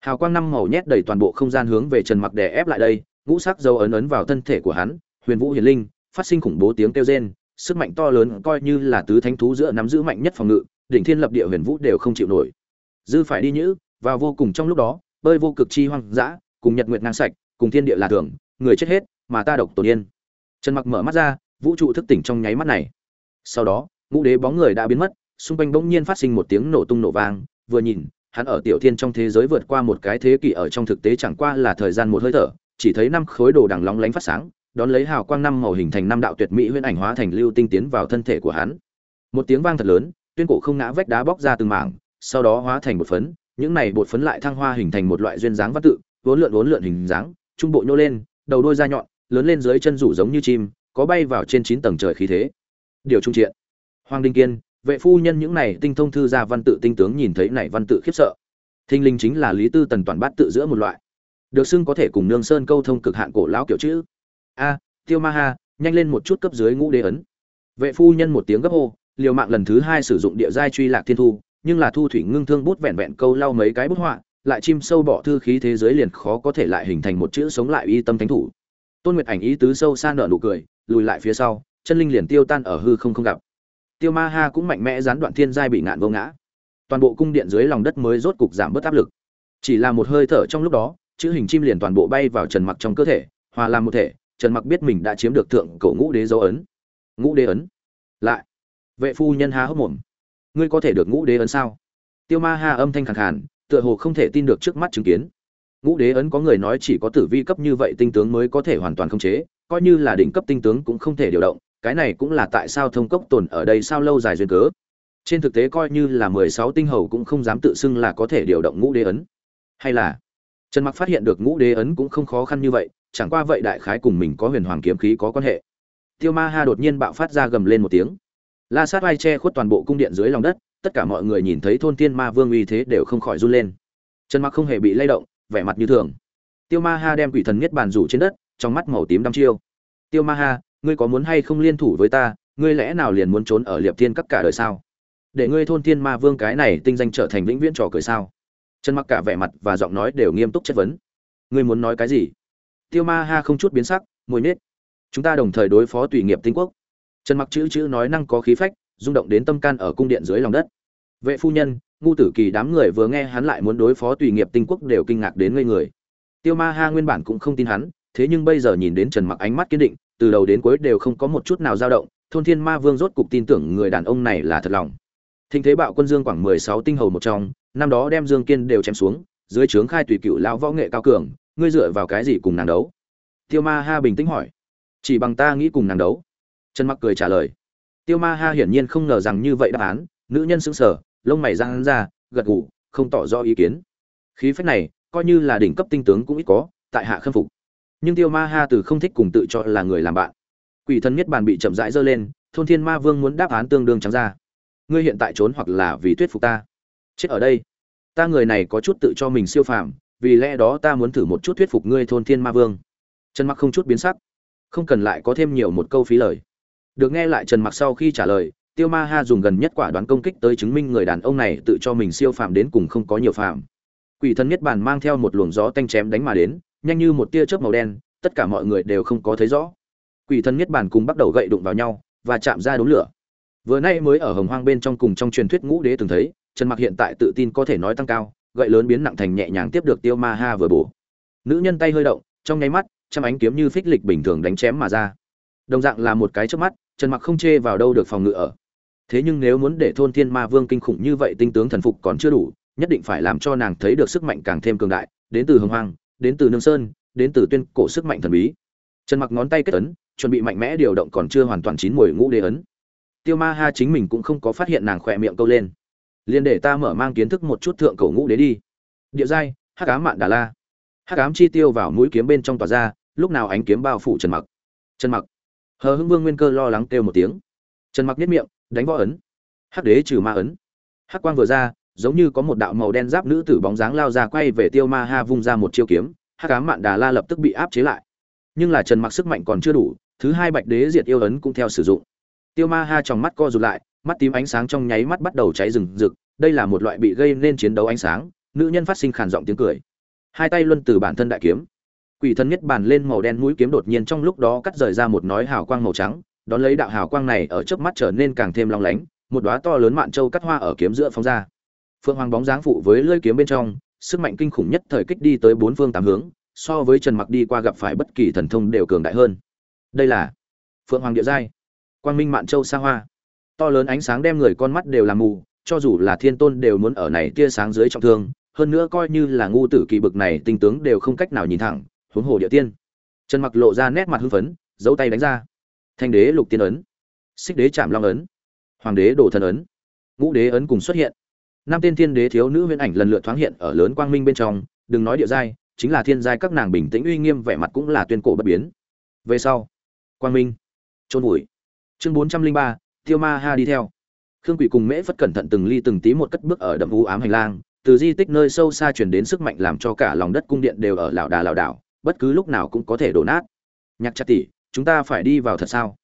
Hào quang năm màu nhét đầy toàn bộ không gian hướng về trần mặc đè ép lại đây, ngũ sắc dấu ấn ấn vào thân thể của hắn, huyền vũ hiền linh, phát sinh khủng bố tiếng kêu rên sức mạnh to lớn coi như là tứ thánh thú giữa nắm giữ mạnh nhất phòng ngự, đỉnh thiên lập địa huyền vũ đều không chịu nổi. Dư phải đi nhữ và vô cùng trong lúc đó, bơi vô cực chi hoang dã, cùng nhật nguyệt ngang sạch, cùng thiên địa là thường, người chết hết, mà ta độc tổn yên. Trần mặc mở mắt ra, vũ trụ thức tỉnh trong nháy mắt này. Sau đó, ngũ đế bóng người đã biến mất, xung quanh bỗng nhiên phát sinh một tiếng nổ tung nổ vang, vừa nhìn, hắn ở tiểu thiên trong thế giới vượt qua một cái thế kỷ ở trong thực tế chẳng qua là thời gian một hơi thở, chỉ thấy năm khối đồ đằng lóng lánh phát sáng đón lấy hào quang năm màu hình thành năm đạo tuyệt mỹ huyễn ảnh hóa thành lưu tinh tiến vào thân thể của hắn. Một tiếng vang thật lớn, tuyên cổ không ngã vách đá bóc ra từng mảng, sau đó hóa thành một phấn, những này bột phấn lại thăng hoa hình thành một loại duyên dáng văn tự, vốn lượn vốn lượn hình dáng, trung bộ nhô lên, đầu đôi da nhọn, lớn lên dưới chân rủ giống như chim, có bay vào trên chín tầng trời khí thế. Điều trung triện. Hoàng đinh kiên, vệ phu nhân những này tinh thông thư gia văn tự tinh tướng nhìn thấy này văn tự khiếp sợ. Thinh linh chính là lý tư tần toàn bát tự giữa một loại. Được xưng có thể cùng nương sơn câu thông cực hạn cổ lão kiểu chữ a, tiêu ma ha, nhanh lên một chút cấp dưới ngũ đế ấn. Vệ phu nhân một tiếng gấp hô, liều mạng lần thứ hai sử dụng địa giai truy lạc thiên thu, nhưng là thu thủy ngưng thương bút vẹn vẹn câu lau mấy cái bút họa, lại chim sâu bỏ thư khí thế giới liền khó có thể lại hình thành một chữ sống lại y tâm thánh thủ. Tôn nguyệt ảnh ý tứ sâu xa nở nụ cười, lùi lại phía sau, chân linh liền tiêu tan ở hư không không gặp. Tiêu ma ha cũng mạnh mẽ gián đoạn thiên giai bị ngạn vô ngã. Toàn bộ cung điện dưới lòng đất mới rốt cục giảm bớt áp lực. Chỉ là một hơi thở trong lúc đó, chữ hình chim liền toàn bộ bay vào trần mặc trong cơ thể, hòa làm một thể trần mặc biết mình đã chiếm được thượng cổ ngũ đế dấu ấn. Ngũ đế ấn? Lại. Vệ phu nhân há hốc mồm. Ngươi có thể được ngũ đế ấn sao? Tiêu ma ha âm thanh khẳng khàn, tựa hồ không thể tin được trước mắt chứng kiến. Ngũ đế ấn có người nói chỉ có tử vi cấp như vậy tinh tướng mới có thể hoàn toàn khống chế, coi như là đỉnh cấp tinh tướng cũng không thể điều động, cái này cũng là tại sao thông cốc tồn ở đây sao lâu dài duyên cớ. Trên thực tế coi như là mười sáu tinh hầu cũng không dám tự xưng là có thể điều động ngũ đế ấn. Hay là, trần mặc phát hiện được ngũ đế ấn cũng không khó khăn như vậy chẳng qua vậy đại khái cùng mình có huyền hoàng kiếm khí có quan hệ. Tiêu ma ha đột nhiên bạo phát ra gầm lên một tiếng. La sát vai che khuất toàn bộ cung điện dưới lòng đất, tất cả mọi người nhìn thấy thôn thiên ma vương uy thế đều không khỏi run lên. Trần mặc không hề bị lay động, vẻ mặt như thường. Tiêu ma ha đem quỷ thần nhất bàn rủ trên đất, trong mắt màu tím đăm chiêu. Tiêu ma ha, ngươi có muốn hay không liên thủ với ta? Ngươi lẽ nào liền muốn trốn ở liệp thiên các cả đời sao? Để ngươi thôn thiên ma vương cái này tinh danh trở thành vĩnh viễn trò cười sao? Trần mặc cả vẻ mặt và giọng nói đều nghiêm túc chất vấn. Ngươi muốn nói cái gì? Tiêu ma ha không chút biến sắc, môi nết chúng ta đồng thời đối phó tùy nghiệp tinh quốc. Trần mặc chữ chữ nói năng có khí phách, rung động đến tâm can ở cung điện dưới lòng đất. Vệ phu nhân, ngu tử kỳ đám người vừa nghe hắn lại muốn đối phó tùy nghiệp tinh quốc đều kinh ngạc đến ngây người. Tiêu ma ha nguyên bản cũng không tin hắn, thế nhưng bây giờ nhìn đến trần mặc ánh mắt kiên định, từ đầu đến cuối đều không có một chút nào dao động, thôn thiên ma vương rốt cục tin tưởng người đàn ông này là thật lòng. Thinh thế bạo quân dương khoảng 16 tinh hầu một trong, năm đó đem dương kiên đều chém xuống, dưới trướng khai tùy cựu lão võ nghệ cao cường ngươi dựa vào cái gì cùng nàng đấu? Tiêu ma ha bình tĩnh hỏi. Chỉ bằng ta nghĩ cùng nàng đấu. Trần mặc cười trả lời. Tiêu ma ha hiển nhiên không ngờ rằng như vậy đáp án, nữ nhân sững sờ, lông mày răng ra, gật gù, không tỏ rõ ý kiến. Khí phách này, coi như là đỉnh cấp tinh tướng cũng ít có, tại hạ khâm phục. Nhưng tiêu ma ha từ không thích cùng tự cho là người làm bạn. Quỷ thần nhất bàn bị chậm rãi giơ lên, thôn thiên ma vương muốn đáp án tương đương trắng ra. Ngươi hiện tại trốn hoặc là vì thuyết phục ta? Chết ở đây. Ta người này có chút tự cho mình siêu phàm vì lẽ đó ta muốn thử một chút thuyết phục ngươi thôn thiên ma vương. Trần mặc không chút biến sắc. Không cần lại có thêm nhiều một câu phí lời. Được nghe lại trần mặc sau khi trả lời, tiêu ma ha dùng gần nhất quả đoán công kích tới chứng minh người đàn ông này tự cho mình siêu phàm đến cùng không có nhiều phàm. Quỷ thần nhất bàn mang theo một luồng gió tanh chém đánh mà đến, nhanh như một tia chớp màu đen, tất cả mọi người đều không có thấy rõ. Quỷ thần nhất bàn cùng bắt đầu gậy đụng vào nhau và chạm ra đống lửa. Vừa nay mới ở hồng hoang bên trong cùng trong truyền thuyết ngũ đế từng thấy, trần mặc hiện tại tự tin có thể nói tăng cao gậy lớn biến nặng thành nhẹ nhàng tiếp được tiêu ma ha vừa bổ. Nữ nhân tay hơi động, trong nháy mắt, trăm ánh kiếm như phích lịch bình thường đánh chém mà ra. Đồng dạng là một cái trước mắt, trần mặc không chê vào đâu được phòng ngự ở. Thế nhưng nếu muốn để thôn thiên ma vương kinh khủng như vậy tinh tướng thần phục còn chưa đủ, nhất định phải làm cho nàng thấy được sức mạnh càng thêm cường đại, đến từ hồng hoang, đến từ nương sơn, đến từ tuyên cổ sức mạnh thần bí. Trần mặc ngón tay kết ấn, chuẩn bị mạnh mẽ điều động còn chưa hoàn toàn chín mùi ngũ đế ấn. Tiêu ma ha chính mình cũng không có phát hiện nàng khỏe miệng câu lên liền để ta mở mang kiến thức một chút thượng cổ ngũ đế đi. Địa giai, hắc ám mạn đà la. Hắc ám chi tiêu vào mũi kiếm bên trong tỏa ra, lúc nào ánh kiếm bao phủ trần mặc. Trần mặc. Hờ hưng vương nguyên cơ lo lắng kêu một tiếng. Trần mặc nhất miệng, đánh võ ấn. Hắc đế trừ ma ấn. Hắc quang vừa ra, giống như có một đạo màu đen giáp nữ tử bóng dáng lao ra quay về tiêu ma ha vung ra một chiêu kiếm, hắc ám mạn đà la lập tức bị áp chế lại. Nhưng là trần mặc sức mạnh còn chưa đủ, thứ hai bạch đế diệt yêu ấn cũng theo sử dụng. Tiêu ma ha trong mắt co rụt lại mắt tím ánh sáng trong nháy mắt bắt đầu cháy rừng rực, đây là một loại bị gây nên chiến đấu ánh sáng, nữ nhân phát sinh khàn giọng tiếng cười. Hai tay luân từ bản thân đại kiếm. Quỷ thân nhất bàn lên màu đen mũi kiếm đột nhiên trong lúc đó cắt rời ra một nói hào quang màu trắng, đón lấy đạo hào quang này ở chớp mắt trở nên càng thêm long lánh, một đóa to lớn mạn châu cắt hoa ở kiếm giữa phóng ra. Phượng hoàng bóng dáng phụ với lưỡi kiếm bên trong, sức mạnh kinh khủng nhất thời kích đi tới bốn phương tám hướng, so với trần mặc đi qua gặp phải bất kỳ thần thông đều cường đại hơn. Đây là phượng hoàng địa giai. Quang minh mạn châu xa hoa to lớn ánh sáng đem người con mắt đều làm mù, cho dù là thiên tôn đều muốn ở này tia sáng dưới trọng thương, hơn nữa coi như là ngu tử kỳ bực này tinh tướng đều không cách nào nhìn thẳng, huống hồ địa tiên. Trần mặc lộ ra nét mặt hưng phấn, giấu tay đánh ra. Thanh đế lục tiên ấn. Xích đế chạm long ấn. Hoàng đế đồ thần ấn. Ngũ đế ấn cùng xuất hiện. Năm tên thiên đế thiếu nữ huyễn ảnh lần lượt thoáng hiện ở lớn quang minh bên trong, đừng nói địa giai, chính là thiên giai các nàng bình tĩnh uy nghiêm vẻ mặt cũng là tuyên cổ bất biến. Về sau, quang minh trôn vùi. Chương bốn trăm linh ba tiêu ma ha đi theo. Khương quỷ cùng mễ phất cẩn thận từng ly từng tí một cất bước ở đậm u ám hành lang, từ di tích nơi sâu xa truyền đến sức mạnh làm cho cả lòng đất cung điện đều ở lảo đà lảo đảo, bất cứ lúc nào cũng có thể đổ nát. Nhạc chặt tỷ, chúng ta phải đi vào thật sao?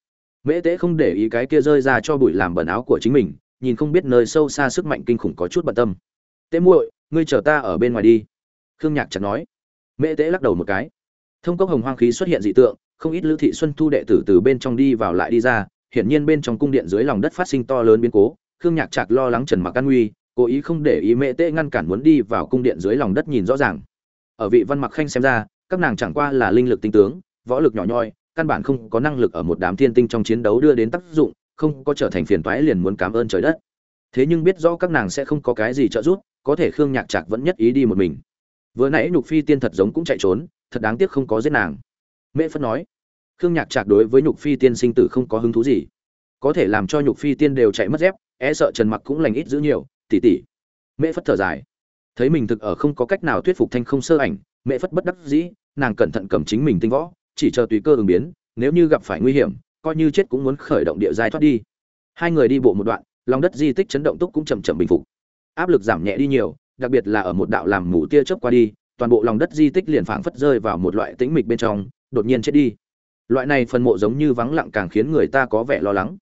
Mễ tế không để ý cái kia rơi ra cho bụi làm bẩn áo của chính mình, nhìn không biết nơi sâu xa sức mạnh kinh khủng có chút bận tâm. Tế muội, ngươi chờ ta ở bên ngoài đi. Khương nhạc chặt nói. Mễ tế lắc đầu một cái. Thông cốc hồng hoang khí xuất hiện dị tượng, không ít lữ thị xuân thu đệ tử từ bên trong đi vào lại đi ra hiển nhiên bên trong cung điện dưới lòng đất phát sinh to lớn biến cố, khương nhạc trạc lo lắng trần mặc an nguy, cố ý không để ý mễ tế ngăn cản muốn đi vào cung điện dưới lòng đất nhìn rõ ràng. Ở vị văn mặc khanh xem ra, các nàng chẳng qua là linh lực tinh tướng, võ lực nhỏ nhoi, căn bản không có năng lực ở một đám thiên tinh trong chiến đấu đưa đến tác dụng, không có trở thành phiền toái liền muốn cảm ơn trời đất. Thế nhưng biết rõ các nàng sẽ không có cái gì trợ giúp, có thể khương nhạc trạc vẫn nhất ý đi một mình. Vừa nãy nhục phi tiên thật giống cũng chạy trốn, thật đáng tiếc không có giết nàng. Mễ phất nói khương nhạc trạc đối với nhục phi tiên sinh tử không có hứng thú gì. Có thể làm cho nhục phi tiên đều chạy mất dép e sợ trần mặc cũng lành ít giữ nhiều, tỉ tỉ. Mễ phất thở dài. Thấy mình thực ở không có cách nào thuyết phục thanh không sơ ảnh, mễ phất bất đắc dĩ, nàng cẩn thận cầm chính mình tinh võ, chỉ chờ tùy cơ ứng biến, nếu như gặp phải nguy hiểm, coi như chết cũng muốn khởi động địa giai thoát đi. Hai người đi bộ một đoạn, lòng đất di tích chấn động túc cũng chậm chậm bình phục. Áp lực giảm nhẹ đi nhiều, đặc biệt là ở một đạo làm mù tia chớp qua đi, toàn bộ lòng đất di tích liền phảng phất rơi vào một loại tĩnh mịch bên trong, đột nhiên chết đi loại này phần mộ giống như vắng lặng càng khiến người ta có vẻ lo lắng.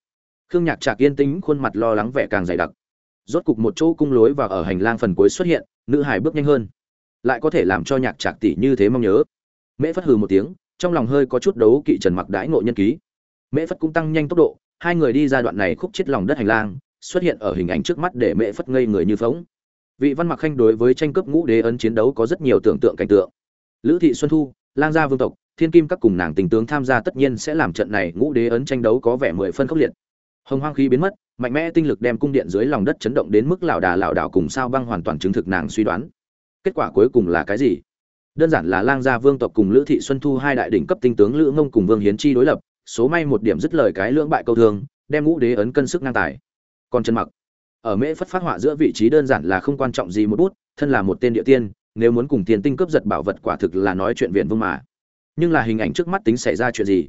Khương nhạc trạc yên tĩnh, khuôn mặt lo lắng vẻ càng dày đặc. Rốt cục một chỗ cung lối và ở hành lang phần cuối xuất hiện, nữ hải bước nhanh hơn. Lại có thể làm cho nhạc trạc tỷ như thế mong nhớ. Mễ phất hừ một tiếng, trong lòng hơi có chút đấu kỵ trần mặc đãi ngộ nhân ký. Mễ phất cũng tăng nhanh tốc độ, hai người đi ra đoạn này khúc chết lòng đất hành lang, xuất hiện ở hình ảnh trước mắt để mễ phất ngây người như phóng vị văn mặc khanh đối với tranh cướp ngũ đế ấn chiến đấu có rất nhiều tưởng tượng cảnh tượng. Lữ thị xuân thu, lang gia vương tộc thiên kim các cùng nàng tình tướng tham gia tất nhiên sẽ làm trận này ngũ đế ấn tranh đấu có vẻ mười phân khốc liệt. Hồng hoang khí biến mất, mạnh mẽ tinh lực đem cung điện dưới lòng đất chấn động đến mức lảo đà lảo đảo cùng sao băng hoàn toàn chứng thực nàng suy đoán. Kết quả cuối cùng là cái gì? Đơn giản là lang gia vương tộc cùng lữ thị xuân thu hai đại đỉnh cấp tinh tướng lữ ngông cùng vương hiến chi đối lập, số may một điểm dứt lời cái lưỡng bại câu thương, đem ngũ đế ấn cân sức ngang tài. Còn trần mặc, ở mễ phất phát họa giữa vị trí đơn giản là không quan trọng gì một bút, thân là một tên địa tiên, nếu muốn cùng tiền tinh cướp giật bảo vật quả thực là nói chuyện viện vương mà nhưng là hình ảnh trước mắt tính xảy ra chuyện gì?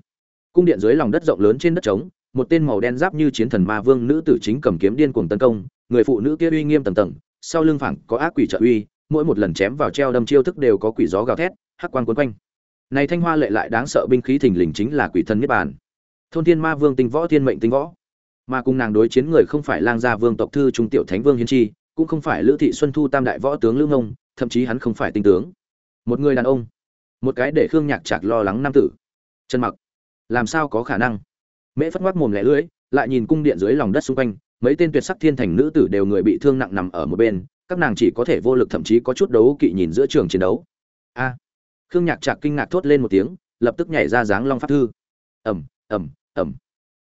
Cung điện dưới lòng đất rộng lớn trên đất trống, một tên màu đen giáp như chiến thần ma vương nữ tử chính cầm kiếm điên cuồng tấn công, người phụ nữ kia uy nghiêm tầng tầng, sau lưng phẳng có ác quỷ trợ uy, mỗi một lần chém vào treo đâm chiêu thức đều có quỷ gió gào thét, hắc quan quấn quanh. Này thanh hoa lệ lại đáng sợ binh khí thình lình chính là quỷ thần niết bàn. Thôn thiên ma vương tinh võ, thiên mệnh tinh võ. Mà cùng nàng đối chiến người không phải lang gia vương tộc thư trung tiểu thánh vương hiến chi, cũng không phải lữ thị xuân thu tam đại võ tướng lương ngông, thậm chí hắn không phải tinh tướng. Một người đàn ông một cái để khương nhạc chạc lo lắng nam tử. Chân mặc, làm sao có khả năng? Mễ phất ngoác mồm lẻ lưỡi, lại nhìn cung điện dưới lòng đất xung quanh, mấy tên tuyệt sắc thiên thành nữ tử đều người bị thương nặng nằm ở một bên, các nàng chỉ có thể vô lực thậm chí có chút đấu kỵ nhìn giữa trường chiến đấu. A! Khương nhạc trạc kinh ngạc thốt lên một tiếng, lập tức nhảy ra dáng long pháp thư. Ẩm ẩm ẩm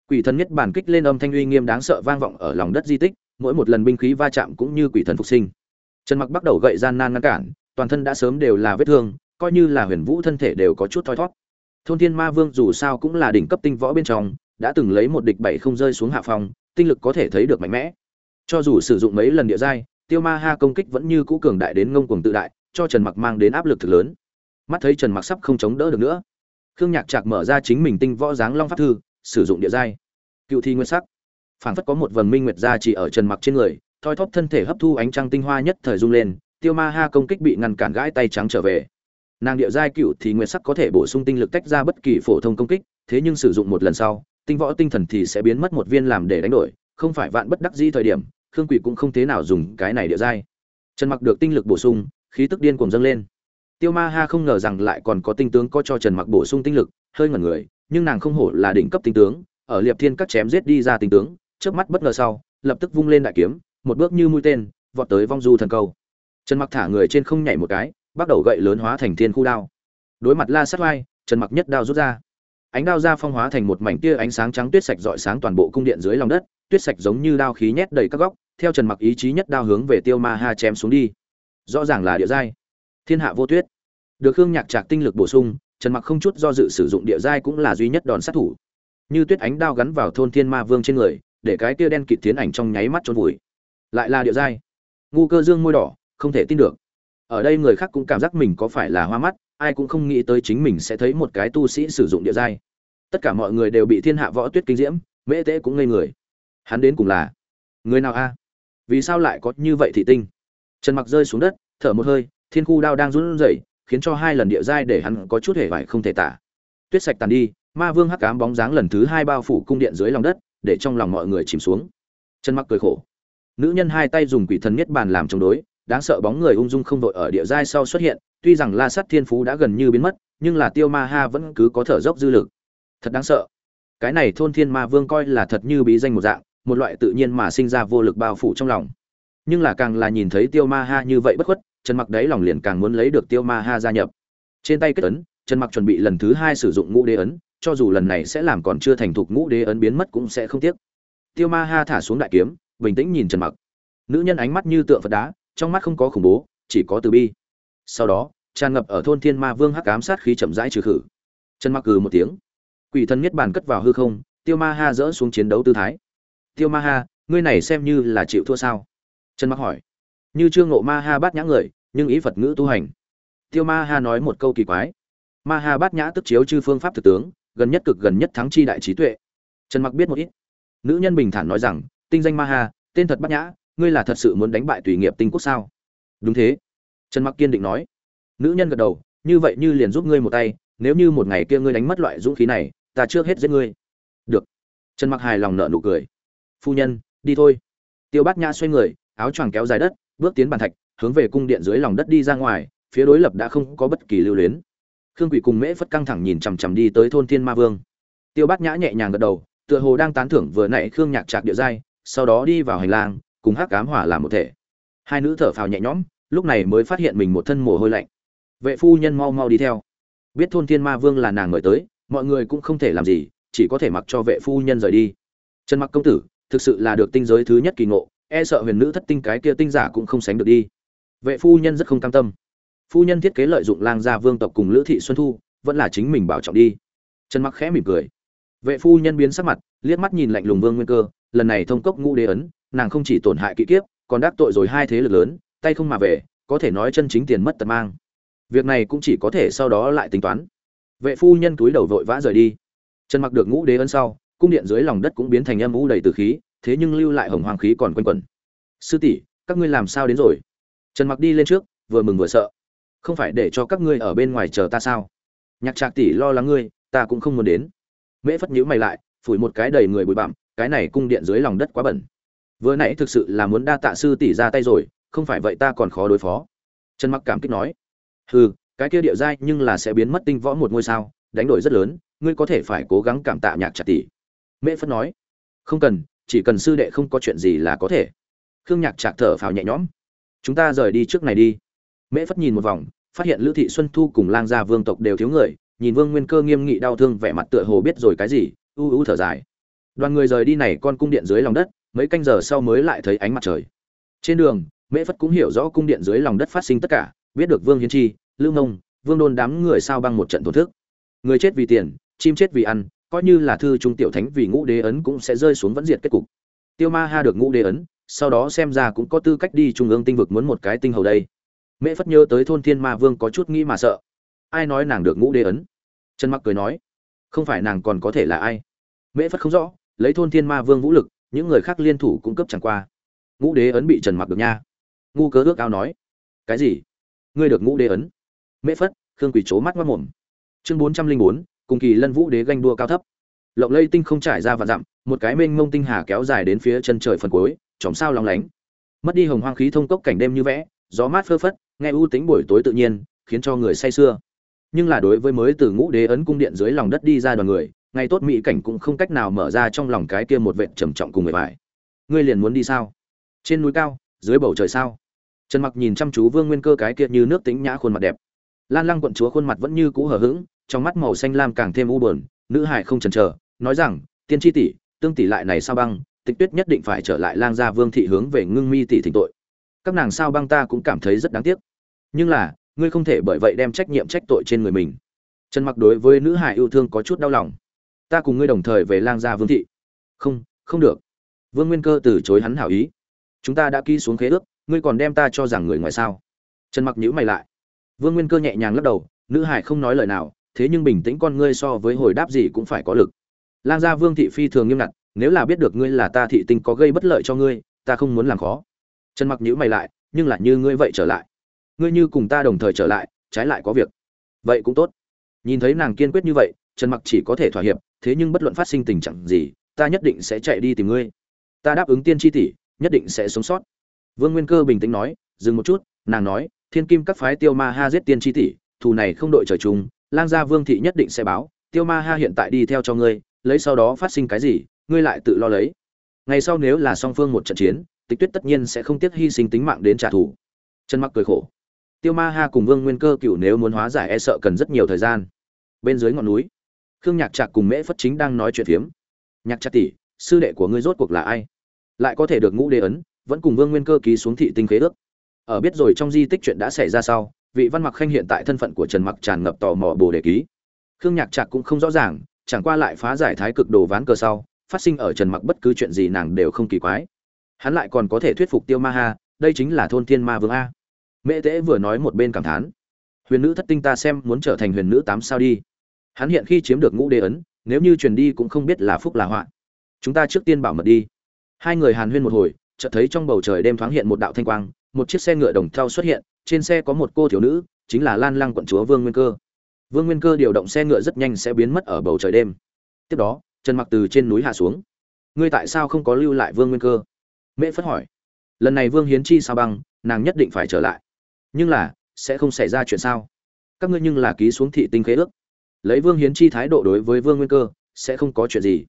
quỷ thần nhất bản kích lên âm thanh uy nghiêm đáng sợ vang vọng ở lòng đất di tích, mỗi một lần binh khí va chạm cũng như quỷ thần phục sinh. Trần mặc bắt đầu gậy gian nan ngăn cản, toàn thân đã sớm đều là vết thương coi như là huyền vũ thân thể đều có chút thoi thót thôn thiên ma vương dù sao cũng là đỉnh cấp tinh võ bên trong, đã từng lấy một địch bảy không rơi xuống hạ phòng tinh lực có thể thấy được mạnh mẽ. Cho dù sử dụng mấy lần địa giai, tiêu ma ha công kích vẫn như cũ cường đại đến ngông cuồng tự đại, cho trần mặc mang đến áp lực thực lớn. Mắt thấy trần mặc sắp không chống đỡ được nữa, khương nhạc trạc mở ra chính mình tinh võ dáng long pháp thư, sử dụng địa giai. Cựu thi nguyên sắc. Phảng phất có một vầng minh nguyệt ra chỉ ở trần mặc trên người, thoi thóp thân thể hấp thu ánh trăng tinh hoa nhất thời rung lên, tiêu ma ha công kích bị ngăn cản gãi tay trắng trở về nàng địa giai cựu thì nguyệt sắc có thể bổ sung tinh lực tách ra bất kỳ phổ thông công kích, thế nhưng sử dụng một lần sau, tinh võ tinh thần thì sẽ biến mất một viên làm để đánh đổi, không phải vạn bất đắc dĩ thời điểm, khương quỷ cũng không thế nào dùng cái này địa giai. Trần mặc được tinh lực bổ sung, khí tức điên cuồng dâng lên. Tiêu ma ha không ngờ rằng lại còn có tinh tướng có cho trần mặc bổ sung tinh lực, hơi ngẩn người, nhưng nàng không hổ là đỉnh cấp tinh tướng, ở liệp thiên các chém giết đi ra tinh tướng trước mắt bất ngờ sau, lập tức vung lên đại kiếm, một bước như mũi tên, vọt tới vong du thần câu. Trần mặc thả người trên không nhảy một cái bắt đầu gậy lớn hóa thành thiên khu đao. Đối mặt la sát vai trần mặc nhất đao rút ra. Ánh đao ra phong hóa thành một mảnh tia ánh sáng trắng tuyết sạch rọi sáng toàn bộ cung điện dưới lòng đất, tuyết sạch giống như đao khí nhét đầy các góc, theo trần mặc ý chí nhất đao hướng về tiêu ma ha chém xuống đi. Rõ ràng là địa giai. Thiên hạ vô tuyết. Được hương nhạc trạc tinh lực bổ sung, trần mặc không chút do dự sử dụng địa giai cũng là duy nhất đòn sát thủ. Như tuyết ánh đao gắn vào thôn thiên ma vương trên người, để cái kia đen kịt tiến ảnh trong nháy mắt trốn vùi. Lại là địa giai. Ngu cơ dương môi đỏ, không thể tin được ở đây người khác cũng cảm giác mình có phải là hoa mắt, ai cũng không nghĩ tới chính mình sẽ thấy một cái tu sĩ sử dụng địa giai. Tất cả mọi người đều bị thiên hạ võ tuyết kinh diễm, mễ tễ cũng ngây người. Hắn đến cùng là người nào a? Vì sao lại có như vậy thị tinh? Trần mặc rơi xuống đất, thở một hơi, thiên khu đao đang run rẩy, khiến cho hai lần địa giai để hắn có chút hề vải không thể tả. Tuyết sạch tàn đi, ma vương hắc cám bóng dáng lần thứ hai bao phủ cung điện dưới lòng đất, để trong lòng mọi người chìm xuống. Trần mặc cười khổ. Nữ nhân hai tay dùng quỷ thần niết bàn làm chống đối đáng sợ bóng người ung dung không đội ở địa giai sau xuất hiện, tuy rằng la sắt thiên phú đã gần như biến mất, nhưng là tiêu ma ha vẫn cứ có thở dốc dư lực. Thật đáng sợ. Cái này thôn thiên ma vương coi là thật như bí danh một dạng, một loại tự nhiên mà sinh ra vô lực bao phủ trong lòng. Nhưng là càng là nhìn thấy tiêu ma ha như vậy bất khuất, trần mặc đấy lòng liền càng muốn lấy được tiêu ma ha gia nhập. Trên tay kết ấn, trần mặc chuẩn bị lần thứ hai sử dụng ngũ đế ấn, cho dù lần này sẽ làm còn chưa thành thục ngũ đế ấn biến mất cũng sẽ không tiếc. Tiêu ma ha thả xuống đại kiếm, bình tĩnh nhìn trần mặc. Nữ nhân ánh mắt như tượng phật đá trong mắt không có khủng bố, chỉ có từ bi. Sau đó, tràn ngập ở thôn thiên ma vương hắc ám sát khí chậm rãi trừ khử. Trần mặc cừ một tiếng. Quỷ thần niết bàn cất vào hư không, tiêu ma ha dỡ xuống chiến đấu tư thái. Tiêu ma ha, ngươi này xem như là chịu thua sao? Trần mặc hỏi. Như chưa ngộ ma ha bắt nhã người, nhưng ý phật ngữ tu hành. Tiêu ma ha nói một câu kỳ quái. Ma ha bát nhã tức chiếu chư phương pháp thực tướng, gần nhất cực gần nhất thắng chi đại trí tuệ. Trần mặc biết một ít. Nữ nhân bình thản nói rằng, tinh danh ma ha, tên thật bát nhã ngươi là thật sự muốn đánh bại tùy nghiệp tinh quốc sao? Đúng thế. Trần mặc kiên định nói. Nữ nhân gật đầu, như vậy như liền giúp ngươi một tay, nếu như một ngày kia ngươi đánh mất loại dũng khí này, ta trước hết giết ngươi. Được. Trần mặc hài lòng nợ nụ cười. Phu nhân, đi thôi. Tiêu bát nhã xoay người, áo choàng kéo dài đất, bước tiến bàn thạch, hướng về cung điện dưới lòng đất đi ra ngoài, phía đối lập đã không có bất kỳ lưu luyến. Khương quỷ cùng mễ phất căng thẳng nhìn chằm chằm đi tới thôn thiên ma vương. Tiêu bát nhã nhẹ nhàng gật đầu, tựa hồ đang tán thưởng vừa nãy khương nhạc trạc địa giai, sau đó đi vào hành lang cùng hắc ám hỏa làm một thể. Hai nữ thở phào nhẹ nhõm, lúc này mới phát hiện mình một thân mồ hôi lạnh. Vệ phu nhân mau mau đi theo. Biết thôn thiên ma vương là nàng mời tới, mọi người cũng không thể làm gì, chỉ có thể mặc cho vệ phu nhân rời đi. Trần mặc công tử, thực sự là được tinh giới thứ nhất kỳ ngộ e sợ huyền nữ thất tinh cái kia tinh giả cũng không sánh được đi. Vệ phu nhân rất không cam tâm. Phu nhân thiết kế lợi dụng lang gia vương tộc cùng lữ thị xuân thu, vẫn là chính mình bảo trọng đi. Trần mặc khẽ mỉm cười. Vệ phu nhân biến sắc mặt, liếc mắt nhìn lạnh lùng vương nguyên cơ, lần này thông cốc ngũ đế ấn nàng không chỉ tổn hại kỵ kiếp, còn đắc tội rồi hai thế lực lớn, tay không mà về, có thể nói chân chính tiền mất tật mang. Việc này cũng chỉ có thể sau đó lại tính toán. Vệ phu nhân túi đầu vội vã rời đi. Trần mặc được ngũ đế ân sau, cung điện dưới lòng đất cũng biến thành âm u đầy từ khí, thế nhưng lưu lại hồng hoàng khí còn quanh quẩn. Sư tỷ, các ngươi làm sao đến rồi? Trần mặc đi lên trước, vừa mừng vừa sợ. Không phải để cho các ngươi ở bên ngoài chờ ta sao? Nhạc trạc tỷ lo lắng ngươi, ta cũng không muốn đến. Mễ phất nhíu mày lại, phủi một cái đầy người bụi bặm, cái này cung điện dưới lòng đất quá bẩn vừa nãy thực sự là muốn đa tạ sư tỷ ra tay rồi, không phải vậy ta còn khó đối phó. Trần mặc cảm kích nói. Hừ, cái kia địa giai nhưng là sẽ biến mất tinh võ một ngôi sao, đánh đổi rất lớn, ngươi có thể phải cố gắng cảm tạ nhạc trạc tỷ. Mễ phất nói. Không cần, chỉ cần sư đệ không có chuyện gì là có thể. Khương nhạc trạc thở phào nhẹ nhõm. Chúng ta rời đi trước này đi. Mễ phất nhìn một vòng, phát hiện lữ thị xuân thu cùng lang gia vương tộc đều thiếu người, nhìn vương nguyên cơ nghiêm nghị đau thương vẻ mặt tựa hồ biết rồi cái gì, u u thở dài. Đoàn người rời đi này con cung điện dưới lòng đất mấy canh giờ sau mới lại thấy ánh mặt trời. Trên đường, mễ phất cũng hiểu rõ cung điện dưới lòng đất phát sinh tất cả, biết được vương hiến chi, lưu ngông, vương đôn đám người sao băng một trận thổn thức người chết vì tiền, chim chết vì ăn, coi như là thư trung tiểu thánh vì ngũ đế ấn cũng sẽ rơi xuống vẫn diệt kết cục. Tiêu ma ha được ngũ đế ấn, sau đó xem ra cũng có tư cách đi trung ương tinh vực muốn một cái tinh hầu đây. Mễ phất nhớ tới thôn thiên ma vương có chút nghĩ mà sợ. Ai nói nàng được ngũ đế ấn? Trần mặc cười nói, không phải nàng còn có thể là ai? Mễ phất không rõ, lấy thôn thiên ma vương vũ lực những người khác liên thủ cũng cấp chẳng qua. Ngũ đế ấn bị trần mặc được nha. Ngu cớ ước ao nói, cái gì? Ngươi được ngũ đế ấn? Mễ phất, khương quỷ chố mắt mất mồm. Chương bốn trăm linh bốn, cùng kỳ lân vũ đế ganh đua cao thấp. Lộng lây tinh không trải ra và dặm, một cái mênh mông tinh hà kéo dài đến phía chân trời phần cuối, chòm sao lóng lánh. Mất đi hồng hoang khí thông cốc cảnh đêm như vẽ, gió mát phơ phất, nghe ưu tính buổi tối tự nhiên, khiến cho người say sưa. Nhưng là đối với mới từ ngũ đế ấn cung điện dưới lòng đất đi ra đoàn người ngày tốt mỹ cảnh cũng không cách nào mở ra trong lòng cái kia một vệt trầm trọng cùng người bài ngươi liền muốn đi sao? Trên núi cao, dưới bầu trời sao? Trần mặc nhìn chăm chú vương nguyên cơ cái kia như nước tính nhã khuôn mặt đẹp. Lan lăng quận chúa khuôn mặt vẫn như cũ hờ hững, trong mắt màu xanh lam càng thêm u buồn, nữ hải không chần chờ, nói rằng, tiên tri tỷ, tương tỷ lại này sao băng, tịch tuyết nhất định phải trở lại lang gia vương thị hướng về ngưng mi tỷ thỉnh tội. Các nàng sao băng ta cũng cảm thấy rất đáng tiếc. Nhưng là, ngươi không thể bởi vậy đem trách nhiệm trách tội trên người mình. Trần mặc đối với nữ hải yêu thương có chút đau lòng ta cùng ngươi đồng thời về lang gia vương thị. Không không được. Vương nguyên cơ từ chối hắn hảo ý. Chúng ta đã ký xuống khế ước, ngươi còn đem ta cho rằng người ngoài sao? Trần mặc nhữ mày lại. Vương nguyên cơ nhẹ nhàng lắc đầu, nữ hải không nói lời nào, thế nhưng bình tĩnh con ngươi so với hồi đáp gì cũng phải có lực. Lang gia vương thị phi thường nghiêm ngặt, nếu là biết được ngươi là ta thị tình có gây bất lợi cho ngươi, ta không muốn làm khó. Trần mặc nhữ mày lại, nhưng là như ngươi vậy trở lại. Ngươi như cùng ta đồng thời trở lại, trái lại có việc. Vậy cũng tốt. Nhìn thấy nàng kiên quyết như vậy trần mặc chỉ có thể thỏa hiệp, thế nhưng bất luận phát sinh tình trạng gì, ta nhất định sẽ chạy đi tìm ngươi. Ta đáp ứng tiên tri tỷ, nhất định sẽ sống sót. Vương nguyên cơ bình tĩnh nói, dừng một chút, nàng nói, thiên kim các phái tiêu ma ha giết tiên tri tỷ, thù này không đội trời chung, lang gia vương thị nhất định sẽ báo, tiêu ma ha hiện tại đi theo cho ngươi, lấy sau đó phát sinh cái gì, ngươi lại tự lo lấy. Ngày sau nếu là song phương một trận chiến, tịch tuyết tất nhiên sẽ không tiếc hy sinh tính mạng đến trả thù. Trần mặc cười khổ. Tiêu ma ha cùng vương nguyên cơ cựu nếu muốn hóa giải e sợ cần rất nhiều thời gian. Bên dưới ngọn núi khương nhạc trạc cùng mễ phất chính đang nói chuyện phiếm. Nhạc trạc tỷ, sư đệ của ngươi rốt cuộc là ai? Lại có thể được ngũ đế ấn, vẫn cùng vương nguyên cơ ký xuống thị tinh khế ước. Ở biết rồi trong di tích chuyện đã xảy ra sau, vị văn mặc khanh hiện tại thân phận của trần mặc tràn ngập tò mò bồ đề ký. Khương nhạc trạc cũng không rõ ràng, chẳng qua lại phá giải thái cực đồ ván cờ sau, phát sinh ở trần mặc bất cứ chuyện gì nàng đều không kỳ quái. Hắn lại còn có thể thuyết phục tiêu ma ha, đây chính là thôn thiên ma vương a. Mễ tế vừa nói một bên cảm thán. Huyền nữ thất tinh ta xem muốn trở thành huyền nữ tám sao đi hắn hiện khi chiếm được ngũ đế ấn, nếu như truyền đi cũng không biết là phúc là họa. Chúng ta trước tiên bảo mật đi. Hai người hàn huyên một hồi, chợt thấy trong bầu trời đêm thoáng hiện một đạo thanh quang, một chiếc xe ngựa đồng thau xuất hiện, trên xe có một cô thiếu nữ, chính là lan lăng quận chúa vương nguyên cơ. Vương nguyên cơ điều động xe ngựa rất nhanh sẽ biến mất ở bầu trời đêm. Tiếp đó, trần mặc từ trên núi hạ xuống. Ngươi tại sao không có lưu lại vương nguyên cơ? Mễ phất hỏi. Lần này vương hiến chi sao băng, nàng nhất định phải trở lại. Nhưng là, sẽ không xảy ra chuyện sao? Các ngươi nhưng là ký xuống thị tinh khế ước lấy vương hiến chi thái độ đối với vương nguyên cơ, sẽ không có chuyện gì.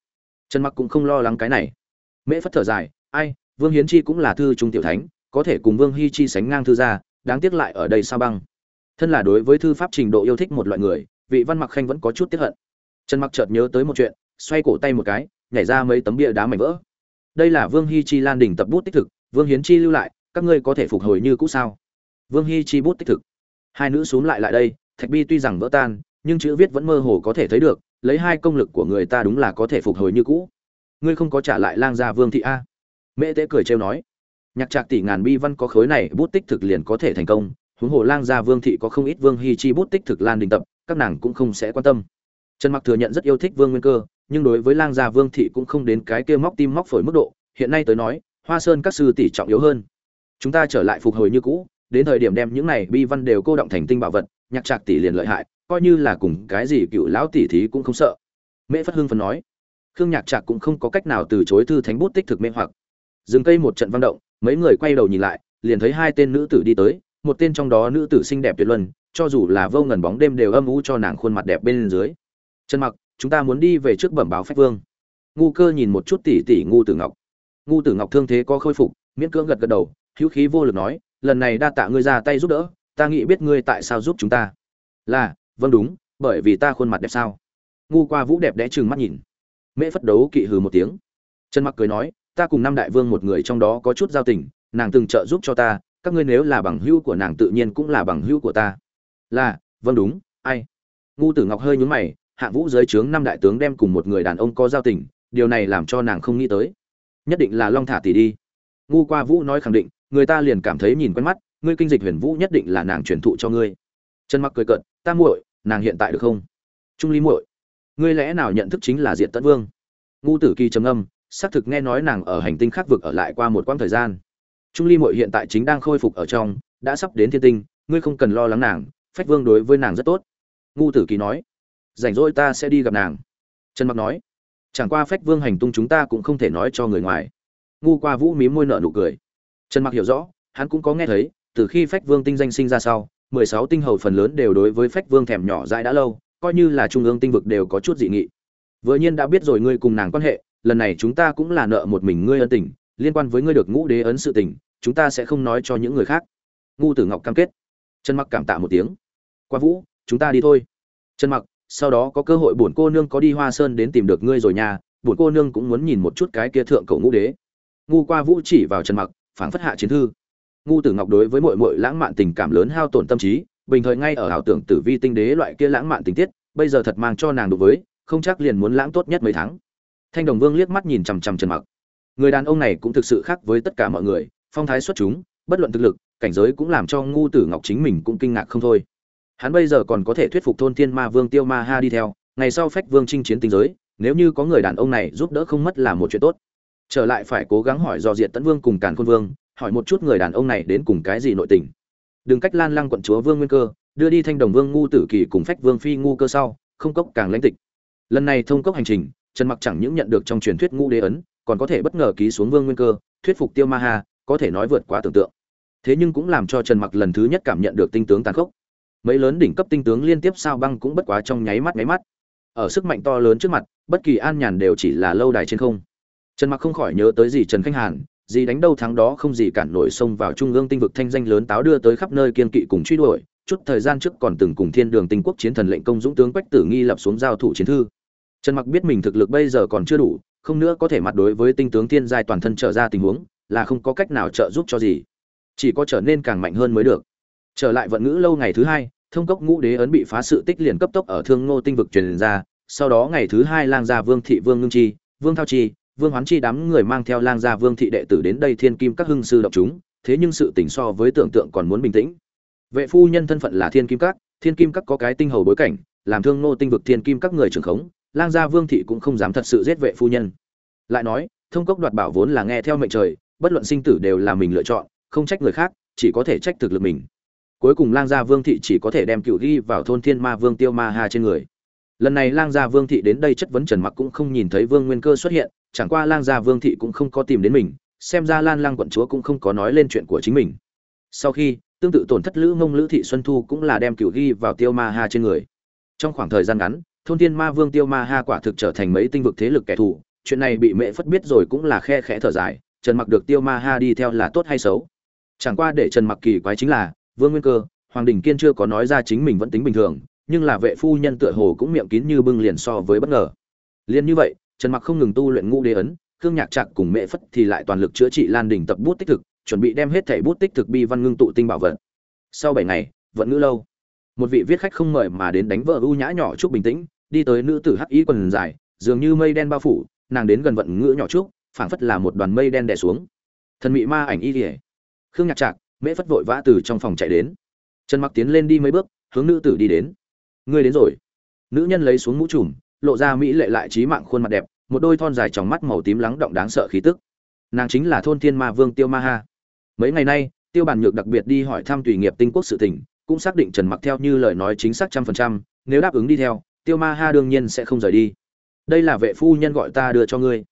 Trần mặc cũng không lo lắng cái này. Mễ phất thở dài, ai, vương hiến chi cũng là thư trung tiểu thánh, có thể cùng vương hi chi sánh ngang thư gia, đáng tiếc lại ở đây sao băng? Thân là đối với thư pháp trình độ yêu thích một loại người, vị văn mặc khanh vẫn có chút tiếc hận. Trần mặc chợt nhớ tới một chuyện, xoay cổ tay một cái, nhảy ra mấy tấm bia đá mảnh vỡ. Đây là vương hi chi lan đỉnh tập bút tích thực, vương hiến chi lưu lại, các ngươi có thể phục hồi như cũ sao? Vương hi chi bút tích thực. Hai nữ xuống lại lại đây, thạch bi tuy rằng vỡ tan nhưng chữ viết vẫn mơ hồ có thể thấy được, lấy hai công lực của người ta đúng là có thể phục hồi như cũ. Ngươi không có trả lại lang gia vương thị a? Mễ tế cười trêu nói. Nhạc trạc tỷ ngàn bi văn có khối này bút tích thực liền có thể thành công, huống hồ lang gia vương thị có không ít vương hi chi bút tích thực lan đình tập, các nàng cũng không sẽ quan tâm. Trần mặc thừa nhận rất yêu thích vương nguyên cơ, nhưng đối với lang gia vương thị cũng không đến cái kia móc tim móc phổi mức độ, hiện nay tới nói, hoa sơn các sư tỷ trọng yếu hơn. Chúng ta trở lại phục hồi như cũ, đến thời điểm đem những này bi văn đều cô động thành tinh bảo vật, nhạc trạc tỷ liền lợi hại coi như là cùng cái gì cựu lão tỷ thí cũng không sợ. Mễ phất hưng phần nói. Khương nhạc trạc cũng không có cách nào từ chối thư thánh bút tích thực mê hoặc. Dừng cây một trận vang động, mấy người quay đầu nhìn lại, liền thấy hai tên nữ tử đi tới, một tên trong đó nữ tử xinh đẹp tuyệt luân, cho dù là vô ngần bóng đêm đều âm u cho nàng khuôn mặt đẹp bên dưới. Trần mặc, chúng ta muốn đi về trước bẩm báo phách vương. Ngu cơ nhìn một chút tỷ tỷ ngu tử ngọc. Ngu tử ngọc thương thế có khôi phục, miễn cưỡng gật gật đầu, hữu khí vô lực nói, lần này đa tạ ngươi ra tay giúp đỡ, ta nghĩ biết ngươi tại sao giúp chúng ta. Là vâng đúng, bởi vì ta khuôn mặt đẹp sao? Ngu qua vũ đẹp đẽ chừng mắt nhìn. Mễ phất đấu kỵ hừ một tiếng. Trần mặc cười nói, ta cùng năm đại vương một người trong đó có chút giao tình, nàng từng trợ giúp cho ta, các ngươi nếu là bằng hữu của nàng tự nhiên cũng là bằng hữu của ta. Là vâng đúng, ai? Ngu tử ngọc hơi nhún mày hạng vũ dưới trướng năm đại tướng đem cùng một người đàn ông có giao tình, điều này làm cho nàng không nghĩ tới. Nhất định là long thả tỷ đi. Ngu qua vũ nói khẳng định, người ta liền cảm thấy nhìn quen mắt, ngươi kinh dịch huyền vũ nhất định là nàng truyền thụ cho ngươi. Trần mặc cười cợt, ta muội nàng hiện tại được không? Trung lý muội, ngươi lẽ nào nhận thức chính là diện tấn vương? Ngu tử kỳ trầm âm xác thực nghe nói nàng ở hành tinh khác vực ở lại qua một quãng thời gian. Trung ly muội hiện tại chính đang khôi phục ở trong, đã sắp đến thiên tinh, ngươi không cần lo lắng nàng, phách vương đối với nàng rất tốt. Ngu tử kỳ nói, rảnh rỗi ta sẽ đi gặp nàng. Trần mặc nói, chẳng qua phách vương hành tung chúng ta cũng không thể nói cho người ngoài. Ngu qua vũ mí môi nợ nụ cười. Trần mặc hiểu rõ, hắn cũng có nghe thấy, từ khi phách vương tinh danh sinh ra sau mười sáu tinh hầu phần lớn đều đối với phách vương thèm nhỏ dãi đã lâu, coi như là trung ương tinh vực đều có chút dị nghị. Vừa nhiên đã biết rồi ngươi cùng nàng quan hệ, lần này chúng ta cũng là nợ một mình ngươi ân tình, liên quan với ngươi được ngũ đế ấn sự tình, chúng ta sẽ không nói cho những người khác. Ngu tử ngọc cam kết. Trần mặc cảm tạ một tiếng. Qua vũ, chúng ta đi thôi. Trần mặc, sau đó có cơ hội bổn cô nương có đi hoa sơn đến tìm được ngươi rồi nha, bổn cô nương cũng muốn nhìn một chút cái kia thượng cậu ngũ đế. Ngu qua vũ chỉ vào trần mặc, phảng phất hạ chiến thư ngu tử ngọc đối với mọi mọi lãng mạn tình cảm lớn hao tổn tâm trí, bình thời ngay ở ảo tưởng tử vi tinh đế loại kia lãng mạn tình tiết, bây giờ thật mang cho nàng đối với, không chắc liền muốn lãng tốt nhất mấy tháng. Thanh đồng vương liếc mắt nhìn chằm chằm trần mặc. Người đàn ông này cũng thực sự khác với tất cả mọi người, phong thái xuất chúng, bất luận thực lực, cảnh giới cũng làm cho ngu tử ngọc chính mình cũng kinh ngạc không thôi. Hắn bây giờ còn có thể thuyết phục thôn thiên ma vương tiêu ma ha đi theo, ngày sau phách vương chinh chiến tinh giới, nếu như có người đàn ông này giúp đỡ không mất là một chuyện tốt. Trở lại phải cố gắng hỏi do diện tấn vương cùng càn khôn vương hỏi một chút người đàn ông này đến cùng cái gì nội tình. Đừng cách lan lăng quận chúa vương nguyên cơ đưa đi thanh đồng vương ngu tử kỳ cùng phách vương phi ngu cơ sau không cốc càng lãnh tịch. Lần này thông cốc hành trình trần mặc chẳng những nhận được trong truyền thuyết ngũ đế ấn còn có thể bất ngờ ký xuống vương nguyên cơ thuyết phục tiêu ma hà, có thể nói vượt quá tưởng tượng. Thế nhưng cũng làm cho trần mặc lần thứ nhất cảm nhận được tinh tướng tàn khốc. Mấy lớn đỉnh cấp tinh tướng liên tiếp sao băng cũng bất quá trong nháy mắt nháy mắt. Ở sức mạnh to lớn trước mặt bất kỳ an nhàn đều chỉ là lâu đài trên không. Trần mặc không khỏi nhớ tới gì trần khanh hàn gì đánh đâu thắng đó không gì cản nổi xông vào trung ương tinh vực thanh danh lớn táo đưa tới khắp nơi kiên kỵ cùng truy đuổi. Chút thời gian trước còn từng cùng thiên đường tinh quốc chiến thần lệnh công dũng tướng quách tử nghi lập xuống giao thủ chiến thư. Trần mặc biết mình thực lực bây giờ còn chưa đủ, không nữa có thể mặt đối với tinh tướng thiên giai toàn thân trở ra tình huống, là không có cách nào trợ giúp cho gì. Chỉ có trở nên càng mạnh hơn mới được. Trở lại vận ngữ lâu ngày thứ hai, thông cốc ngũ đế ấn bị phá sự tích liền cấp tốc ở thương ngô tinh vực truyền ra, sau đó ngày thứ hai lang gia vương thị vương ngưng chi, vương thao chi vương hoán chi đám người mang theo lang gia vương thị đệ tử đến đây thiên kim các hưng sư độc chúng, thế nhưng sự tình so với tưởng tượng còn muốn bình tĩnh. Vệ phu nhân thân phận là thiên kim các, thiên kim các có cái tinh hầu bối cảnh, làm thương ngô tinh vực thiên kim các người trưởng khống, lang gia vương thị cũng không dám thật sự giết vệ phu nhân. Lại nói, thông cốc đoạt bảo vốn là nghe theo mệnh trời, bất luận sinh tử đều là mình lựa chọn, không trách người khác, chỉ có thể trách thực lực mình. Cuối cùng lang gia vương thị chỉ có thể đem cựu ghi vào thôn thiên ma vương tiêu ma ha trên người lần này lang gia vương thị đến đây chất vấn trần mặc cũng không nhìn thấy vương nguyên cơ xuất hiện, chẳng qua lang gia vương thị cũng không có tìm đến mình, xem ra lan lang quận chúa cũng không có nói lên chuyện của chính mình. Sau khi, tương tự tổn thất lữ mông lữ thị xuân thu cũng là đem cựu ghi vào tiêu ma ha trên người. Trong khoảng thời gian ngắn, thôn thiên ma vương tiêu ma ha quả thực trở thành mấy tinh vực thế lực kẻ thù, chuyện này bị mẹ phất biết rồi cũng là khe khẽ thở dài, trần mặc được tiêu ma ha đi theo là tốt hay xấu? Chẳng qua để trần mặc kỳ quái chính là, vương nguyên cơ, hoàng đình kiên chưa có nói ra chính mình vẫn tính bình thường nhưng là vệ phu nhân tựa hồ cũng miệng kín như bưng liền so với bất ngờ. Liền như vậy, trần mặc không ngừng tu luyện ngũ đế ấn, khương nhạc trạc cùng mẹ phất thì lại toàn lực chữa trị lan đỉnh tập bút tích thực, chuẩn bị đem hết thảy bút tích thực bi văn ngưng tụ tinh bảo vật. Sau 7 ngày, vẫn ngữ lâu. Một vị viết khách không mời mà đến đánh vợ ưu nhã nhỏ trúc bình tĩnh, đi tới nữ tử hắc ý quần dài, dường như mây đen bao phủ, nàng đến gần vận ngữ nhỏ trúc, phảng phất là một đoàn mây đen đè xuống. Thần mị ma ảnh y kỉa khương nhạc trạc mễ phất vội vã từ trong phòng chạy đến. Trần mặc tiến lên đi mấy bước, hướng nữ tử đi đến ngươi đến rồi. Nữ nhân lấy xuống mũ trùm, lộ ra mỹ lệ lại trí mạng khuôn mặt đẹp, một đôi thon dài tròng mắt màu tím lắng động đáng sợ khí tức. Nàng chính là thôn thiên ma vương tiêu ma ha. Mấy ngày nay, tiêu bản nhược đặc biệt đi hỏi thăm tùy nghiệp tinh quốc sự tình, cũng xác định trần mặc theo như lời nói chính xác trăm phần trăm, nếu đáp ứng đi theo, tiêu ma ha đương nhiên sẽ không rời đi. Đây là vệ phu nhân gọi ta đưa cho ngươi.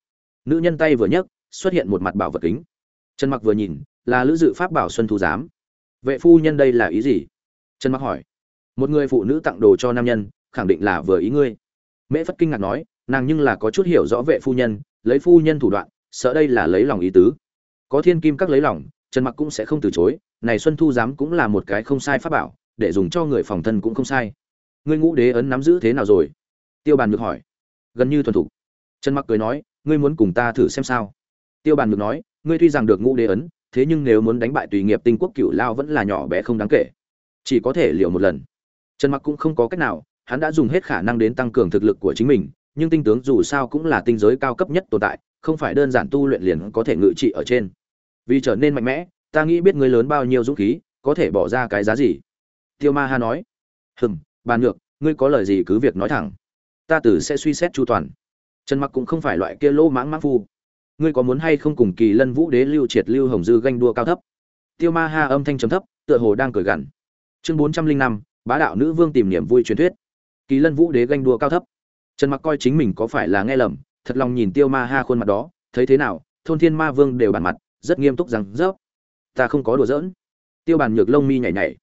Nữ nhân tay vừa nhấc, xuất hiện một mặt bảo vật kính. Trần mặc vừa nhìn, là lữ dự pháp bảo xuân thu giám. Vệ phu nhân đây là ý gì? Trần mặc hỏi một người phụ nữ tặng đồ cho nam nhân, khẳng định là vừa ý ngươi. Mễ phất kinh ngạc nói, nàng nhưng là có chút hiểu rõ vệ phu nhân, lấy phu nhân thủ đoạn, sợ đây là lấy lòng ý tứ. Có thiên kim các lấy lòng, trần mặc cũng sẽ không từ chối, này xuân thu giám cũng là một cái không sai pháp bảo, để dùng cho người phòng thân cũng không sai. Ngươi ngũ đế ấn nắm giữ thế nào rồi? Tiêu bàn được hỏi. Gần như thuần thục. Trần mặc cười nói, ngươi muốn cùng ta thử xem sao? Tiêu bàn được nói, ngươi tuy rằng được ngũ đế ấn, thế nhưng nếu muốn đánh bại tùy nghiệp tinh quốc cựu lao vẫn là nhỏ bé không đáng kể. Chỉ có thể liều một lần trần mặc cũng không có cách nào, hắn đã dùng hết khả năng đến tăng cường thực lực của chính mình, nhưng tinh tướng dù sao cũng là tinh giới cao cấp nhất tồn tại, không phải đơn giản tu luyện liền có thể ngự trị ở trên. Vì trở nên mạnh mẽ, ta nghĩ biết ngươi lớn bao nhiêu dũng khí, có thể bỏ ra cái giá gì? Tiêu ma ha nói. Hừm bàn ngược ngươi có lời gì cứ việc nói thẳng. Ta tử sẽ suy xét chu toàn. Trần mặc cũng không phải loại kia lô mãng mãng phu. Ngươi có muốn hay không cùng kỳ lân vũ đế lưu triệt lưu hồng dư ganh đua cao thấp? Tiêu ma ha âm thanh trầm thấp, tựa hồ đang cười gằn. Chương bốn trăm linh năm bá đạo nữ vương tìm niềm vui truyền thuyết. Kỳ lân vũ đế ganh đua cao thấp. Trần mặc coi chính mình có phải là nghe lầm, thật lòng nhìn tiêu ma ha khuôn mặt đó, thấy thế nào, thôn thiên ma vương đều bàn mặt, rất nghiêm túc rằng rớp ta không có đùa giỡn. Tiêu bàn nhược lông mi nhảy nhảy.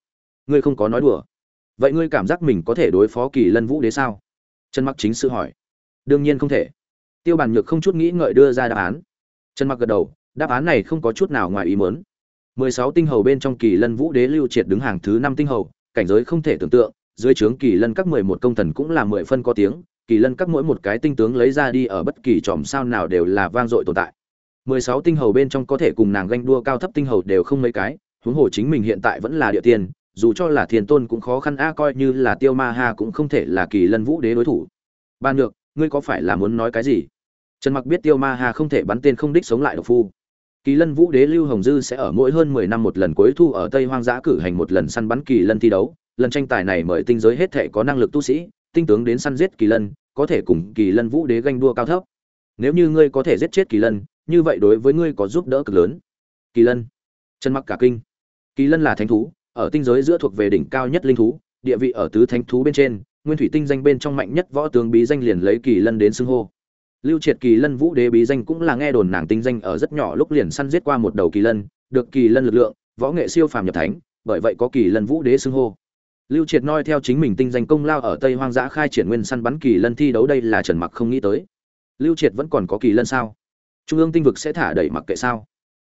Ngươi không có nói đùa. Vậy ngươi cảm giác mình có thể đối phó kỳ lân vũ đế sao? Trần mặc chính sự hỏi. Đương nhiên không thể. Tiêu bàn nhược không chút nghĩ ngợi đưa ra đáp án. Trần mặc gật đầu, đáp án này không có chút nào ngoài ý muốn. 16 tinh hầu bên trong kỳ lân vũ đế lưu triệt đứng hàng thứ năm tinh hầu cảnh giới không thể tưởng tượng, dưới trướng kỳ lân các 11 công thần cũng là 10 phân có tiếng, kỳ lân các mỗi một cái tinh tướng lấy ra đi ở bất kỳ tròm sao nào đều là vang dội tồn tại. 16 tinh hầu bên trong có thể cùng nàng ganh đua cao thấp tinh hầu đều không mấy cái, huống hồ chính mình hiện tại vẫn là địa tiên, dù cho là thiên tôn cũng khó khăn a, coi như là tiêu ma ha cũng không thể là kỳ lân vũ đế đối thủ. Ban được ngươi có phải là muốn nói cái gì? Trần mặc biết tiêu ma ha không thể bắn tên không đích sống lại độc phu kỳ lân vũ đế lưu hồng dư sẽ ở mỗi hơn 10 năm một lần cuối thu ở tây hoang dã cử hành một lần săn bắn kỳ lân thi đấu. Lần tranh tài này mời tinh giới hết thể có năng lực tu sĩ, tinh tướng đến săn giết kỳ lân, có thể cùng kỳ lân vũ đế ganh đua cao thấp. Nếu như ngươi có thể giết chết kỳ lân, như vậy đối với ngươi có giúp đỡ cực lớn. Kỳ lân. Chân mặc cả kinh. Kỳ lân là thánh thú, ở tinh giới giữa thuộc về đỉnh cao nhất linh thú, địa vị ở tứ thánh thú bên trên, nguyên thủy tinh danh bên trong mạnh nhất võ tướng bí danh liền lấy kỳ lân đến xưng hô lưu triệt kỳ lân vũ đế bí danh cũng là nghe đồn nàng tinh danh ở rất nhỏ lúc liền săn giết qua một đầu kỳ lân, được kỳ lân lực lượng, võ nghệ siêu phàm nhập thánh, bởi vậy có kỳ lân vũ đế xưng hô. Lưu triệt noi theo chính mình tinh danh công lao ở tây hoang dã khai triển nguyên săn bắn kỳ lân thi đấu đây là trần mặc không nghĩ tới. Lưu triệt vẫn còn có kỳ lân sao? Trung ương tinh vực sẽ thả đẩy mặc kệ sao?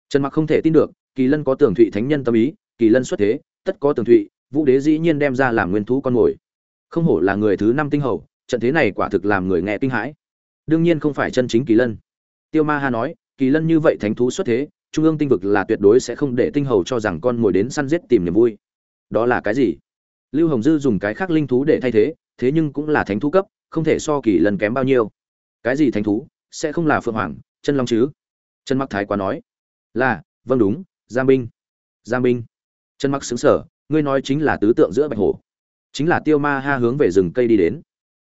Trần mặc không thể tin được, kỳ lân có tường thụy thánh nhân tâm ý, kỳ lân xuất thế, tất có tường thụy, vũ đế dĩ nhiên đem ra làm nguyên thú con mồi. Không hổ là người thứ năm tinh hầu, trận thế này quả thực làm người nghe kinh hãi đương nhiên không phải chân chính kỳ lân. Tiêu ma ha nói, kỳ lân như vậy thánh thú xuất thế, trung ương tinh vực là tuyệt đối sẽ không để tinh hầu cho rằng con mồi đến săn giết tìm niềm vui. Đó là cái gì? Lưu hồng dư dùng cái khác linh thú để thay thế thế nhưng cũng là thánh thú cấp, không thể so kỳ lân kém bao nhiêu. Cái gì thánh thú? Sẽ không là phượng hoàng, chân long chứ? Chân mặc thái quá nói. Là vâng đúng, giang binh. Giang binh. Chân mặc xứng sở ngươi nói chính là tứ tượng giữa bạch hổ. Chính là tiêu ma ha hướng về rừng cây đi đến.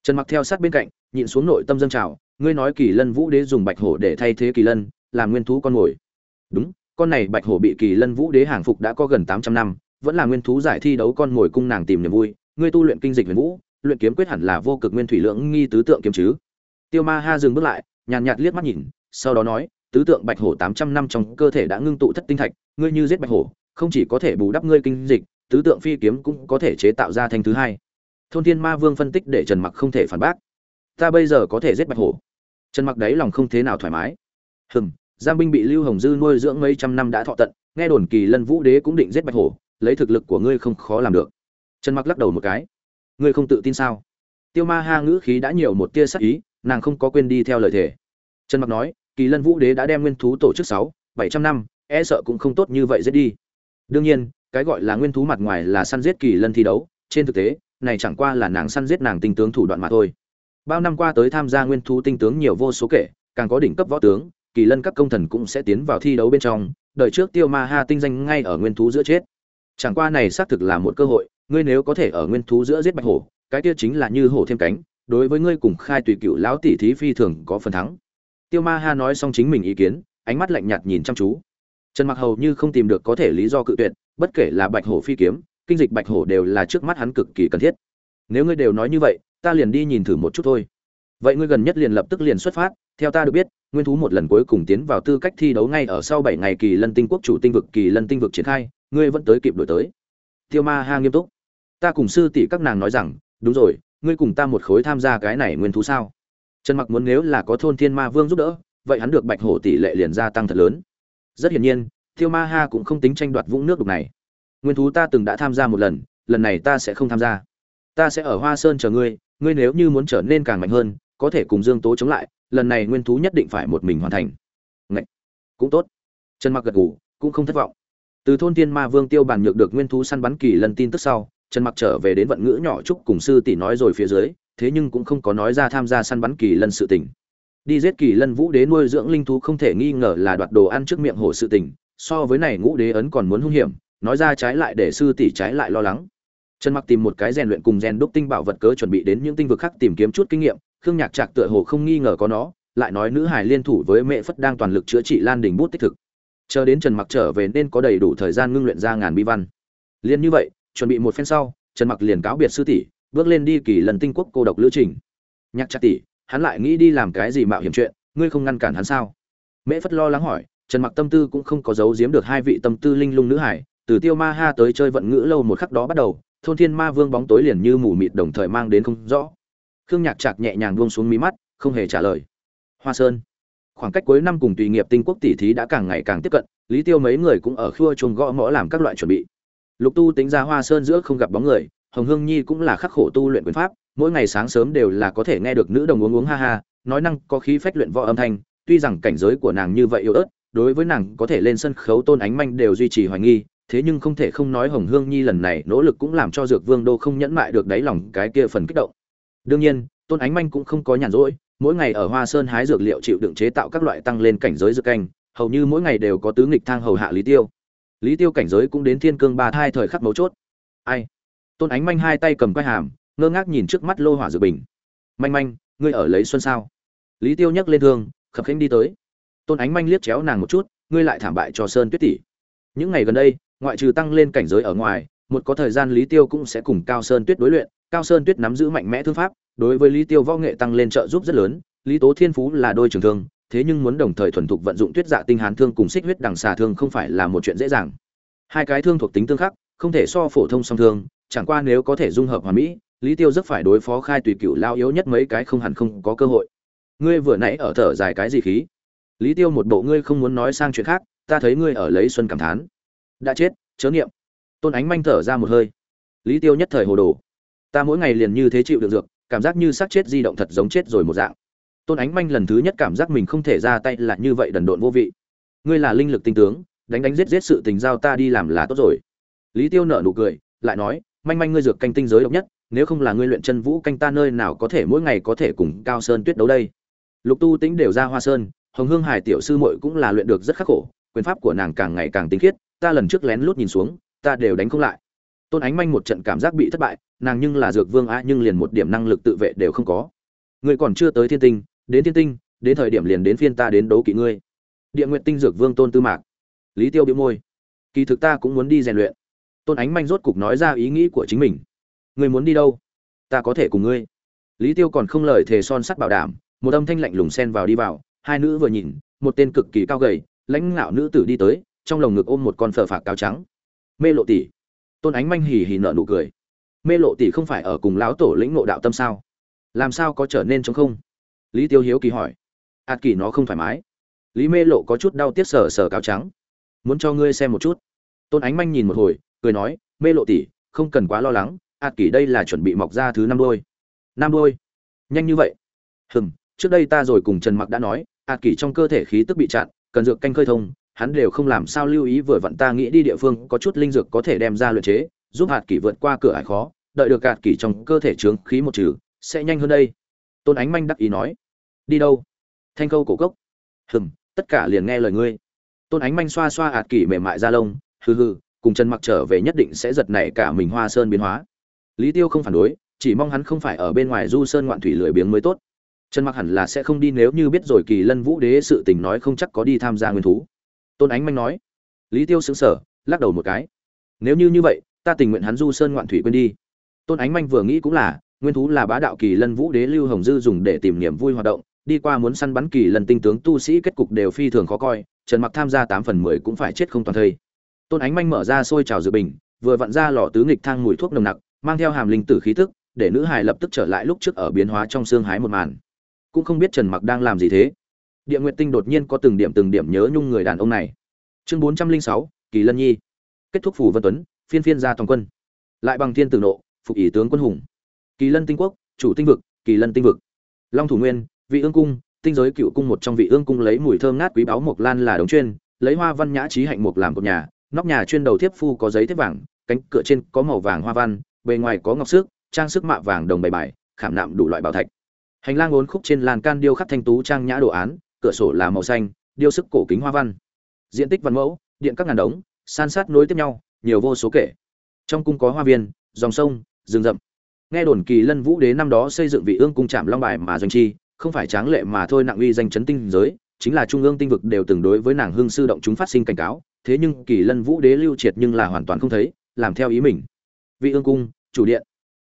Trần mặc theo sát bên cạnh, nhịn xuống nội tâm dân trào ngươi nói kỳ lân vũ đế dùng bạch hổ để thay thế kỳ lân, làm nguyên thú con mồi. Đúng, con này bạch hổ bị kỳ lân vũ đế hàng phục đã có gần 800 năm, vẫn là nguyên thú giải thi đấu con mồi cung nàng tìm niềm vui. Ngươi tu luyện kinh dịch huyền vũ, luyện kiếm quyết hẳn là vô cực nguyên thủy lượng nghi tứ tượng kiếm chứ? Tiêu ma ha dừng bước lại, nhàn nhạt liếc mắt nhìn, sau đó nói, tứ tượng bạch hổ 800 năm trong cơ thể đã ngưng tụ thất tinh thạch, ngươi như giết bạch hổ, không chỉ có thể bù đắp ngươi kinh dịch, tứ tượng phi kiếm cũng có thể chế tạo ra thành thứ hai. Thôn thiên ma vương phân tích để trần mặc không thể phản bác. Ta bây giờ có thể giết bạch hổ trần mặc đấy lòng không thế nào thoải mái. Hừm, giang binh bị lưu hồng dư nuôi dưỡng mấy trăm năm đã thọ tận, nghe đồn kỳ lân vũ đế cũng định giết bạch hổ, lấy thực lực của ngươi không khó làm được. Trần mặc lắc đầu một cái. Ngươi không tự tin sao? Tiêu ma ha ngữ khí đã nhiều một tia sắc ý, nàng không có quên đi theo lời thề. Trần mặc nói, kỳ lân vũ đế đã đem nguyên thú tổ chức sáu, bảy trăm năm e sợ cũng không tốt như vậy giết đi. Đương nhiên, cái gọi là nguyên thú mặt ngoài là săn giết kỳ lân thi đấu, trên thực tế, này chẳng qua là nàng săn giết nàng tinh tướng thủ đoạn mà thôi bao năm qua tới tham gia nguyên thú tinh tướng nhiều vô số kể, càng có đỉnh cấp võ tướng, kỳ lân các công thần cũng sẽ tiến vào thi đấu bên trong, đợi trước tiêu ma ha tinh danh ngay ở nguyên thú giữa chết. Chẳng qua này xác thực là một cơ hội, ngươi nếu có thể ở nguyên thú giữa giết bạch hổ, cái kia chính là như hổ thêm cánh, đối với ngươi cùng khai tùy cựu lão tỷ thí phi thường có phần thắng. Tiêu ma ha nói xong chính mình ý kiến, ánh mắt lạnh nhạt nhìn chăm chú. Trần mặc hầu như không tìm được có thể lý do cự tuyệt, bất kể là bạch hổ phi kiếm, kinh dịch bạch hổ đều là trước mắt hắn cực kỳ cần thiết. Nếu ngươi đều nói như vậy ta liền đi nhìn thử một chút thôi. Vậy ngươi gần nhất liền lập tức liền xuất phát, theo ta được biết, nguyên thú một lần cuối cùng tiến vào tư cách thi đấu ngay ở sau bảy ngày kỳ lân tinh quốc chủ tinh vực, kỳ lân tinh vực triển khai, ngươi vẫn tới kịp đổi tới. Tiêu ma ha nghiêm túc. Ta cùng sư tỷ các nàng nói rằng, đúng rồi, ngươi cùng ta một khối tham gia cái này nguyên thú sao? Trần mặc muốn nếu là có thôn thiên ma vương giúp đỡ, vậy hắn được bạch hổ tỷ lệ liền gia tăng thật lớn. Rất hiển nhiên, tiêu ma ha cũng không tính tranh đoạt vũng nước đục này. Nguyên thú ta từng đã tham gia một lần lần này ta sẽ không tham gia. Ta sẽ ở hoa sơn chờ ngươi ngươi nếu như muốn trở nên càng mạnh hơn, có thể cùng dương tố chống lại, lần này nguyên thú nhất định phải một mình hoàn thành. Ngậy! cũng tốt. Trần mặc gật gù, cũng không thất vọng. Từ thôn thiên ma vương tiêu bản nhược được nguyên thú săn bắn kỳ lần tin tức sau, trần mặc trở về đến vận ngữ nhỏ trúc cùng sư tỷ nói rồi phía dưới, thế nhưng cũng không có nói ra tham gia săn bắn kỳ lân sự tình. Đi giết kỳ lân vũ đế nuôi dưỡng linh thú không thể nghi ngờ là đoạt đồ ăn trước miệng hổ sự tình, so với này ngũ đế ấn còn muốn hung hiểm, nói ra trái lại để sư tỷ trái lại lo lắng trần mặc tìm một cái rèn luyện cùng rèn đúc tinh bảo vật cớ chuẩn bị đến những tinh vực khác tìm kiếm chút kinh nghiệm, khương nhạc trạc tựa hồ không nghi ngờ có nó, lại nói nữ hải liên thủ với mẹ phất đang toàn lực chữa trị lan đình bút tích thực. Chờ đến trần mặc trở về nên có đầy đủ thời gian ngưng luyện ra ngàn bi văn. Liên như vậy, chuẩn bị một phen sau, trần mặc liền cáo biệt sư tỷ, bước lên đi kỳ lần tinh quốc cô độc lữ trình. Nhạc chặt tỷ, hắn lại nghĩ đi làm cái gì mạo hiểm chuyện, ngươi không ngăn cản hắn sao? Mễ phất lo lắng hỏi, trần mặc tâm tư cũng không có giấu giếm được hai vị tâm tư linh lung nữ hải từ tiêu ma ha tới chơi vận ngữ lâu một khắc đó bắt đầu thôn thiên ma vương bóng tối liền như mù mịt đồng thời mang đến không rõ. Khương nhạc chạc nhẹ nhàng buông xuống mí mắt, không hề trả lời. Hoa sơn. Khoảng cách cuối năm cùng tùy nghiệp tinh quốc tỷ thí đã càng ngày càng tiếp cận, lý tiêu mấy người cũng ở khua chuồng gõ mõ làm các loại chuẩn bị. Lục tu tính ra hoa sơn giữa không gặp bóng người, hồng hương nhi cũng là khắc khổ tu luyện quyền pháp, mỗi ngày sáng sớm đều là có thể nghe được nữ đồng uống uống ha ha, nói năng có khí phách luyện võ âm thanh, tuy rằng cảnh giới của nàng như vậy yếu ớt, đối với nàng có thể lên sân khấu tôn ánh manh đều duy trì hoài nghi thế nhưng không thể không nói hồng hương nhi lần này nỗ lực cũng làm cho dược vương đô không nhẫn mại được đáy lòng cái kia phần kích động. Đương nhiên, tôn ánh manh cũng không có nhàn rỗi, mỗi ngày ở hoa sơn hái dược liệu chịu đựng chế tạo các loại tăng lên cảnh giới dược canh, hầu như mỗi ngày đều có tứ nghịch thang hầu hạ lý tiêu. Lý tiêu cảnh giới cũng đến thiên cương ba thai thời khắc mấu chốt. Ai? Tôn ánh manh hai tay cầm quai hàm, ngơ ngác nhìn trước mắt lô hỏa dược bình. Manh manh, ngươi ở lấy xuân sao? Lý tiêu nhấc lên thương, khập khiễng đi tới. Tôn ánh manh liếc chéo nàng một chút, ngươi lại thảm bại cho sơn tuyết tỷ. Những ngày gần đây ngoại trừ tăng lên cảnh giới ở ngoài, một có thời gian lý tiêu cũng sẽ cùng cao sơn tuyết đối luyện. Cao sơn tuyết nắm giữ mạnh mẽ thương pháp, đối với lý tiêu võ nghệ tăng lên trợ giúp rất lớn, lý tố thiên phú là đôi trường thương, thế nhưng muốn đồng thời thuần thục vận dụng tuyết dạ tinh hán thương cùng xích huyết đằng xà thương không phải là một chuyện dễ dàng. Hai cái thương thuộc tính tương khắc, không thể so phổ thông song thương, chẳng qua nếu có thể dung hợp hoàn mỹ, lý tiêu rất phải đối phó khai tùy cựu lao yếu nhất mấy cái không hẳn không có cơ hội. Ngươi vừa nãy ở thở dài cái gì khí? Lý tiêu một bộ ngươi không muốn nói sang chuyện khác, ta thấy ngươi ở lấy xuân cảm thán đã chết, chớ nghiệm tôn ánh manh thở ra một hơi. Lý tiêu nhất thời hồ đồ. Ta mỗi ngày liền như thế chịu được dược, cảm giác như xác chết di động thật giống chết rồi một dạng. Tôn ánh manh lần thứ nhất cảm giác mình không thể ra tay là như vậy đần độn vô vị. Ngươi là linh lực tinh tướng, đánh đánh giết giết sự tình giao ta đi làm là tốt rồi. Lý tiêu nở nụ cười, lại nói, manh manh ngươi dược canh tinh giới độc nhất, nếu không là ngươi luyện chân vũ canh ta nơi nào có thể mỗi ngày có thể cùng cao sơn tuyết đấu đây. Lục tu tính đều ra hoa sơn, hồng hương hải tiểu sư muội cũng là luyện được rất khắc khổ, quyền pháp của nàng càng ngày càng tinh khiết ta lần trước lén lút nhìn xuống, ta đều đánh không lại. Tôn ánh manh một trận cảm giác bị thất bại, nàng nhưng là dược vương a nhưng liền một điểm năng lực tự vệ đều không có. Ngươi còn chưa tới thiên tinh, đến thiên tinh, đến thời điểm liền đến phiên ta đến đấu kỵ ngươi. Địa nguyện tinh dược vương tôn tư mạc. Lý tiêu biếu môi. Kỳ thực ta cũng muốn đi rèn luyện. Tôn ánh manh rốt cục nói ra ý nghĩ của chính mình. Ngươi muốn đi đâu? Ta có thể cùng ngươi. Lý tiêu còn không lời thề son sắt bảo đảm, một âm thanh lạnh lùng xen vào đi vào, hai nữ vừa nhìn, một tên cực kỳ cao gầy, lãnh ngạo nữ tử đi tới trong lồng ngực ôm một con phở phạc cáo trắng. Mê lộ tỷ. Tôn ánh manh hì hì nở nụ cười. Mê lộ tỷ không phải ở cùng lão tổ lĩnh ngộ đạo tâm sao? Làm sao có trở nên chống không? Lý tiêu hiếu kỳ hỏi. Ạt kỳ nó không thoải mái. Lý mê lộ có chút đau tiếc sờ sờ cáo trắng. Muốn cho ngươi xem một chút. Tôn ánh manh nhìn một hồi, cười nói, mê lộ tỷ, không cần quá lo lắng ạt kỳ đây là chuẩn bị mọc ra thứ năm đôi. Năm đôi? Nhanh như vậy? Hừm, trước đây ta rồi cùng trần mặc đã nói ạt kỳ trong cơ thể khí tức bị chặn, cần dược canh khơi thông hắn đều không làm sao lưu ý vừa vặn ta nghĩ đi địa phương có chút linh dược có thể đem ra luyện chế, giúp hạt kỳ vượt qua cửa ải khó, đợi được hạt kỳ trong cơ thể trướng khí một trừ, sẽ nhanh hơn đây. Tôn ánh manh đắc ý nói. Đi đâu? Thanh câu cổ cốc. Hừm, tất cả liền nghe lời ngươi. Tôn ánh manh xoa xoa hạt kỳ mềm mại ra lông, hừ hừ, cùng chân mặc trở về nhất định sẽ giật nảy cả mình hoa sơn biến hóa. Lý tiêu không phản đối, chỉ mong hắn không phải ở bên ngoài du sơn ngoạn thủy lười biếng mới tốt. Trần mặc hẳn là sẽ không đi nếu như biết rồi kỳ lân vũ đế sự tình nói không chắc có đi tham gia nguyên thú tôn ánh manh nói. Lý tiêu xứng sở lắc đầu một cái. Nếu như như vậy, ta tình nguyện hắn du sơn ngoạn thủy quên đi. Tôn ánh manh vừa nghĩ cũng là, nguyên thú là bá đạo kỳ lân vũ đế lưu hồng dư dùng để tìm niềm vui hoạt động, đi qua muốn săn bắn kỳ lần tinh tướng tu sĩ kết cục đều phi thường khó coi, trần mặc tham gia tám phần mười cũng phải chết không toàn thây. Tôn ánh manh mở ra xôi trào dự bình, vừa vặn ra lò tứ nghịch thang mùi thuốc nồng nặc, mang theo hàm linh tử khí tức, để nữ hài lập tức trở lại lúc trước ở biến hóa trong xương hái một màn. Cũng không biết trần mặc đang làm gì thế địa nguyện tinh đột nhiên có từng điểm từng điểm nhớ nhung người đàn ông này. Chương bốn trăm linh sáu, kỳ lân nhi. Kết thúc phủ vân tuấn, phiên phiên ra toàn quân. Lại bằng thiên tử nộ, phục ý tướng quân hùng. Kỳ lân tinh quốc, chủ tinh vực, kỳ lân tinh vực. Long thủ nguyên, vị ương cung, tinh giới cựu cung một trong vị ương cung lấy mùi thơm ngát quý báu mộc lan là đống chuyên, lấy hoa văn nhã trí hạnh mộc làm cột nhà. Nóc nhà chuyên đầu thiếp phu có giấy thiếp vàng, cánh cửa trên có màu vàng hoa văn, bề ngoài có ngọc sức trang sức mạ vàng đồng bày bài, khảm nạm đủ loại bảo thạch. Hành lang ốn khúc trên lan can điêu khắc thanh tú trang nhã đồ án cửa sổ là màu xanh, điêu sức cổ kính hoa văn. Diện tích văn mẫu, điện các ngàn đống, san sát nối tiếp nhau, nhiều vô số kể. Trong cung có hoa viên, dòng sông, rừng rậm. Nghe đồn kỳ lân vũ đế năm đó xây dựng vị ương cung trạm long bài mà doanh chi, không phải tráng lệ mà thôi nặng uy danh chấn tinh giới, chính là trung ương tinh vực đều từng đối với nàng hương sư động chúng phát sinh cảnh cáo, thế nhưng kỳ lân vũ đế lưu triệt nhưng là hoàn toàn không thấy, làm theo ý mình. Vị ương cung, chủ điện.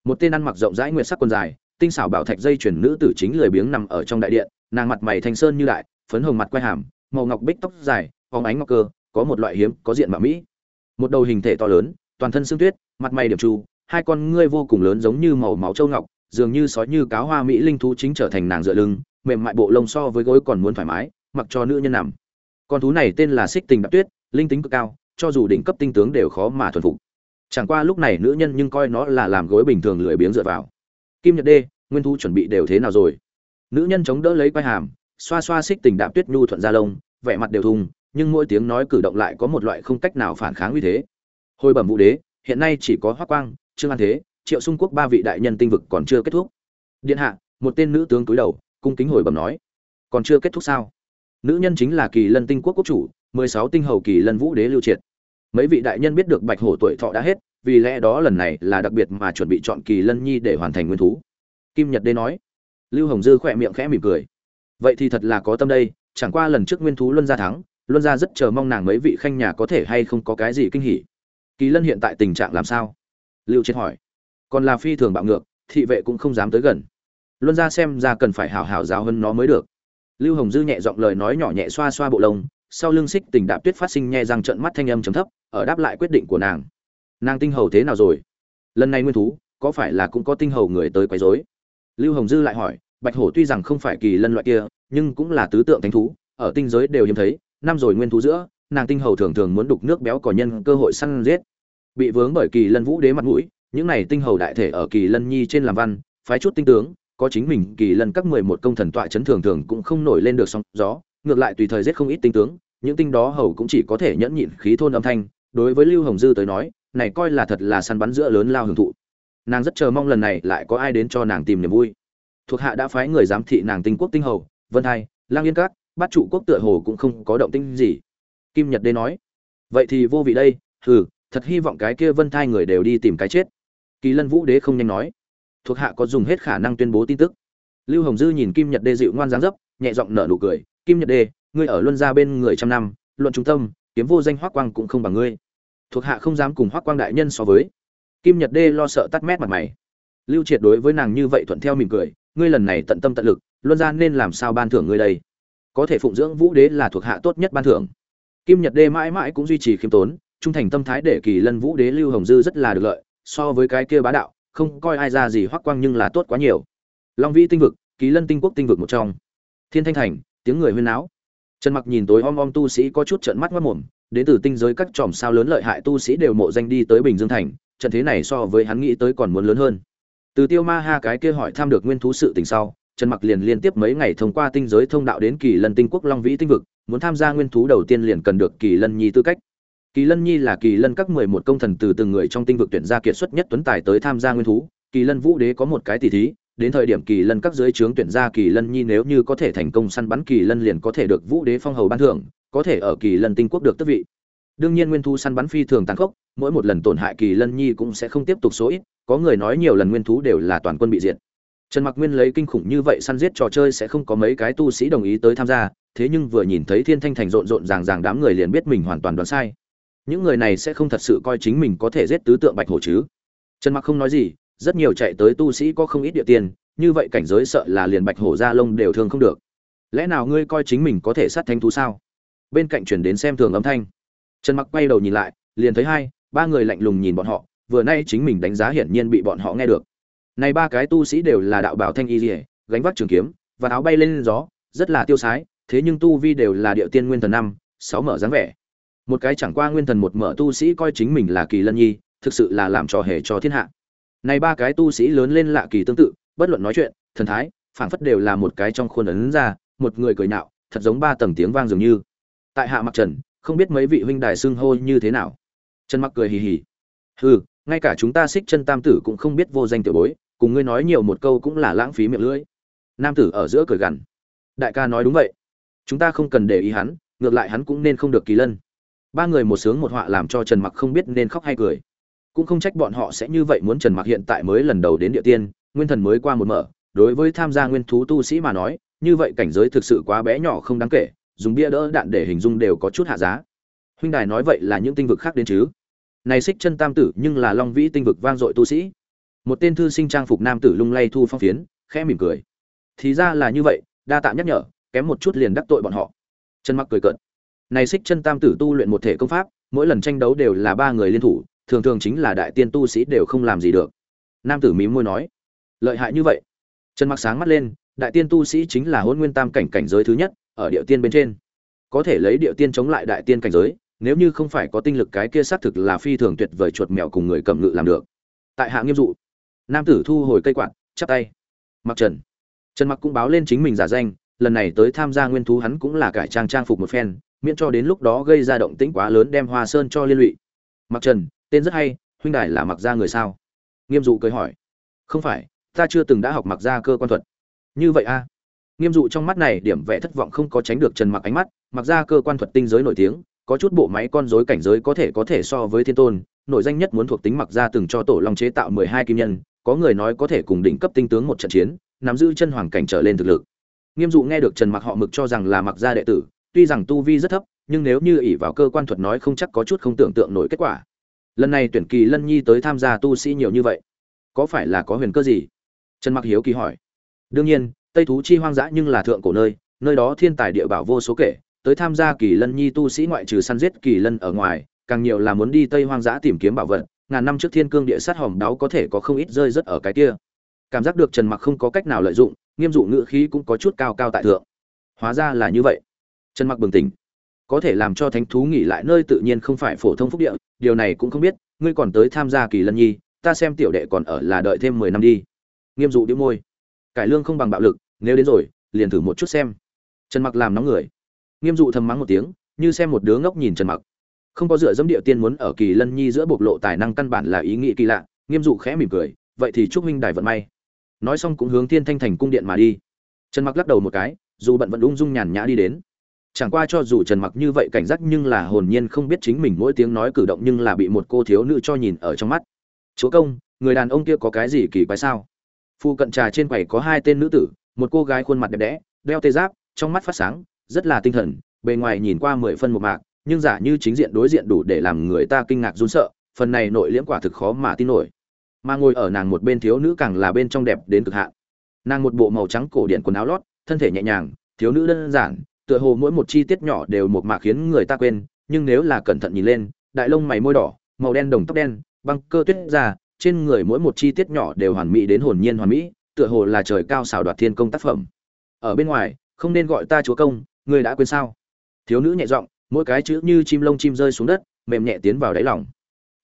Một tên ăn mặc rộng rãi nguyệt sắc quần dài, tinh xảo bảo thạch dây chuyển nữ tử chính lười biếng nằm ở trong đại điện nàng mặt mày thanh sơn như đại, phấn hồng mặt quay hàm, màu ngọc bích tóc dài phóng ánh ngọc cơ, có một loại hiếm, có diện mạo mỹ. Một đầu hình thể to lớn, toàn thân xương tuyết, mặt mày điểm trù hai con ngươi vô cùng lớn giống như màu máu châu ngọc, dường như sói như cáo hoa mỹ linh thú chính trở thành nàng dựa lưng, mềm mại bộ lông so với gối còn muốn thoải mái, mặc cho nữ nhân nằm. Con thú này tên là xích tình đạp tuyết, linh tính cực cao, cho dù đỉnh cấp tinh tướng đều khó mà thuần phục. Chẳng qua lúc này nữ nhân nhưng coi nó là làm gối bình thường lười biếng dựa vào. Kim nhật đê, nguyên thú chuẩn bị đều thế nào rồi? Nữ nhân chống đỡ lấy quai hàm, xoa xoa xích tình đạm tuyết nhu thuận ra lông, vẻ mặt đều thùng, nhưng mỗi tiếng nói cử động lại có một loại không cách nào phản kháng uy thế. Hồi bẩm vũ đế, hiện nay chỉ có hoắc quang, trương an thế, triệu xung quốc ba vị đại nhân tinh vực còn chưa kết thúc. Điện hạ, một tên nữ tướng cúi đầu, cung kính hồi bẩm nói. Còn chưa kết thúc sao? Nữ nhân chính là kỳ lân tinh quốc quốc chủ, mười sáu tinh hầu kỳ lân vũ đế lưu triệt. Mấy vị đại nhân biết được bạch hổ tuổi thọ đã hết, vì lẽ đó lần này là đặc biệt mà chuẩn bị chọn kỳ lân nhi để hoàn thành nguyên thú. Kim nhật đế nói lưu hồng dư khỏe miệng khẽ mỉm cười. Vậy thì thật là có tâm đây, chẳng qua lần trước nguyên thú luân gia thắng, luân gia rất chờ mong nàng mấy vị khanh nhà có thể hay không có cái gì kinh hỉ. Kỳ lân hiện tại tình trạng làm sao? Lưu chiến hỏi. Còn là phi thường bạo ngược, thị vệ cũng không dám tới gần. Luân gia xem ra cần phải hảo hảo giáo hơn nó mới được. Lưu hồng dư nhẹ giọng lời nói nhỏ nhẹ xoa xoa bộ lông, sau lưng xích tình đạp tuyết phát sinh nhẹ răng trận mắt thanh âm trầm thấp, ở đáp lại quyết định của nàng. Nàng tinh hầu thế nào rồi? Lần này nguyên thú, có phải là cũng có tinh hầu người tới quấy rối? Lưu hồng dư lại hỏi, bạch hổ tuy rằng không phải kỳ lân loại kia, nhưng cũng là tứ tượng thánh thú, ở tinh giới đều hiếm thấy, năm rồi nguyên thú giữa, nàng tinh hầu thường thường muốn đục nước béo cỏ nhân cơ hội săn giết. Bị vướng bởi kỳ lân vũ đế mặt mũi, những này tinh hầu đại thể ở kỳ lân nhi trên làm văn, phái chút tinh tướng, có chính mình, kỳ lân các mười một công thần tọa chấn thường thường cũng không nổi lên được sóng gió, ngược lại tùy thời giết không ít tinh tướng, những tinh đó hầu cũng chỉ có thể nhẫn nhịn khí thôn âm thanh, đối với lưu hồng dư tới nói, này coi là thật là săn bắn giữa lớn lao hưởng thụ nàng rất chờ mong lần này lại có ai đến cho nàng tìm niềm vui. Thuộc hạ đã phái người giám thị nàng tinh quốc tinh hầu, vân hai, lang yên các, bát trụ quốc tựa hồ cũng không có động tinh gì. Kim nhật đê nói, vậy thì vô vị đây, hừ, thật hy vọng cái kia vân thai người đều đi tìm cái chết. Kỳ lân vũ đế không nhanh nói, thuộc hạ có dùng hết khả năng tuyên bố tin tức. Lưu hồng dư nhìn kim nhật đê dịu ngoan dáng dấp, nhẹ giọng nở nụ cười, kim nhật đê ngươi ở luân gia bên người trăm năm, luận trung tâm, kiếm vô danh hoắc quang cũng không bằng ngươi. Thuộc hạ không dám cùng hoắc quang đại nhân so với kim nhật đê lo sợ tắt mét mặt mày. Lưu triệt đối với nàng như vậy thuận theo mỉm cười, ngươi lần này tận tâm tận lực, luân Gian nên làm sao ban thưởng ngươi đây? Có thể phụng dưỡng vũ đế là thuộc hạ tốt nhất ban thưởng. Kim nhật đê mãi mãi cũng duy trì khiêm tốn, trung thành tâm thái để kỳ lân vũ đế lưu hồng dư rất là được lợi, so với cái kia bá đạo, không coi ai ra gì hoắc quang nhưng là tốt quá nhiều. Long vĩ tinh vực, kỳ lân tinh quốc tinh vực một trong. Thiên thanh thành, tiếng người huyên náo. Trần mặc nhìn tối om om tu sĩ có chút trợn mắt mất mồm đến từ tinh giới các tròm sao lớn lợi hại tu sĩ đều mộ danh đi tới bình dương thành trận thế này so với hắn nghĩ tới còn muốn lớn hơn. Từ tiêu ma ha cái kia hỏi tham được nguyên thú sự tình sau, trần mặc liền liên tiếp mấy ngày thông qua tinh giới thông đạo đến kỳ lân tinh quốc long vĩ tinh vực, muốn tham gia nguyên thú đầu tiên liền cần được kỳ lân nhi tư cách. Kỳ lân nhi là kỳ lân các mười một công thần từ từng người trong tinh vực tuyển ra kiệt xuất nhất tuấn tài tới tham gia nguyên thú, kỳ lân vũ đế có một cái tỷ thí, đến thời điểm kỳ lân các dưới trướng tuyển ra kỳ lân nhi nếu như có thể thành công săn bắn kỳ lân liền có thể được vũ đế phong hầu ban thưởng, có thể ở kỳ lân tinh quốc được tước vị đương nhiên nguyên thú săn bắn phi thường tàn khốc, mỗi một lần tổn hại kỳ lân nhi cũng sẽ không tiếp tục số ít, có người nói nhiều lần nguyên thú đều là toàn quân bị diệt. Trần mặc nguyên lấy kinh khủng như vậy săn giết trò chơi sẽ không có mấy cái tu sĩ đồng ý tới tham gia, thế nhưng vừa nhìn thấy thiên thanh thành rộn rộn ràng ràng đám người liền biết mình hoàn toàn đoán sai. Những người này sẽ không thật sự coi chính mình có thể giết tứ tượng bạch hổ chứ. Trần mặc không nói gì, rất nhiều chạy tới tu sĩ có không ít địa tiền, như vậy cảnh giới sợ là liền bạch hổ ra lông đều thương không được. Lẽ nào ngươi coi chính mình có thể sát thanh thú sao? Bên cạnh chuyển đến xem thường âm thanh trần mặc quay đầu nhìn lại, liền thấy hai, ba người lạnh lùng nhìn bọn họ, vừa nay chính mình đánh giá hiển nhiên bị bọn họ nghe được. Này ba cái tu sĩ đều là đạo bảo thanh y rỉa gánh vác trường kiếm, và áo bay lên gió, rất là tiêu sái, thế nhưng tu vi đều là địa tiên nguyên thần năm, sáu mở dáng vẻ. Một cái chẳng qua nguyên thần một mở tu sĩ coi chính mình là kỳ lân nhi, thực sự là làm trò hề cho thiên hạ. Này ba cái tu sĩ lớn lên lạ kỳ tương tự, bất luận nói chuyện, thần thái, phảng phất đều là một cái trong khuôn ấn ra, một người cười nạo thật giống ba tầng tiếng vang dường như. Tại hạ mặc trần không biết mấy vị huynh đài xưng hô như thế nào. Trần mặc cười hì hì. Hừ, ngay cả chúng ta xích chân tam tử cũng không biết vô danh tiểu bối, cùng ngươi nói nhiều một câu cũng là lãng phí miệng lưỡi. Nam tử ở giữa cười gằn. Đại ca nói đúng vậy. Chúng ta không cần để ý hắn, ngược lại hắn cũng nên không được kỳ lân. Ba người một sướng một họa làm cho trần mặc không biết nên khóc hay cười. Cũng không trách bọn họ sẽ như vậy muốn trần mặc hiện tại mới lần đầu đến địa tiên, nguyên thần mới qua một mở, đối với tham gia nguyên thú tu sĩ mà nói, như vậy cảnh giới thực sự quá bé nhỏ không đáng kể dùng bia đỡ đạn để hình dung đều có chút hạ giá. Huynh đài nói vậy là những tinh vực khác đến chứ? Này xích chân tam tử nhưng là long vĩ tinh vực vang dội tu sĩ. Một tên thư sinh trang phục nam tử lung lay thu phong phiến, khẽ mỉm cười. Thì ra là như vậy, đa tạ nhắc nhở, kém một chút liền đắc tội bọn họ. Chân mặc cười cợt. Này xích chân tam tử tu luyện một thể công pháp, mỗi lần tranh đấu đều là ba người liên thủ, thường thường chính là đại tiên tu sĩ đều không làm gì được. Nam tử mím môi nói. Lợi hại như vậy. Trần mặc sáng mắt lên, đại tiên tu sĩ chính là hôn nguyên tam cảnh cảnh giới thứ nhất ở địa tiên bên trên. Có thể lấy địa tiên chống lại đại tiên cảnh giới, nếu như không phải có tinh lực cái kia xác thực là phi thường tuyệt vời chuột mèo cùng người cầm ngự làm được. Tại hạ nghiêm dụ, nam tử thu hồi cây quạt, chắp tay. Mặc trần. Trần mặc cũng báo lên chính mình giả danh, lần này tới tham gia nguyên thú hắn cũng là cải trang trang phục một phen, miễn cho đến lúc đó gây ra động tĩnh quá lớn đem hoa sơn cho liên lụy. Mặc trần, tên rất hay, huynh đài là mặc gia người sao? Nghiêm dụ cười hỏi. Không phải, ta chưa từng đã học mặc gia cơ quan thuật. Như vậy a nghiêm dụ trong mắt này điểm vẽ thất vọng không có tránh được trần mặc ánh mắt, mặc gia cơ quan thuật tinh giới nổi tiếng, có chút bộ máy con rối cảnh giới có thể có thể so với thiên tôn nội danh nhất muốn thuộc tính mặc gia từng cho tổ long chế tạo 12 kim nhân, có người nói có thể cùng đỉnh cấp tinh tướng một trận chiến, nắm giữ chân hoàng cảnh trở lên thực lực. Nghiêm dụ nghe được trần mặc họ mực cho rằng là mặc gia đệ tử, tuy rằng tu vi rất thấp, nhưng nếu như ỷ vào cơ quan thuật nói không chắc có chút không tưởng tượng nổi kết quả. Lần này tuyển kỳ lân nhi tới tham gia tu sĩ nhiều như vậy, có phải là có huyền cơ gì? Trần mặc hiếu kỳ hỏi. Đương nhiên tây thú chi hoang dã nhưng là thượng cổ nơi nơi đó thiên tài địa bảo vô số kể, tới tham gia kỳ lân nhi tu sĩ ngoại trừ săn giết kỳ lân ở ngoài, càng nhiều là muốn đi tây hoang dã tìm kiếm bảo vật, ngàn năm trước thiên cương địa sát hòm đáo có thể có không ít rơi rất ở cái kia. Cảm giác được trần mặc không có cách nào lợi dụng, nghiêm dụ ngữ khí cũng có chút cao cao tại thượng. Hóa ra là như vậy. Trần mặc bừng tỉnh. Có thể làm cho thánh thú nghỉ lại nơi tự nhiên không phải phổ thông phúc địa, điều này cũng không biết, ngươi còn tới tham gia kỳ lân nhi, ta xem tiểu đệ còn ở là đợi thêm mười năm đi. Nghiêm dụ đĩu môi. Cải lương không bằng bạo lực nếu đến rồi, liền thử một chút xem. Trần mặc làm nóng người. Nghiêm dụ thầm mắng một tiếng, như xem một đứa ngốc nhìn trần mặc. Không có dựa dẫm địa tiên muốn ở kỳ lân nhi giữa bộc lộ tài năng căn bản là ý nghĩ kỳ lạ, nghiêm dụ khẽ mỉm cười, vậy thì chúc minh đài vận may. Nói xong cũng hướng thiên thanh thành cung điện mà đi. Trần mặc lắc đầu một cái, dù bận vẫn ung dung nhàn nhã đi đến. Chẳng qua cho dù trần mặc như vậy cảnh giác nhưng là hồn nhiên không biết chính mình mỗi tiếng nói cử động nhưng là bị một cô thiếu nữ cho nhìn ở trong mắt. Chúa công, người đàn ông kia có cái gì kỳ quái sao? Phu cận trà trên quầy có hai tên nữ tử một cô gái khuôn mặt đẹp đẽ, đeo tê giáp, trong mắt phát sáng, rất là tinh thần, bề ngoài nhìn qua mười phân một mạc, nhưng giả như chính diện đối diện đủ để làm người ta kinh ngạc run sợ, phần này nội liễm quả thực khó mà tin nổi. Mà ngồi ở nàng một bên thiếu nữ càng là bên trong đẹp đến cực hạn. Nàng một bộ màu trắng cổ điện quần áo lót, thân thể nhẹ nhàng, thiếu nữ đơn giản, tựa hồ mỗi một chi tiết nhỏ đều một mạc khiến người ta quên, nhưng nếu là cẩn thận nhìn lên, đại lông mày môi đỏ, màu đen đồng tóc đen, băng cơ tuyết ra trên người mỗi một chi tiết nhỏ đều hoàn mỹ đến hồn nhiên hoàn mỹ tựa hồ là trời cao xảo đoạt thiên công tác phẩm. Ở bên ngoài, không nên gọi ta chúa công người đã quên sao? Thiếu nữ nhẹ giọng, mỗi cái chữ như chim lông chim rơi xuống đất, mềm nhẹ tiến vào đáy lòng.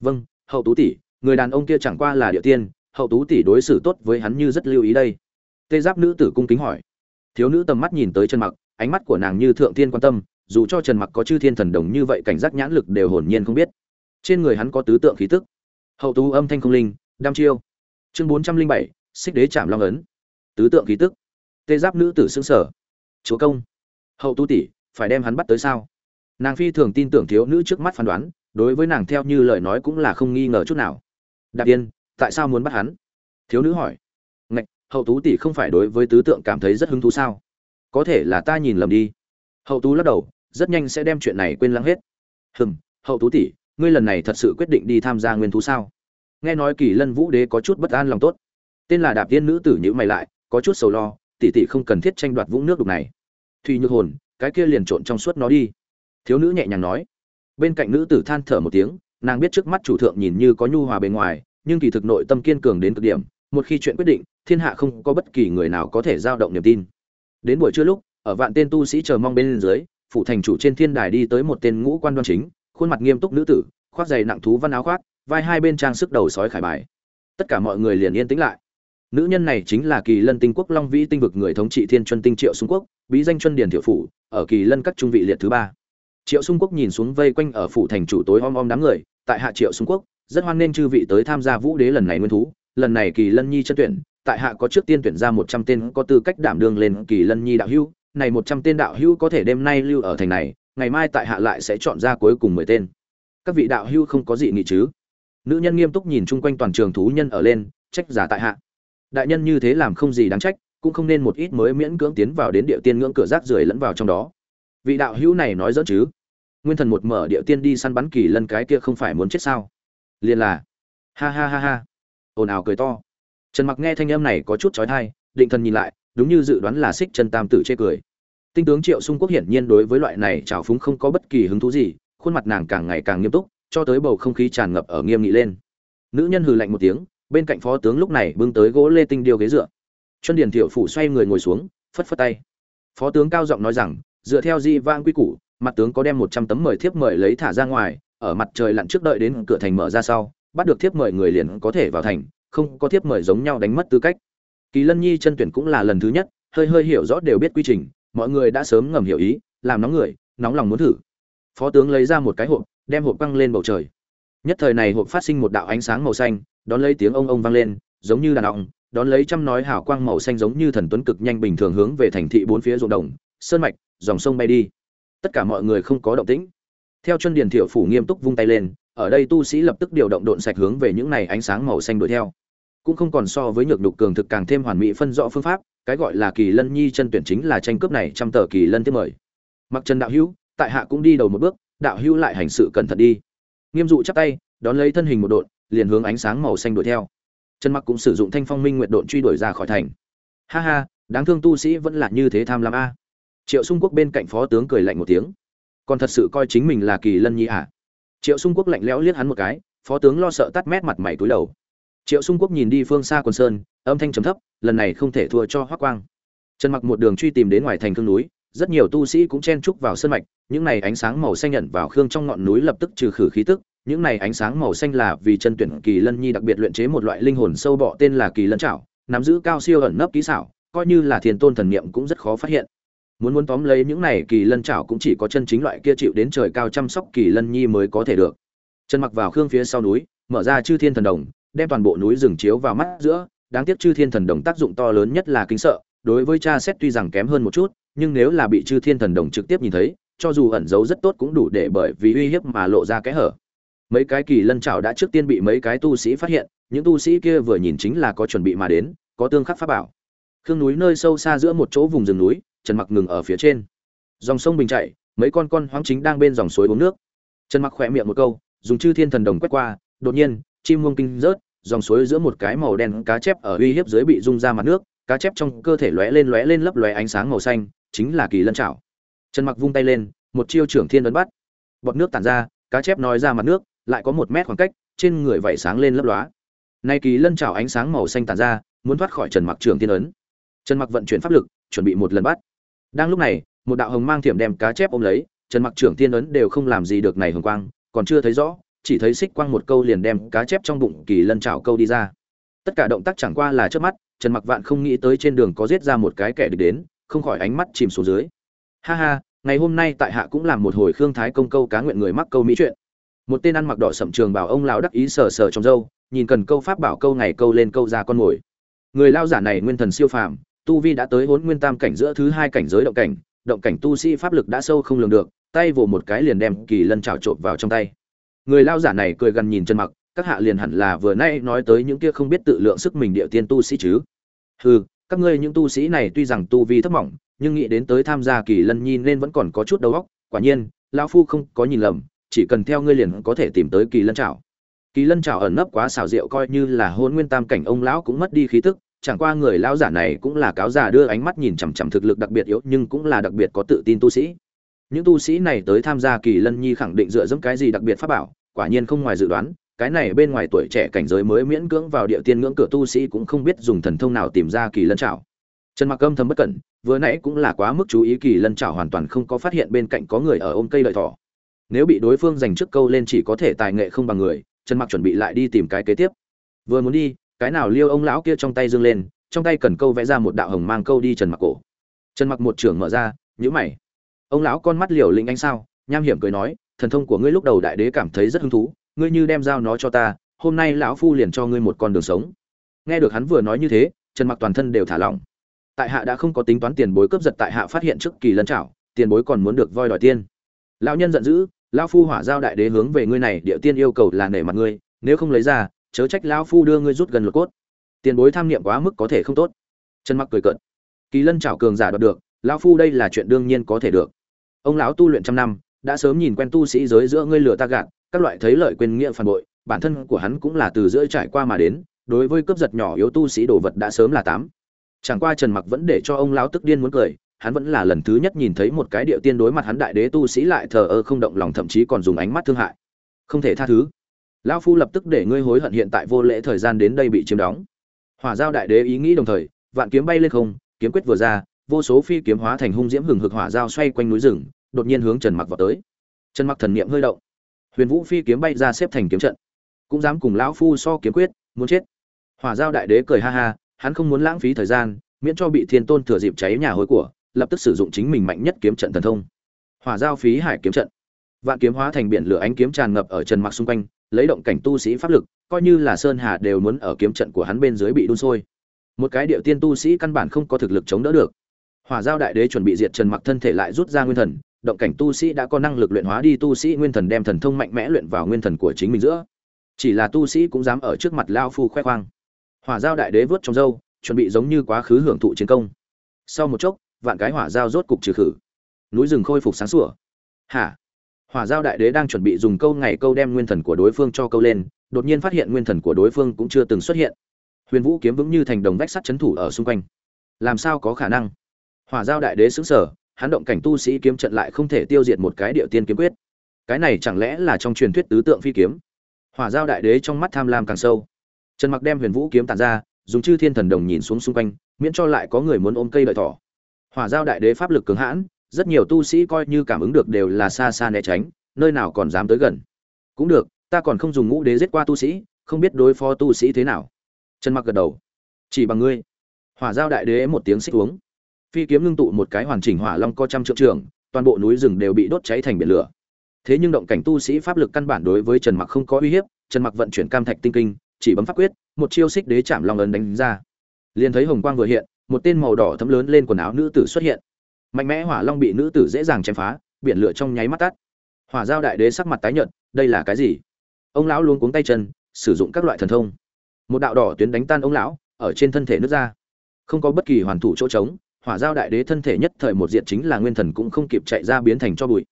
Vâng hậu tú tỷ, người đàn ông kia chẳng qua là địa tiên, hậu tú tỷ đối xử tốt với hắn như rất lưu ý đây. Tê giáp nữ tử cung kính hỏi. Thiếu nữ tầm mắt nhìn tới chân mặc, ánh mắt của nàng như thượng thiên quan tâm, dù cho trần mặc có chư thiên thần đồng như vậy cảnh giác nhãn lực đều hồn nhiên không biết. Trên người hắn có tứ tượng khí tức. Hậu tú âm thanh không linh đam chiêu. Chương bốn trăm linh bảy xích đế chạm long ấn. Tứ tượng khí tức. Tê giáp nữ tử xương sở chúa công. Hậu tú tỷ, phải đem hắn bắt tới sao? Nàng phi thường tin tưởng thiếu nữ trước mắt phán đoán, đối với nàng theo như lời nói cũng là không nghi ngờ chút nào. Đạp yên, tại sao muốn bắt hắn? Thiếu nữ hỏi. Ngạch, hậu tú tỷ không phải đối với tứ tượng cảm thấy rất hứng thú sao? Có thể là ta nhìn lầm đi. Hậu tú lắc đầu, rất nhanh sẽ đem chuyện này quên lắng hết. Hừm, hậu tú tỷ, ngươi lần này thật sự quyết định đi tham gia nguyên thú sao? Nghe nói kỳ lân vũ đế có chút bất an lòng tốt tên là đạp tiên nữ tử nhữ mày lại, có chút sầu lo tỷ tỷ không cần thiết tranh đoạt vũng nước đục này. Thùy nhược hồn, cái kia liền trộn trong suốt nó đi. Thiếu nữ nhẹ nhàng nói. Bên cạnh nữ tử than thở một tiếng, nàng biết trước mắt chủ thượng nhìn như có nhu hòa bề ngoài, nhưng kỳ thực nội tâm kiên cường đến cực điểm, một khi chuyện quyết định, thiên hạ không có bất kỳ người nào có thể giao động niềm tin. Đến buổi trưa lúc, ở vạn tên tu sĩ chờ mong bên dưới phụ thành chủ trên thiên đài đi tới một tên ngũ quan đoan chính, khuôn mặt nghiêm túc nữ tử, khoác giày nặng thú văn áo khoác, vai hai bên trang sức đầu sói khải bài. Tất cả mọi người liền yên tĩnh lại nữ nhân này chính là kỳ lân tinh quốc long vĩ tinh vực người thống trị thiên chuân tinh triệu xung quốc, bí danh chuân điền thiệu phủ, ở kỳ lân các trung vị liệt thứ ba. Triệu xung quốc nhìn xuống vây quanh ở phủ thành chủ tối om om đám người, tại hạ triệu xung quốc, rất hoan nghênh chư vị tới tham gia vũ đế lần này nguyên thú. Lần này kỳ lân nhi chân tuyển, tại hạ có trước tiên tuyển ra một trăm tên có tư cách đảm đương lên kỳ lân nhi đạo hữu. Này một trăm tên đạo hữu có thể đêm nay lưu ở thành này, ngày mai tại hạ lại sẽ chọn ra cuối cùng mười tên. Các vị đạo hữu không có gì nghị chứ? Nữ nhân nghiêm túc nhìn chung quanh toàn trường thú nhân ở lên, trách giả tại hạ đại nhân như thế làm không gì đáng trách, cũng không nên một ít mới miễn cưỡng tiến vào đến địa tiên ngưỡng cửa rác rưởi lẫn vào trong đó. Vị đạo hữu này nói dẫn chứ? Nguyên thần một mở địa tiên đi săn bắn kỳ lân cái kia không phải muốn chết sao? Liền là, ha ha ha ha. Ồn ào cười to. Trần mặc nghe thanh âm này có chút trói thai định thần nhìn lại, đúng như dự đoán là xích chân tam tử chê cười. Tinh tướng triệu xung quốc hiển nhiên đối với loại này trào phúng không có bất kỳ hứng thú gì, khuôn mặt nàng càng ngày càng nghiêm túc, cho tới bầu không khí tràn ngập ở nghiêm nghị lên. Nữ nhân hừ lạnh một tiếng bên cạnh phó tướng lúc này bưng tới gỗ lê tinh điêu ghế dựa. Chuân điền thiệu phủ xoay người ngồi xuống, phất phất tay. Phó tướng cao giọng nói rằng, dựa theo di vang quy củ, mặt tướng có đem một trăm tấm mời thiếp mời lấy thả ra ngoài, ở mặt trời lặn trước đợi đến cửa thành mở ra sau, bắt được thiếp mời người liền có thể vào thành, không có thiếp mời giống nhau đánh mất tư cách. Kỳ lân nhi chân tuyển cũng là lần thứ nhất, hơi hơi hiểu rõ đều biết quy trình, mọi người đã sớm ngầm hiểu ý, làm nóng người, nóng lòng muốn thử. Phó tướng lấy ra một cái hộp, đem hộp quăng lên bầu trời. Nhất thời này hộp phát sinh một đạo ánh sáng màu xanh đón lấy tiếng ông ông vang lên, giống như đàn ông đón lấy trăm nói hào quang màu xanh giống như thần tuấn cực nhanh bình thường hướng về thành thị bốn phía ruộng đồng, sơn mạch, dòng sông bay đi. Tất cả mọi người không có động tĩnh. Theo chân điền thiệu phủ nghiêm túc vung tay lên, ở đây tu sĩ lập tức điều động độn sạch hướng về những này ánh sáng màu xanh đuổi theo. Cũng không còn so với nhược đục cường thực càng thêm hoàn mỹ phân rõ phương pháp, cái gọi là kỳ lân nhi chân tuyển chính là tranh cướp này trăm tờ kỳ lân tiếp mời. Mặc trần đạo hữu, tại hạ cũng đi đầu một bước, đạo hữu lại hành sự cẩn thận đi. Nghiêm dụ chắp tay, đón lấy thân hình một độn liền hướng ánh sáng màu xanh đuổi theo. Trần mặc cũng sử dụng thanh phong minh nguyện độn truy đuổi ra khỏi thành. Ha ha, đáng thương tu sĩ vẫn là như thế tham lam a. Triệu xung quốc bên cạnh phó tướng cười lạnh một tiếng. Còn thật sự coi chính mình là kỳ lân nhi à? Triệu xung quốc lạnh lẽo liếc hắn một cái, phó tướng lo sợ tắt mét mặt mày túi đầu. Triệu xung quốc nhìn đi phương xa quần sơn, âm thanh trầm thấp, lần này không thể thua cho hoác quang. Trần mặc một đường truy tìm đến ngoài thành khương núi, rất nhiều tu sĩ cũng chen trúc vào sơn mạch, những này ánh sáng màu xanh nhận vào khương trong ngọn núi lập tức trừ khử khí tức những này ánh sáng màu xanh là vì chân tuyển kỳ lân nhi đặc biệt luyện chế một loại linh hồn sâu bọ tên là kỳ lân trảo nắm giữ cao siêu ẩn nấp kỹ xảo, coi như là thiên tôn thần niệm cũng rất khó phát hiện. Muốn muốn tóm lấy những này kỳ lân trảo cũng chỉ có chân chính loại kia chịu đến trời cao chăm sóc kỳ lân nhi mới có thể được. Chân mặc vào khương phía sau núi, mở ra chư thiên thần đồng, đem toàn bộ núi rừng chiếu vào mắt giữa, đáng tiếc chư thiên thần đồng tác dụng to lớn nhất là kính sợ, đối với cha xét tuy rằng kém hơn một chút, nhưng nếu là bị chư thiên thần đồng trực tiếp nhìn thấy, cho dù ẩn giấu rất tốt cũng đủ để bởi vì uy hiếp mà lộ ra cái hở mấy cái kỳ lân trảo đã trước tiên bị mấy cái tu sĩ phát hiện, những tu sĩ kia vừa nhìn chính là có chuẩn bị mà đến, có tương khắc pháp bảo. Khương núi nơi sâu xa giữa một chỗ vùng rừng núi, trần mặc ngừng ở phía trên. Dòng sông bình chảy, mấy con con hoang chính đang bên dòng suối uống nước. Trần mặc khỏe miệng một câu, dùng chư thiên thần đồng quét qua, đột nhiên, chim muông kinh rớt, dòng suối giữa một cái màu đen cá chép ở uy hiếp dưới bị rung ra mặt nước, cá chép trong cơ thể lóe lên lóe lên lấp lóe ánh sáng màu xanh, chính là kỳ lân chảo. Trần mặc vung tay lên, một chiêu trưởng thiên ấn bắt. Bọt nước tản ra, cá chép nói ra mặt nước lại có một mét khoảng cách, trên người vẩy sáng lên lấp lóa. Nay kỳ lân chảo ánh sáng màu xanh tàn ra, muốn thoát khỏi trần mặc trưởng thiên ấn. Trần mặc vận chuyển pháp lực, chuẩn bị một lần bắt. Đang lúc này, một đạo hồng mang thiểm đem cá chép ôm lấy, trần mặc trưởng thiên ấn đều không làm gì được này hồng quang, còn chưa thấy rõ, chỉ thấy xích quang một câu liền đem cá chép trong bụng kỳ lân chảo câu đi ra. Tất cả động tác chẳng qua là trước mắt, trần mặc vạn không nghĩ tới trên đường có giết ra một cái kẻ địch đến, không khỏi ánh mắt chìm xuống dưới. Ha ha, ngày hôm nay tại hạ cũng làm một hồi khương thái công câu cá nguyện người mắc câu mỹ chuyện một tên ăn mặc đỏ sậm trường bảo ông lão đắc ý sờ sờ trong râu, nhìn cần câu pháp bảo câu ngày câu lên câu ra con mồi. Người lao giả này nguyên thần siêu phàm, tu vi đã tới hốn nguyên tam cảnh giữa thứ hai cảnh giới động cảnh động cảnh tu sĩ pháp lực đã sâu không lường được, tay vồ một cái liền đem kỳ lân trào trộn vào trong tay. Người lao giả này cười gần nhìn chân mặc, các hạ liền hẳn là vừa nay nói tới những kia không biết tự lượng sức mình địa tiên tu sĩ chứ. Hừ, các ngươi những tu sĩ này tuy rằng tu vi thấp mỏng, nhưng nghĩ đến tới tham gia kỳ lân nhi nên vẫn còn có chút đầu óc, quả nhiên, lão phu không có nhìn lầm chỉ cần theo ngươi liền có thể tìm tới kỳ lân trảo. Kỳ lân trảo ẩn nấp quá xảo diệu coi như là hôn nguyên tam cảnh ông lão cũng mất đi khí tức, chẳng qua người lão giả này cũng là cáo giả đưa ánh mắt nhìn chằm chằm thực lực đặc biệt yếu nhưng cũng là đặc biệt có tự tin tu sĩ. Những tu sĩ này tới tham gia kỳ lân nhi khẳng định dựa dẫm cái gì đặc biệt pháp bảo, quả nhiên không ngoài dự đoán, cái này bên ngoài tuổi trẻ cảnh giới mới miễn cưỡng vào địa tiên ngưỡng cửa tu sĩ cũng không biết dùng thần thông nào tìm ra kỳ lân trảo. Trần mặc âm thầm bất cẩn, vừa nãy cũng là quá mức chú ý kỳ lân trảo hoàn toàn không có phát hiện bên cạnh có người ở ôm cây đợi thỏ nếu bị đối phương giành trước câu lên chỉ có thể tài nghệ không bằng người, trần mặc chuẩn bị lại đi tìm cái kế tiếp. Vừa muốn đi, cái nào liêu ông lão kia trong tay dương lên, trong tay cần câu vẽ ra một đạo hồng mang câu đi trần mặc cổ. Trần mặc một trưởng mở ra nhữ mày. Ông lão con mắt liều lĩnh anh sao, nham hiểm cười nói, thần thông của ngươi lúc đầu đại đế cảm thấy rất hứng thú, ngươi như đem giao nó cho ta, hôm nay lão phu liền cho ngươi một con đường sống. Nghe được hắn vừa nói như thế, trần mặc toàn thân đều thả lỏng. Tại hạ đã không có tính toán tiền bối cướp giật tại hạ phát hiện trước kỳ lân trảo, tiền bối còn muốn được voi đòi tiên. Lão nhân giận dữ lão phu hỏa giao đại đế hướng về ngươi này, địa tiên yêu cầu là nể mặt ngươi, nếu không lấy ra, chớ trách lão phu đưa ngươi rút gần lột cốt. Tiền bối tham niệm quá mức có thể không tốt. Trần mặc cười cợt. Kỳ lân chảo cường giả đoạt được, lão phu đây là chuyện đương nhiên có thể được. Ông lão tu luyện trăm năm, đã sớm nhìn quen tu sĩ giới giữa ngươi lửa ta gạt, các loại thấy lợi quên nghĩa phản bội, bản thân của hắn cũng là từ giữa trải qua mà đến, đối với cướp giật nhỏ yếu tu sĩ đồ vật đã sớm là tám. Chẳng qua trần mặc vẫn để cho ông lão tức điên muốn cười hắn vẫn là lần thứ nhất nhìn thấy một cái điệu tiên đối mặt hắn đại đế tu sĩ lại thờ ơ không động lòng thậm chí còn dùng ánh mắt thương hại. Không thể tha thứ. Lão phu lập tức để ngươi hối hận hiện tại vô lễ thời gian đến đây bị chiếm đóng. Hỏa giao đại đế ý nghĩ đồng thời, vạn kiếm bay lên không, kiếm quyết vừa ra, vô số phi kiếm hóa thành hung diễm hừng hực hỏa giao xoay quanh núi rừng, đột nhiên hướng trần mặc vào tới. Trần mặc thần niệm hơi động. Huyền vũ phi kiếm bay ra xếp thành kiếm trận. Cũng dám cùng lão phu so kiếm quyết, muốn chết. Hỏa giao đại đế cười ha ha, hắn không muốn lãng phí thời gian, miễn cho bị thiên tôn thừa dịp cháy nhà hối của lập tức sử dụng chính mình mạnh nhất kiếm trận thần thông. Hỏa giao phí hải kiếm trận. Vạn kiếm hóa thành biển lửa ánh kiếm tràn ngập ở trần mặc xung quanh, lấy động cảnh tu sĩ pháp lực, coi như là sơn hà đều muốn ở kiếm trận của hắn bên dưới bị đun sôi. Một cái điệu tiên tu sĩ căn bản không có thực lực chống đỡ được. Hỏa giao đại đế chuẩn bị diệt trần mặc thân thể lại rút ra nguyên thần, động cảnh tu sĩ đã có năng lực luyện hóa đi tu sĩ nguyên thần đem thần thông mạnh mẽ luyện vào nguyên thần của chính mình giữa. Chỉ là tu sĩ cũng dám ở trước mặt lao phu khoe khoang. Hỏa giao đại đế vớt trong dâu chuẩn bị giống như quá khứ hưởng thụ chiến công. Sau một chốc vạn cái hỏa giao rốt cục trừ khử. Núi rừng khôi phục sáng sủa. Hả? Hỏa giao đại đế đang chuẩn bị dùng câu ngày câu đem nguyên thần của đối phương cho câu lên, đột nhiên phát hiện nguyên thần của đối phương cũng chưa từng xuất hiện. Huyền vũ kiếm vững như thành đồng vách sắt chấn thủ ở xung quanh. Làm sao có khả năng? Hỏa giao đại đế xứng sở hắn động cảnh tu sĩ kiếm trận lại không thể tiêu diệt một cái địa tiên kiếm quyết. Cái này chẳng lẽ là trong truyền thuyết tứ tượng phi kiếm? Hỏa giao đại đế trong mắt tham lam càng sâu. Trần mặc đem huyền vũ kiếm tàn ra, dùng chư thiên thần đồng nhìn xuống xung quanh, miễn cho lại có người muốn ôm cây đợi thỏ hỏa giao đại đế pháp lực cường hãn, rất nhiều tu sĩ coi như cảm ứng được đều là xa xa né tránh, nơi nào còn dám tới gần. Cũng được, ta còn không dùng ngũ đế giết qua tu sĩ, không biết đối phó tu sĩ thế nào. Trần mặc gật đầu. Chỉ bằng ngươi. Hỏa giao đại đế một tiếng xích uống. Phi kiếm ngưng tụ một cái hoàn chỉnh hỏa long co trăm trượng trường, toàn bộ núi rừng đều bị đốt cháy thành biển lửa. Thế nhưng động cảnh tu sĩ pháp lực căn bản đối với trần mặc không có uy hiếp, trần mặc vận chuyển cam thạch tinh kinh, chỉ bấm pháp quyết, một chiêu xích đế chạm long ấn đánh ra. Liền thấy hồng quang vừa hiện một tên màu đỏ thấm lớn lên quần áo nữ tử xuất hiện. Mạnh mẽ hỏa long bị nữ tử dễ dàng chém phá, biển lửa trong nháy mắt tắt. Hỏa giao đại đế sắc mặt tái nhợt, đây là cái gì? Ông lão luôn cuống tay chân, sử dụng các loại thần thông. Một đạo đỏ tuyến đánh tan ông lão, ở trên thân thể nước ra. Không có bất kỳ hoàn thủ chỗ trống, hỏa giao đại đế thân thể nhất thời một diện chính là nguyên thần cũng không kịp chạy ra biến thành cho bụi.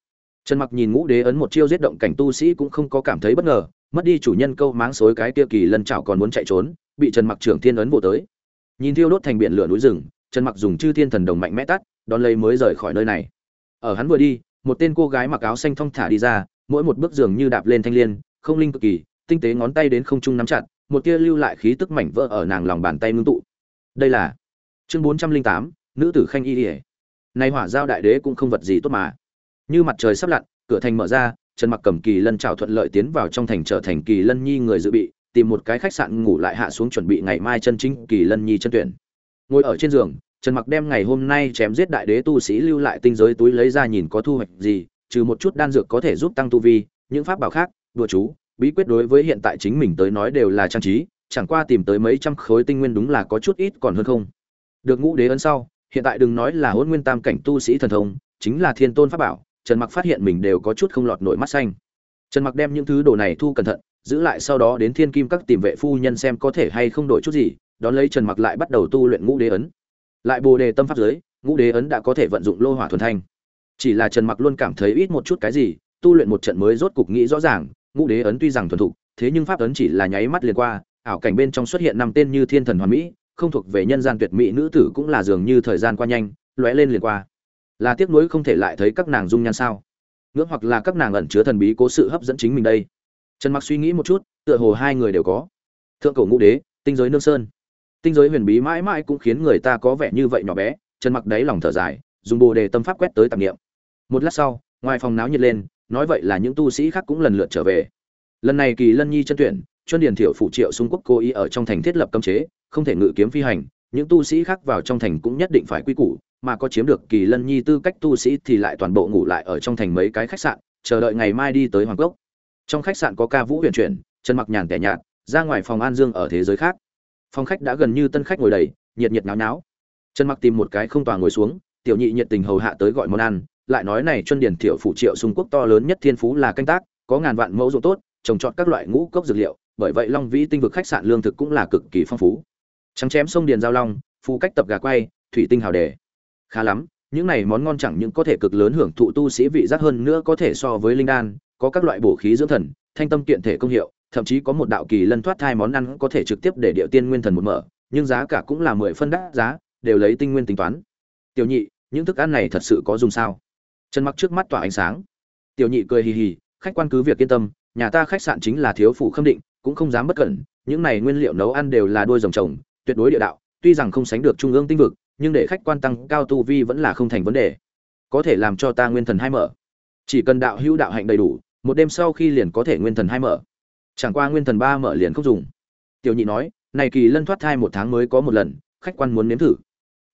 Trần mặc nhìn ngũ đế ấn một chiêu giết động cảnh tu sĩ cũng không có cảm thấy bất ngờ, mất đi chủ nhân câu máng xối cái kia kỳ lần chảo còn muốn chạy trốn, bị trần mặc trưởng thiên ấn bộ tới nhìn thiêu đốt thành biển lửa núi rừng, trần mặc dùng chư thiên thần đồng mạnh mẽ tắt, đón lấy mới rời khỏi nơi này. Ở hắn vừa đi, một tên cô gái mặc áo xanh thong thả đi ra, mỗi một bước dường như đạp lên thanh liên, không linh cực kỳ, tinh tế ngón tay đến không trung nắm chặt, một tia lưu lại khí tức mảnh vỡ ở nàng lòng bàn tay ngưng tụ. Đây là chương bốn trăm linh tám, nữ tử khanh y ỉa nay hỏa giao đại đế cũng không vật gì tốt mà. Như mặt trời sắp lặn, cửa thành mở ra, trần mặc cầm kỳ lân trào thuận lợi tiến vào trong thành trở thành kỳ lân nhi người dự bị tìm một cái khách sạn ngủ lại hạ xuống chuẩn bị ngày mai chân chính kỳ lân nhi chân tuyển. Ngồi ở trên giường, trần mặc đem ngày hôm nay chém giết đại đế tu sĩ lưu lại tinh giới túi lấy ra nhìn có thu hoạch gì, trừ một chút đan dược có thể giúp tăng tu vi, những pháp bảo khác, đùa chú, bí quyết đối với hiện tại chính mình tới nói đều là trang trí, chẳng qua tìm tới mấy trăm khối tinh nguyên đúng là có chút ít còn hơn không. Được ngũ đế ấn sau, hiện tại đừng nói là hôn nguyên tam cảnh tu sĩ thần thông, chính là thiên tôn pháp bảo, trần mặc phát hiện mình đều có chút không lọt nổi mắt xanh. Trần mặc đem những thứ đồ này thu cẩn thận giữ lại sau đó đến thiên kim các tìm vệ phu nhân xem có thể hay không đổi chút gì, đón lấy trần mặc lại bắt đầu tu luyện ngũ đế ấn. Lại bồ đề tâm pháp giới, ngũ đế ấn đã có thể vận dụng lô hỏa thuần thanh. Chỉ là trần mặc luôn cảm thấy ít một chút cái gì, tu luyện một trận mới rốt cục nghĩ rõ ràng, ngũ đế ấn tuy rằng thuần thục, thế nhưng pháp ấn chỉ là nháy mắt liền qua, ảo cảnh bên trong xuất hiện năm tên như thiên thần hoàn mỹ, không thuộc về nhân gian tuyệt mỹ nữ tử cũng là dường như thời gian qua nhanh, lóe lên liền qua. Là tiếc nuối không thể lại thấy các nàng dung nhan sao? Ngưỡng hoặc là các nàng ẩn chứa thần bí cố sự hấp dẫn chính mình đây trần mặc suy nghĩ một chút, tựa hồ hai người đều có. Thượng cổ ngũ đế, tinh giới nương sơn. Tinh giới huyền bí mãi mãi cũng khiến người ta có vẻ như vậy nhỏ bé. Trần mặc đáy lòng thở dài, dùng bồ đề tâm pháp quét tới tạp niệm. Một lát sau, ngoài phòng náo nhiệt lên, nói vậy là những tu sĩ khác cũng lần lượt trở về. Lần này kỳ lân nhi chân tuyển chuyên điền thiệu phụ triệu xung quốc cố ý ở trong thành thiết lập cấm chế, không thể ngự kiếm phi hành. Những tu sĩ khác vào trong thành cũng nhất định phải quy củ, mà có chiếm được kỳ lân nhi tư cách tu sĩ thì lại toàn bộ ngủ lại ở trong thành mấy cái khách sạn, chờ đợi ngày mai đi tới hoàng cốc trong khách sạn có ca vũ huyền chuyển chân mặc nhàn tẻ nhạt, ra ngoài phòng an dương ở thế giới khác. Phòng khách đã gần như tân khách ngồi đầy, nhiệt nhiệt náo náo. Chân mặc tìm một cái không tòa ngồi xuống, tiểu nhị nhiệt tình hầu hạ tới gọi món ăn, lại nói này chuân điển tiểu phụ triệu xung quốc to lớn nhất thiên phú là canh tác, có ngàn vạn mẫu ruộng tốt, trồng trọt các loại ngũ cốc dược liệu, bởi vậy long vĩ tinh vực khách sạn lương thực cũng là cực kỳ phong phú. Trắng chém sông điền giao long phù cách tập gà quay, thủy tinh hào đề. Khá lắm, những này món ngon chẳng những có thể cực lớn hưởng thụ tu sĩ vị giác hơn nữa có thể so với linh đan có các loại bổ khí dưỡng thần, thanh tâm kiện thể công hiệu, thậm chí có một đạo kỳ lân thoát thai món ăn có thể trực tiếp để địa tiên nguyên thần một mở, nhưng giá cả cũng là mười phân đắt giá, đều lấy tinh nguyên tính toán. Tiểu nhị, những thức ăn này thật sự có dùng sao? Trần mặc trước mắt tỏa ánh sáng. Tiểu nhị cười hì hì, khách quan cứ việc yên tâm, nhà ta khách sạn chính là thiếu phủ khâm định, cũng không dám bất cẩn, những này nguyên liệu nấu ăn đều là đuôi rồng trồng, tuyệt đối địa đạo, tuy rằng không sánh được trung ương tinh vực, nhưng để khách quan tăng cao tu vi vẫn là không thành vấn đề. Có thể làm cho ta nguyên thần hai mở. Chỉ cần đạo hữu đạo hạnh đầy đủ một đêm sau khi liền có thể nguyên thần hai mở. Chẳng qua nguyên thần ba mở liền không dùng. Tiểu nhị nói, này kỳ lân thoát thai một tháng mới có một lần, khách quan muốn nếm thử.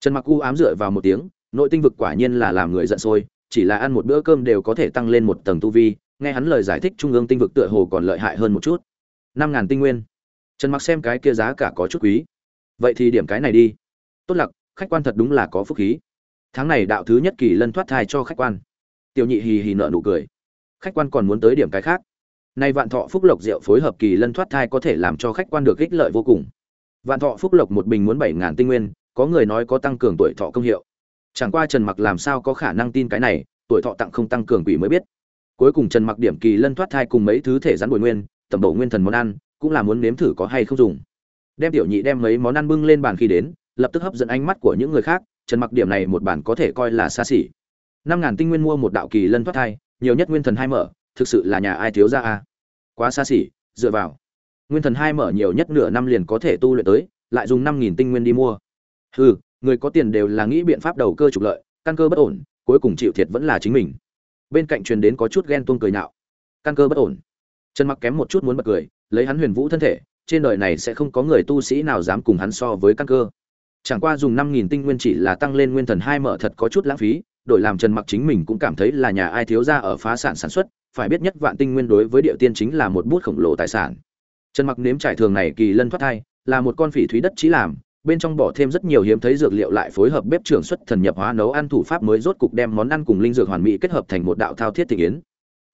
Trần mặc u ám dựa vào một tiếng, nội tinh vực quả nhiên là làm người giận sôi, chỉ là ăn một bữa cơm đều có thể tăng lên một tầng tu vi, nghe hắn lời giải thích trung ương tinh vực tựa hồ còn lợi hại hơn một chút. Năm ngàn tinh nguyên. Trần mặc xem cái kia giá cả có chút quý. Vậy thì điểm cái này đi. Tốt lặc, khách quan thật đúng là có phúc khí. Tháng này đạo thứ nhất kỳ lân thoát thai cho khách quan. Tiểu nhị hì hì nợ nụ cười khách quan còn muốn tới điểm cái khác. Nay vạn thọ phúc lộc rượu phối hợp kỳ lân thoát thai có thể làm cho khách quan được ích lợi vô cùng. Vạn thọ phúc lộc một bình muốn bảy ngàn tinh nguyên, có người nói có tăng cường tuổi thọ công hiệu. Chẳng qua trần mặc làm sao có khả năng tin cái này, tuổi thọ tặng không tăng cường quỷ mới biết. Cuối cùng trần mặc điểm kỳ lân thoát thai cùng mấy thứ thể rắn bồi nguyên, tẩm bổ nguyên thần món ăn, cũng là muốn nếm thử có hay không dùng. Đem tiểu nhị đem mấy món ăn bưng lên bàn khi đến, lập tức hấp dẫn ánh mắt của những người khác, trần mặc điểm này một bản có thể coi là xa xỉ. Năm ngàn tinh nguyên mua một đạo kỳ lân thoát thai nhiều nhất nguyên thần hai mở, thực sự là nhà ai thiếu ra a? Quá xa xỉ, dựa vào. Nguyên thần hai mở nhiều nhất nửa năm liền có thể tu luyện tới, lại dùng năm nghìn tinh nguyên đi mua. Ừ người có tiền đều là nghĩ biện pháp đầu cơ trục lợi, căn cơ bất ổn, cuối cùng chịu thiệt vẫn là chính mình. Bên cạnh truyền đến có chút ghen tuông cười nhạo. Căn cơ bất ổn. Trần mặc kém một chút muốn bật cười, lấy hắn huyền vũ thân thể, trên đời này sẽ không có người tu sĩ nào dám cùng hắn so với căn cơ. Chẳng qua dùng năm nghìn tinh nguyên chỉ là tăng lên nguyên thần hai mở thật có chút lãng phí đổi làm trần mặc chính mình cũng cảm thấy là nhà ai thiếu ra ở phá sản sản xuất, phải biết nhất vạn tinh nguyên đối với địa tiên chính là một bút khổng lồ tài sản. Trần mặc nếm trải thường này kỳ lân thoát thai, là một con phỉ thúy đất chí làm, bên trong bỏ thêm rất nhiều hiếm thấy dược liệu lại phối hợp bếp trưởng xuất thần nhập hóa nấu ăn thủ pháp mới rốt cục đem món ăn cùng linh dược hoàn mỹ kết hợp thành một đạo thao thiết thị yến.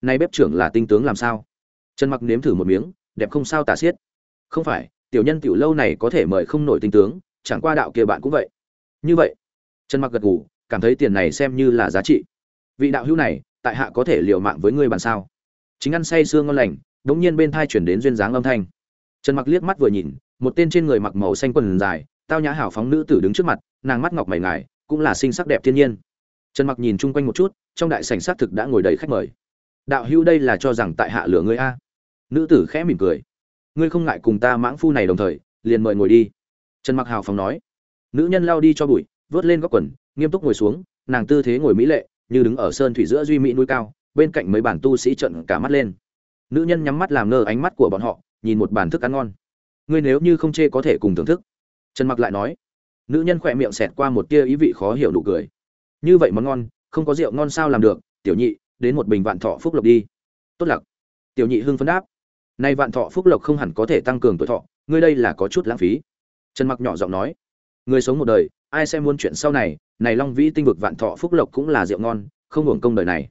Nay bếp trưởng là tinh tướng làm sao? Trần mặc nếm thử một miếng, đẹp không sao tả xiết. Không phải, tiểu nhân tiểu lâu này có thể mời không nổi tinh tướng, chẳng qua đạo kia bạn cũng vậy. Như vậy, trần mặc gật gù cảm thấy tiền này xem như là giá trị. Vị đạo hữu này, tại hạ có thể liều mạng với ngươi bàn sao? Chính ăn say sương ngon lành, đống nhiên bên thai chuyển đến duyên dáng âm thanh. Trần mặc liếc mắt vừa nhìn, một tên trên người mặc màu xanh quần dài, tao nhã hảo phóng nữ tử đứng trước mặt, nàng mắt ngọc mày ngài, cũng là xinh sắc đẹp thiên nhiên. Trần mặc nhìn chung quanh một chút, trong đại sảnh xác thực đã ngồi đầy khách mời. Đạo hữu đây là cho rằng tại hạ lửa ngươi a? Nữ tử khẽ mỉm cười. Ngươi không ngại cùng ta mãng phu này đồng thời, liền mời ngồi đi. Trần mặc hào phóng nói. Nữ nhân lao đi cho bụi, vớt lên góc quần nghiêm túc ngồi xuống, nàng tư thế ngồi mỹ lệ, như đứng ở sơn thủy giữa duy mỹ núi cao, bên cạnh mấy bản tu sĩ trận cả mắt lên. Nữ nhân nhắm mắt làm ngơ ánh mắt của bọn họ, nhìn một bàn thức ăn ngon. Ngươi nếu như không chê có thể cùng thưởng thức. Trần mặc lại nói. Nữ nhân khỏe miệng xẹt qua một tia ý vị khó hiểu đủ cười. Như vậy món ngon, không có rượu ngon sao làm được, tiểu nhị, đến một bình vạn thọ phúc lộc đi. Tốt lặc. Tiểu nhị hưng phấn đáp. Nay vạn thọ phúc lộc không hẳn có thể tăng cường tuổi thọ, ngươi đây là có chút lãng phí. Trần mặc nhỏ giọng nói. Người sống một đời, ai xem muốn chuyện sau này này long vĩ tinh vực vạn thọ phúc lộc cũng là rượu ngon, không hưởng công đời này.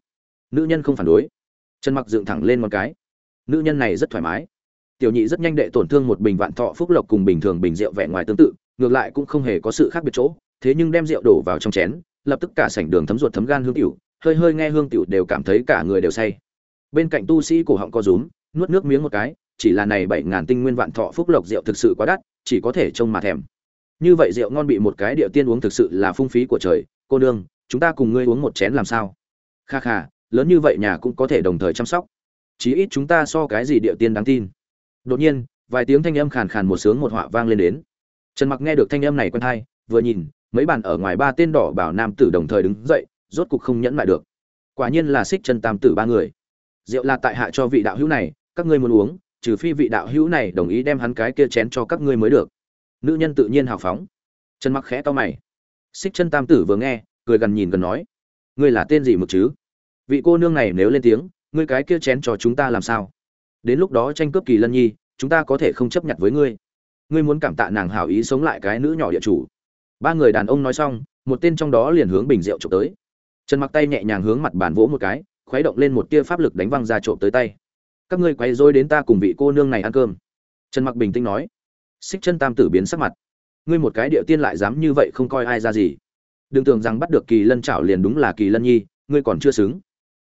Nữ nhân không phản đối. Trần mặc dựng thẳng lên một cái. Nữ nhân này rất thoải mái. Tiểu nhị rất nhanh đệ tổn thương một bình vạn thọ phúc lộc cùng bình thường bình rượu vẻ ngoài tương tự, ngược lại cũng không hề có sự khác biệt chỗ, thế nhưng đem rượu đổ vào trong chén, lập tức cả sảnh đường thấm ruột thấm gan hương tiểu, hơi hơi nghe hương tiểu đều cảm thấy cả người đều say. Bên cạnh tu sĩ cổ họng co rúm, nuốt nước miếng một cái, chỉ là này bảy ngàn tinh nguyên vạn thọ phúc lộc rượu thực sự quá đắt, chỉ có thể trông mà thèm như vậy rượu ngon bị một cái điệu tiên uống thực sự là phung phí của trời. Cô nương, chúng ta cùng ngươi uống một chén làm sao? Kha kha, lớn như vậy nhà cũng có thể đồng thời chăm sóc. Chí ít chúng ta so cái gì điệu tiên đáng tin. Đột nhiên, vài tiếng thanh âm khàn khàn một sướng một họa vang lên đến. Trần mặc nghe được thanh âm này quen thai vừa nhìn, mấy bàn ở ngoài ba tên đỏ bảo nam tử đồng thời đứng dậy, rốt cục không nhẫn lại được. Quả nhiên là xích chân tam tử ba người. Rượu là tại hạ cho vị đạo hữu này, các ngươi muốn uống, trừ phi vị đạo hữu này đồng ý đem hắn cái kia chén cho các ngươi mới được nữ nhân tự nhiên hào phóng. Trần mặc khẽ to mày. Xích chân tam tử vừa nghe, cười gần nhìn gần nói, ngươi là tên gì mực chứ? Vị cô nương này nếu lên tiếng, ngươi cái kia chén cho chúng ta làm sao? Đến lúc đó tranh cướp kỳ lân nhi, chúng ta có thể không chấp nhận với ngươi. Ngươi muốn cảm tạ nàng hảo ý sống lại cái nữ nhỏ địa chủ. Ba người đàn ông nói xong, một tên trong đó liền hướng bình rượu trộm tới. Trần mặc tay nhẹ nhàng hướng mặt bàn vỗ một cái, khuấy động lên một tia pháp lực đánh văng ra trộm tới tay. Các ngươi quay dối đến ta cùng vị cô nương này ăn cơm. Trần mặc bình tĩnh nói xích chân tam tử biến sắc mặt. Ngươi một cái địa tiên lại dám như vậy không coi ai ra gì. Đừng tưởng rằng bắt được kỳ lân chảo liền đúng là kỳ lân nhi, ngươi còn chưa xứng.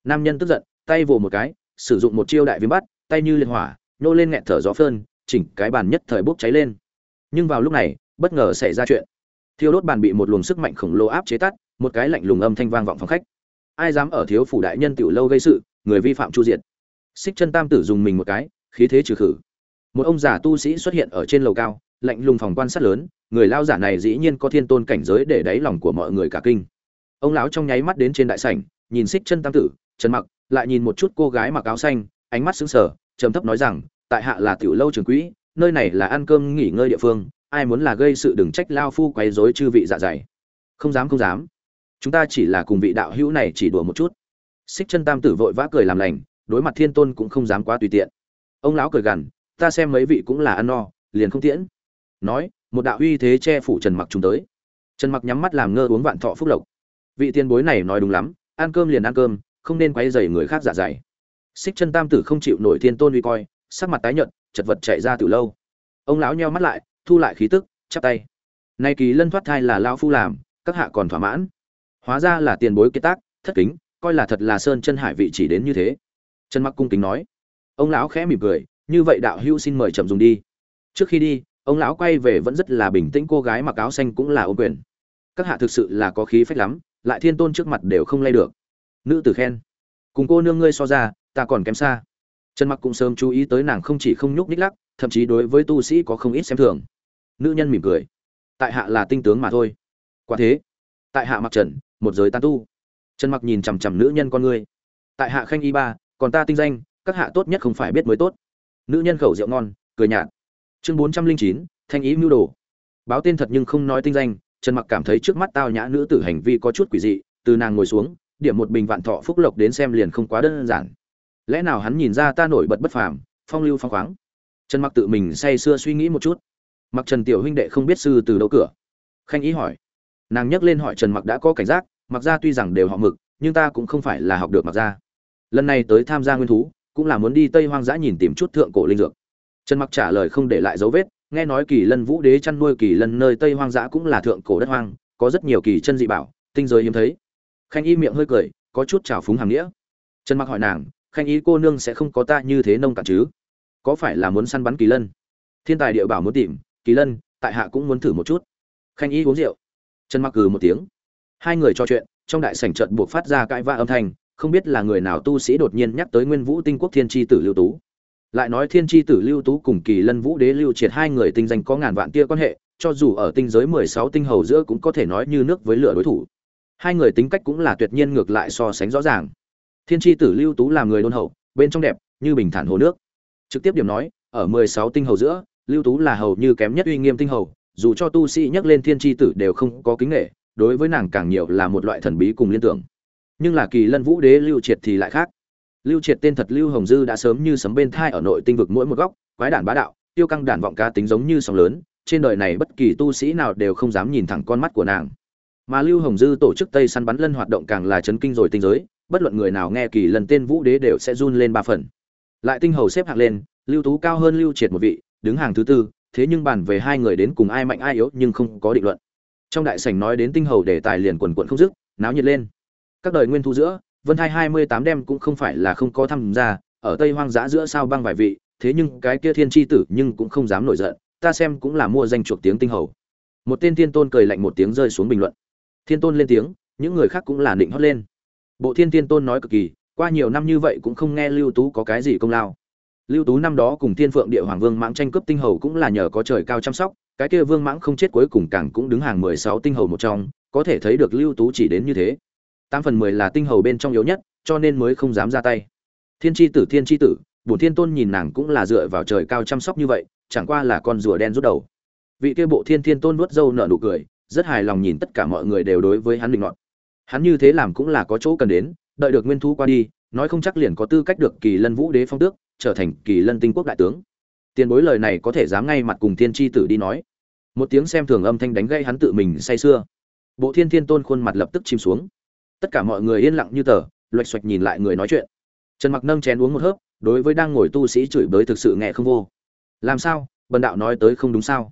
Nam nhân tức giận, tay vồ một cái, sử dụng một chiêu đại viêm bắt, tay như liên hỏa, nhô lên nghẹn thở gió phơn, chỉnh cái bàn nhất thời bốc cháy lên. Nhưng vào lúc này, bất ngờ xảy ra chuyện. Thiêu đốt bàn bị một luồng sức mạnh khổng lồ áp chế tắt, một cái lạnh lùng âm thanh vang vọng phòng khách. Ai dám ở thiếu phủ đại nhân tiểu lâu gây sự, người vi phạm chu diệt. Xích chân tam tử dùng mình một cái, khí thế trừ khử một ông già tu sĩ xuất hiện ở trên lầu cao, lạnh lùng phòng quan sát lớn, người lao giả này dĩ nhiên có thiên tôn cảnh giới để đáy lòng của mọi người cả kinh. Ông lão trong nháy mắt đến trên đại sảnh, nhìn xích chân tam tử, trần mặc, lại nhìn một chút cô gái mặc áo xanh, ánh mắt sững sờ, trầm thấp nói rằng, tại hạ là tiểu lâu trường quỹ, nơi này là ăn cơm nghỉ ngơi địa phương, ai muốn là gây sự đừng trách lao phu quấy rối chư vị dạ dày. Không dám không dám. Chúng ta chỉ là cùng vị đạo hữu này chỉ đùa một chút. Xích chân tam tử vội vã cười làm lành, đối mặt thiên tôn cũng không dám quá tùy tiện. Ông lão cười gằn ta xem mấy vị cũng là ăn no, liền không tiễn. Nói, một đạo uy thế che phủ trần mặc chúng tới. Trần mặc nhắm mắt làm ngơ uống vạn thọ phúc lộc. Vị tiên bối này nói đúng lắm, ăn cơm liền ăn cơm, không nên quấy rầy người khác dạ dày. Xích chân tam tử không chịu nổi thiên tôn uy coi, sắc mặt tái nhợt, chật vật chạy ra từ lâu. Ông lão nheo mắt lại, thu lại khí tức, chắp tay. Nay kỳ lân thoát thai là lão phu làm, các hạ còn thỏa mãn. Hóa ra là tiền bối kế tác, thất kính, coi là thật là sơn chân hải vị chỉ đến như thế. Trần mặc cung kính nói. Ông lão khẽ mỉm cười như vậy đạo hữu xin mời chậm dùng đi. Trước khi đi, ông lão quay về vẫn rất là bình tĩnh, cô gái mặc áo xanh cũng là ô quyền. Các hạ thực sự là có khí phách lắm, lại thiên tôn trước mặt đều không lay được. Nữ tử khen. Cùng cô nương ngươi so ra, ta còn kém xa. Trần mặc cũng sớm chú ý tới nàng không chỉ không nhúc ních lắc, thậm chí đối với tu sĩ có không ít xem thường. Nữ nhân mỉm cười. Tại hạ là tinh tướng mà thôi. Quả thế. Tại hạ mặc trần, một giới tán tu. Trần mặc nhìn chằm chằm nữ nhân con ngươi. Tại hạ khanh y ba, còn ta tinh danh, các hạ tốt nhất không phải biết mới tốt nữ nhân khẩu rượu ngon, cười nhạt. Chương bốn trăm linh chín, thanh ý mưu đồ. Báo tên thật nhưng không nói tinh danh, trần mặc cảm thấy trước mắt tao nhã nữ tử hành vi có chút quỷ dị, từ nàng ngồi xuống, điểm một bình vạn thọ phúc lộc đến xem liền không quá đơn giản. Lẽ nào hắn nhìn ra ta nổi bật bất phàm, phong lưu phong khoáng? Trần mặc tự mình say sưa suy nghĩ một chút. Mặc trần tiểu huynh đệ không biết sư từ đâu cửa. Khanh ý hỏi. Nàng nhắc lên hỏi trần mặc đã có cảnh giác, mặc ra tuy rằng đều họ mực, nhưng ta cũng không phải là học được mặc ra lần này tới tham gia nguyên thú cũng là muốn đi tây hoang dã nhìn tìm chút thượng cổ linh dược. Trần mặc trả lời không để lại dấu vết, nghe nói kỳ lân vũ đế chăn nuôi kỳ lân nơi tây hoang dã cũng là thượng cổ đất hoang, có rất nhiều kỳ chân dị bảo, tinh giới hiếm thấy. Khanh y miệng hơi cười, có chút trào phúng hàm nghĩa. Trần mặc hỏi nàng, khanh y cô nương sẽ không có ta như thế nông cạn chứ? Có phải là muốn săn bắn kỳ lân? Thiên tài địa bảo muốn tìm, kỳ lân, tại hạ cũng muốn thử một chút. Khanh y uống rượu. Trần mặc cừ một tiếng. Hai người trò chuyện, trong đại sảnh trận buộc phát ra cãi vã âm thanh không biết là người nào tu sĩ đột nhiên nhắc tới nguyên vũ tinh quốc thiên tri tử lưu tú. Lại nói thiên tri tử lưu tú cùng kỳ lân vũ đế lưu triệt hai người tinh danh có ngàn vạn tia quan hệ, cho dù ở tinh giới mười sáu tinh hầu giữa cũng có thể nói như nước với lửa đối thủ. Hai người tính cách cũng là tuyệt nhiên ngược lại so sánh rõ ràng. Thiên tri tử lưu tú là người đôn hậu, bên trong đẹp, như bình thản hồ nước. Trực tiếp điểm nói, ở mười sáu tinh hầu giữa, lưu tú là hầu như kém nhất uy nghiêm tinh hầu, dù cho tu sĩ nhắc lên thiên tri tử đều không có kính nghệ đối với nàng càng nhiều là một loại thần bí cùng liên tưởng nhưng là kỳ lân vũ đế lưu triệt thì lại khác. Lưu triệt tên thật lưu hồng dư đã sớm như sấm bên thai ở nội tinh vực mỗi một góc, quái đản bá đạo, tiêu căng đản vọng cá tính giống như sóng lớn, trên đời này bất kỳ tu sĩ nào đều không dám nhìn thẳng con mắt của nàng. Mà lưu hồng dư tổ chức tây săn bắn lân hoạt động càng là chấn kinh rồi tinh giới, bất luận người nào nghe kỳ lần tên vũ đế đều sẽ run lên ba phần. Lại tinh hầu xếp hạng lên, lưu tú cao hơn lưu triệt một vị, đứng hàng thứ tư, thế nhưng bàn về hai người đến cùng ai mạnh ai yếu nhưng không có định luận. Trong đại sảnh nói đến tinh hầu đề tài liền quần quận không dứt, náo nhiệt lên các đời nguyên thu giữa, vân thai hai mươi tám đêm cũng không phải là không có tham gia, ở tây hoang dã giữa sao băng vài vị, thế nhưng cái kia thiên tri tử nhưng cũng không dám nổi giận, ta xem cũng là mua danh chuộc tiếng tinh hầu. Một tên thiên tôn cười lạnh một tiếng rơi xuống bình luận. Thiên tôn lên tiếng, những người khác cũng là định hót lên. Bộ thiên thiên tôn nói cực kỳ, qua nhiều năm như vậy cũng không nghe lưu tú có cái gì công lao. Lưu tú năm đó cùng thiên phượng địa hoàng vương mãng tranh cướp tinh hầu cũng là nhờ có trời cao chăm sóc, cái kia vương mãng không chết cuối cùng càng cũng đứng hàng mười sáu tinh hầu một trong, có thể thấy được lưu tú chỉ đến như thế tám phần mười là tinh hầu bên trong yếu nhất, cho nên mới không dám ra tay. Thiên tri tử, thiên tri tử, bổn thiên tôn nhìn nàng cũng là dựa vào trời cao chăm sóc như vậy, chẳng qua là con rùa đen rút đầu. Vị kia bộ thiên thiên tôn nuốt dâu nở nụ cười, rất hài lòng nhìn tất cả mọi người đều đối với hắn định ngọn hắn như thế làm cũng là có chỗ cần đến, đợi được nguyên thu qua đi, nói không chắc liền có tư cách được kỳ lân vũ đế phong tước, trở thành kỳ lân tinh quốc đại tướng. Tiền bối lời này có thể dám ngay mặt cùng thiên tri tử đi nói. Một tiếng xem thường âm thanh đánh gây hắn tự mình say sưa. Bộ thiên thiên tôn khuôn mặt lập tức chìm xuống tất cả mọi người yên lặng như tờ, loạch xoạch nhìn lại người nói chuyện. Trần mặc nâng chén uống một hớp, đối với đang ngồi tu sĩ chửi bới thực sự nghe không vô. Làm sao? Bần đạo nói tới không đúng sao?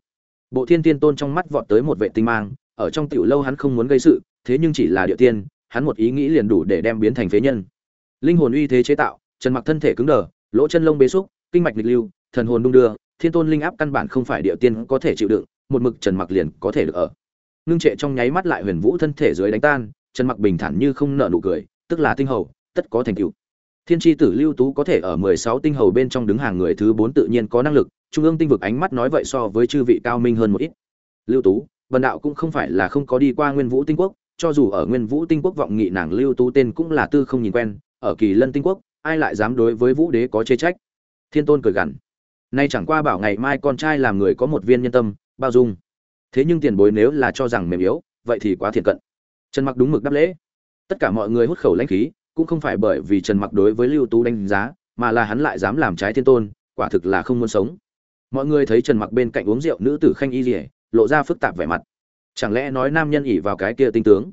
Bộ thiên tiên tôn trong mắt vọt tới một vệ tinh mang, ở trong tiểu lâu hắn không muốn gây sự, thế nhưng chỉ là địa tiên, hắn một ý nghĩ liền đủ để đem biến thành phế nhân. Linh hồn uy thế chế tạo, trần mặc thân thể cứng đờ, lỗ chân lông bế xúc, kinh mạch nghịch lưu, thần hồn đung đưa, thiên tôn linh áp căn bản không phải địa tiên có thể chịu đựng, một mực trần mặc liền có thể được ở. Ngưng trệ trong nháy mắt lại huyền vũ thân thể dưới đánh tan trần mặc bình thản như không nợ nụ cười, tức là tinh hầu, tất có thành tựu. Thiên tri tử lưu tú có thể ở 16 tinh hầu bên trong đứng hàng người thứ 4 tự nhiên có năng lực, trung ương tinh vực ánh mắt nói vậy so với chư vị cao minh hơn một ít. Lưu tú vần đạo cũng không phải là không có đi qua nguyên vũ tinh quốc, cho dù ở nguyên vũ tinh quốc vọng nghị nàng lưu tú tên cũng là tư không nhìn quen, ở kỳ lân tinh quốc, ai lại dám đối với vũ đế có chê trách? Thiên tôn cười gằn. Nay chẳng qua bảo ngày mai con trai làm người có một viên nhân tâm, bao dung. Thế nhưng tiền bối nếu là cho rằng mềm yếu, vậy thì quá thiện cận trần mặc đúng mực đáp lễ. Tất cả mọi người hút khẩu lãnh khí, cũng không phải bởi vì trần mặc đối với lưu tú đánh giá, mà là hắn lại dám làm trái thiên tôn, quả thực là không muốn sống. Mọi người thấy trần mặc bên cạnh uống rượu nữ tử khanh y rỉa lộ ra phức tạp vẻ mặt. Chẳng lẽ nói nam nhân ỉ vào cái kia tinh tướng?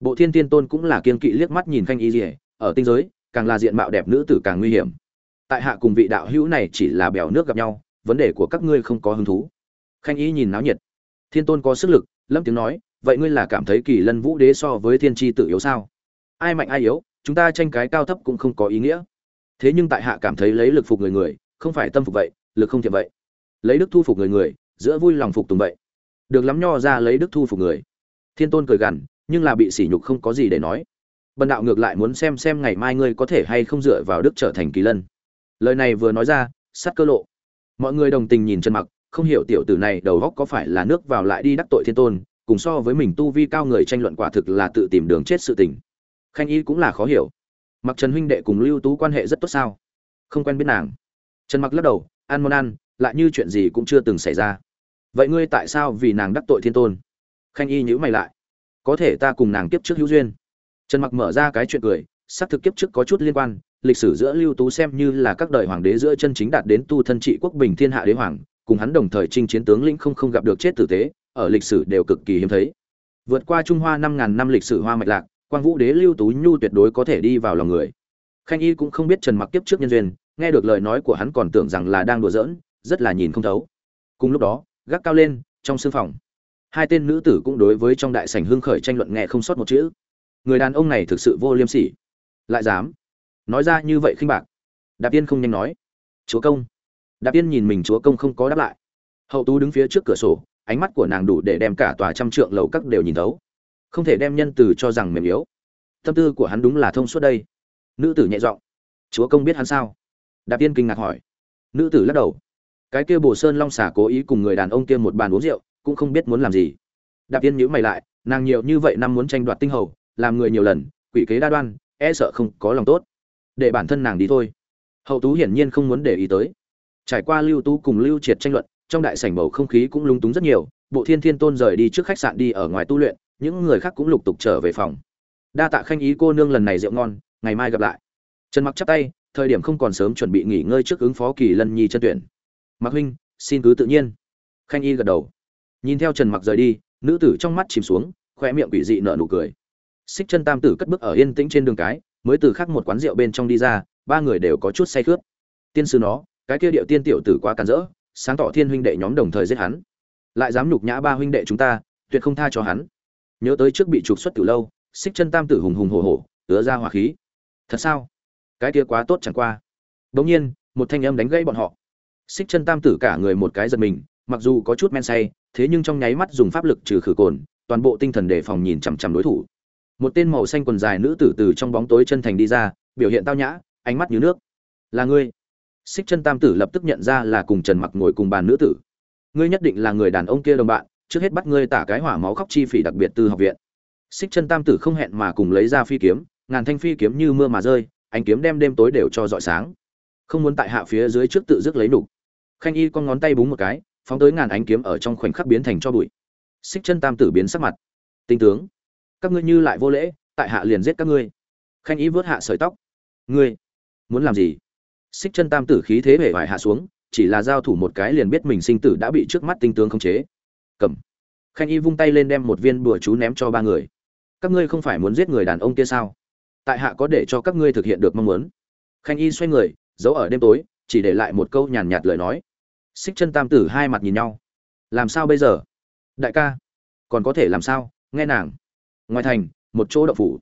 Bộ thiên tiên tôn cũng là kiên kỵ liếc mắt nhìn khanh y rỉa ở tinh giới, càng là diện mạo đẹp nữ tử càng nguy hiểm. Tại hạ cùng vị đạo hữu này chỉ là bèo nước gặp nhau, vấn đề của các ngươi không có hứng thú. Khanh y nhìn náo nhiệt. Thiên tôn có sức lực lâm tiếng nói vậy ngươi là cảm thấy kỳ lân vũ đế so với thiên tri tự yếu sao? Ai mạnh ai yếu, chúng ta tranh cái cao thấp cũng không có ý nghĩa. Thế nhưng tại hạ cảm thấy lấy lực phục người người, không phải tâm phục vậy, lực không thiện vậy. Lấy đức thu phục người người, giữa vui lòng phục tùng vậy. Được lắm nho ra lấy đức thu phục người. Thiên tôn cười gằn, nhưng là bị sỉ nhục không có gì để nói. Bần đạo ngược lại muốn xem xem ngày mai ngươi có thể hay không dựa vào đức trở thành kỳ lân. Lời này vừa nói ra, sắt cơ lộ. Mọi người đồng tình nhìn chân mặc, không hiểu tiểu tử này đầu góc có phải là nước vào lại đi đắc tội thiên tôn cùng so với mình tu vi cao người tranh luận quả thực là tự tìm đường chết sự tình. Khanh y cũng là khó hiểu. Mặc trần huynh đệ cùng lưu tú quan hệ rất tốt sao? Không quen biết nàng. Trần mặc lắc đầu, ăn món ăn, lại như chuyện gì cũng chưa từng xảy ra. Vậy ngươi tại sao vì nàng đắc tội thiên tôn? Khanh y nhữ mày lại. Có thể ta cùng nàng kiếp trước hữu duyên. Trần mặc mở ra cái chuyện cười, xác thực kiếp trước có chút liên quan, lịch sử giữa lưu tú xem như là các đời hoàng đế giữa chân chính đạt đến tu thân trị quốc bình thiên hạ đế hoàng, cùng hắn đồng thời chinh chiến tướng lĩnh không không gặp được chết tử tế ở lịch sử đều cực kỳ hiếm thấy. Vượt qua trung hoa năm ngàn năm lịch sử hoa mạch lạc, quang vũ đế lưu tú nhu tuyệt đối có thể đi vào lòng người. Khanh y cũng không biết trần mặc kiếp trước nhân duyên, nghe được lời nói của hắn còn tưởng rằng là đang đùa giỡn, rất là nhìn không thấu. Cùng lúc đó, gác cao lên, trong sương phòng, hai tên nữ tử cũng đối với trong đại sảnh hưng khởi tranh luận nghe không sót một chữ. Người đàn ông này thực sự vô liêm sỉ. Lại dám. Nói ra như vậy khinh bạc. Đạp tiên không nhanh nói. Chúa công. Đạp tiên nhìn mình chúa công không có đáp lại. Hậu tú đứng phía trước cửa sổ ánh mắt của nàng đủ để đem cả tòa trăm trượng lầu các đều nhìn thấu. Không thể đem nhân từ cho rằng mềm yếu. Tâm tư của hắn đúng là thông suốt đây. Nữ tử nhẹ giọng, chúa công biết hắn sao? Đạp tiên kinh ngạc hỏi. Nữ tử lắc đầu, cái kia bồ sơn long xả cố ý cùng người đàn ông kia một bàn uống rượu, cũng không biết muốn làm gì. Đạp tiên nhữ mày lại, nàng nhiều như vậy năm muốn tranh đoạt tinh hầu, làm người nhiều lần, quỷ kế đa đoan e sợ không có lòng tốt. Để bản thân nàng đi thôi. Hậu tú hiển nhiên không muốn để ý tới. Trải qua lưu tú cùng lưu triệt tranh luận trong đại sảnh bầu không khí cũng lung túng rất nhiều, bộ thiên thiên tôn rời đi trước khách sạn đi ở ngoài tu luyện, những người khác cũng lục tục trở về phòng. Đa tạ khanh ý cô nương lần này rượu ngon, ngày mai gặp lại. Trần mặc chắp tay, thời điểm không còn sớm chuẩn bị nghỉ ngơi trước ứng phó kỳ lân nhi chân tuyển. Mặc huynh, xin cứ tự nhiên. Khanh y gật đầu. Nhìn theo trần mặc rời đi, nữ tử trong mắt chìm xuống khoe miệng quỷ dị nở nụ cười. Xích chân tam tử cất bước ở yên tĩnh trên đường cái, mới từ khắc một quán rượu bên trong đi ra, ba người đều có chút say khướt. Tiên sư nó, cái kia điệu tiên tiểu tử quá cản rỡ sáng tỏ thiên huynh đệ nhóm đồng thời giết hắn. Lại dám nhục nhã ba huynh đệ chúng ta, tuyệt không tha cho hắn. Nhớ tới trước bị trục xuất từ lâu, xích chân tam tử hùng hùng hổ hổ ứa ra hỏa khí. Thật sao? Cái kia quá tốt chẳng qua. Bỗng nhiên, một thanh âm đánh gãy bọn họ. Xích chân tam tử cả người một cái giật mình, mặc dù có chút men say, thế nhưng trong nháy mắt dùng pháp lực trừ khử cồn, toàn bộ tinh thần đề phòng nhìn chằm chằm đối thủ. Một tên màu xanh quần dài nữ tử từ trong bóng tối chân thành đi ra, biểu hiện tao nhã, ánh mắt như nước. Là ngươi? Xích chân tam tử lập tức nhận ra là cùng trần mặc ngồi cùng bàn nữ tử. Ngươi nhất định là người đàn ông kia đồng bạn, trước hết bắt ngươi tả cái hỏa máu khóc chi phỉ đặc biệt từ học viện. Xích chân tam tử không hẹn mà cùng lấy ra phi kiếm, ngàn thanh phi kiếm như mưa mà rơi, ánh kiếm đem đêm tối đều cho rọi sáng. Không muốn tại hạ phía dưới trước tự dứt lấy nục. Khanh y con ngón tay búng một cái, phóng tới ngàn ánh kiếm ở trong khoảnh khắc biến thành cho bụi. Xích chân tam tử biến sắc mặt. Tinh tướng, các ngươi như lại vô lễ, tại hạ liền giết các ngươi. Khanh y vớt hạ sợi tóc. Ngươi, muốn làm gì? Xích chân tam tử khí thế vẻ vải hạ xuống, chỉ là giao thủ một cái liền biết mình sinh tử đã bị trước mắt tinh tướng khống chế. Cầm. Khanh y vung tay lên đem một viên bùa chú ném cho ba người. Các ngươi không phải muốn giết người đàn ông kia sao? Tại hạ có để cho các ngươi thực hiện được mong muốn? Khanh y xoay người, giấu ở đêm tối, chỉ để lại một câu nhàn nhạt lời nói. Xích chân tam tử hai mặt nhìn nhau. Làm sao bây giờ? Đại ca, còn có thể làm sao? Nghe nàng. Ngoài thành, một chỗ đậu phủ.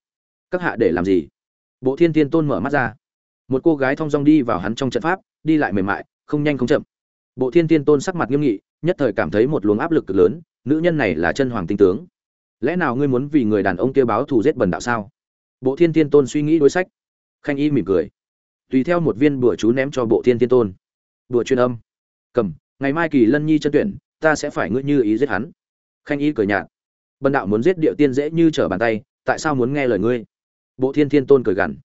Các hạ để làm gì? Bộ thiên tiên tôn mở mắt ra một cô gái thong dong đi vào hắn trong trận pháp, đi lại mềm mại, không nhanh không chậm. Bộ thiên tiên tôn sắc mặt nghiêm nghị, nhất thời cảm thấy một luồng áp lực cực lớn, nữ nhân này là chân hoàng tinh tướng. Lẽ nào ngươi muốn vì người đàn ông kia báo thù giết bần đạo sao? Bộ thiên tiên tôn suy nghĩ đối sách. Khanh y mỉm cười. Tùy theo một viên bùa chú ném cho bộ thiên tiên tôn. Bùa truyền âm. Cầm, ngày mai kỳ lân nhi chân tuyển, ta sẽ phải ngươi như ý giết hắn. Khanh y cười nhạt. Bần đạo muốn giết địa tiên dễ như trở bàn tay, tại sao muốn nghe lời ngươi? Bộ thiên thiên tôn cười gằn.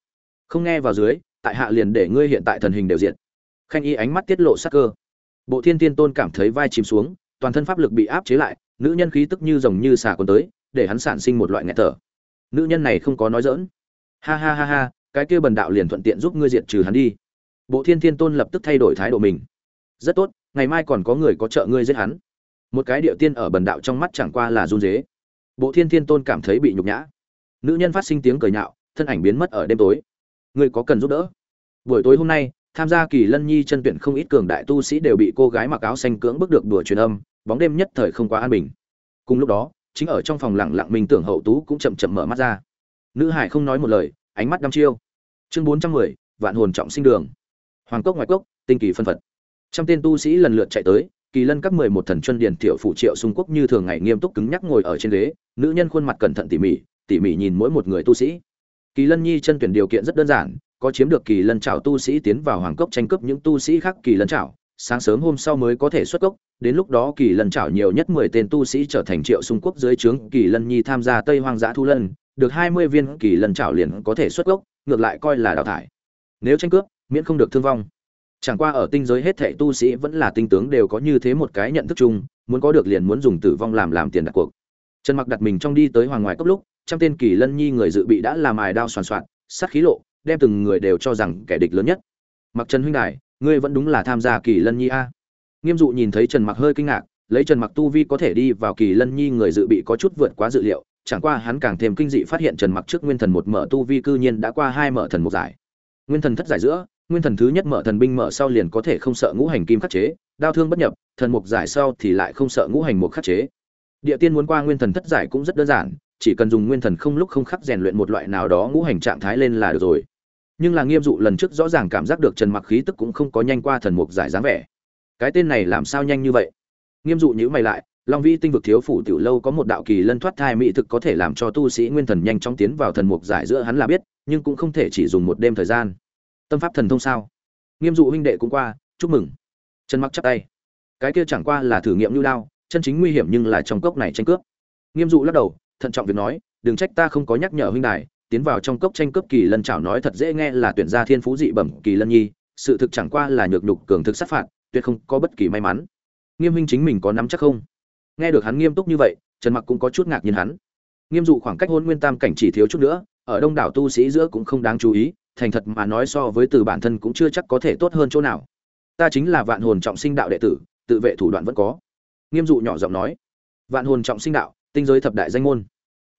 Không nghe vào dưới tại hạ liền để ngươi hiện tại thần hình đều diện khanh y ánh mắt tiết lộ sắc cơ. Bộ thiên thiên tôn cảm thấy vai chìm xuống, toàn thân pháp lực bị áp chế lại, nữ nhân khí tức như rồng như xà còn tới, để hắn sản sinh một loại nghẹt thở. Nữ nhân này không có nói dỡn ha ha ha ha, cái kia bần đạo liền thuận tiện giúp ngươi diệt trừ hắn đi. Bộ thiên thiên tôn lập tức thay đổi thái độ mình. Rất tốt, ngày mai còn có người có trợ ngươi giết hắn. Một cái điệu tiên ở bần đạo trong mắt chẳng qua là run dế bộ thiên thiên tôn cảm thấy bị nhục nhã. Nữ nhân phát sinh tiếng cười nhạo, thân ảnh biến mất ở đêm tối ngươi có cần giúp đỡ? Buổi tối hôm nay, tham gia kỳ lân nhi chân tuyển không ít cường đại tu sĩ đều bị cô gái mặc áo xanh cưỡng bức được đùa truyền âm, bóng đêm nhất thời không quá an bình. Cùng lúc đó, chính ở trong phòng lặng lặng mình tưởng hậu tú cũng chậm chậm mở mắt ra. Nữ hải không nói một lời, ánh mắt đăm chiêu. Chương bốn trăm mười, vạn hồn trọng sinh đường. Hoàng cốc ngoại cốc, tinh kỳ phân phật. Trăm tên tu sĩ lần lượt chạy tới, kỳ lân các mười một thần chân điền tiểu phụ triệu xung quốc như thường ngày nghiêm túc cứng nhắc ngồi ở trên ghế, nữ nhân khuôn mặt cẩn thận tỉ mỉ tỉ mỉ nhìn mỗi một người tu sĩ kỳ lân nhi chân tuyển điều kiện rất đơn giản, có chiếm được kỳ lân trảo tu sĩ tiến vào hoàng cốc tranh cướp những tu sĩ khác kỳ lân trảo. Sáng sớm hôm sau mới có thể xuất cốc, đến lúc đó kỳ lân trảo nhiều nhất mười tên tu sĩ trở thành triệu xung quốc dưới trướng kỳ lân nhi tham gia tây hoang dã thu lân, được hai mươi viên kỳ lân trảo liền có thể xuất cốc, ngược lại coi là đào thải. Nếu tranh cướp, miễn không được thương vong. Chẳng qua ở tinh giới hết thảy tu sĩ vẫn là tinh tướng đều có như thế một cái nhận thức chung, muốn có được liền muốn dùng tử vong làm làm tiền đặt cuộc. Trần mặc đặt mình trong đi tới hoàng ngoài cốc lúc trăm tên kỳ lân nhi người dự bị đã làm mài đao soàn soạn sát khí lộ, đem từng người đều cho rằng kẻ địch lớn nhất. Mặc trần huynh đài, ngươi vẫn đúng là tham gia kỳ lân nhi a. Nghiêm dụ nhìn thấy trần mặc hơi kinh ngạc, lấy trần mặc tu vi có thể đi vào kỳ lân nhi người dự bị có chút vượt quá dự liệu, chẳng qua hắn càng thêm kinh dị phát hiện trần mặc trước nguyên thần một mở tu vi cư nhiên đã qua hai mở thần một giải. Nguyên thần thất giải giữa, nguyên thần thứ nhất mở thần binh mở sau liền có thể không sợ ngũ hành kim khắc chế, đao thương bất nhập, thần mục giải sau thì lại không sợ ngũ hành mục khắc chế. Địa tiên muốn qua nguyên thần thất giải cũng rất đơn giản chỉ cần dùng nguyên thần không lúc không khắc rèn luyện một loại nào đó ngũ hành trạng thái lên là được rồi. Nhưng là nghiêm dụ lần trước rõ ràng cảm giác được trần mặc khí tức cũng không có nhanh qua thần mục giải dáng vẻ. Cái tên này làm sao nhanh như vậy? Nghiêm dụ nhữ mày lại, long vi tinh vực thiếu phủ tiểu lâu có một đạo kỳ lân thoát thai mỹ thực có thể làm cho tu sĩ nguyên thần nhanh chóng tiến vào thần mục giải giữa hắn là biết, nhưng cũng không thể chỉ dùng một đêm thời gian. Tâm pháp thần thông sao? Nghiêm dụ huynh đệ cũng qua, chúc mừng. Trần mặc chắp tay. Cái kia chẳng qua là thử nghiệm lưu lao chân chính nguy hiểm nhưng là trong cốc này tranh cướp. Nghiêm dụ lắc đầu thận trọng việc nói, đừng trách ta không có nhắc nhở huynh đài, tiến vào trong cốc tranh cướp kỳ lân chảo nói thật dễ nghe là tuyển gia thiên phú dị bẩm kỳ lân nhi, sự thực chẳng qua là nhược nhục cường thực sát phạt, tuyệt không có bất kỳ may mắn. Nghiêm huynh chính mình có nắm chắc không? Nghe được hắn nghiêm túc như vậy, trần mặc cũng có chút ngạc nhiên hắn. Nghiêm dụ khoảng cách hôn nguyên tam cảnh chỉ thiếu chút nữa, ở đông đảo tu sĩ giữa cũng không đáng chú ý, thành thật mà nói so với từ bản thân cũng chưa chắc có thể tốt hơn chỗ nào. Ta chính là vạn hồn trọng sinh đạo đệ tử, tự vệ thủ đoạn vẫn có. Nghiêm dụ nhỏ giọng nói. Vạn hồn trọng sinh đạo tinh giới thập đại danh môn.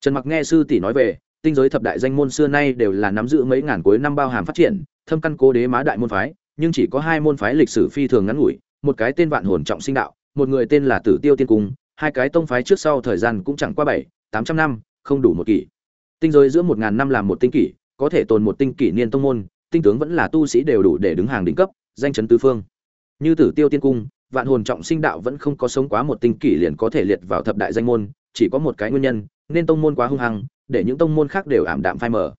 Trần mặc nghe sư tỷ nói về, tinh giới thập đại danh môn xưa nay đều là nắm giữ mấy ngàn cuối năm bao hàm phát triển, thâm căn cố đế má đại môn phái, nhưng chỉ có hai môn phái lịch sử phi thường ngắn ngủi, một cái tên vạn hồn trọng sinh đạo, một người tên là tử tiêu tiên cung, hai cái tông phái trước sau thời gian cũng chẳng qua bảy, tám trăm năm, không đủ một kỷ. Tinh giới giữa một ngàn năm làm một tinh kỷ, có thể tồn một tinh kỷ niên tông môn, tinh tướng vẫn là tu sĩ đều đủ để đứng hàng đỉnh cấp, danh chấn tứ phương. Như tử tiêu tiên cung, vạn hồn trọng sinh đạo vẫn không có sống quá một tinh kỷ liền có thể liệt vào thập đại danh môn chỉ có một cái nguyên nhân, nên tông môn quá hung hăng, để những tông môn khác đều ảm đạm phai mờ.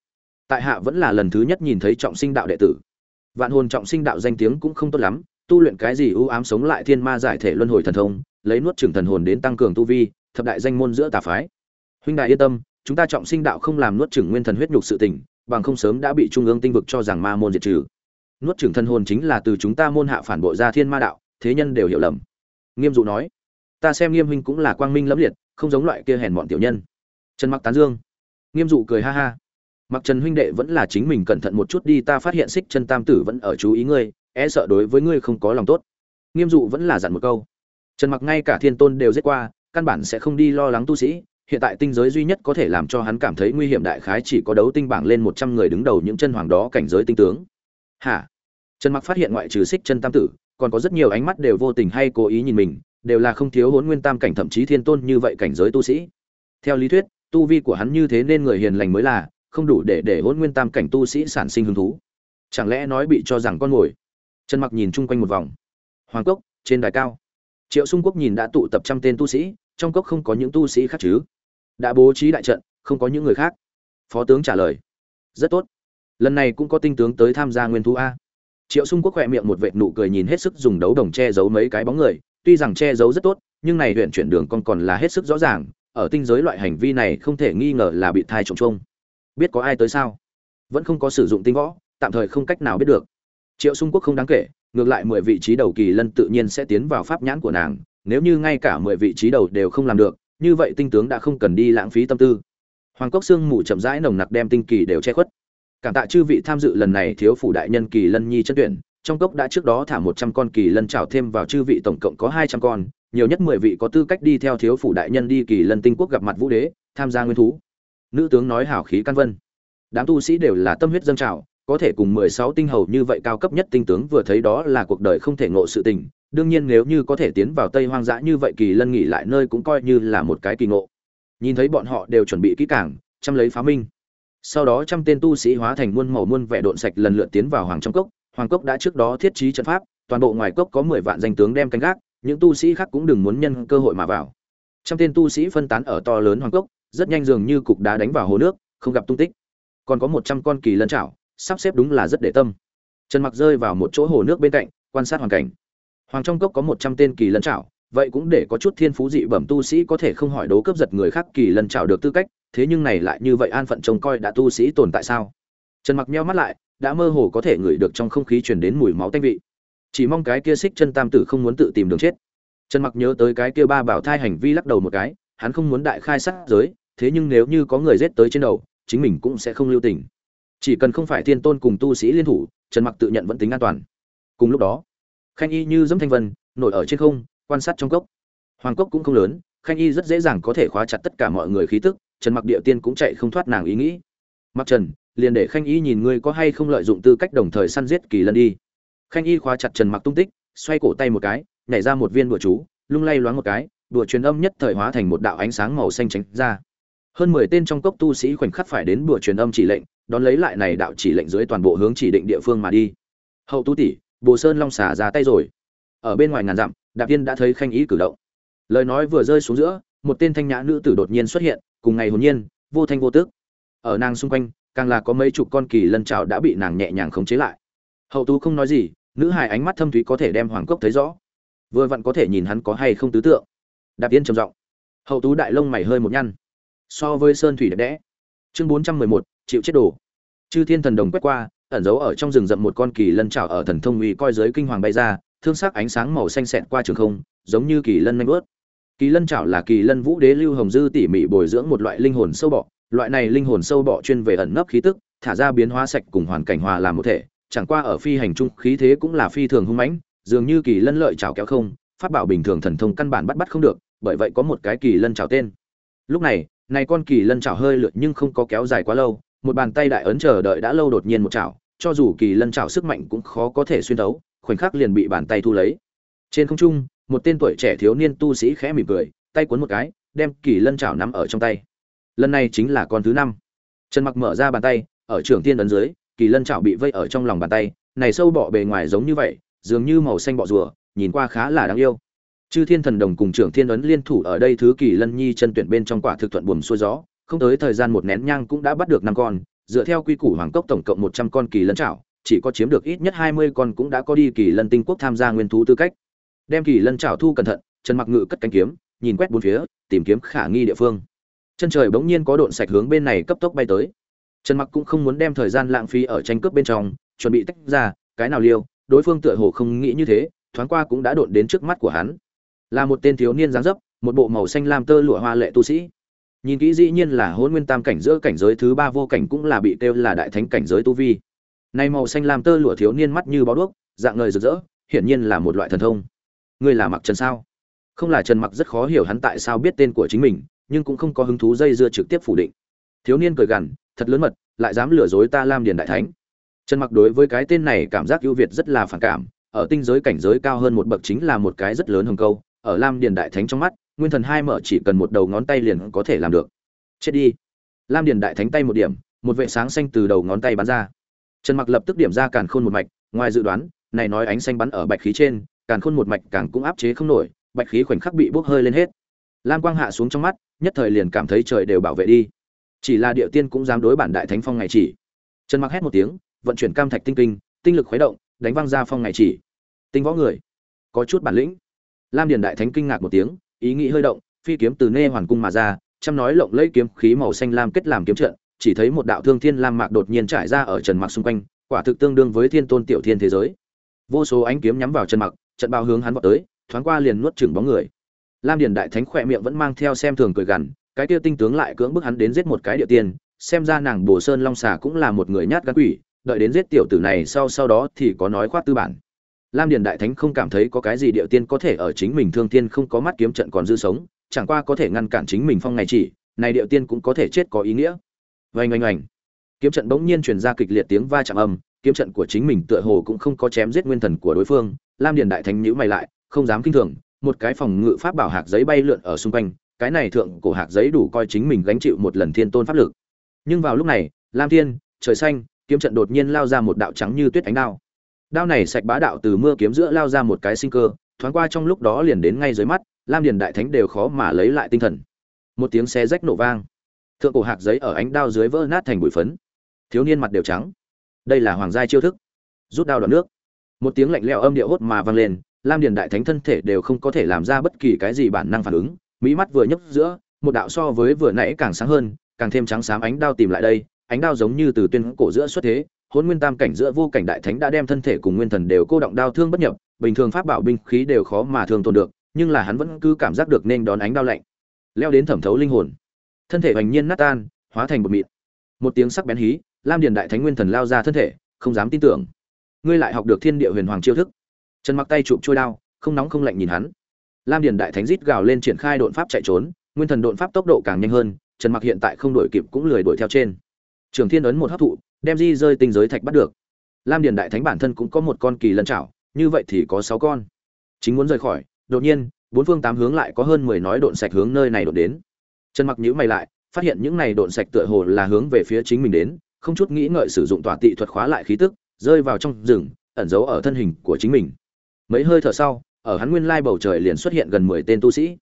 Tại hạ vẫn là lần thứ nhất nhìn thấy trọng sinh đạo đệ tử. Vạn hồn trọng sinh đạo danh tiếng cũng không tốt lắm, tu luyện cái gì ưu ám sống lại thiên ma giải thể luân hồi thần thông, lấy nuốt trừng thần hồn đến tăng cường tu vi, thập đại danh môn giữa tà phái. Huynh đại yên tâm, chúng ta trọng sinh đạo không làm nuốt trừng nguyên thần huyết nhục sự tình, bằng không sớm đã bị trung ương tinh vực cho rằng ma môn diệt trừ. Nuốt trừng thần hồn chính là từ chúng ta môn hạ phản bội ra thiên ma đạo, thế nhân đều hiểu lầm. Nghiêm dụ nói, ta xem nghiêm huynh cũng là quang minh lẫm liệt không giống loại kia hèn bọn tiểu nhân. Trần mặc tán dương. Nghiêm dụ cười ha ha. Mặc trần huynh đệ vẫn là chính mình cẩn thận một chút đi, ta phát hiện xích chân tam tử vẫn ở chú ý ngươi e sợ đối với ngươi không có lòng tốt. Nghiêm dụ vẫn là dặn một câu. Trần mặc ngay cả thiên tôn đều giết qua, căn bản sẽ không đi lo lắng tu sĩ. Hiện tại tinh giới duy nhất có thể làm cho hắn cảm thấy nguy hiểm đại khái chỉ có đấu tinh bảng lên một trăm người đứng đầu những chân hoàng đó cảnh giới tinh tướng. Hả? Trần mặc phát hiện ngoại trừ xích chân tam tử, còn có rất nhiều ánh mắt đều vô tình hay cố ý nhìn mình đều là không thiếu hỗn nguyên tam cảnh thậm chí thiên tôn như vậy cảnh giới tu sĩ. Theo lý thuyết, tu vi của hắn như thế nên người hiền lành mới là, không đủ để để hỗn nguyên tam cảnh tu sĩ sản sinh hứng thú. Chẳng lẽ nói bị cho rằng con ngồi? trần mặc nhìn chung quanh một vòng. Hoàng cốc, trên đài cao. Triệu sung quốc nhìn đã tụ tập trăm tên tu sĩ, trong cốc không có những tu sĩ khác chứ? Đã bố trí đại trận, không có những người khác. Phó tướng trả lời. Rất tốt. Lần này cũng có tinh tướng tới tham gia nguyên thú a. Triệu sung quốc khỏe miệng một vệt nụ cười nhìn hết sức dùng đấu đồng che giấu mấy cái bóng người tuy rằng che giấu rất tốt, nhưng này huyện chuyển đường con còn là hết sức rõ ràng, ở tinh giới loại hành vi này không thể nghi ngờ là bị thai trộm trông biết có ai tới sao? Vẫn không có sử dụng tinh võ, tạm thời không cách nào biết được. Triệu xung quốc không đáng kể, ngược lại mười vị trí đầu kỳ lân tự nhiên sẽ tiến vào pháp nhãn của nàng, nếu như ngay cả mười vị trí đầu đều không làm được, như vậy tinh tướng đã không cần đi lãng phí tâm tư. Hoàng cốc xương mù chậm rãi nồng nặc đem tinh kỳ đều che khuất. Cảm tạ chư vị tham dự lần này thiếu phủ đại nhân kỳ lân nhi chân tuyển trong cốc đã trước đó thả một trăm con kỳ lân trào thêm vào chư vị tổng cộng có hai trăm con, nhiều nhất mười vị có tư cách đi theo thiếu phủ đại nhân đi kỳ lân tinh quốc gặp mặt vũ đế, tham gia nguyên thú. Nữ tướng nói hảo khí căn vân. Đám tu sĩ đều là tâm huyết dâng trào, có thể cùng mười sáu tinh hầu như vậy cao cấp nhất tinh tướng vừa thấy đó là cuộc đời không thể ngộ sự tình. Đương nhiên nếu như có thể tiến vào tây hoang dã như vậy kỳ lân nghỉ lại nơi cũng coi như là một cái kỳ ngộ. Nhìn thấy bọn họ đều chuẩn bị kỹ càng, chăm lấy phá minh. Sau đó trăm tên tu sĩ hóa thành muôn màu muôn vẻ độn sạch lần lượt tiến vào hoàng trong cốc hoàng cốc đã trước đó thiết trí trận pháp, toàn bộ ngoài cốc có mười vạn danh tướng đem canh gác, những tu sĩ khác cũng đừng muốn nhân cơ hội mà vào. Trăm tên tu sĩ phân tán ở to lớn hoàng cốc, rất nhanh dường như cục đá đánh vào hồ nước, không gặp tung tích. Còn có một trăm con kỳ lân chảo, sắp xếp đúng là rất để tâm. Trần mặc rơi vào một chỗ hồ nước bên cạnh, quan sát hoàn cảnh. Hoàng trong cốc có một trăm tên kỳ lân chảo, vậy cũng để có chút thiên phú dị bẩm tu sĩ có thể không hỏi đố cướp giật người khác kỳ lân chảo được tư cách, thế nhưng này lại như vậy an phận trông coi đã tu sĩ tồn tại sao? Trần mặc meo mắt lại đã mơ hồ có thể ngửi được trong không khí truyền đến mùi máu tanh vị. Chỉ mong cái kia xích chân tam tử không muốn tự tìm đường chết. Trần mặc nhớ tới cái kia ba bảo thai hành vi lắc đầu một cái, hắn không muốn đại khai sát giới, thế nhưng nếu như có người giết tới trên đầu, chính mình cũng sẽ không lưu tình. Chỉ cần không phải thiên tôn cùng tu sĩ liên thủ, trần mặc tự nhận vẫn tính an toàn. Cùng lúc đó, khanh y như dẫm thanh vân, nổi ở trên không, quan sát trong cốc. Hoàng cốc cũng không lớn, khanh y rất dễ dàng có thể khóa chặt tất cả mọi người khí tức, trần mặc địa tiên cũng chạy không thoát nàng ý nghĩ. Mặc trần liền để khanh y nhìn ngươi có hay không lợi dụng tư cách đồng thời săn giết kỳ lân đi. Khanh y khóa chặt trần mặc tung tích, xoay cổ tay một cái, nhảy ra một viên đùa chú, lung lay loáng một cái, đùa truyền âm nhất thời hóa thành một đạo ánh sáng màu xanh tránh ra. Hơn mười tên trong cốc tu sĩ khoảnh khắc phải đến đùa truyền âm chỉ lệnh, đón lấy lại này đạo chỉ lệnh dưới toàn bộ hướng chỉ định địa phương mà đi. Hậu tu tỷ, bồ sơn long xả ra tay rồi. Ở bên ngoài ngàn dặm, đạp viên đã thấy khanh ý cử động. Lời nói vừa rơi xuống giữa, một tên thanh nhã nữ tử đột nhiên xuất hiện, cùng ngày hồn nhiên, vô thanh vô tước ở nàng xung quanh càng là có mấy chục con kỳ lân trào đã bị nàng nhẹ nhàng khống chế lại. Hậu tú không nói gì, nữ hài ánh mắt thâm thúy có thể đem hoàng cốc thấy rõ. Vừa vặn có thể nhìn hắn có hay không tứ tượng. Đạp yên trầm giọng. Hậu tú đại lông mày hơi một nhăn. So với sơn thủy đẹp đẽ. Chương bốn trăm mười một, chịu chết đồ. Chư thiên thần đồng quét qua, ẩn giấu ở trong rừng rậm một con kỳ lân trào ở thần thông uy coi giới kinh hoàng bay ra, thương sắc ánh sáng màu xanh xẹt qua trường không, giống như kỳ lân nanh bớt kỳ lân trảo là kỳ lân vũ đế lưu hồng dư tỉ mỉ bồi dưỡng một loại linh hồn sâu bọ loại này linh hồn sâu bọ chuyên về ẩn nấp khí tức, thả ra biến hóa sạch cùng hoàn cảnh hòa làm một thể, chẳng qua ở phi hành trung khí thế cũng là phi thường hung mãnh, dường như kỳ lân lợi trảo kéo không phát bảo bình thường thần thông căn bản bắt bắt không được, bởi vậy có một cái kỳ lân trảo tên. Lúc này này con kỳ lân trảo hơi lượn nhưng không có kéo dài quá lâu, một bàn tay đại ấn chờ đợi đã lâu đột nhiên một chảo, cho dù kỳ lân trảo sức mạnh cũng khó có thể xuyên thấu, khoảnh khắc liền bị bàn tay thu lấy. Trên không trung, một tên tuổi trẻ thiếu niên tu sĩ khẽ mỉm cười, tay cuốn một cái, đem kỳ lân chảo nắm ở trong tay lần này chính là con thứ năm. Trần mặc mở ra bàn tay, ở trường tiên ấn dưới, kỳ lân chảo bị vây ở trong lòng bàn tay, này sâu bọ bề ngoài giống như vậy, dường như màu xanh bọ rùa, nhìn qua khá là đáng yêu. Chư thiên thần đồng cùng trưởng thiên ấn liên thủ ở đây thứ kỳ lân nhi chân tuyển bên trong quả thực thuận buồm xuôi gió, không tới thời gian một nén nhang cũng đã bắt được năm con, dựa theo quy củ hoàng cốc tổng cộng một trăm con kỳ lân chảo, chỉ có chiếm được ít nhất hai mươi con cũng đã có đi kỳ lân tinh quốc tham gia nguyên thú tư cách. Đem kỳ lân chảo thu cẩn thận, trần mặc ngự cất cánh kiếm, nhìn quét bốn phía, tìm kiếm khả nghi địa phương chân trời bỗng nhiên có độn sạch hướng bên này cấp tốc bay tới. Trần mặc cũng không muốn đem thời gian lãng phí ở tranh cướp bên trong, chuẩn bị tách ra, cái nào liêu, đối phương tựa hồ không nghĩ như thế, thoáng qua cũng đã độn đến trước mắt của hắn. Là một tên thiếu niên dáng dấp, một bộ màu xanh lam tơ lụa hoa lệ tu sĩ. Nhìn kỹ dĩ nhiên là hôn nguyên tam cảnh giữa cảnh giới thứ ba vô cảnh cũng là bị kêu là đại thánh cảnh giới tu vi. Nay màu xanh lam tơ lụa thiếu niên mắt như bó đuốc, dạng ngời rực rỡ, hiển nhiên là một loại thần thông. Ngươi là mặc trần sao? Không là trần mặc rất khó hiểu hắn tại sao biết tên của chính mình nhưng cũng không có hứng thú dây dưa trực tiếp phủ định. Thiếu niên cười gằn, thật lớn mật, lại dám lừa dối ta lam điền đại thánh. Trần mặc đối với cái tên này cảm giác ưu việt rất là phản cảm, ở tinh giới cảnh giới cao hơn một bậc chính là một cái rất lớn hồng câu, ở lam điền đại thánh trong mắt, nguyên thần hai mở chỉ cần một đầu ngón tay liền có thể làm được. Chết đi. Lam điền đại thánh tay một điểm, một vệ sáng xanh từ đầu ngón tay bắn ra. Trần mặc lập tức điểm ra càn khôn một mạch, ngoài dự đoán, này nói ánh xanh bắn ở bạch khí trên, càn khôn một mạch càng cũng áp chế không nổi, bạch khí khoảnh khắc bị bốc hơi lên hết lam quang hạ xuống trong mắt, nhất thời liền cảm thấy trời đều bảo vệ đi. Chỉ là địa tiên cũng dám đối bản đại thánh phong ngày chỉ. Trần mặc hét một tiếng, vận chuyển cam thạch tinh kinh, tinh lực khuấy động, đánh văng ra phong ngày chỉ. Tinh võ người, có chút bản lĩnh. Lam điền đại thánh kinh ngạc một tiếng, ý nghĩ hơi động, phi kiếm từ nê hoàn cung mà ra, chăm nói lộng lẫy kiếm khí màu xanh lam kết làm kiếm trận, chỉ thấy một đạo thương thiên lam mạc đột nhiên trải ra ở trần mặc xung quanh, quả thực tương đương với thiên tôn tiểu thiên thế giới. Vô số ánh kiếm nhắm vào trần mặc, trận bao hướng hắn vọt tới, thoáng qua liền nuốt chửng bóng người lam điền đại thánh khỏe miệng vẫn mang theo xem thường cười gằn, cái kia tinh tướng lại cưỡng bức hắn đến giết một cái địa tiên, xem ra nàng bồ sơn long xà cũng là một người nhát gan quỷ, đợi đến giết tiểu tử này sau sau đó thì có nói khoát tư bản. Lam điền đại thánh không cảm thấy có cái gì địa tiên có thể ở chính mình thương tiên không có mắt kiếm trận còn dư sống, chẳng qua có thể ngăn cản chính mình phong ngày chỉ, này địa tiên cũng có thể chết có ý nghĩa. Vành oanh oanh. Kiếm trận bỗng nhiên truyền ra kịch liệt tiếng va chạm âm, kiếm trận của chính mình tựa hồ cũng không có chém giết nguyên thần của đối phương. Lam điền đại thánh nhíu mày lại, không dám kinh thường một cái phòng ngự pháp bảo hạc giấy bay lượn ở xung quanh, cái này thượng cổ hạc giấy đủ coi chính mình gánh chịu một lần thiên tôn pháp lực. Nhưng vào lúc này, lam thiên, trời xanh, kiếm trận đột nhiên lao ra một đạo trắng như tuyết ánh đao. Đao này sạch bá đạo từ mưa kiếm giữa lao ra một cái sinh cơ, thoáng qua trong lúc đó liền đến ngay dưới mắt, lam điền đại thánh đều khó mà lấy lại tinh thần. Một tiếng xe rách nổ vang. Thượng cổ hạc giấy ở ánh đao dưới vỡ nát thành bụi phấn. Thiếu niên mặt đều trắng. Đây là hoàng gia chiêu thức. Rút đao đoạn nước. Một tiếng lạnh lẽo âm điệu hốt mà vang lên lam điền đại thánh thân thể đều không có thể làm ra bất kỳ cái gì bản năng phản ứng. Mỹ mắt vừa nhấc giữa, một đạo so với vừa nãy càng sáng hơn, càng thêm trắng xám ánh đao tìm lại đây, ánh đao giống như từ tuyên cổ giữa xuất thế, hôn nguyên tam cảnh giữa vô cảnh đại thánh đã đem thân thể cùng nguyên thần đều cô động đao thương bất nhập, bình thường pháp bảo binh khí đều khó mà thường tồn được, nhưng là hắn vẫn cứ cảm giác được nên đón ánh đao lạnh, leo đến thẩm thấu linh hồn. Thân thể hoành nhiên nát tan, hóa thành bột mịn. Một tiếng sắc bén hí, lam điền đại thánh nguyên thần lao ra thân thể, không dám tin tưởng. Ngươi lại học được thiên địa huyền hoàng chiêu thức trần mặc tay chụp trôi đao, không nóng không lạnh nhìn hắn. Lam điền đại thánh rít gào lên triển khai đột pháp chạy trốn, nguyên thần đột pháp tốc độ càng nhanh hơn, trần mặc hiện tại không đuổi kịp cũng lười đuổi theo trên. Trường thiên ấn một hấp thụ, đem di rơi tinh giới thạch bắt được. Lam điền đại thánh bản thân cũng có một con kỳ lân chảo, như vậy thì có sáu con. Chính muốn rời khỏi, đột nhiên, bốn phương tám hướng lại có hơn mười nói độn sạch hướng nơi này đột đến. Trần mặc nhíu mày lại, phát hiện những này độn sạch tựa hồ là hướng về phía chính mình đến, không chút nghĩ ngợi sử dụng tỏa tị thuật khóa lại khí tức, rơi vào trong rừng, ẩn giấu ở thân hình của chính mình mấy hơi thở sau, ở hắn nguyên lai bầu trời liền xuất hiện gần mười tên tu sĩ.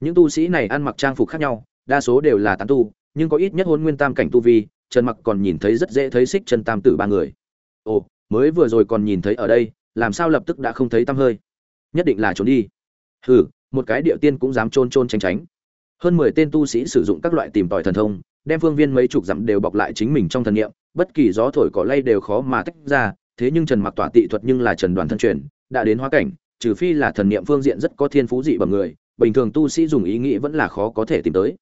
Những tu sĩ này ăn mặc trang phục khác nhau, đa số đều là tán tu, nhưng có ít nhất hôn nguyên tam cảnh tu vi, trần mặc còn nhìn thấy rất dễ thấy xích chân tam tử ba người. Ồ, mới vừa rồi còn nhìn thấy ở đây, làm sao lập tức đã không thấy tăm hơi? Nhất định là trốn đi. Hừ, một cái địa tiên cũng dám trôn trôn tránh tránh. Hơn mười tên tu sĩ sử dụng các loại tìm tòi thần thông, đem phương viên mấy chục dặm đều bọc lại chính mình trong thần niệm, bất kỳ gió thổi cỏ lay đều khó mà tách ra, thế nhưng trần mặc tỏa tị thuật nhưng là trần đoàn thân truyền đã đến hóa cảnh, trừ phi là thần niệm phương diện rất có thiên phú dị bẩm người, bình thường tu sĩ dùng ý nghĩ vẫn là khó có thể tìm tới.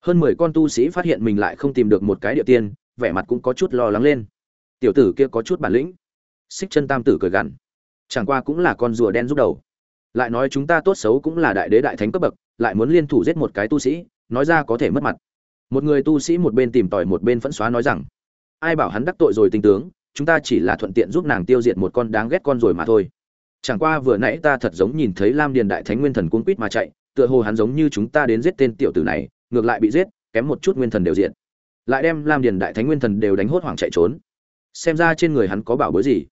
Hơn mười con tu sĩ phát hiện mình lại không tìm được một cái địa tiên, vẻ mặt cũng có chút lo lắng lên. Tiểu tử kia có chút bản lĩnh. Xích chân tam tử cười gằn. Chẳng qua cũng là con rùa đen giúp đầu. Lại nói chúng ta tốt xấu cũng là đại đế đại thánh cấp bậc, lại muốn liên thủ giết một cái tu sĩ, nói ra có thể mất mặt. Một người tu sĩ một bên tìm tòi một bên phẫn xóa nói rằng, ai bảo hắn đắc tội rồi tinh tướng, chúng ta chỉ là thuận tiện giúp nàng tiêu diệt một con đáng ghét con rồi mà thôi chẳng qua vừa nãy ta thật giống nhìn thấy lam điền đại thánh nguyên thần cuốn quýt mà chạy, tựa hồ hắn giống như chúng ta đến giết tên tiểu tử này, ngược lại bị giết, kém một chút nguyên thần đều diện lại đem lam điền đại thánh nguyên thần đều đánh hốt hoảng chạy trốn. Xem ra trên người hắn có bảo bối gì?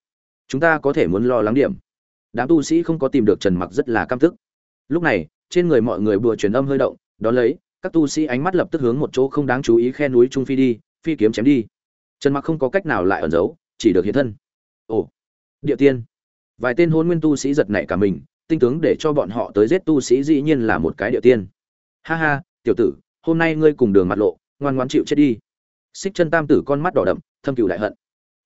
Chúng ta có thể muốn lo lắng điểm. Đám tu sĩ không có tìm được trần mặc rất là căm tức lúc này, trên người mọi người bùa truyền âm hơi động, đón lấy, các tu sĩ ánh mắt lập tức hướng một chỗ không đáng chú ý khe núi trung phi đi, phi kiếm chém đi. Trần mặc không có cách nào lại ẩn giấu, chỉ được hiện thân. Ồ, địa tiên vài tên hôn nguyên tu sĩ giật nảy cả mình, tinh tướng để cho bọn họ tới giết tu sĩ dĩ nhiên là một cái địa tiên. Ha ha, tiểu tử, hôm nay ngươi cùng đường mặt lộ, ngoan ngoãn chịu chết đi. Xích chân tam tử con mắt đỏ đậm, thâm cựu đại hận.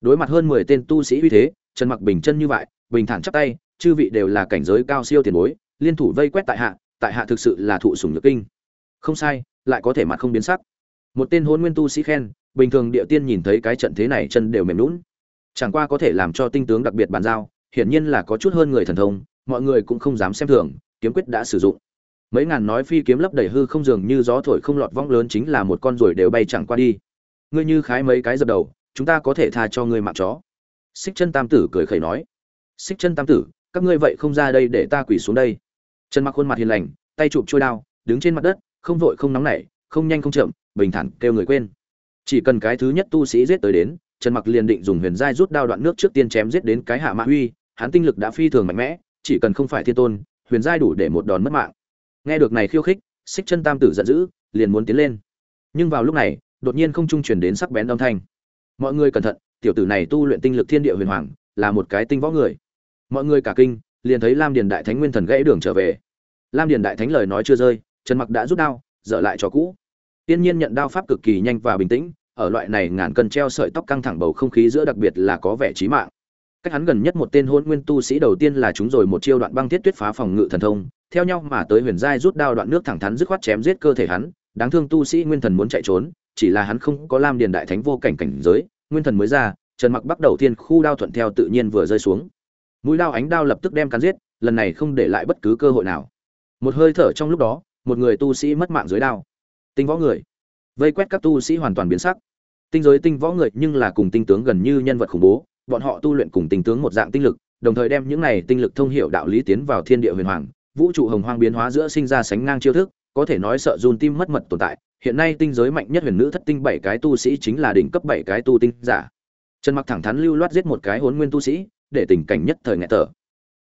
Đối mặt hơn mười tên tu sĩ uy thế, trần mặc bình chân như vậy, bình thản chắp tay, chư vị đều là cảnh giới cao siêu tiền bối, liên thủ vây quét tại hạ tại hạ thực sự là thụ sủng nhược kinh. Không sai, lại có thể mặt không biến sắc. Một tên hôn nguyên tu sĩ khen, bình thường địa tiên nhìn thấy cái trận thế này chân đều mềm lún chẳng qua có thể làm cho tinh tướng đặc biệt bàn giao hiển nhiên là có chút hơn người thần thông, mọi người cũng không dám xem thường, kiếm quyết đã sử dụng. Mấy ngàn nói phi kiếm lấp đầy hư không dường như gió thổi không lọt vong lớn chính là một con ruồi đều bay chẳng qua đi. Ngươi như khái mấy cái dập đầu, chúng ta có thể tha cho ngươi mạng chó. Xích chân tam tử cười khẩy nói. Xích chân tam tử, các ngươi vậy không ra đây để ta quỳ xuống đây. Trần mặc khuôn mặt hiền lành, tay chụp trôi đao, đứng trên mặt đất, không vội không nóng nảy, không nhanh không chậm, bình thản kêu người quên. Chỉ cần cái thứ nhất tu sĩ giết tới đến, trần mặc liền định dùng huyền giai rút đao đoạn nước trước tiên chém giết đến cái hạ mã huy hắn tinh lực đã phi thường mạnh mẽ, chỉ cần không phải thiên tôn, huyền giai đủ để một đòn mất mạng. Nghe được này khiêu khích, xích chân tam tử giận dữ, liền muốn tiến lên. Nhưng vào lúc này, đột nhiên không trung truyền đến sắc bén âm thanh. Mọi người cẩn thận, tiểu tử này tu luyện tinh lực thiên địa huyền hoàng, là một cái tinh võ người. Mọi người cả kinh, liền thấy lam điền đại thánh nguyên thần gãy đường trở về. Lam điền đại thánh lời nói chưa rơi trần mặc đã rút đao, dở lại cho cũ. Tiên nhiên nhận đao pháp cực kỳ nhanh và bình tĩnh, ở loại này ngàn cân treo sợi tóc căng thẳng bầu không khí giữa đặc biệt là có vẻ chí mạng cách hắn gần nhất một tên hôn nguyên tu sĩ đầu tiên là chúng rồi một chiêu đoạn băng thiết tuyết phá phòng ngự thần thông, theo nhau mà tới huyền giai rút đao đoạn nước thẳng thắn dứt khoát chém giết cơ thể hắn. Đáng thương tu sĩ nguyên thần muốn chạy trốn, chỉ là hắn không có lam điền đại thánh vô cảnh cảnh giới, nguyên thần mới ra, trần mặc bắt đầu tiên khu đao thuận theo tự nhiên vừa rơi xuống. Mũi đao ánh đao lập tức đem cắn giết, lần này không để lại bất cứ cơ hội nào. Một hơi thở trong lúc đó, một người tu sĩ mất mạng dưới đao. Tinh võ người. Vây quét các tu sĩ hoàn toàn biến sắc. Tinh giới tinh võ người nhưng là cùng tinh tướng gần như nhân vật khủng bố bọn họ tu luyện cùng tình tướng một dạng tinh lực đồng thời đem những này tinh lực thông hiểu đạo lý tiến vào thiên địa huyền hoàng. Vũ trụ hồng hoang biến hóa giữa sinh ra sánh ngang chiêu thức có thể nói sợ run tim mất mật tồn tại. Hiện nay tinh giới mạnh nhất huyền nữ thất tinh bảy cái tu sĩ chính là đỉnh cấp bảy cái tu tinh giả. Trần mặc thẳng thắn lưu loát giết một cái hồn nguyên tu sĩ để tình cảnh nhất thời nhẹ thở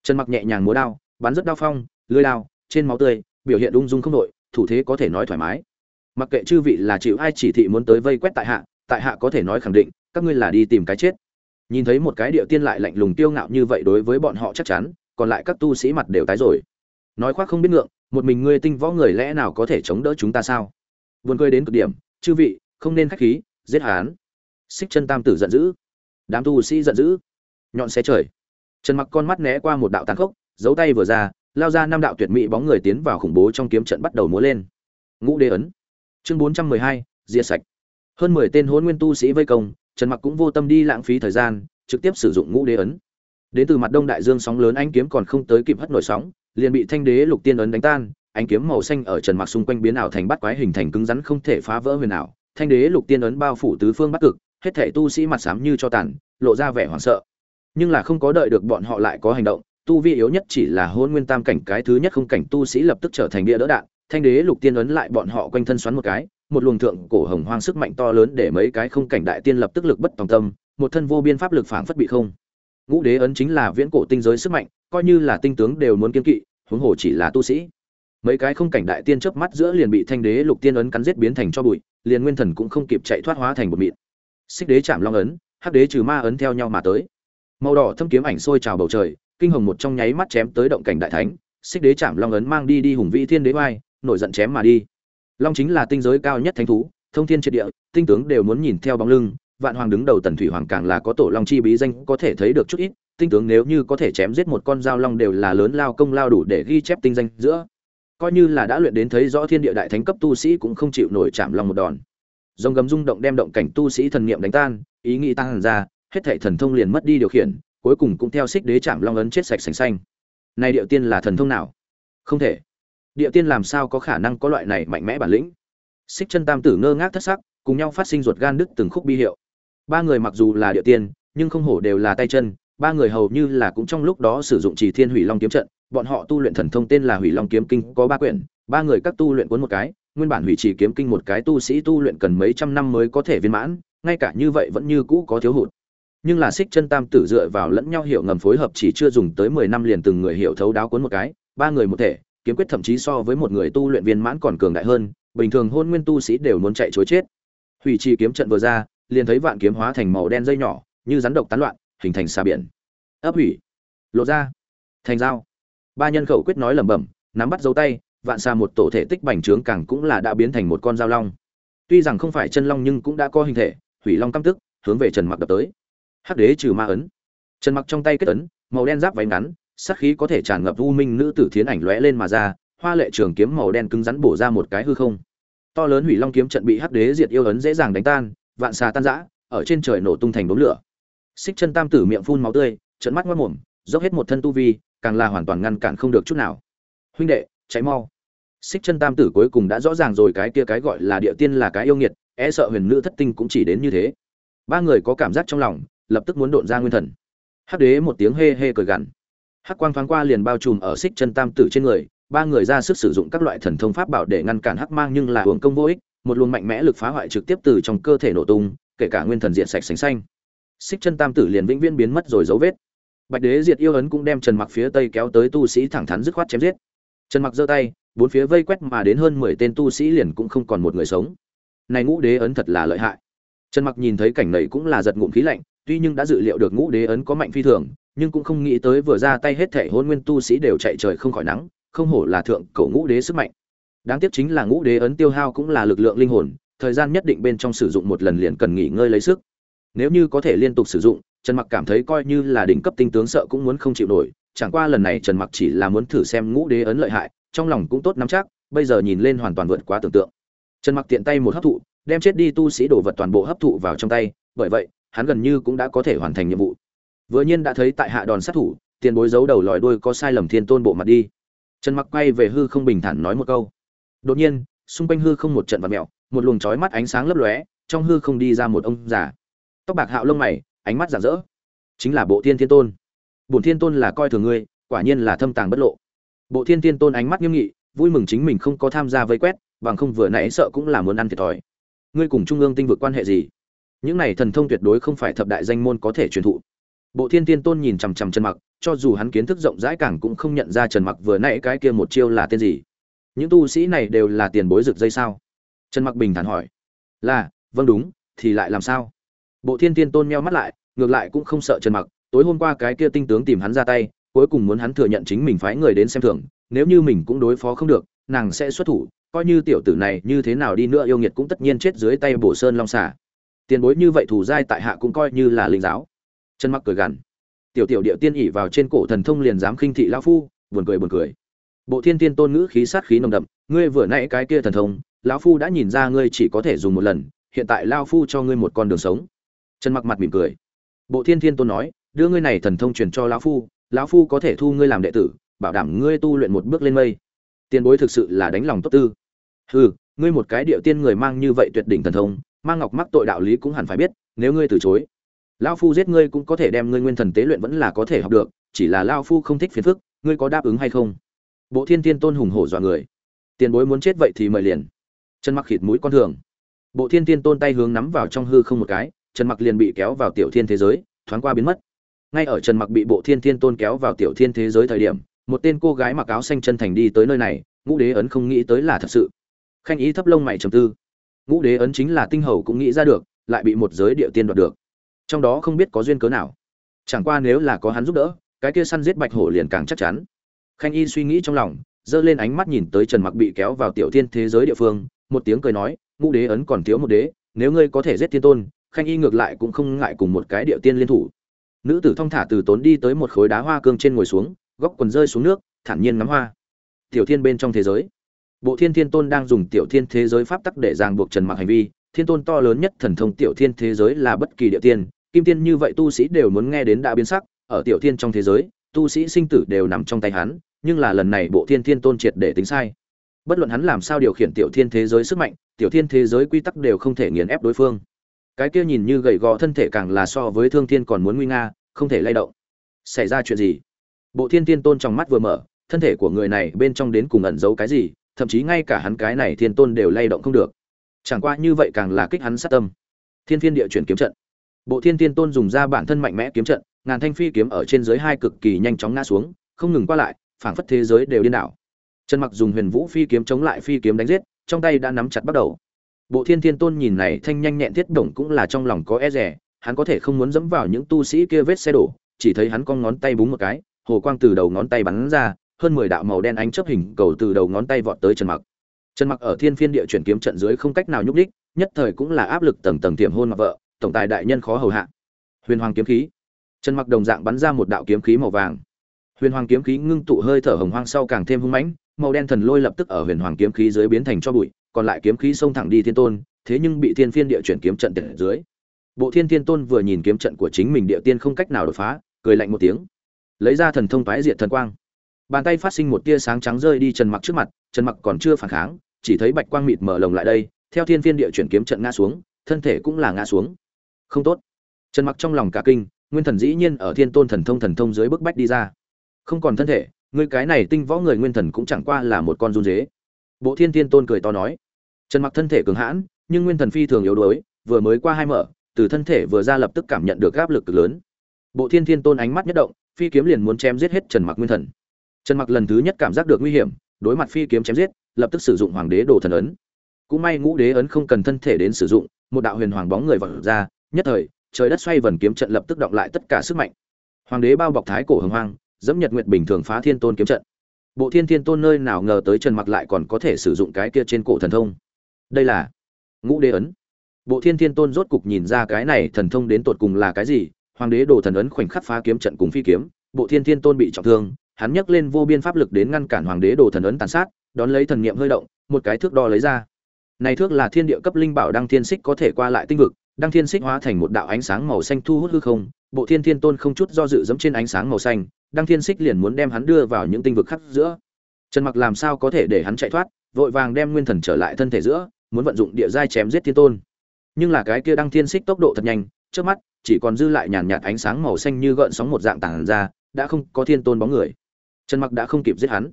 trần mặc nhẹ nhàng múa đao bắn rất đao phong lưỡi đao trên máu tươi biểu hiện ung dung không đổi, thủ thế có thể nói thoải mái. Mặc kệ chư vị là chịu ai chỉ thị muốn tới vây quét tại hạ tại hạ có thể nói khẳng định các ngươi là đi tìm cái chết nhìn thấy một cái địa tiên lại lạnh lùng tiêu ngạo như vậy đối với bọn họ chắc chắn còn lại các tu sĩ mặt đều tái rồi. Nói khoác không biết ngượng một mình ngươi tinh võ người lẽ nào có thể chống đỡ chúng ta sao? Buồn cười đến cực điểm chư vị không nên khách khí giết hán xích chân tam tử giận dữ. Đám tu sĩ giận dữ. Nhọn xe trời. Trần mặc con mắt né qua một đạo tàn khốc giấu tay vừa ra lao ra năm đạo tuyệt mỹ bóng người tiến vào khủng bố trong kiếm trận bắt đầu múa lên. Ngũ đế ấn. Chương 412, diệt sạch. Hơn 10 tên hôn nguyên tu sĩ vây công trần mặc cũng vô tâm đi lãng phí thời gian, trực tiếp sử dụng ngũ đế ấn. Đến từ mặt đông đại dương sóng lớn anh kiếm còn không tới kịp hất nổi sóng, liền bị thanh đế lục tiên ấn đánh tan, ánh kiếm màu xanh ở trần mặc xung quanh biến ảo thành bắt quái hình thành cứng rắn không thể phá vỡ huyền ảo. Thanh đế lục tiên ấn bao phủ tứ phương bắc cực, hết thể tu sĩ mặt xám như cho tàn, lộ ra vẻ hoảng sợ. Nhưng là không có đợi được bọn họ lại có hành động, tu vi yếu nhất chỉ là hôn nguyên tam cảnh cái thứ nhất không cảnh tu sĩ lập tức trở thành địa đỡ đạn. Thanh đế lục tiên ấn lại bọn họ quanh thân xoắn một cái một luồng thượng cổ hồng hoang sức mạnh to lớn để mấy cái không cảnh đại tiên lập tức lực bất tòng tâm một thân vô biên pháp lực phảng phất bị không. Ngũ đế ấn chính là viễn cổ tinh giới sức mạnh coi như là tinh tướng đều muốn kiên kỵ huống hồ chỉ là tu sĩ. Mấy cái không cảnh đại tiên chớp mắt giữa liền bị thanh đế lục tiên ấn cắn giết biến thành cho bụi liền nguyên thần cũng không kịp chạy thoát hóa thành một mịn. Xích đế chạm long ấn hắc đế trừ ma ấn theo nhau mà tới. Màu đỏ thâm kiếm ảnh sôi trào bầu trời kinh hồng một trong nháy mắt chém tới động cảnh đại thánh xích đế chạm long ấn mang đi đi hùng vĩ thiên đế oai, nổi giận chém mà đi long chính là tinh giới cao nhất thánh thú, thông thiên triệt địa, tinh tướng đều muốn nhìn theo bóng lưng, vạn hoàng đứng đầu tần thủy hoàng càng là có tổ long chi bí danh, có thể thấy được chút ít, tinh tướng nếu như có thể chém giết một con dao long đều là lớn lao công lao đủ để ghi chép tinh danh giữa. Coi như là đã luyện đến thấy rõ thiên địa đại thánh cấp tu sĩ cũng không chịu nổi chạm long một đòn. Dòng gầm rung động đem động cảnh tu sĩ thần niệm đánh tan, ý nghĩ tăng hẳn ra, hết thảy thần thông liền mất đi điều khiển, cuối cùng cũng theo xích đế chạm long ấn chết sạch sành xanh. Này điệu tiên là thần thông nào? Không thể địa tiên làm sao có khả năng có loại này mạnh mẽ bản lĩnh? Xích chân tam tử ngơ ngác thất sắc, cùng nhau phát sinh ruột gan đứt từng khúc bi hiệu. Ba người mặc dù là địa tiên, nhưng không hổ đều là tay chân, ba người hầu như là cũng trong lúc đó sử dụng chỉ thiên hủy long kiếm trận, bọn họ tu luyện thần thông tên là hủy long kiếm kinh có ba quyển, ba người các tu luyện cuốn một cái, nguyên bản hủy chỉ kiếm kinh một cái tu sĩ tu luyện cần mấy trăm năm mới có thể viên mãn, ngay cả như vậy vẫn như cũ có thiếu hụt. Nhưng là xích chân tam tử dựa vào lẫn nhau hiểu ngầm phối hợp chỉ chưa dùng tới mười năm liền từng người hiểu thấu đáo cuốn một cái, ba người một thể kiếm quyết thậm chí so với một người tu luyện viên mãn còn cường đại hơn, bình thường hôn nguyên tu sĩ đều muốn chạy chối chết. Hủy trì kiếm trận vừa ra, liền thấy vạn kiếm hóa thành màu đen dây nhỏ, như rắn độc tán loạn, hình thành xa biển. Ấp hủy. Lộ ra. Thành dao. Ba nhân khẩu quyết nói lẩm bẩm, nắm bắt dấu tay, vạn xa một tổ thể tích bành trướng càng cũng là đã biến thành một con dao long. Tuy rằng không phải chân long nhưng cũng đã có hình thể, hủy long căm tức, hướng về trần mặc đập tới. Hắc đế trừ ma ấn. Trần mặc trong tay kết ấn, màu đen giáp váy ngắn sát khí có thể tràn ngập u minh nữ tử thiến ảnh lóe lên mà ra, hoa lệ trường kiếm màu đen cứng rắn bổ ra một cái hư không. To lớn hủy long kiếm trận bị hắc đế diệt yêu ấn dễ dàng đánh tan, vạn xà tan rã, ở trên trời nổ tung thành đốm lửa. Xích chân tam tử miệng phun máu tươi trận mắt mất mồm, dốc hết một thân tu vi, càng là hoàn toàn ngăn cản không được chút nào. Huynh đệ cháy mau. Xích chân tam tử cuối cùng đã rõ ràng rồi cái kia cái gọi là địa tiên là cái yêu nghiệt e sợ huyền nữ thất tinh cũng chỉ đến như thế. Ba người có cảm giác trong lòng, lập tức muốn độn ra nguyên thần. Hắc đế một tiếng hê hê cười gằn hắc quang thoáng qua liền bao trùm ở xích chân tam tử trên người, ba người ra sức sử dụng các loại thần thông pháp bảo để ngăn cản hắc mang nhưng là hưởng công vô ích, một luồng mạnh mẽ lực phá hoại trực tiếp từ trong cơ thể nổ tung, kể cả nguyên thần diện sạch sành xanh. Xích chân tam tử liền vĩnh viễn biến mất rồi dấu vết. Bạch đế diệt yêu ấn cũng đem trần mặc phía tây kéo tới tu sĩ thẳng thắn dứt khoát chém giết. Trần mặc giơ tay, bốn phía vây quét mà đến hơn 10 tên tu sĩ liền cũng không còn một người sống. Này ngũ đế ấn thật là lợi hại. Trần mặc nhìn thấy cảnh này cũng là giật ngụm khí lạnh, tuy nhưng đã dự liệu được ngũ đế ấn có mạnh phi thường nhưng cũng không nghĩ tới vừa ra tay hết thể hôn nguyên tu sĩ đều chạy trời không khỏi nắng, không hổ là thượng cổ ngũ đế sức mạnh. Đáng tiếc chính là ngũ đế ấn tiêu hao cũng là lực lượng linh hồn, thời gian nhất định bên trong sử dụng một lần liền cần nghỉ ngơi lấy sức. Nếu như có thể liên tục sử dụng, trần mặc cảm thấy coi như là đỉnh cấp tinh tướng sợ cũng muốn không chịu nổi, chẳng qua lần này trần mặc chỉ là muốn thử xem ngũ đế ấn lợi hại, trong lòng cũng tốt nắm chắc, bây giờ nhìn lên hoàn toàn vượt quá tưởng tượng. Trần mặc tiện tay một hấp thụ, đem chết đi tu sĩ đồ vật toàn bộ hấp thụ vào trong tay, bởi vậy, hắn gần như cũng đã có thể hoàn thành nhiệm vụ vừa nhiên đã thấy tại hạ đòn sát thủ, tiền bối giấu đầu lòi đuôi có sai lầm thiên tôn bộ mặt đi. Trần mặc quay về hư không bình thản nói một câu. Đột nhiên, xung quanh hư không một trận vật mèo, một luồng chói mắt ánh sáng lấp lóe, trong hư không đi ra một ông già. Tóc bạc hạo lông mày, ánh mắt rạng rỡ. Chính là bộ thiên thiên tôn. Bổn thiên tôn là coi thường ngươi, quả nhiên là thâm tàng bất lộ. Bộ thiên thiên tôn ánh mắt nghiêm nghị, vui mừng chính mình không có tham gia vây quét, bằng không vừa nãy sợ cũng là muốn ăn thiệt thòi. Ngươi cùng trung ương tinh vực quan hệ gì? Những này thần thông tuyệt đối không phải thập đại danh môn có thể truyền thụ bộ thiên thiên tôn nhìn chằm chằm trần mặc, cho dù hắn kiến thức rộng rãi càng cũng không nhận ra trần mặc vừa nãy cái kia một chiêu là tên gì. Những tu sĩ này đều là tiền bối rực dây sao? Trần mặc bình thản hỏi. Là vâng đúng, thì lại làm sao? Bộ thiên thiên tôn meo mắt lại, ngược lại cũng không sợ trần mặc, tối hôm qua cái kia tinh tướng tìm hắn ra tay, cuối cùng muốn hắn thừa nhận chính mình phái người đến xem thường nếu như mình cũng đối phó không được, nàng sẽ xuất thủ, coi như tiểu tử này như thế nào đi nữa yêu nghiệt cũng tất nhiên chết dưới tay bổ sơn long xả tiền bối như vậy thủ giai tại hạ cũng coi như là linh giáo trần mặc cười gằn. Tiểu tiểu địa tiên ỉ vào trên cổ thần thông liền dám khinh thị lão phu, buồn cười buồn cười. Bộ thiên tiên tôn ngữ khí sát khí nồng đậm, ngươi vừa nãy cái kia thần thông, lão phu đã nhìn ra ngươi chỉ có thể dùng một lần, hiện tại lão phu cho ngươi một con đường sống. Trần mặc mặt mỉm cười. Bộ thiên thiên tôn nói, đưa ngươi này thần thông truyền cho lão phu lão phu có thể thu ngươi làm đệ tử, bảo đảm ngươi tu luyện một bước lên mây. Tiền bối thực sự là đánh lòng tốt tư. Hừ, ngươi một cái điệu tiên người mang như vậy tuyệt đỉnh thần thông, mang ngọc mắc tội đạo lý cũng hẳn phải biết, nếu ngươi từ chối lão phu giết ngươi cũng có thể đem ngươi nguyên thần tế luyện vẫn là có thể học được, chỉ là lão phu không thích phiền phức, ngươi có đáp ứng hay không? Bộ thiên tiên tôn hùng hổ dọa người. Tiền bối muốn chết vậy thì mời liền. Chân mặc khịt mũi con thường. Bộ thiên tiên tôn tay hướng nắm vào trong hư không một cái, trần mặc liền bị kéo vào tiểu thiên thế giới, thoáng qua biến mất. Ngay ở trần mặc bị bộ thiên thiên tôn kéo vào tiểu thiên thế giới thời điểm, một tên cô gái mặc áo xanh chân thành đi tới nơi này, ngũ đế ấn không nghĩ tới là thật sự. Khanh ý thấp lông mày trầm tư. Ngũ đế ấn chính là tinh hầu cũng nghĩ ra được, lại bị một giới địa tiên đoạt được trong đó không biết có duyên cớ nào. Chẳng qua nếu là có hắn giúp đỡ, cái kia săn giết bạch hổ liền càng chắc chắn. Khanh y suy nghĩ trong lòng, giơ lên ánh mắt nhìn tới trần mặc bị kéo vào tiểu thiên thế giới địa phương, một tiếng cười nói, ngũ đế ấn còn thiếu một đế, nếu ngươi có thể giết thiên tôn, khanh y ngược lại cũng không ngại cùng một cái địa tiên liên thủ. Nữ tử thong thả từ tốn đi tới một khối đá hoa cương trên ngồi xuống, góc quần rơi xuống nước, thản nhiên ngắm hoa. Tiểu thiên bên trong thế giới. Bộ thiên thiên tôn đang dùng tiểu thiên thế giới pháp tắc để ràng buộc trần mặc hành vi, thiên tôn to lớn nhất thần thông tiểu thiên thế giới là bất kỳ địa tiên kim tiên như vậy tu sĩ đều muốn nghe đến đã biến sắc, ở tiểu thiên trong thế giới, tu sĩ sinh tử đều nằm trong tay hắn, nhưng là lần này bộ thiên thiên tôn triệt để tính sai. Bất luận hắn làm sao điều khiển tiểu thiên thế giới sức mạnh, tiểu thiên thế giới quy tắc đều không thể nghiền ép đối phương. Cái kia nhìn như gầy gò thân thể càng là so với thương thiên còn muốn nguy nga, không thể lay động. Xảy ra chuyện gì? Bộ thiên thiên tôn trong mắt vừa mở, thân thể của người này bên trong đến cùng ẩn giấu cái gì, thậm chí ngay cả hắn cái này thiên tôn đều lay động không được. Chẳng qua như vậy càng là kích hắn sát tâm. Thiên thiên địa chuyển kiếm trận bộ thiên thiên tôn dùng ra bản thân mạnh mẽ kiếm trận ngàn thanh phi kiếm ở trên dưới hai cực kỳ nhanh chóng ngã xuống không ngừng qua lại phảng phất thế giới đều điên đảo. Trần mặc dùng huyền vũ phi kiếm chống lại phi kiếm đánh giết trong tay đã nắm chặt bắt đầu. Bộ thiên thiên tôn nhìn này thanh nhanh nhẹn thiết động cũng là trong lòng có e dè, hắn có thể không muốn dẫm vào những tu sĩ kia vết xe đổ chỉ thấy hắn con ngón tay búng một cái hồ quang từ đầu ngón tay bắn ra hơn mười đạo màu đen ánh chớp hình cầu từ đầu ngón tay vọt tới trần mặc. Trần mặc ở thiên phiên địa chuyển kiếm trận dưới không cách nào nhúc đích nhất thời cũng là áp lực tầng tầng tiềm hôn mà vợ tổng tài đại nhân khó hầu hạ. Huyền hoàng kiếm khí. Trần mặc đồng dạng bắn ra một đạo kiếm khí màu vàng. Huyền hoàng kiếm khí ngưng tụ hơi thở hồng hoang sau càng thêm hung mãnh, màu đen thần lôi lập tức ở huyền hoàng kiếm khí dưới biến thành cho bụi, còn lại kiếm khí xông thẳng đi thiên tôn, thế nhưng bị thiên phiên địa chuyển kiếm trận tệ dưới. Bộ thiên thiên tôn vừa nhìn kiếm trận của chính mình địa tiên không cách nào đột phá, cười lạnh một tiếng. Lấy ra thần thông toái diệt thần quang. Bàn tay phát sinh một tia sáng trắng rơi đi trần mặc trước mặt, trần mặc còn chưa phản kháng, chỉ thấy bạch quang mịt mở lồng lại đây, theo thiên phiên địa chuyển kiếm trận ngã xuống, thân thể cũng là ngã xuống không tốt. Trần mặc trong lòng cả kinh, nguyên thần dĩ nhiên ở thiên tôn thần thông thần thông dưới bức bách đi ra. Không còn thân thể người cái này tinh võ người nguyên thần cũng chẳng qua là một con run dế. Bộ thiên thiên tôn cười to nói. Trần mặc thân thể cường hãn, nhưng nguyên thần phi thường yếu đuối, vừa mới qua hai mở, từ thân thể vừa ra lập tức cảm nhận được áp lực cực lớn. Bộ thiên thiên tôn ánh mắt nhất động, phi kiếm liền muốn chém giết hết trần mặc nguyên thần. Trần mặc lần thứ nhất cảm giác được nguy hiểm, đối mặt phi kiếm chém giết, lập tức sử dụng hoàng đế đồ thần ấn. Cũng may ngũ đế ấn không cần thân thể đến sử dụng, một đạo huyền hoàng bóng người vọt ra nhất thời, trời đất xoay vần kiếm trận lập tức động lại tất cả sức mạnh. Hoàng đế bao bọc thái cổ hồng hoang, dẫm nhật nguyệt bình thường phá thiên tôn kiếm trận. Bộ thiên thiên tôn nơi nào ngờ tới trần mặc lại còn có thể sử dụng cái kia trên cổ thần thông. Đây là ngũ đế ấn. Bộ thiên thiên tôn rốt cục nhìn ra cái này thần thông đến tột cùng là cái gì, hoàng đế đồ thần ấn khoảnh khắc phá kiếm trận cùng phi kiếm, bộ thiên thiên tôn bị trọng thương, hắn nhấc lên vô biên pháp lực đến ngăn cản hoàng đế đồ thần ấn tàn sát, đón lấy thần niệm hơi động, một cái thước đo lấy ra. Này thước là thiên địa cấp linh bảo đăng thiên xích có thể qua lại tinh vực đăng thiên xích hóa thành một đạo ánh sáng màu xanh thu hút hư không, bộ thiên thiên tôn không chút do dự dẫm trên ánh sáng màu xanh, đăng thiên xích liền muốn đem hắn đưa vào những tinh vực khác giữa. Trần mặc làm sao có thể để hắn chạy thoát, vội vàng đem nguyên thần trở lại thân thể giữa, muốn vận dụng địa giai chém giết thiên tôn. Nhưng là cái kia đăng thiên xích tốc độ thật nhanh trước mắt, chỉ còn dư lại nhàn nhạt ánh sáng màu xanh như gợn sóng một dạng tảng ra, đã không có thiên tôn bóng người. Trần mặc đã không kịp giết hắn.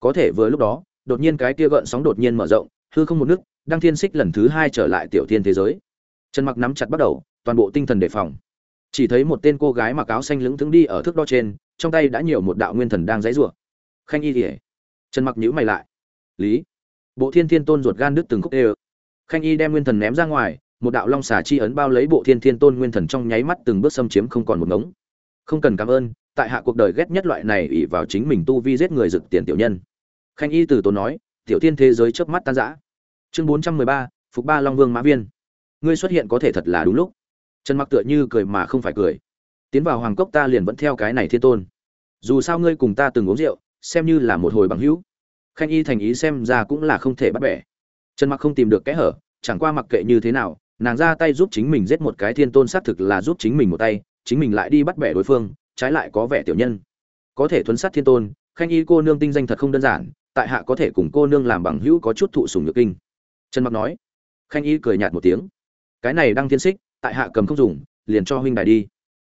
Có thể vừa lúc đó, đột nhiên cái kia gợn sóng đột nhiên mở rộng, hư không một nước, đăng thiên xích lần thứ hai trở lại tiểu thiên thế giới trần mặc nắm chặt bắt đầu, toàn bộ tinh thần đề phòng. Chỉ thấy một tên cô gái mặc áo xanh lững thững đi ở thước đo trên, trong tay đã nhiều một đạo nguyên thần đang dãy rủa. Khanh y ỉa trần mặc nhíu mày lại. Lý. Bộ thiên thiên tôn ruột gan đứt từng khúc đê khanh y đem nguyên thần ném ra ngoài, một đạo long xà chi ấn bao lấy bộ thiên thiên tôn nguyên thần trong nháy mắt từng bước xâm chiếm không còn một ngống. Không cần cảm ơn, tại hạ cuộc đời ghét nhất loại này ỉ vào chính mình tu vi giết người rực tiền tiểu nhân. Khanh y từ tốn nói, tiểu thiên thế giới chớp mắt tan rã. Chương bốn trăm mười ba, phục ba long vương mã viên ngươi xuất hiện có thể thật là đúng lúc. Trần mặc tựa như cười mà không phải cười. Tiến vào hoàng cốc ta liền vẫn theo cái này thiên tôn. Dù sao ngươi cùng ta từng uống rượu, xem như là một hồi bằng hữu. Khanh y thành ý xem ra cũng là không thể bắt bẻ. Trần mặc không tìm được kẽ hở, chẳng qua mặc kệ như thế nào, nàng ra tay giúp chính mình giết một cái thiên tôn xác thực là giúp chính mình một tay, chính mình lại đi bắt bẻ đối phương, trái lại có vẻ tiểu nhân. Có thể thuấn sát thiên tôn, khanh y cô nương tinh danh thật không đơn giản, tại hạ có thể cùng cô nương làm bằng hữu có chút thụ sùng nhược kinh. Trần mặc nói. Khanh y cười nhạt một tiếng cái này đăng thiên xích, tại hạ cầm không dùng, liền cho huynh đài đi.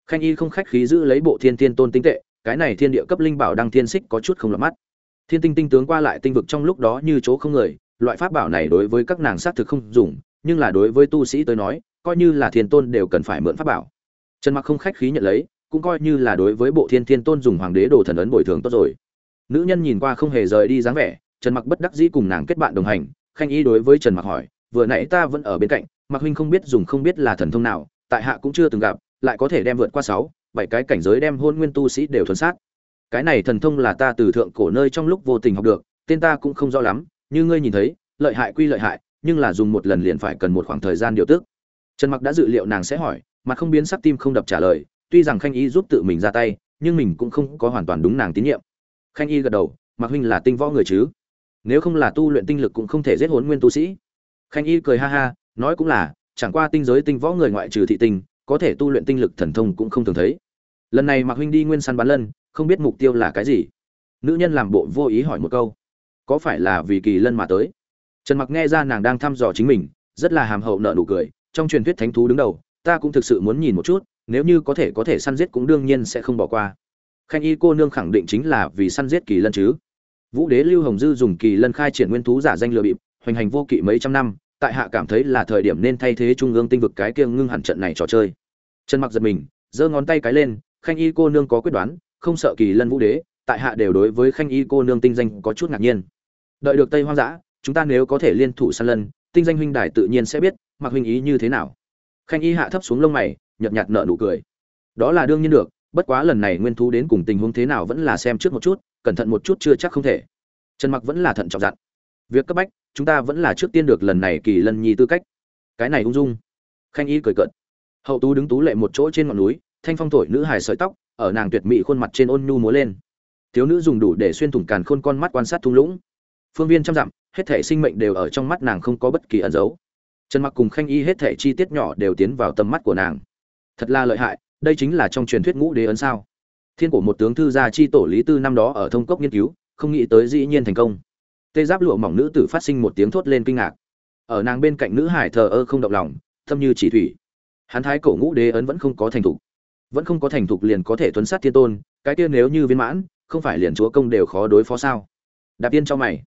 Khanh y không khách khí giữ lấy bộ thiên thiên tôn tinh tệ, cái này thiên địa cấp linh bảo đăng thiên xích có chút không lọt mắt. Thiên tinh tinh tướng qua lại tinh vực trong lúc đó như chỗ không người, loại pháp bảo này đối với các nàng xác thực không dùng, nhưng là đối với tu sĩ tới nói, coi như là thiên tôn đều cần phải mượn pháp bảo. Trần mặc không khách khí nhận lấy, cũng coi như là đối với bộ thiên thiên tôn dùng hoàng đế đồ thần ấn bồi thường tốt rồi. Nữ nhân nhìn qua không hề rời đi dáng vẻ, trần mặc bất đắc dĩ cùng nàng kết bạn đồng hành, khanh y đối với trần mặc hỏi, vừa nãy ta vẫn ở bên cạnh mặc huynh không biết dùng không biết là thần thông nào, tại hạ cũng chưa từng gặp, lại có thể đem vượt qua sáu, bảy cái cảnh giới đem hôn nguyên tu sĩ đều thuần sát. Cái này thần thông là ta từ thượng cổ nơi trong lúc vô tình học được, tên ta cũng không rõ lắm, như ngươi nhìn thấy, lợi hại quy lợi hại, nhưng là dùng một lần liền phải cần một khoảng thời gian điều tức. Trần mặc đã dự liệu nàng sẽ hỏi, mà không biến sắc tim không đập trả lời, tuy rằng khanh y giúp tự mình ra tay, nhưng mình cũng không có hoàn toàn đúng nàng tín nhiệm. Khanh y gật đầu mặc huynh là tinh võ người chứ? Nếu không là tu luyện tinh lực cũng không thể giết hồn nguyên tu sĩ. Khanh y cười ha ha nói cũng là, chẳng qua tinh giới tinh võ người ngoại trừ thị tinh, có thể tu luyện tinh lực thần thông cũng không thường thấy. Lần này mạc huynh đi nguyên săn bán lân, không biết mục tiêu là cái gì. Nữ nhân làm bộ vô ý hỏi một câu. Có phải là vì kỳ lân mà tới? Trần mặc nghe ra nàng đang thăm dò chính mình, rất là hàm hậu nợ nụ cười, trong truyền thuyết thánh thú đứng đầu, ta cũng thực sự muốn nhìn một chút, nếu như có thể có thể săn giết cũng đương nhiên sẽ không bỏ qua. Khanh y cô nương khẳng định chính là vì săn giết kỳ lân chứ. Vũ đế lưu hồng dư dùng kỳ lân khai triển nguyên thú giả danh lừa bịp, hoành hành vô kỵ mấy trăm năm tại hạ cảm thấy là thời điểm nên thay thế trung ương tinh vực cái kia ngưng hẳn trận này trò chơi. Trần mặc giật mình, giơ ngón tay cái lên, khanh y cô nương có quyết đoán, không sợ kỳ lân vũ đế, tại hạ đều đối với khanh y cô nương tinh danh có chút ngạc nhiên. Đợi được tây hoang dã, chúng ta nếu có thể liên thủ săn lân, tinh danh huynh đài tự nhiên sẽ biết mặc huynh ý như thế nào. Khanh y hạ thấp xuống lông mày, nhợt nhạt nợ nụ cười. Đó là đương nhiên được, bất quá lần này nguyên thú đến cùng tình huống thế nào vẫn là xem trước một chút, cẩn thận một chút chưa chắc không thể. Trần mặc vẫn là thận trọng dặn việc cấp bách, chúng ta vẫn là trước tiên được lần này kỳ lân nhi tư cách. Cái này ung dung. Khanh y cười cợt. Hậu tú đứng tú lệ một chỗ trên ngọn núi, thanh phong thổi nữ hài sợi tóc, ở nàng tuyệt mỹ khuôn mặt trên ôn nhu múa lên. Thiếu nữ dùng đủ để xuyên thủng càn khôn con mắt quan sát thung lũng. Phương viên trăm dặm, hết thể sinh mệnh đều ở trong mắt nàng không có bất kỳ ẩn dấu. Trần mặc cùng khanh y hết thể chi tiết nhỏ đều tiến vào tầm mắt của nàng. Thật là lợi hại, đây chính là trong truyền thuyết ngũ đế ấn sao. Thiên của một tướng thư gia chi tổ lý tư năm đó ở thông cốc nghiên cứu, không nghĩ tới dĩ nhiên thành công tê giáp lụa mỏng nữ tử phát sinh một tiếng thốt lên kinh ngạc. Ở nàng bên cạnh nữ hải thờ ơ không động lòng, thâm như chỉ thủy. Hắn thái cổ ngũ đế ấn vẫn không có thành thục. Vẫn không có thành thục liền có thể tuấn sát thiên tôn, cái kia nếu như viên mãn, không phải liền chúa công đều khó đối phó sao? Đạp yên cho mày.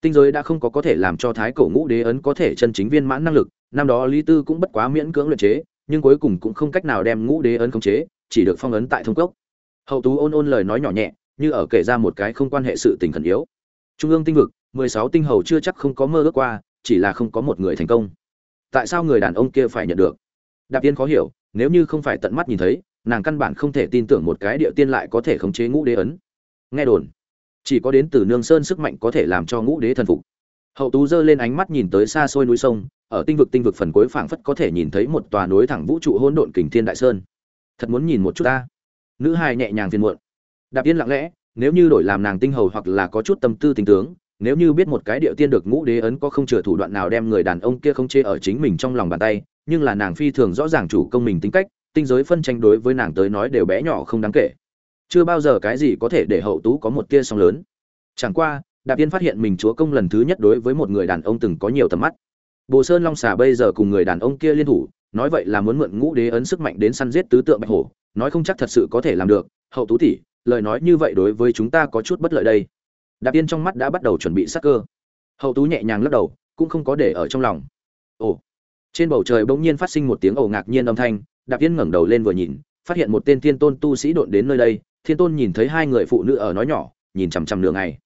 Tinh giới đã không có có thể làm cho thái cổ ngũ đế ấn có thể chân chính viên mãn năng lực, năm đó lý tư cũng bất quá miễn cưỡng luyện chế, nhưng cuối cùng cũng không cách nào đem ngũ đế ấn khống chế, chỉ được phong ấn tại thông cốc. Hậu tú ôn ôn lời nói nhỏ nhẹ, như ở kể ra một cái không quan hệ sự tình khẩn yếu. Trung ương tinh vực mười sáu tinh hầu chưa chắc không có mơ ước qua, chỉ là không có một người thành công. Tại sao người đàn ông kia phải nhận được? Đạp tiên khó hiểu, nếu như không phải tận mắt nhìn thấy, nàng căn bản không thể tin tưởng một cái địa tiên lại có thể khống chế ngũ đế ấn. Nghe đồn, chỉ có đến từ nương sơn sức mạnh có thể làm cho ngũ đế thần phục. Hậu tú giơ lên ánh mắt nhìn tới xa xôi núi sông, ở tinh vực tinh vực phần cuối phảng phất có thể nhìn thấy một tòa núi thẳng vũ trụ hỗn độn kình thiên đại sơn. Thật muốn nhìn một chút ta. Nữ hài nhẹ nhàng phiền muộn. Đạp yên lặng lẽ, nếu như đổi làm nàng tinh hầu hoặc là có chút tâm tư tình tướng nếu như biết một cái điệu tiên được ngũ đế ấn có không chừa thủ đoạn nào đem người đàn ông kia không chê ở chính mình trong lòng bàn tay, nhưng là nàng phi thường rõ ràng chủ công mình tính cách, tinh giới phân tranh đối với nàng tới nói đều bé nhỏ không đáng kể. Chưa bao giờ cái gì có thể để hậu tú có một tia song lớn. Chẳng qua, đạp tiên phát hiện mình chúa công lần thứ nhất đối với một người đàn ông từng có nhiều tầm mắt. Bồ sơn long xà bây giờ cùng người đàn ông kia liên thủ, nói vậy là muốn mượn ngũ đế ấn sức mạnh đến săn giết tứ tượng bạch hổ, nói không chắc thật sự có thể làm được. Hậu tú tỷ, lời nói như vậy đối với chúng ta có chút bất lợi đây đạp tiên trong mắt đã bắt đầu chuẩn bị sắc cơ. Hậu tú nhẹ nhàng lắc đầu, cũng không có để ở trong lòng. Ồ. Trên bầu trời bỗng nhiên phát sinh một tiếng ồ ngạc nhiên âm thanh, đạp tiên ngẩng đầu lên vừa nhìn, phát hiện một tên thiên tôn tu sĩ đột đến nơi đây, thiên tôn nhìn thấy hai người phụ nữ ở nói nhỏ, nhìn chằm chằm đường này.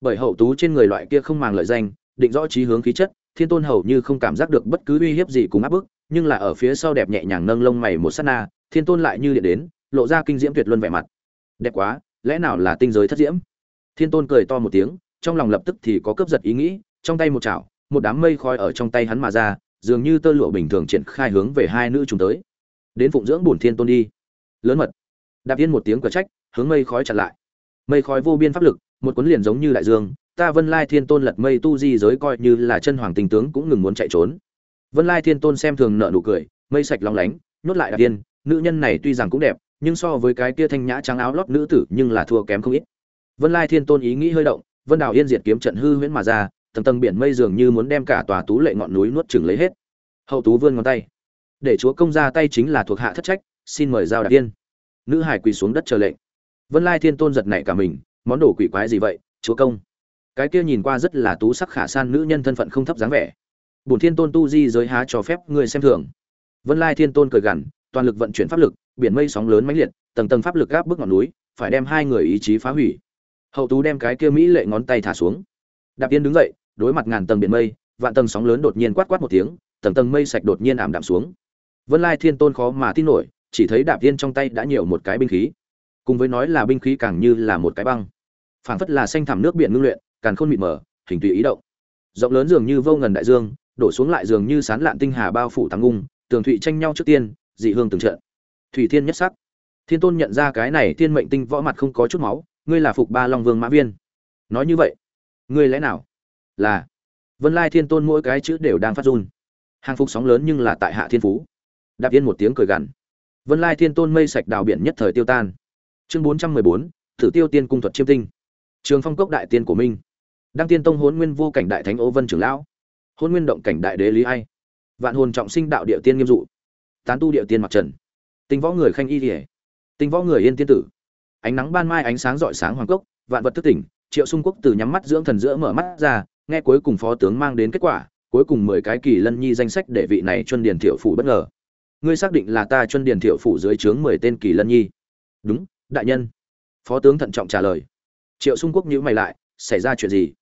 bởi hậu tú trên người loại kia không màng lợi danh, định rõ trí hướng khí chất, thiên tôn hầu như không cảm giác được bất cứ uy hiếp gì cùng áp bức, nhưng là ở phía sau đẹp nhẹ nhàng nâng lông mày một sát na, thiên tôn lại như điện đến, lộ ra kinh diễm tuyệt luân vẻ mặt. Đẹp quá, lẽ nào là tinh giới thất diễm? Thiên tôn cười to một tiếng, trong lòng lập tức thì có cướp giật ý nghĩ, trong tay một chảo, một đám mây khói ở trong tay hắn mà ra, dường như tơ lụa bình thường triển khai hướng về hai nữ chúng tới. Đến phụng dưỡng bổn thiên tôn đi. Lớn mật. Đạp yên một tiếng cờ trách, hướng mây khói chặn lại. Mây khói vô biên pháp lực, một cuốn liền giống như đại dương, ta vân lai thiên tôn lật mây tu di giới coi như là chân hoàng tình tướng cũng ngừng muốn chạy trốn. Vân lai thiên tôn xem thường nợ nụ cười, mây sạch long lánh, nhốt lại đạp yên, nữ nhân này tuy rằng cũng đẹp, nhưng so với cái kia thanh nhã trắng áo lót nữ tử nhưng là thua kém không ít vân lai thiên tôn ý nghĩ hơi động, vân đào yên diệt kiếm trận hư huyễn mà ra, tầng tầng biển mây dường như muốn đem cả tòa tú lệ ngọn núi nuốt chửng lấy hết. Hậu tú vươn ngón tay. Để chúa công ra tay chính là thuộc hạ thất trách, xin mời giao đạp yên. Nữ hải quỳ xuống đất chờ lệnh. Vân lai thiên tôn giật nảy cả mình, món đồ quỷ quái gì vậy, chúa công? Cái kia nhìn qua rất là tú sắc khả san nữ nhân thân phận không thấp dáng vẻ. Bổn thiên tôn tu di giới há cho phép người xem thường. Vân lai thiên tôn cười gằn, toàn lực vận chuyển pháp lực, biển mây sóng lớn mãnh liệt, tầng tầng pháp lực áp bức ngọn núi, phải đem hai người ý chí phá hủy hậu tú đem cái kia mỹ lệ ngón tay thả xuống. Đạp yên đứng dậy, đối mặt ngàn tầng biển mây, vạn tầng sóng lớn đột nhiên quát quát một tiếng, tầng tầng mây sạch đột nhiên ảm đạm xuống. Vân lai thiên tôn khó mà tin nổi, chỉ thấy đạp yên trong tay đã nhiều một cái binh khí. Cùng với nói là binh khí càng như là một cái băng. Phảng phất là xanh thẳm nước biển ngưng luyện càng khôn mịt mờ, hình tùy ý động. Rộng lớn dường như vô ngần đại dương, đổ xuống lại dường như sán lạn tinh hà bao phủ thắng ngung tường thụy tranh nhau trước tiên, dị hương từng trận. Thủy thiên nhất sắc. Thiên tôn nhận ra cái này thiên mệnh tinh võ mặt không có chút máu ngươi là phục ba long vương mã viên. Nói như vậy, ngươi lẽ nào là vân lai thiên tôn mỗi cái chữ đều đang phát run. Hàng phục sóng lớn nhưng là tại hạ thiên phú. Đạp yên một tiếng cười gằn. Vân lai thiên tôn mây sạch đào biển nhất thời tiêu tan. Chương bốn trăm mười bốn, thử tiêu tiên cung thuật chiêm tinh. Trường phong cốc đại tiên của minh. Đăng tiên tông hôn nguyên vô cảnh đại thánh ô vân trưởng lão. Hôn nguyên động cảnh đại đế lý ai. Vạn hồn trọng sinh đạo địa tiên nghiêm dụ. Tán tu địa tiên mặc trần. Tinh võ người khanh y thể tinh võ người yên tiên tử ánh nắng ban mai ánh sáng rọi sáng hoàng cốc, vạn vật thức tỉnh, triệu xung quốc từ nhắm mắt dưỡng thần giữa mở mắt ra, nghe cuối cùng phó tướng mang đến kết quả, cuối cùng mười cái kỳ lân nhi danh sách để vị này chuân điền thiệu phủ bất ngờ. Ngươi xác định là ta chuân điền thiệu phủ dưới trướng mười tên kỳ lân nhi? Đúng, đại nhân. Phó tướng thận trọng trả lời. Triệu xung quốc nhữ mày lại, xảy ra chuyện gì?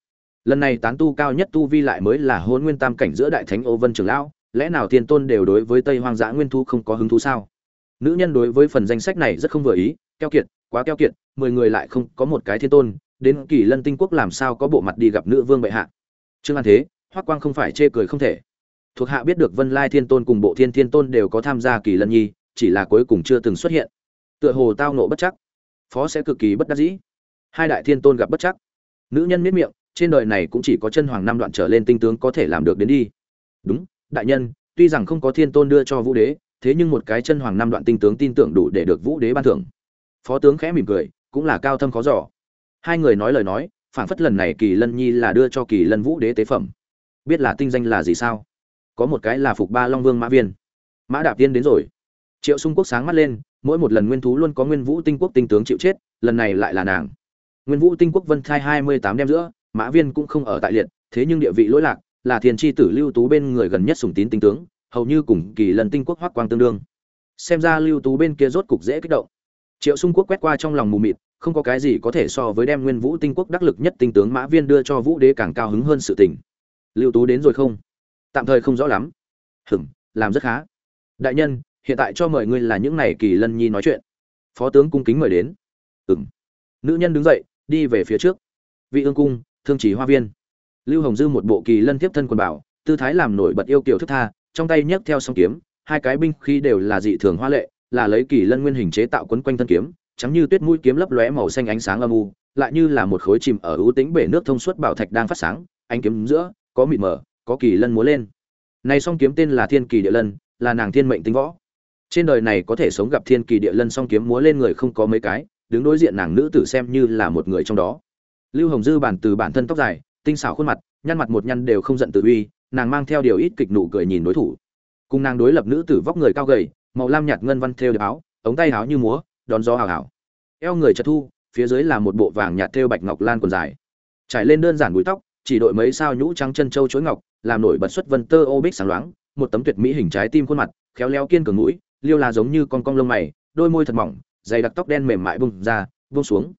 Lần này tán tu cao nhất tu vi lại mới là hôn nguyên tam cảnh giữa đại thánh ô vân trường lão, lẽ nào thiên tôn đều đối với tây hoang dã nguyên thu không có hứng thú sao? Nữ nhân đối với phần danh sách này rất không vừa ý, keo kiệt, quá keo kiệt, mười người lại không có một cái thiên tôn, đến kỳ lân tinh quốc làm sao có bộ mặt đi gặp nữ vương bệ hạ. Trương an thế hoắc quang không phải chê cười không thể. Thuộc hạ biết được vân lai thiên tôn cùng bộ thiên thiên tôn đều có tham gia kỳ lân nhi, chỉ là cuối cùng chưa từng xuất hiện. Tựa hồ tao nộ bất chắc. Phó sẽ cực kỳ bất đắc dĩ. Hai đại thiên tôn gặp bất chắc. Nữ nhân miết miệng, trên đời này cũng chỉ có chân hoàng năm đoạn trở lên tinh tướng có thể làm được đến đi. Đúng, đại nhân, tuy rằng không có thiên tôn đưa cho vũ đế thế nhưng một cái chân hoàng năm đoạn tinh tướng tin tưởng đủ để được vũ đế ban thưởng. Phó tướng khẽ mỉm cười, cũng là cao thâm khó giỏ hai người nói lời nói phản phất lần này kỳ lân nhi là đưa cho kỳ lân vũ đế tế phẩm. Biết là tinh danh là gì sao? Có một cái là phục ba long vương mã viên. Mã đạp tiên đến rồi. Triệu xung quốc sáng mắt lên, mỗi một lần nguyên thú luôn có nguyên vũ tinh quốc tinh tướng chịu chết, lần này lại là nàng. Nguyên vũ tinh quốc vân thai hai mươi tám đem giữa, mã viên cũng không ở tại liệt, thế nhưng địa vị lỗi lạc, là thiền tri tử lưu tú bên người gần nhất sùng tín tinh tướng hầu như cùng kỳ lần tinh quốc hoắc quang tương đương. Xem ra lưu tú bên kia rốt cục dễ kích động. Triệu xung quốc quét qua trong lòng mù mịt không có cái gì có thể so với đem nguyên vũ tinh quốc đắc lực nhất tinh tướng mã viên đưa cho vũ đế càng cao hứng hơn sự tình. Lưu tú đến rồi không? Tạm thời không rõ lắm. Hửng làm rất khá. Đại nhân hiện tại cho mời ngươi là những này kỳ lân nhi nói chuyện. Phó tướng cung kính mời đến. Ừm, nữ nhân đứng dậy đi về phía trước. Vị ương cung thương chỉ hoa viên. Lưu hồng dư một bộ kỳ lân tiếp thân quần bảo tư thái làm nổi bật yêu kiều thức tha trong tay nhấc theo song kiếm, hai cái binh khí đều là dị thường hoa lệ, là lấy kỳ lân nguyên hình chế tạo quấn quanh thân kiếm, trắng như tuyết mũi kiếm lấp lóe màu xanh ánh sáng âm u, lại như là một khối chìm ở ưu tĩnh bể nước thông suốt bảo thạch đang phát sáng, ánh kiếm giữa, có mịt mờ, có kỳ lân múa lên. Này song kiếm tên là thiên kỳ địa lân, là nàng thiên mệnh tính võ. Trên đời này có thể sống gặp thiên kỳ địa lân song kiếm múa lên người không có mấy cái, đứng đối diện nàng nữ tử xem như là một người trong đó. Lưu hồng dư bản từ bản thân tóc dài, tinh xảo khuôn mặt, nhăn mặt một nhăn đều không giận tự uy nàng mang theo điều ít kịch nụ cười nhìn đối thủ. Cùng nàng đối lập nữ tử vóc người cao gầy, màu lam nhạt ngân văn thêu áo, ống tay áo như múa, đón gió hào hào eo người chật thu, phía dưới là một bộ vàng nhạt thêu bạch ngọc lan còn dài. Trải lên đơn giản búi tóc, chỉ đội mấy sao nhũ trắng chân châu chối ngọc, làm nổi bật xuất vân tơ ô bích sáng loáng, một tấm tuyệt mỹ hình trái tim khuôn mặt, khéo léo kiên cường mũi, liêu là giống như con cong lông mày, đôi môi thật mỏng, dày đặc tóc đen mềm mại bung ra, buông xuống.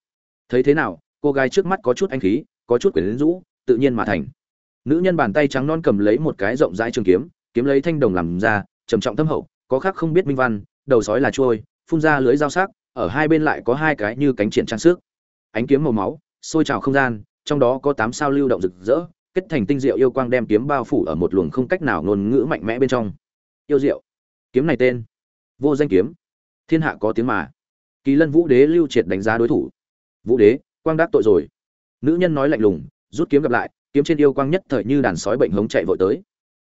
Thấy thế nào, cô gái trước mắt có chút anh khí, có chút quyển rũ, tự nhiên mà thành nữ nhân bàn tay trắng non cầm lấy một cái rộng rãi trường kiếm kiếm lấy thanh đồng làm ra, trầm trọng thâm hậu, có khác không biết minh văn, đầu sói là trôi phun ra lưới dao sắc, ở hai bên lại có hai cái như cánh triển trang sức. Ánh kiếm màu máu, sôi trào không gian, trong đó có tám sao lưu động rực rỡ, kết thành tinh diệu yêu quang đem kiếm bao phủ ở một luồng không cách nào ngôn ngữ mạnh mẽ bên trong. Yêu diệu. Kiếm này tên. Vô danh kiếm. Thiên hạ có tiếng mà. Kỳ lân vũ đế lưu triệt đánh giá đối thủ. Vũ đế, quang đắc tội rồi. Nữ nhân nói lạnh lùng, rút kiếm gặp lại kiếm trên yêu quang nhất thời như đàn sói bệnh hống chạy vội tới.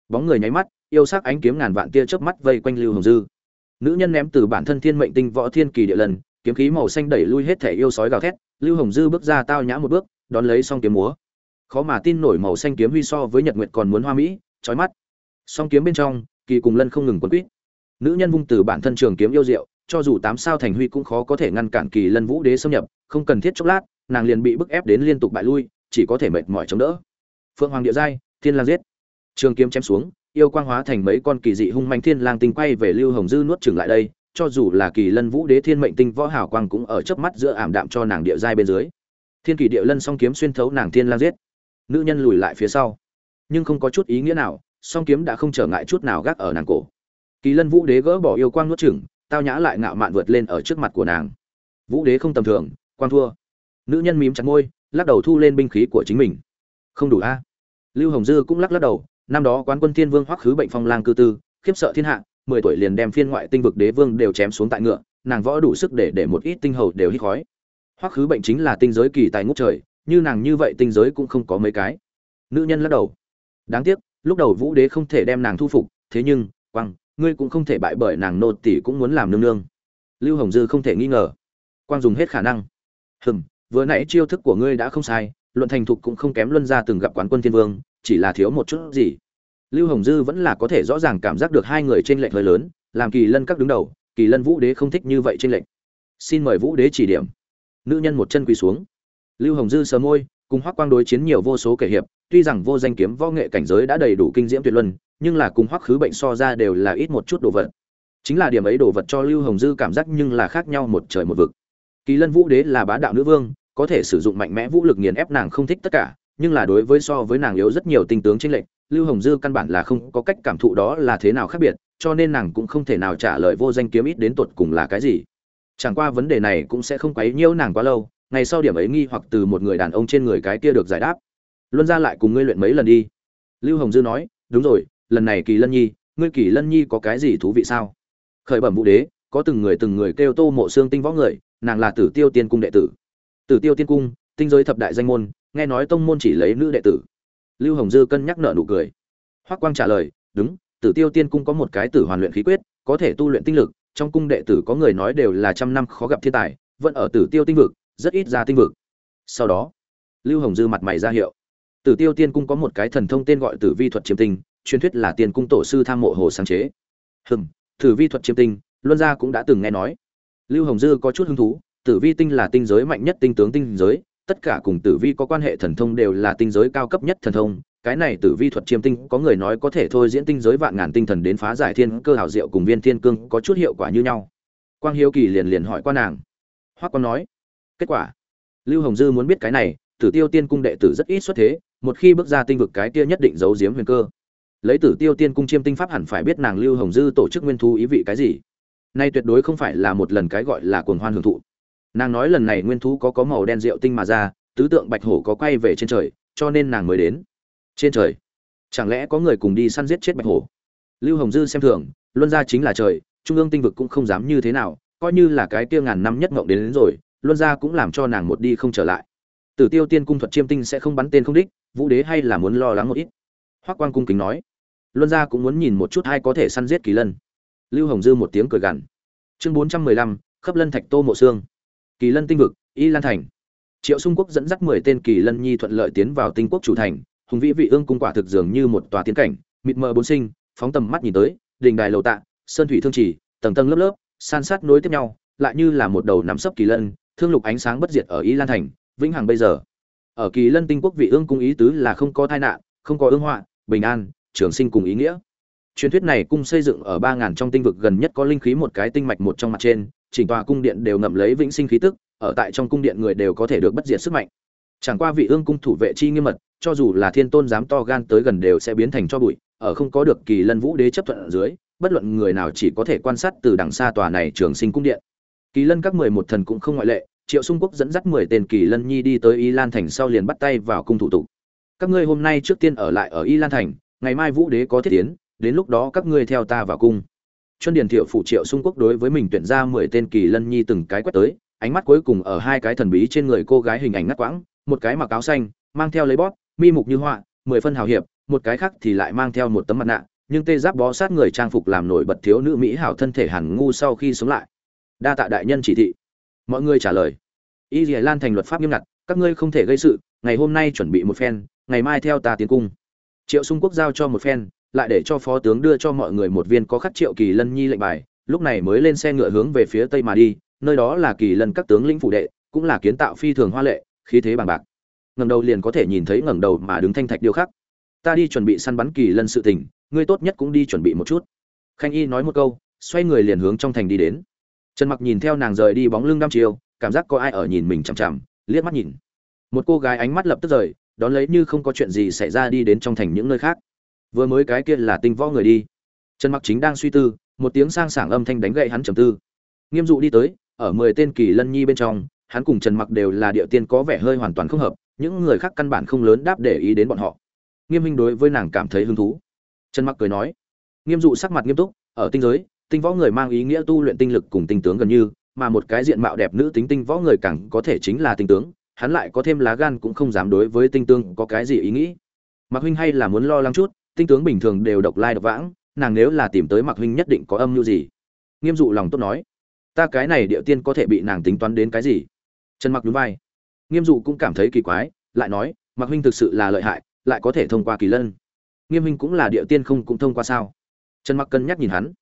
Bóng người nháy mắt, yêu sắc ánh kiếm ngàn vạn tia chớp mắt vây quanh lưu hồng dư. Nữ nhân ném từ bản thân thiên mệnh tinh võ thiên kỳ địa lần, kiếm khí màu xanh đẩy lui hết thể yêu sói gào thét, lưu hồng dư bước ra tao nhã một bước, đón lấy xong kiếm múa. Khó mà tin nổi màu xanh kiếm huy so với nhật nguyệt còn muốn hoa mỹ trói mắt. Song kiếm bên trong, kỳ cùng lân không ngừng quấn quýt. Nữ nhân vung từ bản thân trường kiếm yêu diệu, cho dù tám sao thành huy cũng khó có thể ngăn cản kỳ lân vũ đế xâm nhập, không cần thiết chốc lát, nàng liền bị bức ép đến liên tục bại lui, chỉ có thể mệt mỏi chống đỡ phượng hoàng địa giai thiên lang giết. Trường kiếm chém xuống yêu quang hóa thành mấy con kỳ dị hung manh thiên lang tinh quay về lưu hồng dư nuốt chửng lại đây cho dù là kỳ lân vũ đế thiên mệnh tinh võ hào quang cũng ở chớp mắt giữa ảm đạm cho nàng địa giai bên dưới. Thiên kỳ địa lân song kiếm xuyên thấu nàng thiên lang giết. Nữ nhân lùi lại phía sau. Nhưng không có chút ý nghĩa nào song kiếm đã không trở ngại chút nào gác ở nàng cổ. Kỳ lân vũ đế gỡ bỏ yêu quang nuốt chửng, tao nhã lại ngạo mạn vượt lên ở trước mặt của nàng. Vũ đế không tầm thường quang thua. Nữ nhân mím chặt môi lắc đầu thu lên binh khí của chính mình. Không đủ a lưu hồng dư cũng lắc lắc đầu, năm đó quán quân thiên vương hoắc khứ bệnh phong lang cư tư, khiếp sợ thiên hạ, mười tuổi liền đem phiên ngoại tinh vực đế vương đều chém xuống tại ngựa, nàng võ đủ sức để để một ít tinh hầu đều hít khói. Hoắc khứ bệnh chính là tinh giới kỳ tài ngút trời, như nàng như vậy tinh giới cũng không có mấy cái. Nữ nhân lắc đầu. Đáng tiếc, lúc đầu vũ đế không thể đem nàng thu phục, thế nhưng, quăng, ngươi cũng không thể bại bởi nàng nô tỷ cũng muốn làm nương nương. Lưu hồng dư không thể nghi ngờ. Quang dùng hết khả năng. Hừm, vừa nãy chiêu thức của ngươi đã không sai luận thành thục cũng không kém luân ra từng gặp quán quân thiên vương, chỉ là thiếu một chút gì. Lưu hồng dư vẫn là có thể rõ ràng cảm giác được hai người trên lệnh hơi lớn, làm kỳ lân các đứng đầu, kỳ lân vũ đế không thích như vậy trên lệnh xin mời vũ đế chỉ điểm. Nữ nhân một chân quỳ xuống. Lưu hồng dư sờ môi, cùng hoắc quang đối chiến nhiều vô số kể hiệp, tuy rằng vô danh kiếm võ nghệ cảnh giới đã đầy đủ kinh diễm tuyệt luân, nhưng là cùng hoắc khứ bệnh so ra đều là ít một chút đồ vật. Chính là điểm ấy đồ vật cho lưu hồng dư cảm giác nhưng là khác nhau một trời một vực. Kỳ lân vũ đế là bá đạo nữ vương có thể sử dụng mạnh mẽ vũ lực nghiền ép nàng không thích tất cả, nhưng là đối với so với nàng yếu rất nhiều tinh tướng trên lệnh lưu hồng dư căn bản là không có cách cảm thụ đó là thế nào khác biệt, cho nên nàng cũng không thể nào trả lời vô danh kiếm ít đến tột cùng là cái gì. Chẳng qua vấn đề này cũng sẽ không quấy nhiễu nàng quá lâu, ngày sau điểm ấy nghi hoặc từ một người đàn ông trên người cái kia được giải đáp. Luân ra lại cùng ngươi luyện mấy lần đi. Lưu hồng dư nói, đúng rồi, lần này kỳ lân nhi, ngươi kỳ lân nhi có cái gì thú vị sao? Khởi bẩm vũ đế, có từng người từng người kêu tô mộ xương tinh võ người, nàng là tử tiêu tiên cung đệ tử tử tiêu tiên cung, tinh giới thập đại danh môn, nghe nói tông môn chỉ lấy nữ đệ tử. Lưu hồng dư cân nhắc nở nụ cười. Hoắc quang trả lời, đúng, tử tiêu tiên cung có một cái tử hoàn luyện khí quyết, có thể tu luyện tinh lực, trong cung đệ tử có người nói đều là trăm năm khó gặp thiên tài, vẫn ở tử tiêu tinh vực, rất ít ra tinh vực. Sau đó, lưu hồng dư mặt mày ra hiệu, tử tiêu tiên cung có một cái thần thông tên gọi tử vi thuật chiêm tinh, truyền thuyết là tiên cung tổ sư tham mộ hồ sáng chế. Hừm, tử vi thuật chiêm tinh, luân gia cũng đã từng nghe nói. Lưu hồng dư có chút hứng thú tử vi tinh là tinh giới mạnh nhất tinh tướng tinh giới, tất cả cùng tử vi có quan hệ thần thông đều là tinh giới cao cấp nhất thần thông. Cái này tử vi thuật chiêm tinh, có người nói có thể thôi diễn tinh giới vạn ngàn tinh thần đến phá giải thiên cơ hảo diệu cùng viên thiên cương, có chút hiệu quả như nhau. Quang hiếu kỳ liền liền hỏi qua nàng. Hoắc Quan nói, kết quả? Lưu hồng dư muốn biết cái này, tử tiêu tiên cung đệ tử rất ít xuất thế, một khi bước ra tinh vực cái kia nhất định giấu giếm huyền cơ. Lấy tử tiêu tiên cung chiêm tinh pháp hẳn phải biết nàng lưu hồng dư tổ chức nguyên thu ý vị cái gì. Nay tuyệt đối không phải là một lần cái gọi là cuồng hoan hưởng thụ nàng nói lần này nguyên thú có có màu đen rượu tinh mà ra tứ tượng bạch hổ có quay về trên trời cho nên nàng mới đến. Trên trời? Chẳng lẽ có người cùng đi săn giết chết bạch hổ? Lưu hồng dư xem thường luân gia chính là trời trung ương tinh vực cũng không dám như thế nào coi như là cái kia ngàn năm nhất mộng đến, đến rồi luân gia cũng làm cho nàng một đi không trở lại. Tử tiêu tiên cung thuật chiêm tinh sẽ không bắn tên không đích vũ đế hay là muốn lo lắng một ít? Hoác quang cung kính nói. Luân gia cũng muốn nhìn một chút hay có thể săn giết kỳ lân. Lưu hồng dư một tiếng cười gằn. Chương bốn trăm mười lăm khắp lân thạch tô mộ xương kỳ lân tinh vực, y lan thành. Triệu xung quốc dẫn dắt mười tên kỳ lân nhi thuận lợi tiến vào tinh quốc chủ thành, hùng vĩ vị ương cung quả thực dường như một tòa tiến cảnh, mịt mờ bốn sinh, phóng tầm mắt nhìn tới, đình đài lầu tạ, sơn thủy thương trì, tầng tầng lớp lớp, san sát nối tiếp nhau, lại như là một đầu nắm sấp kỳ lân, thương lục ánh sáng bất diệt ở y lan thành, vĩnh hằng bây giờ. Ở kỳ lân tinh quốc vị ương cung ý tứ là không có tai nạn, không có ương họa, bình an, trường sinh cùng ý nghĩa. Truyền thuyết này cung xây dựng ở ba ngàn trong tinh vực gần nhất có linh khí một cái tinh mạch một trong mặt trên chỉnh tòa cung điện đều ngậm lấy vĩnh sinh khí tức, ở tại trong cung điện người đều có thể được bất diệt sức mạnh. Chẳng qua vị ương cung thủ vệ chi nghiêm mật, cho dù là thiên tôn dám to gan tới gần đều sẽ biến thành cho bụi, ở không có được kỳ lân vũ đế chấp thuận ở dưới, bất luận người nào chỉ có thể quan sát từ đằng xa tòa này trường sinh cung điện. Kỳ lân các mười một thần cũng không ngoại lệ, triệu xung quốc dẫn dắt mười tên kỳ lân nhi đi tới y lan thành sau liền bắt tay vào cung thủ tục. Các ngươi hôm nay trước tiên ở lại ở y lan thành, ngày mai vũ đế có thiết tiến, đến lúc đó các ngươi theo ta vào cung chuân điền thiệu phụ triệu xung quốc đối với mình tuyển ra mười tên kỳ lân nhi từng cái quét tới, ánh mắt cuối cùng ở hai cái thần bí trên người cô gái hình ảnh ngắt quãng, một cái mặc áo xanh, mang theo lấy bóp, mi mục như họa, mười phân hào hiệp, một cái khác thì lại mang theo một tấm mặt nạ, nhưng tê giáp bó sát người trang phục làm nổi bật thiếu nữ mỹ hảo thân thể hẳn ngu sau khi sống lại. Đa tạ đại nhân chỉ thị. Mọi người trả lời. Y Lệ lan thành luật pháp nghiêm ngặt, các ngươi không thể gây sự, ngày hôm nay chuẩn bị một phen, ngày mai theo ta tiến cung. Triệu xung quốc giao cho một phen lại để cho phó tướng đưa cho mọi người một viên có khắc triệu kỳ lân nhi lệnh bài, lúc này mới lên xe ngựa hướng về phía tây mà đi, nơi đó là kỳ lân các tướng lĩnh phủ đệ, cũng là kiến tạo phi thường hoa lệ, khí thế bằng bạc. Ngẩng đầu liền có thể nhìn thấy ngẩng đầu mà đứng thanh thạch điêu khắc. Ta đi chuẩn bị săn bắn kỳ lân sự tình, ngươi tốt nhất cũng đi chuẩn bị một chút. Khanh y nói một câu, xoay người liền hướng trong thành đi đến. Trần mặc nhìn theo nàng rời đi bóng lưng đăm chiều cảm giác có ai ở nhìn mình chằm chằm, liếc mắt nhìn. Một cô gái ánh mắt lập tức rời, đón lấy như không có chuyện gì xảy ra đi đến trong thành những nơi khác vừa mới cái kia là tinh võ người đi. Trần mặc chính đang suy tư, một tiếng sang sảng âm thanh đánh gậy hắn trầm tư. Nghiêm dụ đi tới, ở mười tên kỳ lân nhi bên trong, hắn cùng trần mặc đều là địa tiên có vẻ hơi hoàn toàn không hợp, những người khác căn bản không lớn đáp để ý đến bọn họ. Nghiêm minh đối với nàng cảm thấy hứng thú. Trần mặc cười nói, nghiêm dụ sắc mặt nghiêm túc, ở tinh giới, tinh võ người mang ý nghĩa tu luyện tinh lực cùng tinh tướng gần như, mà một cái diện mạo đẹp nữ tính tinh võ người càng có thể chính là tinh tướng, hắn lại có thêm lá gan cũng không dám đối với tinh tương có cái gì ý nghĩ. Mặc huynh hay là muốn lo lắng chút tinh tướng bình thường đều độc lai độc vãng, nàng nếu là tìm tới mặc huynh nhất định có âm mưu gì? Nghiêm dụ lòng tốt nói, ta cái này địa tiên có thể bị nàng tính toán đến cái gì? Trần mặc nhún vai. Nghiêm dụ cũng cảm thấy kỳ quái, lại nói mặc huynh thực sự là lợi hại, lại có thể thông qua kỳ lân. Nghiêm huynh cũng là địa tiên không cũng thông qua sao? Trần mặc cân nhắc nhìn hắn,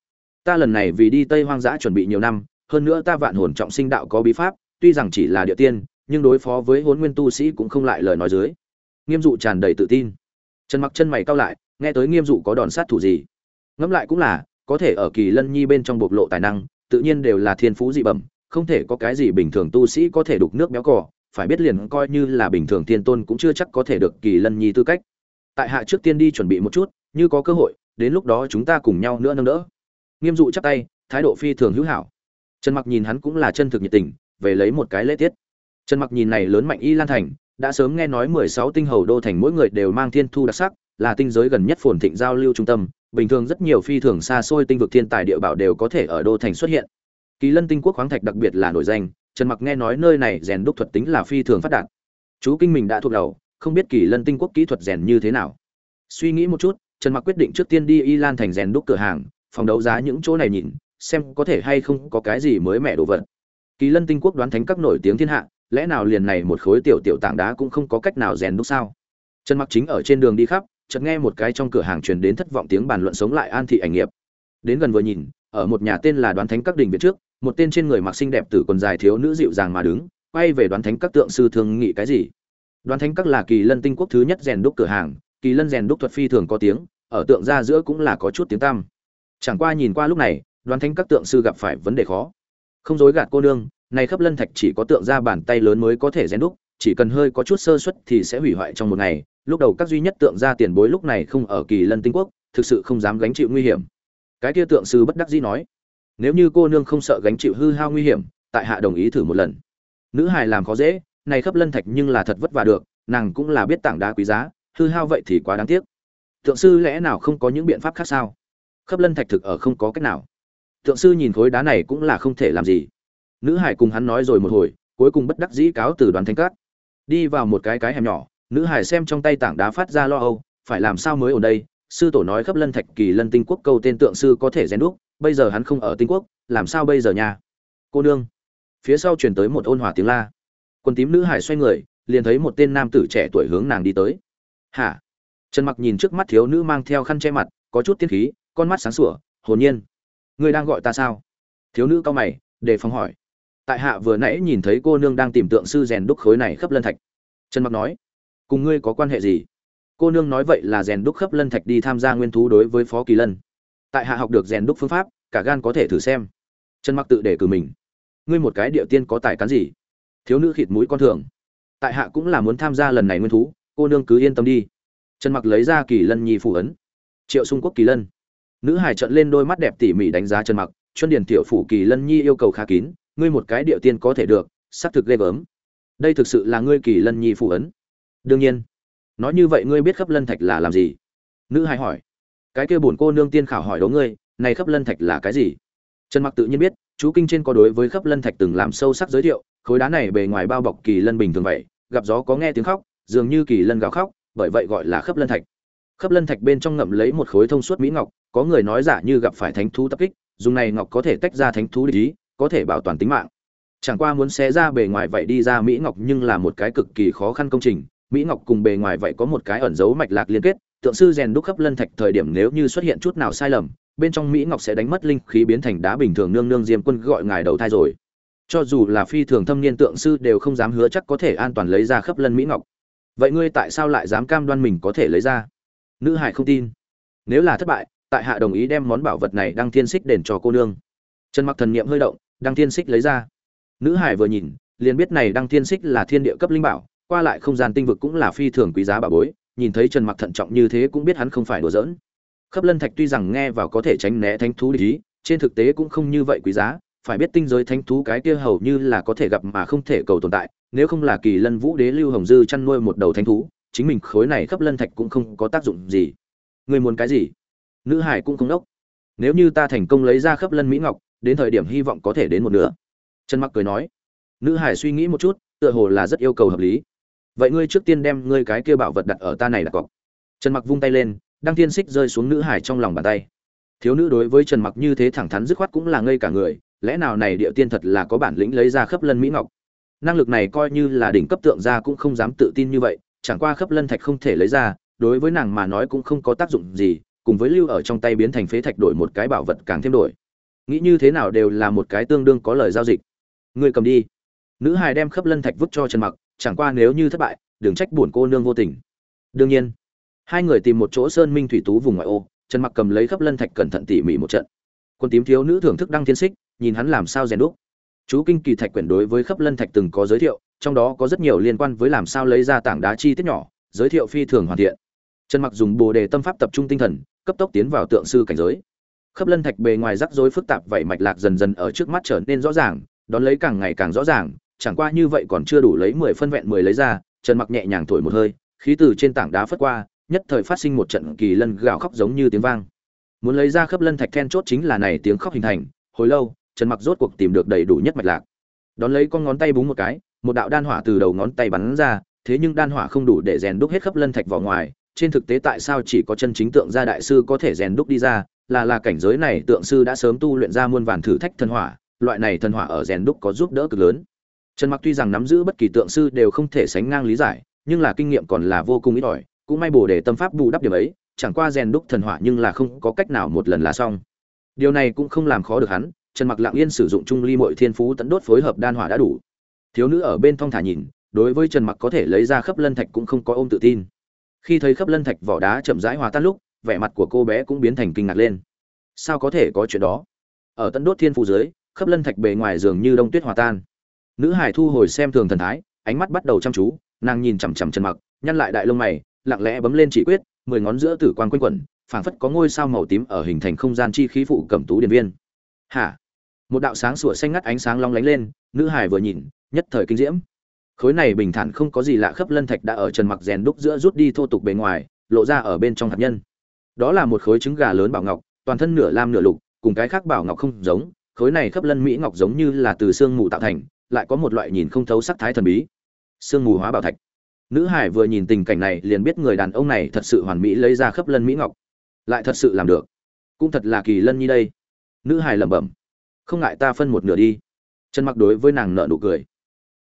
ta lần này vì đi tây hoang dã chuẩn bị nhiều năm, hơn nữa ta vạn hồn trọng sinh đạo có bí pháp, tuy rằng chỉ là địa tiên, nhưng đối phó với huấn nguyên tu sĩ cũng không lại lời nói dưới. Nghiêm dụ tràn đầy tự tin. Trần mặc chân mày cao lại nghe tới nghiêm dụ có đòn sát thủ gì. Ngẫm lại cũng là, có thể ở kỳ lân nhi bên trong bộc lộ tài năng, tự nhiên đều là thiên phú dị bẩm, không thể có cái gì bình thường tu sĩ có thể đục nước béo cỏ phải biết liền coi như là bình thường thiên tôn cũng chưa chắc có thể được kỳ lân nhi tư cách. Tại hạ trước tiên đi chuẩn bị một chút, như có cơ hội, đến lúc đó chúng ta cùng nhau nữa nâng đỡ. Nghiêm dụ chắp tay, thái độ phi thường hữu hảo. Trần mặc nhìn hắn cũng là chân thực nhiệt tình, về lấy một cái lễ tiết. Trần mặc nhìn này lớn mạnh y lan thành, đã sớm nghe nói 16 tinh hầu đô thành mỗi người đều mang thiên thu đặc sắc là tinh giới gần nhất phồn thịnh giao lưu trung tâm, bình thường rất nhiều phi thường xa xôi tinh vực thiên tài địa bảo đều có thể ở đô thành xuất hiện. Kỳ lân tinh quốc khoáng thạch đặc biệt là nổi danh, trần mặc nghe nói nơi này rèn đúc thuật tính là phi thường phát đạt. Chú kinh mình đã thuộc đầu, không biết kỳ lân tinh quốc kỹ thuật rèn như thế nào. Suy nghĩ một chút, trần mặc quyết định trước tiên đi y lan thành rèn đúc cửa hàng, phòng đấu giá những chỗ này nhìn, xem có thể hay không có cái gì mới mẻ đồ vật. Kỳ lân tinh quốc đoán thánh các nổi tiếng thiên hạ, lẽ nào liền này một khối tiểu tiểu tảng đá cũng không có cách nào rèn đúc sao? Trần mặc chính ở trên đường đi khắp chợt nghe một cái trong cửa hàng truyền đến thất vọng tiếng bàn luận sống lại an thị ảnh nghiệp. Đến gần vừa nhìn, ở một nhà tên là đoán thánh các đình viện trước, một tên trên người mặc xinh đẹp tử quần dài thiếu nữ dịu dàng mà đứng, quay về đoán thánh các tượng sư thường nghĩ cái gì? Đoán thánh các là kỳ lân tinh quốc thứ nhất rèn đúc cửa hàng, kỳ lân rèn đúc thuật phi thường có tiếng, ở tượng ra giữa cũng là có chút tiếng tăm. Chẳng qua nhìn qua lúc này, đoán thánh các tượng sư gặp phải vấn đề khó. Không dối gạt cô nương, này khắp lân thạch chỉ có tượng ra bàn tay lớn mới có thể rèn đúc chỉ cần hơi có chút sơ suất thì sẽ hủy hoại trong một ngày. Lúc đầu các duy nhất tượng ra tiền bối lúc này không ở kỳ lân tinh quốc, thực sự không dám gánh chịu nguy hiểm. Cái kia tượng sư bất đắc dĩ nói, nếu như cô nương không sợ gánh chịu hư hao nguy hiểm, tại hạ đồng ý thử một lần. Nữ hài làm khó dễ, này khắp lân thạch nhưng là thật vất vả được, nàng cũng là biết tảng đá quý giá, hư hao vậy thì quá đáng tiếc. Tượng sư lẽ nào không có những biện pháp khác sao? Khắp lân thạch thực ở không có cách nào. Tượng sư nhìn khối đá này cũng là không thể làm gì. Nữ hải cùng hắn nói rồi một hồi, cuối cùng bất đắc dĩ cáo từ đoàn thanh cát đi vào một cái cái hẻm nhỏ, nữ hải xem trong tay tảng đá phát ra lo âu, phải làm sao mới ở đây? Sư tổ nói khắp lân thạch kỳ lân tinh quốc câu tên tượng sư có thể rèn đúc, bây giờ hắn không ở tinh quốc, làm sao bây giờ nha? Cô nương. Phía sau chuyển tới một ôn hòa tiếng la. Quần tím nữ hải xoay người, liền thấy một tên nam tử trẻ tuổi hướng nàng đi tới. Hả? Trần mặc nhìn trước mắt thiếu nữ mang theo khăn che mặt, có chút tiên khí, con mắt sáng sủa, hồn nhiên, ngươi đang gọi ta sao? Thiếu nữ cao mày đề phòng hỏi tại hạ vừa nãy nhìn thấy cô nương đang tìm tượng sư rèn đúc khối này khắp lân thạch. Trần mặc nói, cùng ngươi có quan hệ gì? Cô nương nói vậy là rèn đúc khắp lân thạch đi tham gia nguyên thú đối với phó kỳ lân. Tại hạ học được rèn đúc phương pháp, cả gan có thể thử xem. Trần mặc tự để cử mình. Ngươi một cái địa tiên có tài cán gì? Thiếu nữ khịt mũi con thường. Tại hạ cũng là muốn tham gia lần này nguyên thú, cô nương cứ yên tâm đi. Trần mặc lấy ra kỳ lân nhi phủ ấn. Triệu xung quốc kỳ lân. Nữ hải trận lên đôi mắt đẹp tỉ mỉ đánh giá trần mặc chuyên điển tiểu phủ kỳ lân nhi yêu cầu khá kín ngươi một cái điệu tiên có thể được, xác thực ghê gớm. Đây thực sự là ngươi kỳ lân nhi phủ ấn. Đương nhiên, nói như vậy ngươi biết khắp lân thạch là làm gì? Nữ hai hỏi. Cái kia bổn cô nương tiên khảo hỏi đố ngươi, này khắp lân thạch là cái gì? Trần mặc tự nhiên biết, chú kinh trên có đối với khắp lân thạch từng làm sâu sắc giới thiệu, khối đá này bề ngoài bao bọc kỳ lân bình thường vậy, gặp gió có nghe tiếng khóc, dường như kỳ lân gào khóc, bởi vậy gọi là khắp lân thạch. Khắp lân thạch bên trong ngậm lấy một khối thông suốt mỹ ngọc, có người nói giả như gặp phải thánh thú tập kích, dùng này ngọc có thể tách ra thánh thú lý có thể bảo toàn tính mạng. Chẳng qua muốn xé ra bề ngoài vậy đi ra mỹ ngọc nhưng là một cái cực kỳ khó khăn công trình. Mỹ ngọc cùng bề ngoài vậy có một cái ẩn dấu mạch lạc liên kết, tượng sư rèn đúc khắp lân thạch thời điểm nếu như xuất hiện chút nào sai lầm, bên trong mỹ ngọc sẽ đánh mất linh khí biến thành đá bình thường nương nương diêm quân gọi ngài đầu thai rồi. Cho dù là phi thường thâm niên tượng sư đều không dám hứa chắc có thể an toàn lấy ra khắp lân mỹ ngọc. Vậy ngươi tại sao lại dám cam đoan mình có thể lấy ra? Nữ hải không tin. Nếu là thất bại, tại hạ đồng ý đem món bảo vật này đăng thiên xích đền cho cô nương. Trần mặc thần niệm hơi động đăng thiên xích lấy ra. Nữ hải vừa nhìn, liền biết này đăng thiên xích là thiên địa cấp linh bảo, qua lại không gian tinh vực cũng là phi thường quý giá bà bối, nhìn thấy trần mặc thận trọng như thế cũng biết hắn không phải đùa giỡn. Khắp lân thạch tuy rằng nghe vào có thể tránh né thánh thú lý trên thực tế cũng không như vậy quý giá, phải biết tinh giới thánh thú cái kia hầu như là có thể gặp mà không thể cầu tồn tại, nếu không là kỳ lân vũ đế lưu hồng dư chăn nuôi một đầu thánh thú, chính mình khối này khắp lân thạch cũng không có tác dụng gì. Người muốn cái gì? Nữ hải cũng không đốc. Nếu như ta thành công lấy ra khắp lân mỹ ngọc đến thời điểm hy vọng có thể đến một nửa. Trần mặc cười nói, nữ hải suy nghĩ một chút, tựa hồ là rất yêu cầu hợp lý. Vậy ngươi trước tiên đem ngươi cái kia bảo vật đặt ở ta này đặt cọc. Trần mặc vung tay lên, đăng tiên xích rơi xuống nữ hải trong lòng bàn tay. Thiếu nữ đối với trần mặc như thế thẳng thắn dứt khoát cũng là ngây cả người, lẽ nào này địa tiên thật là có bản lĩnh lấy ra khắp lân mỹ ngọc? Năng lực này coi như là đỉnh cấp tượng gia cũng không dám tự tin như vậy, chẳng qua khắp lân thạch không thể lấy ra, đối với nàng mà nói cũng không có tác dụng gì, cùng với lưu ở trong tay biến thành phế thạch đổi một cái bảo vật càng thêm đổi nghĩ như thế nào đều là một cái tương đương có lời giao dịch. Ngươi cầm đi. Nữ hài đem khắp lân thạch vứt cho trần mặc, chẳng qua nếu như thất bại, đừng trách buồn cô nương vô tình. Đương nhiên, hai người tìm một chỗ sơn minh thủy tú vùng ngoại ô, trần mặc cầm lấy khắp lân thạch cẩn thận tỉ mỉ một trận. Quân tím thiếu nữ thưởng thức đăng thiên xích, nhìn hắn làm sao rèn đúc. Chú kinh kỳ thạch quyển đối với khắp lân thạch từng có giới thiệu, trong đó có rất nhiều liên quan với làm sao lấy ra tảng đá chi tiết nhỏ, giới thiệu phi thường hoàn thiện. Trần mặc dùng bồ đề tâm pháp tập trung tinh thần, cấp tốc tiến vào tượng sư cảnh giới khắp lân thạch bề ngoài rắc rối phức tạp vậy mạch lạc dần dần ở trước mắt trở nên rõ ràng, đón lấy càng ngày càng rõ ràng, chẳng qua như vậy còn chưa đủ lấy mười phân vẹn mười lấy ra, trần mặc nhẹ nhàng thổi một hơi, khí từ trên tảng đá phất qua, nhất thời phát sinh một trận kỳ lân gào khóc giống như tiếng vang. Muốn lấy ra khắp lân thạch then chốt chính là này tiếng khóc hình thành, hồi lâu, trần mặc rốt cuộc tìm được đầy đủ nhất mạch lạc. Đón lấy con ngón tay búng một cái, một đạo đan hỏa từ đầu ngón tay bắn ra, thế nhưng đan hỏa không đủ để rèn đúc hết khắp lân thạch vào ngoài, trên thực tế tại sao chỉ có chân chính tượng gia đại sư có thể rèn đúc đi ra là là cảnh giới này tượng sư đã sớm tu luyện ra muôn vàn thử thách thần hỏa, loại này thần hỏa ở rèn đúc có giúp đỡ cực lớn. Trần mặc tuy rằng nắm giữ bất kỳ tượng sư đều không thể sánh ngang lý giải, nhưng là kinh nghiệm còn là vô cùng ít ỏi, cũng may bổ để tâm pháp bù đắp điểm ấy, chẳng qua rèn đúc thần hỏa nhưng là không có cách nào một lần là xong. Điều này cũng không làm khó được hắn, trần mặc lặng yên sử dụng trung ly mọi thiên phú tấn đốt phối hợp đan hỏa đã đủ. Thiếu nữ ở bên thong thả nhìn, đối với trần mặc có thể lấy ra khắp lân thạch cũng không có ôm tự tin. Khi thấy khắp lân thạch vỏ đá chậm rãi hòa tan lúc vẻ mặt của cô bé cũng biến thành kinh ngạc lên. Sao có thể có chuyện đó? Ở tân đốt thiên phù dưới, khắp lân thạch bề ngoài dường như đông tuyết hòa tan. Nữ hải thu hồi xem thường thần thái, ánh mắt bắt đầu chăm chú, nàng nhìn chằm chằm trần mặc, nhăn lại đại lông mày, lặng lẽ bấm lên chỉ quyết, mười ngón giữa tử quan quanh quẩn, phảng phất có ngôi sao màu tím ở hình thành không gian chi khí phụ cẩm tú điện viên. Hả? Một đạo sáng sủa xanh ngắt ánh sáng long lánh lên, nữ hải vừa nhìn, nhất thời kinh diễm. Khối này bình thản không có gì lạ khắp lân thạch đã ở trần mặc rèn đúc giữa rút đi thô tục bề ngoài, lộ ra ở bên trong hạt nhân đó là một khối trứng gà lớn bảo ngọc, toàn thân nửa lam nửa lục, cùng cái khác bảo ngọc không giống, khối này khắp lân mỹ ngọc giống như là từ xương mù tạo thành, lại có một loại nhìn không thấu sắc thái thần bí. Xương mù hóa bảo thạch. Nữ hải vừa nhìn tình cảnh này liền biết người đàn ông này thật sự hoàn mỹ lấy ra khắp lân mỹ ngọc. Lại thật sự làm được. Cũng thật là kỳ lân như đây. Nữ hải lẩm bẩm. Không ngại ta phân một nửa đi. Trần mặc đối với nàng nợ nụ cười.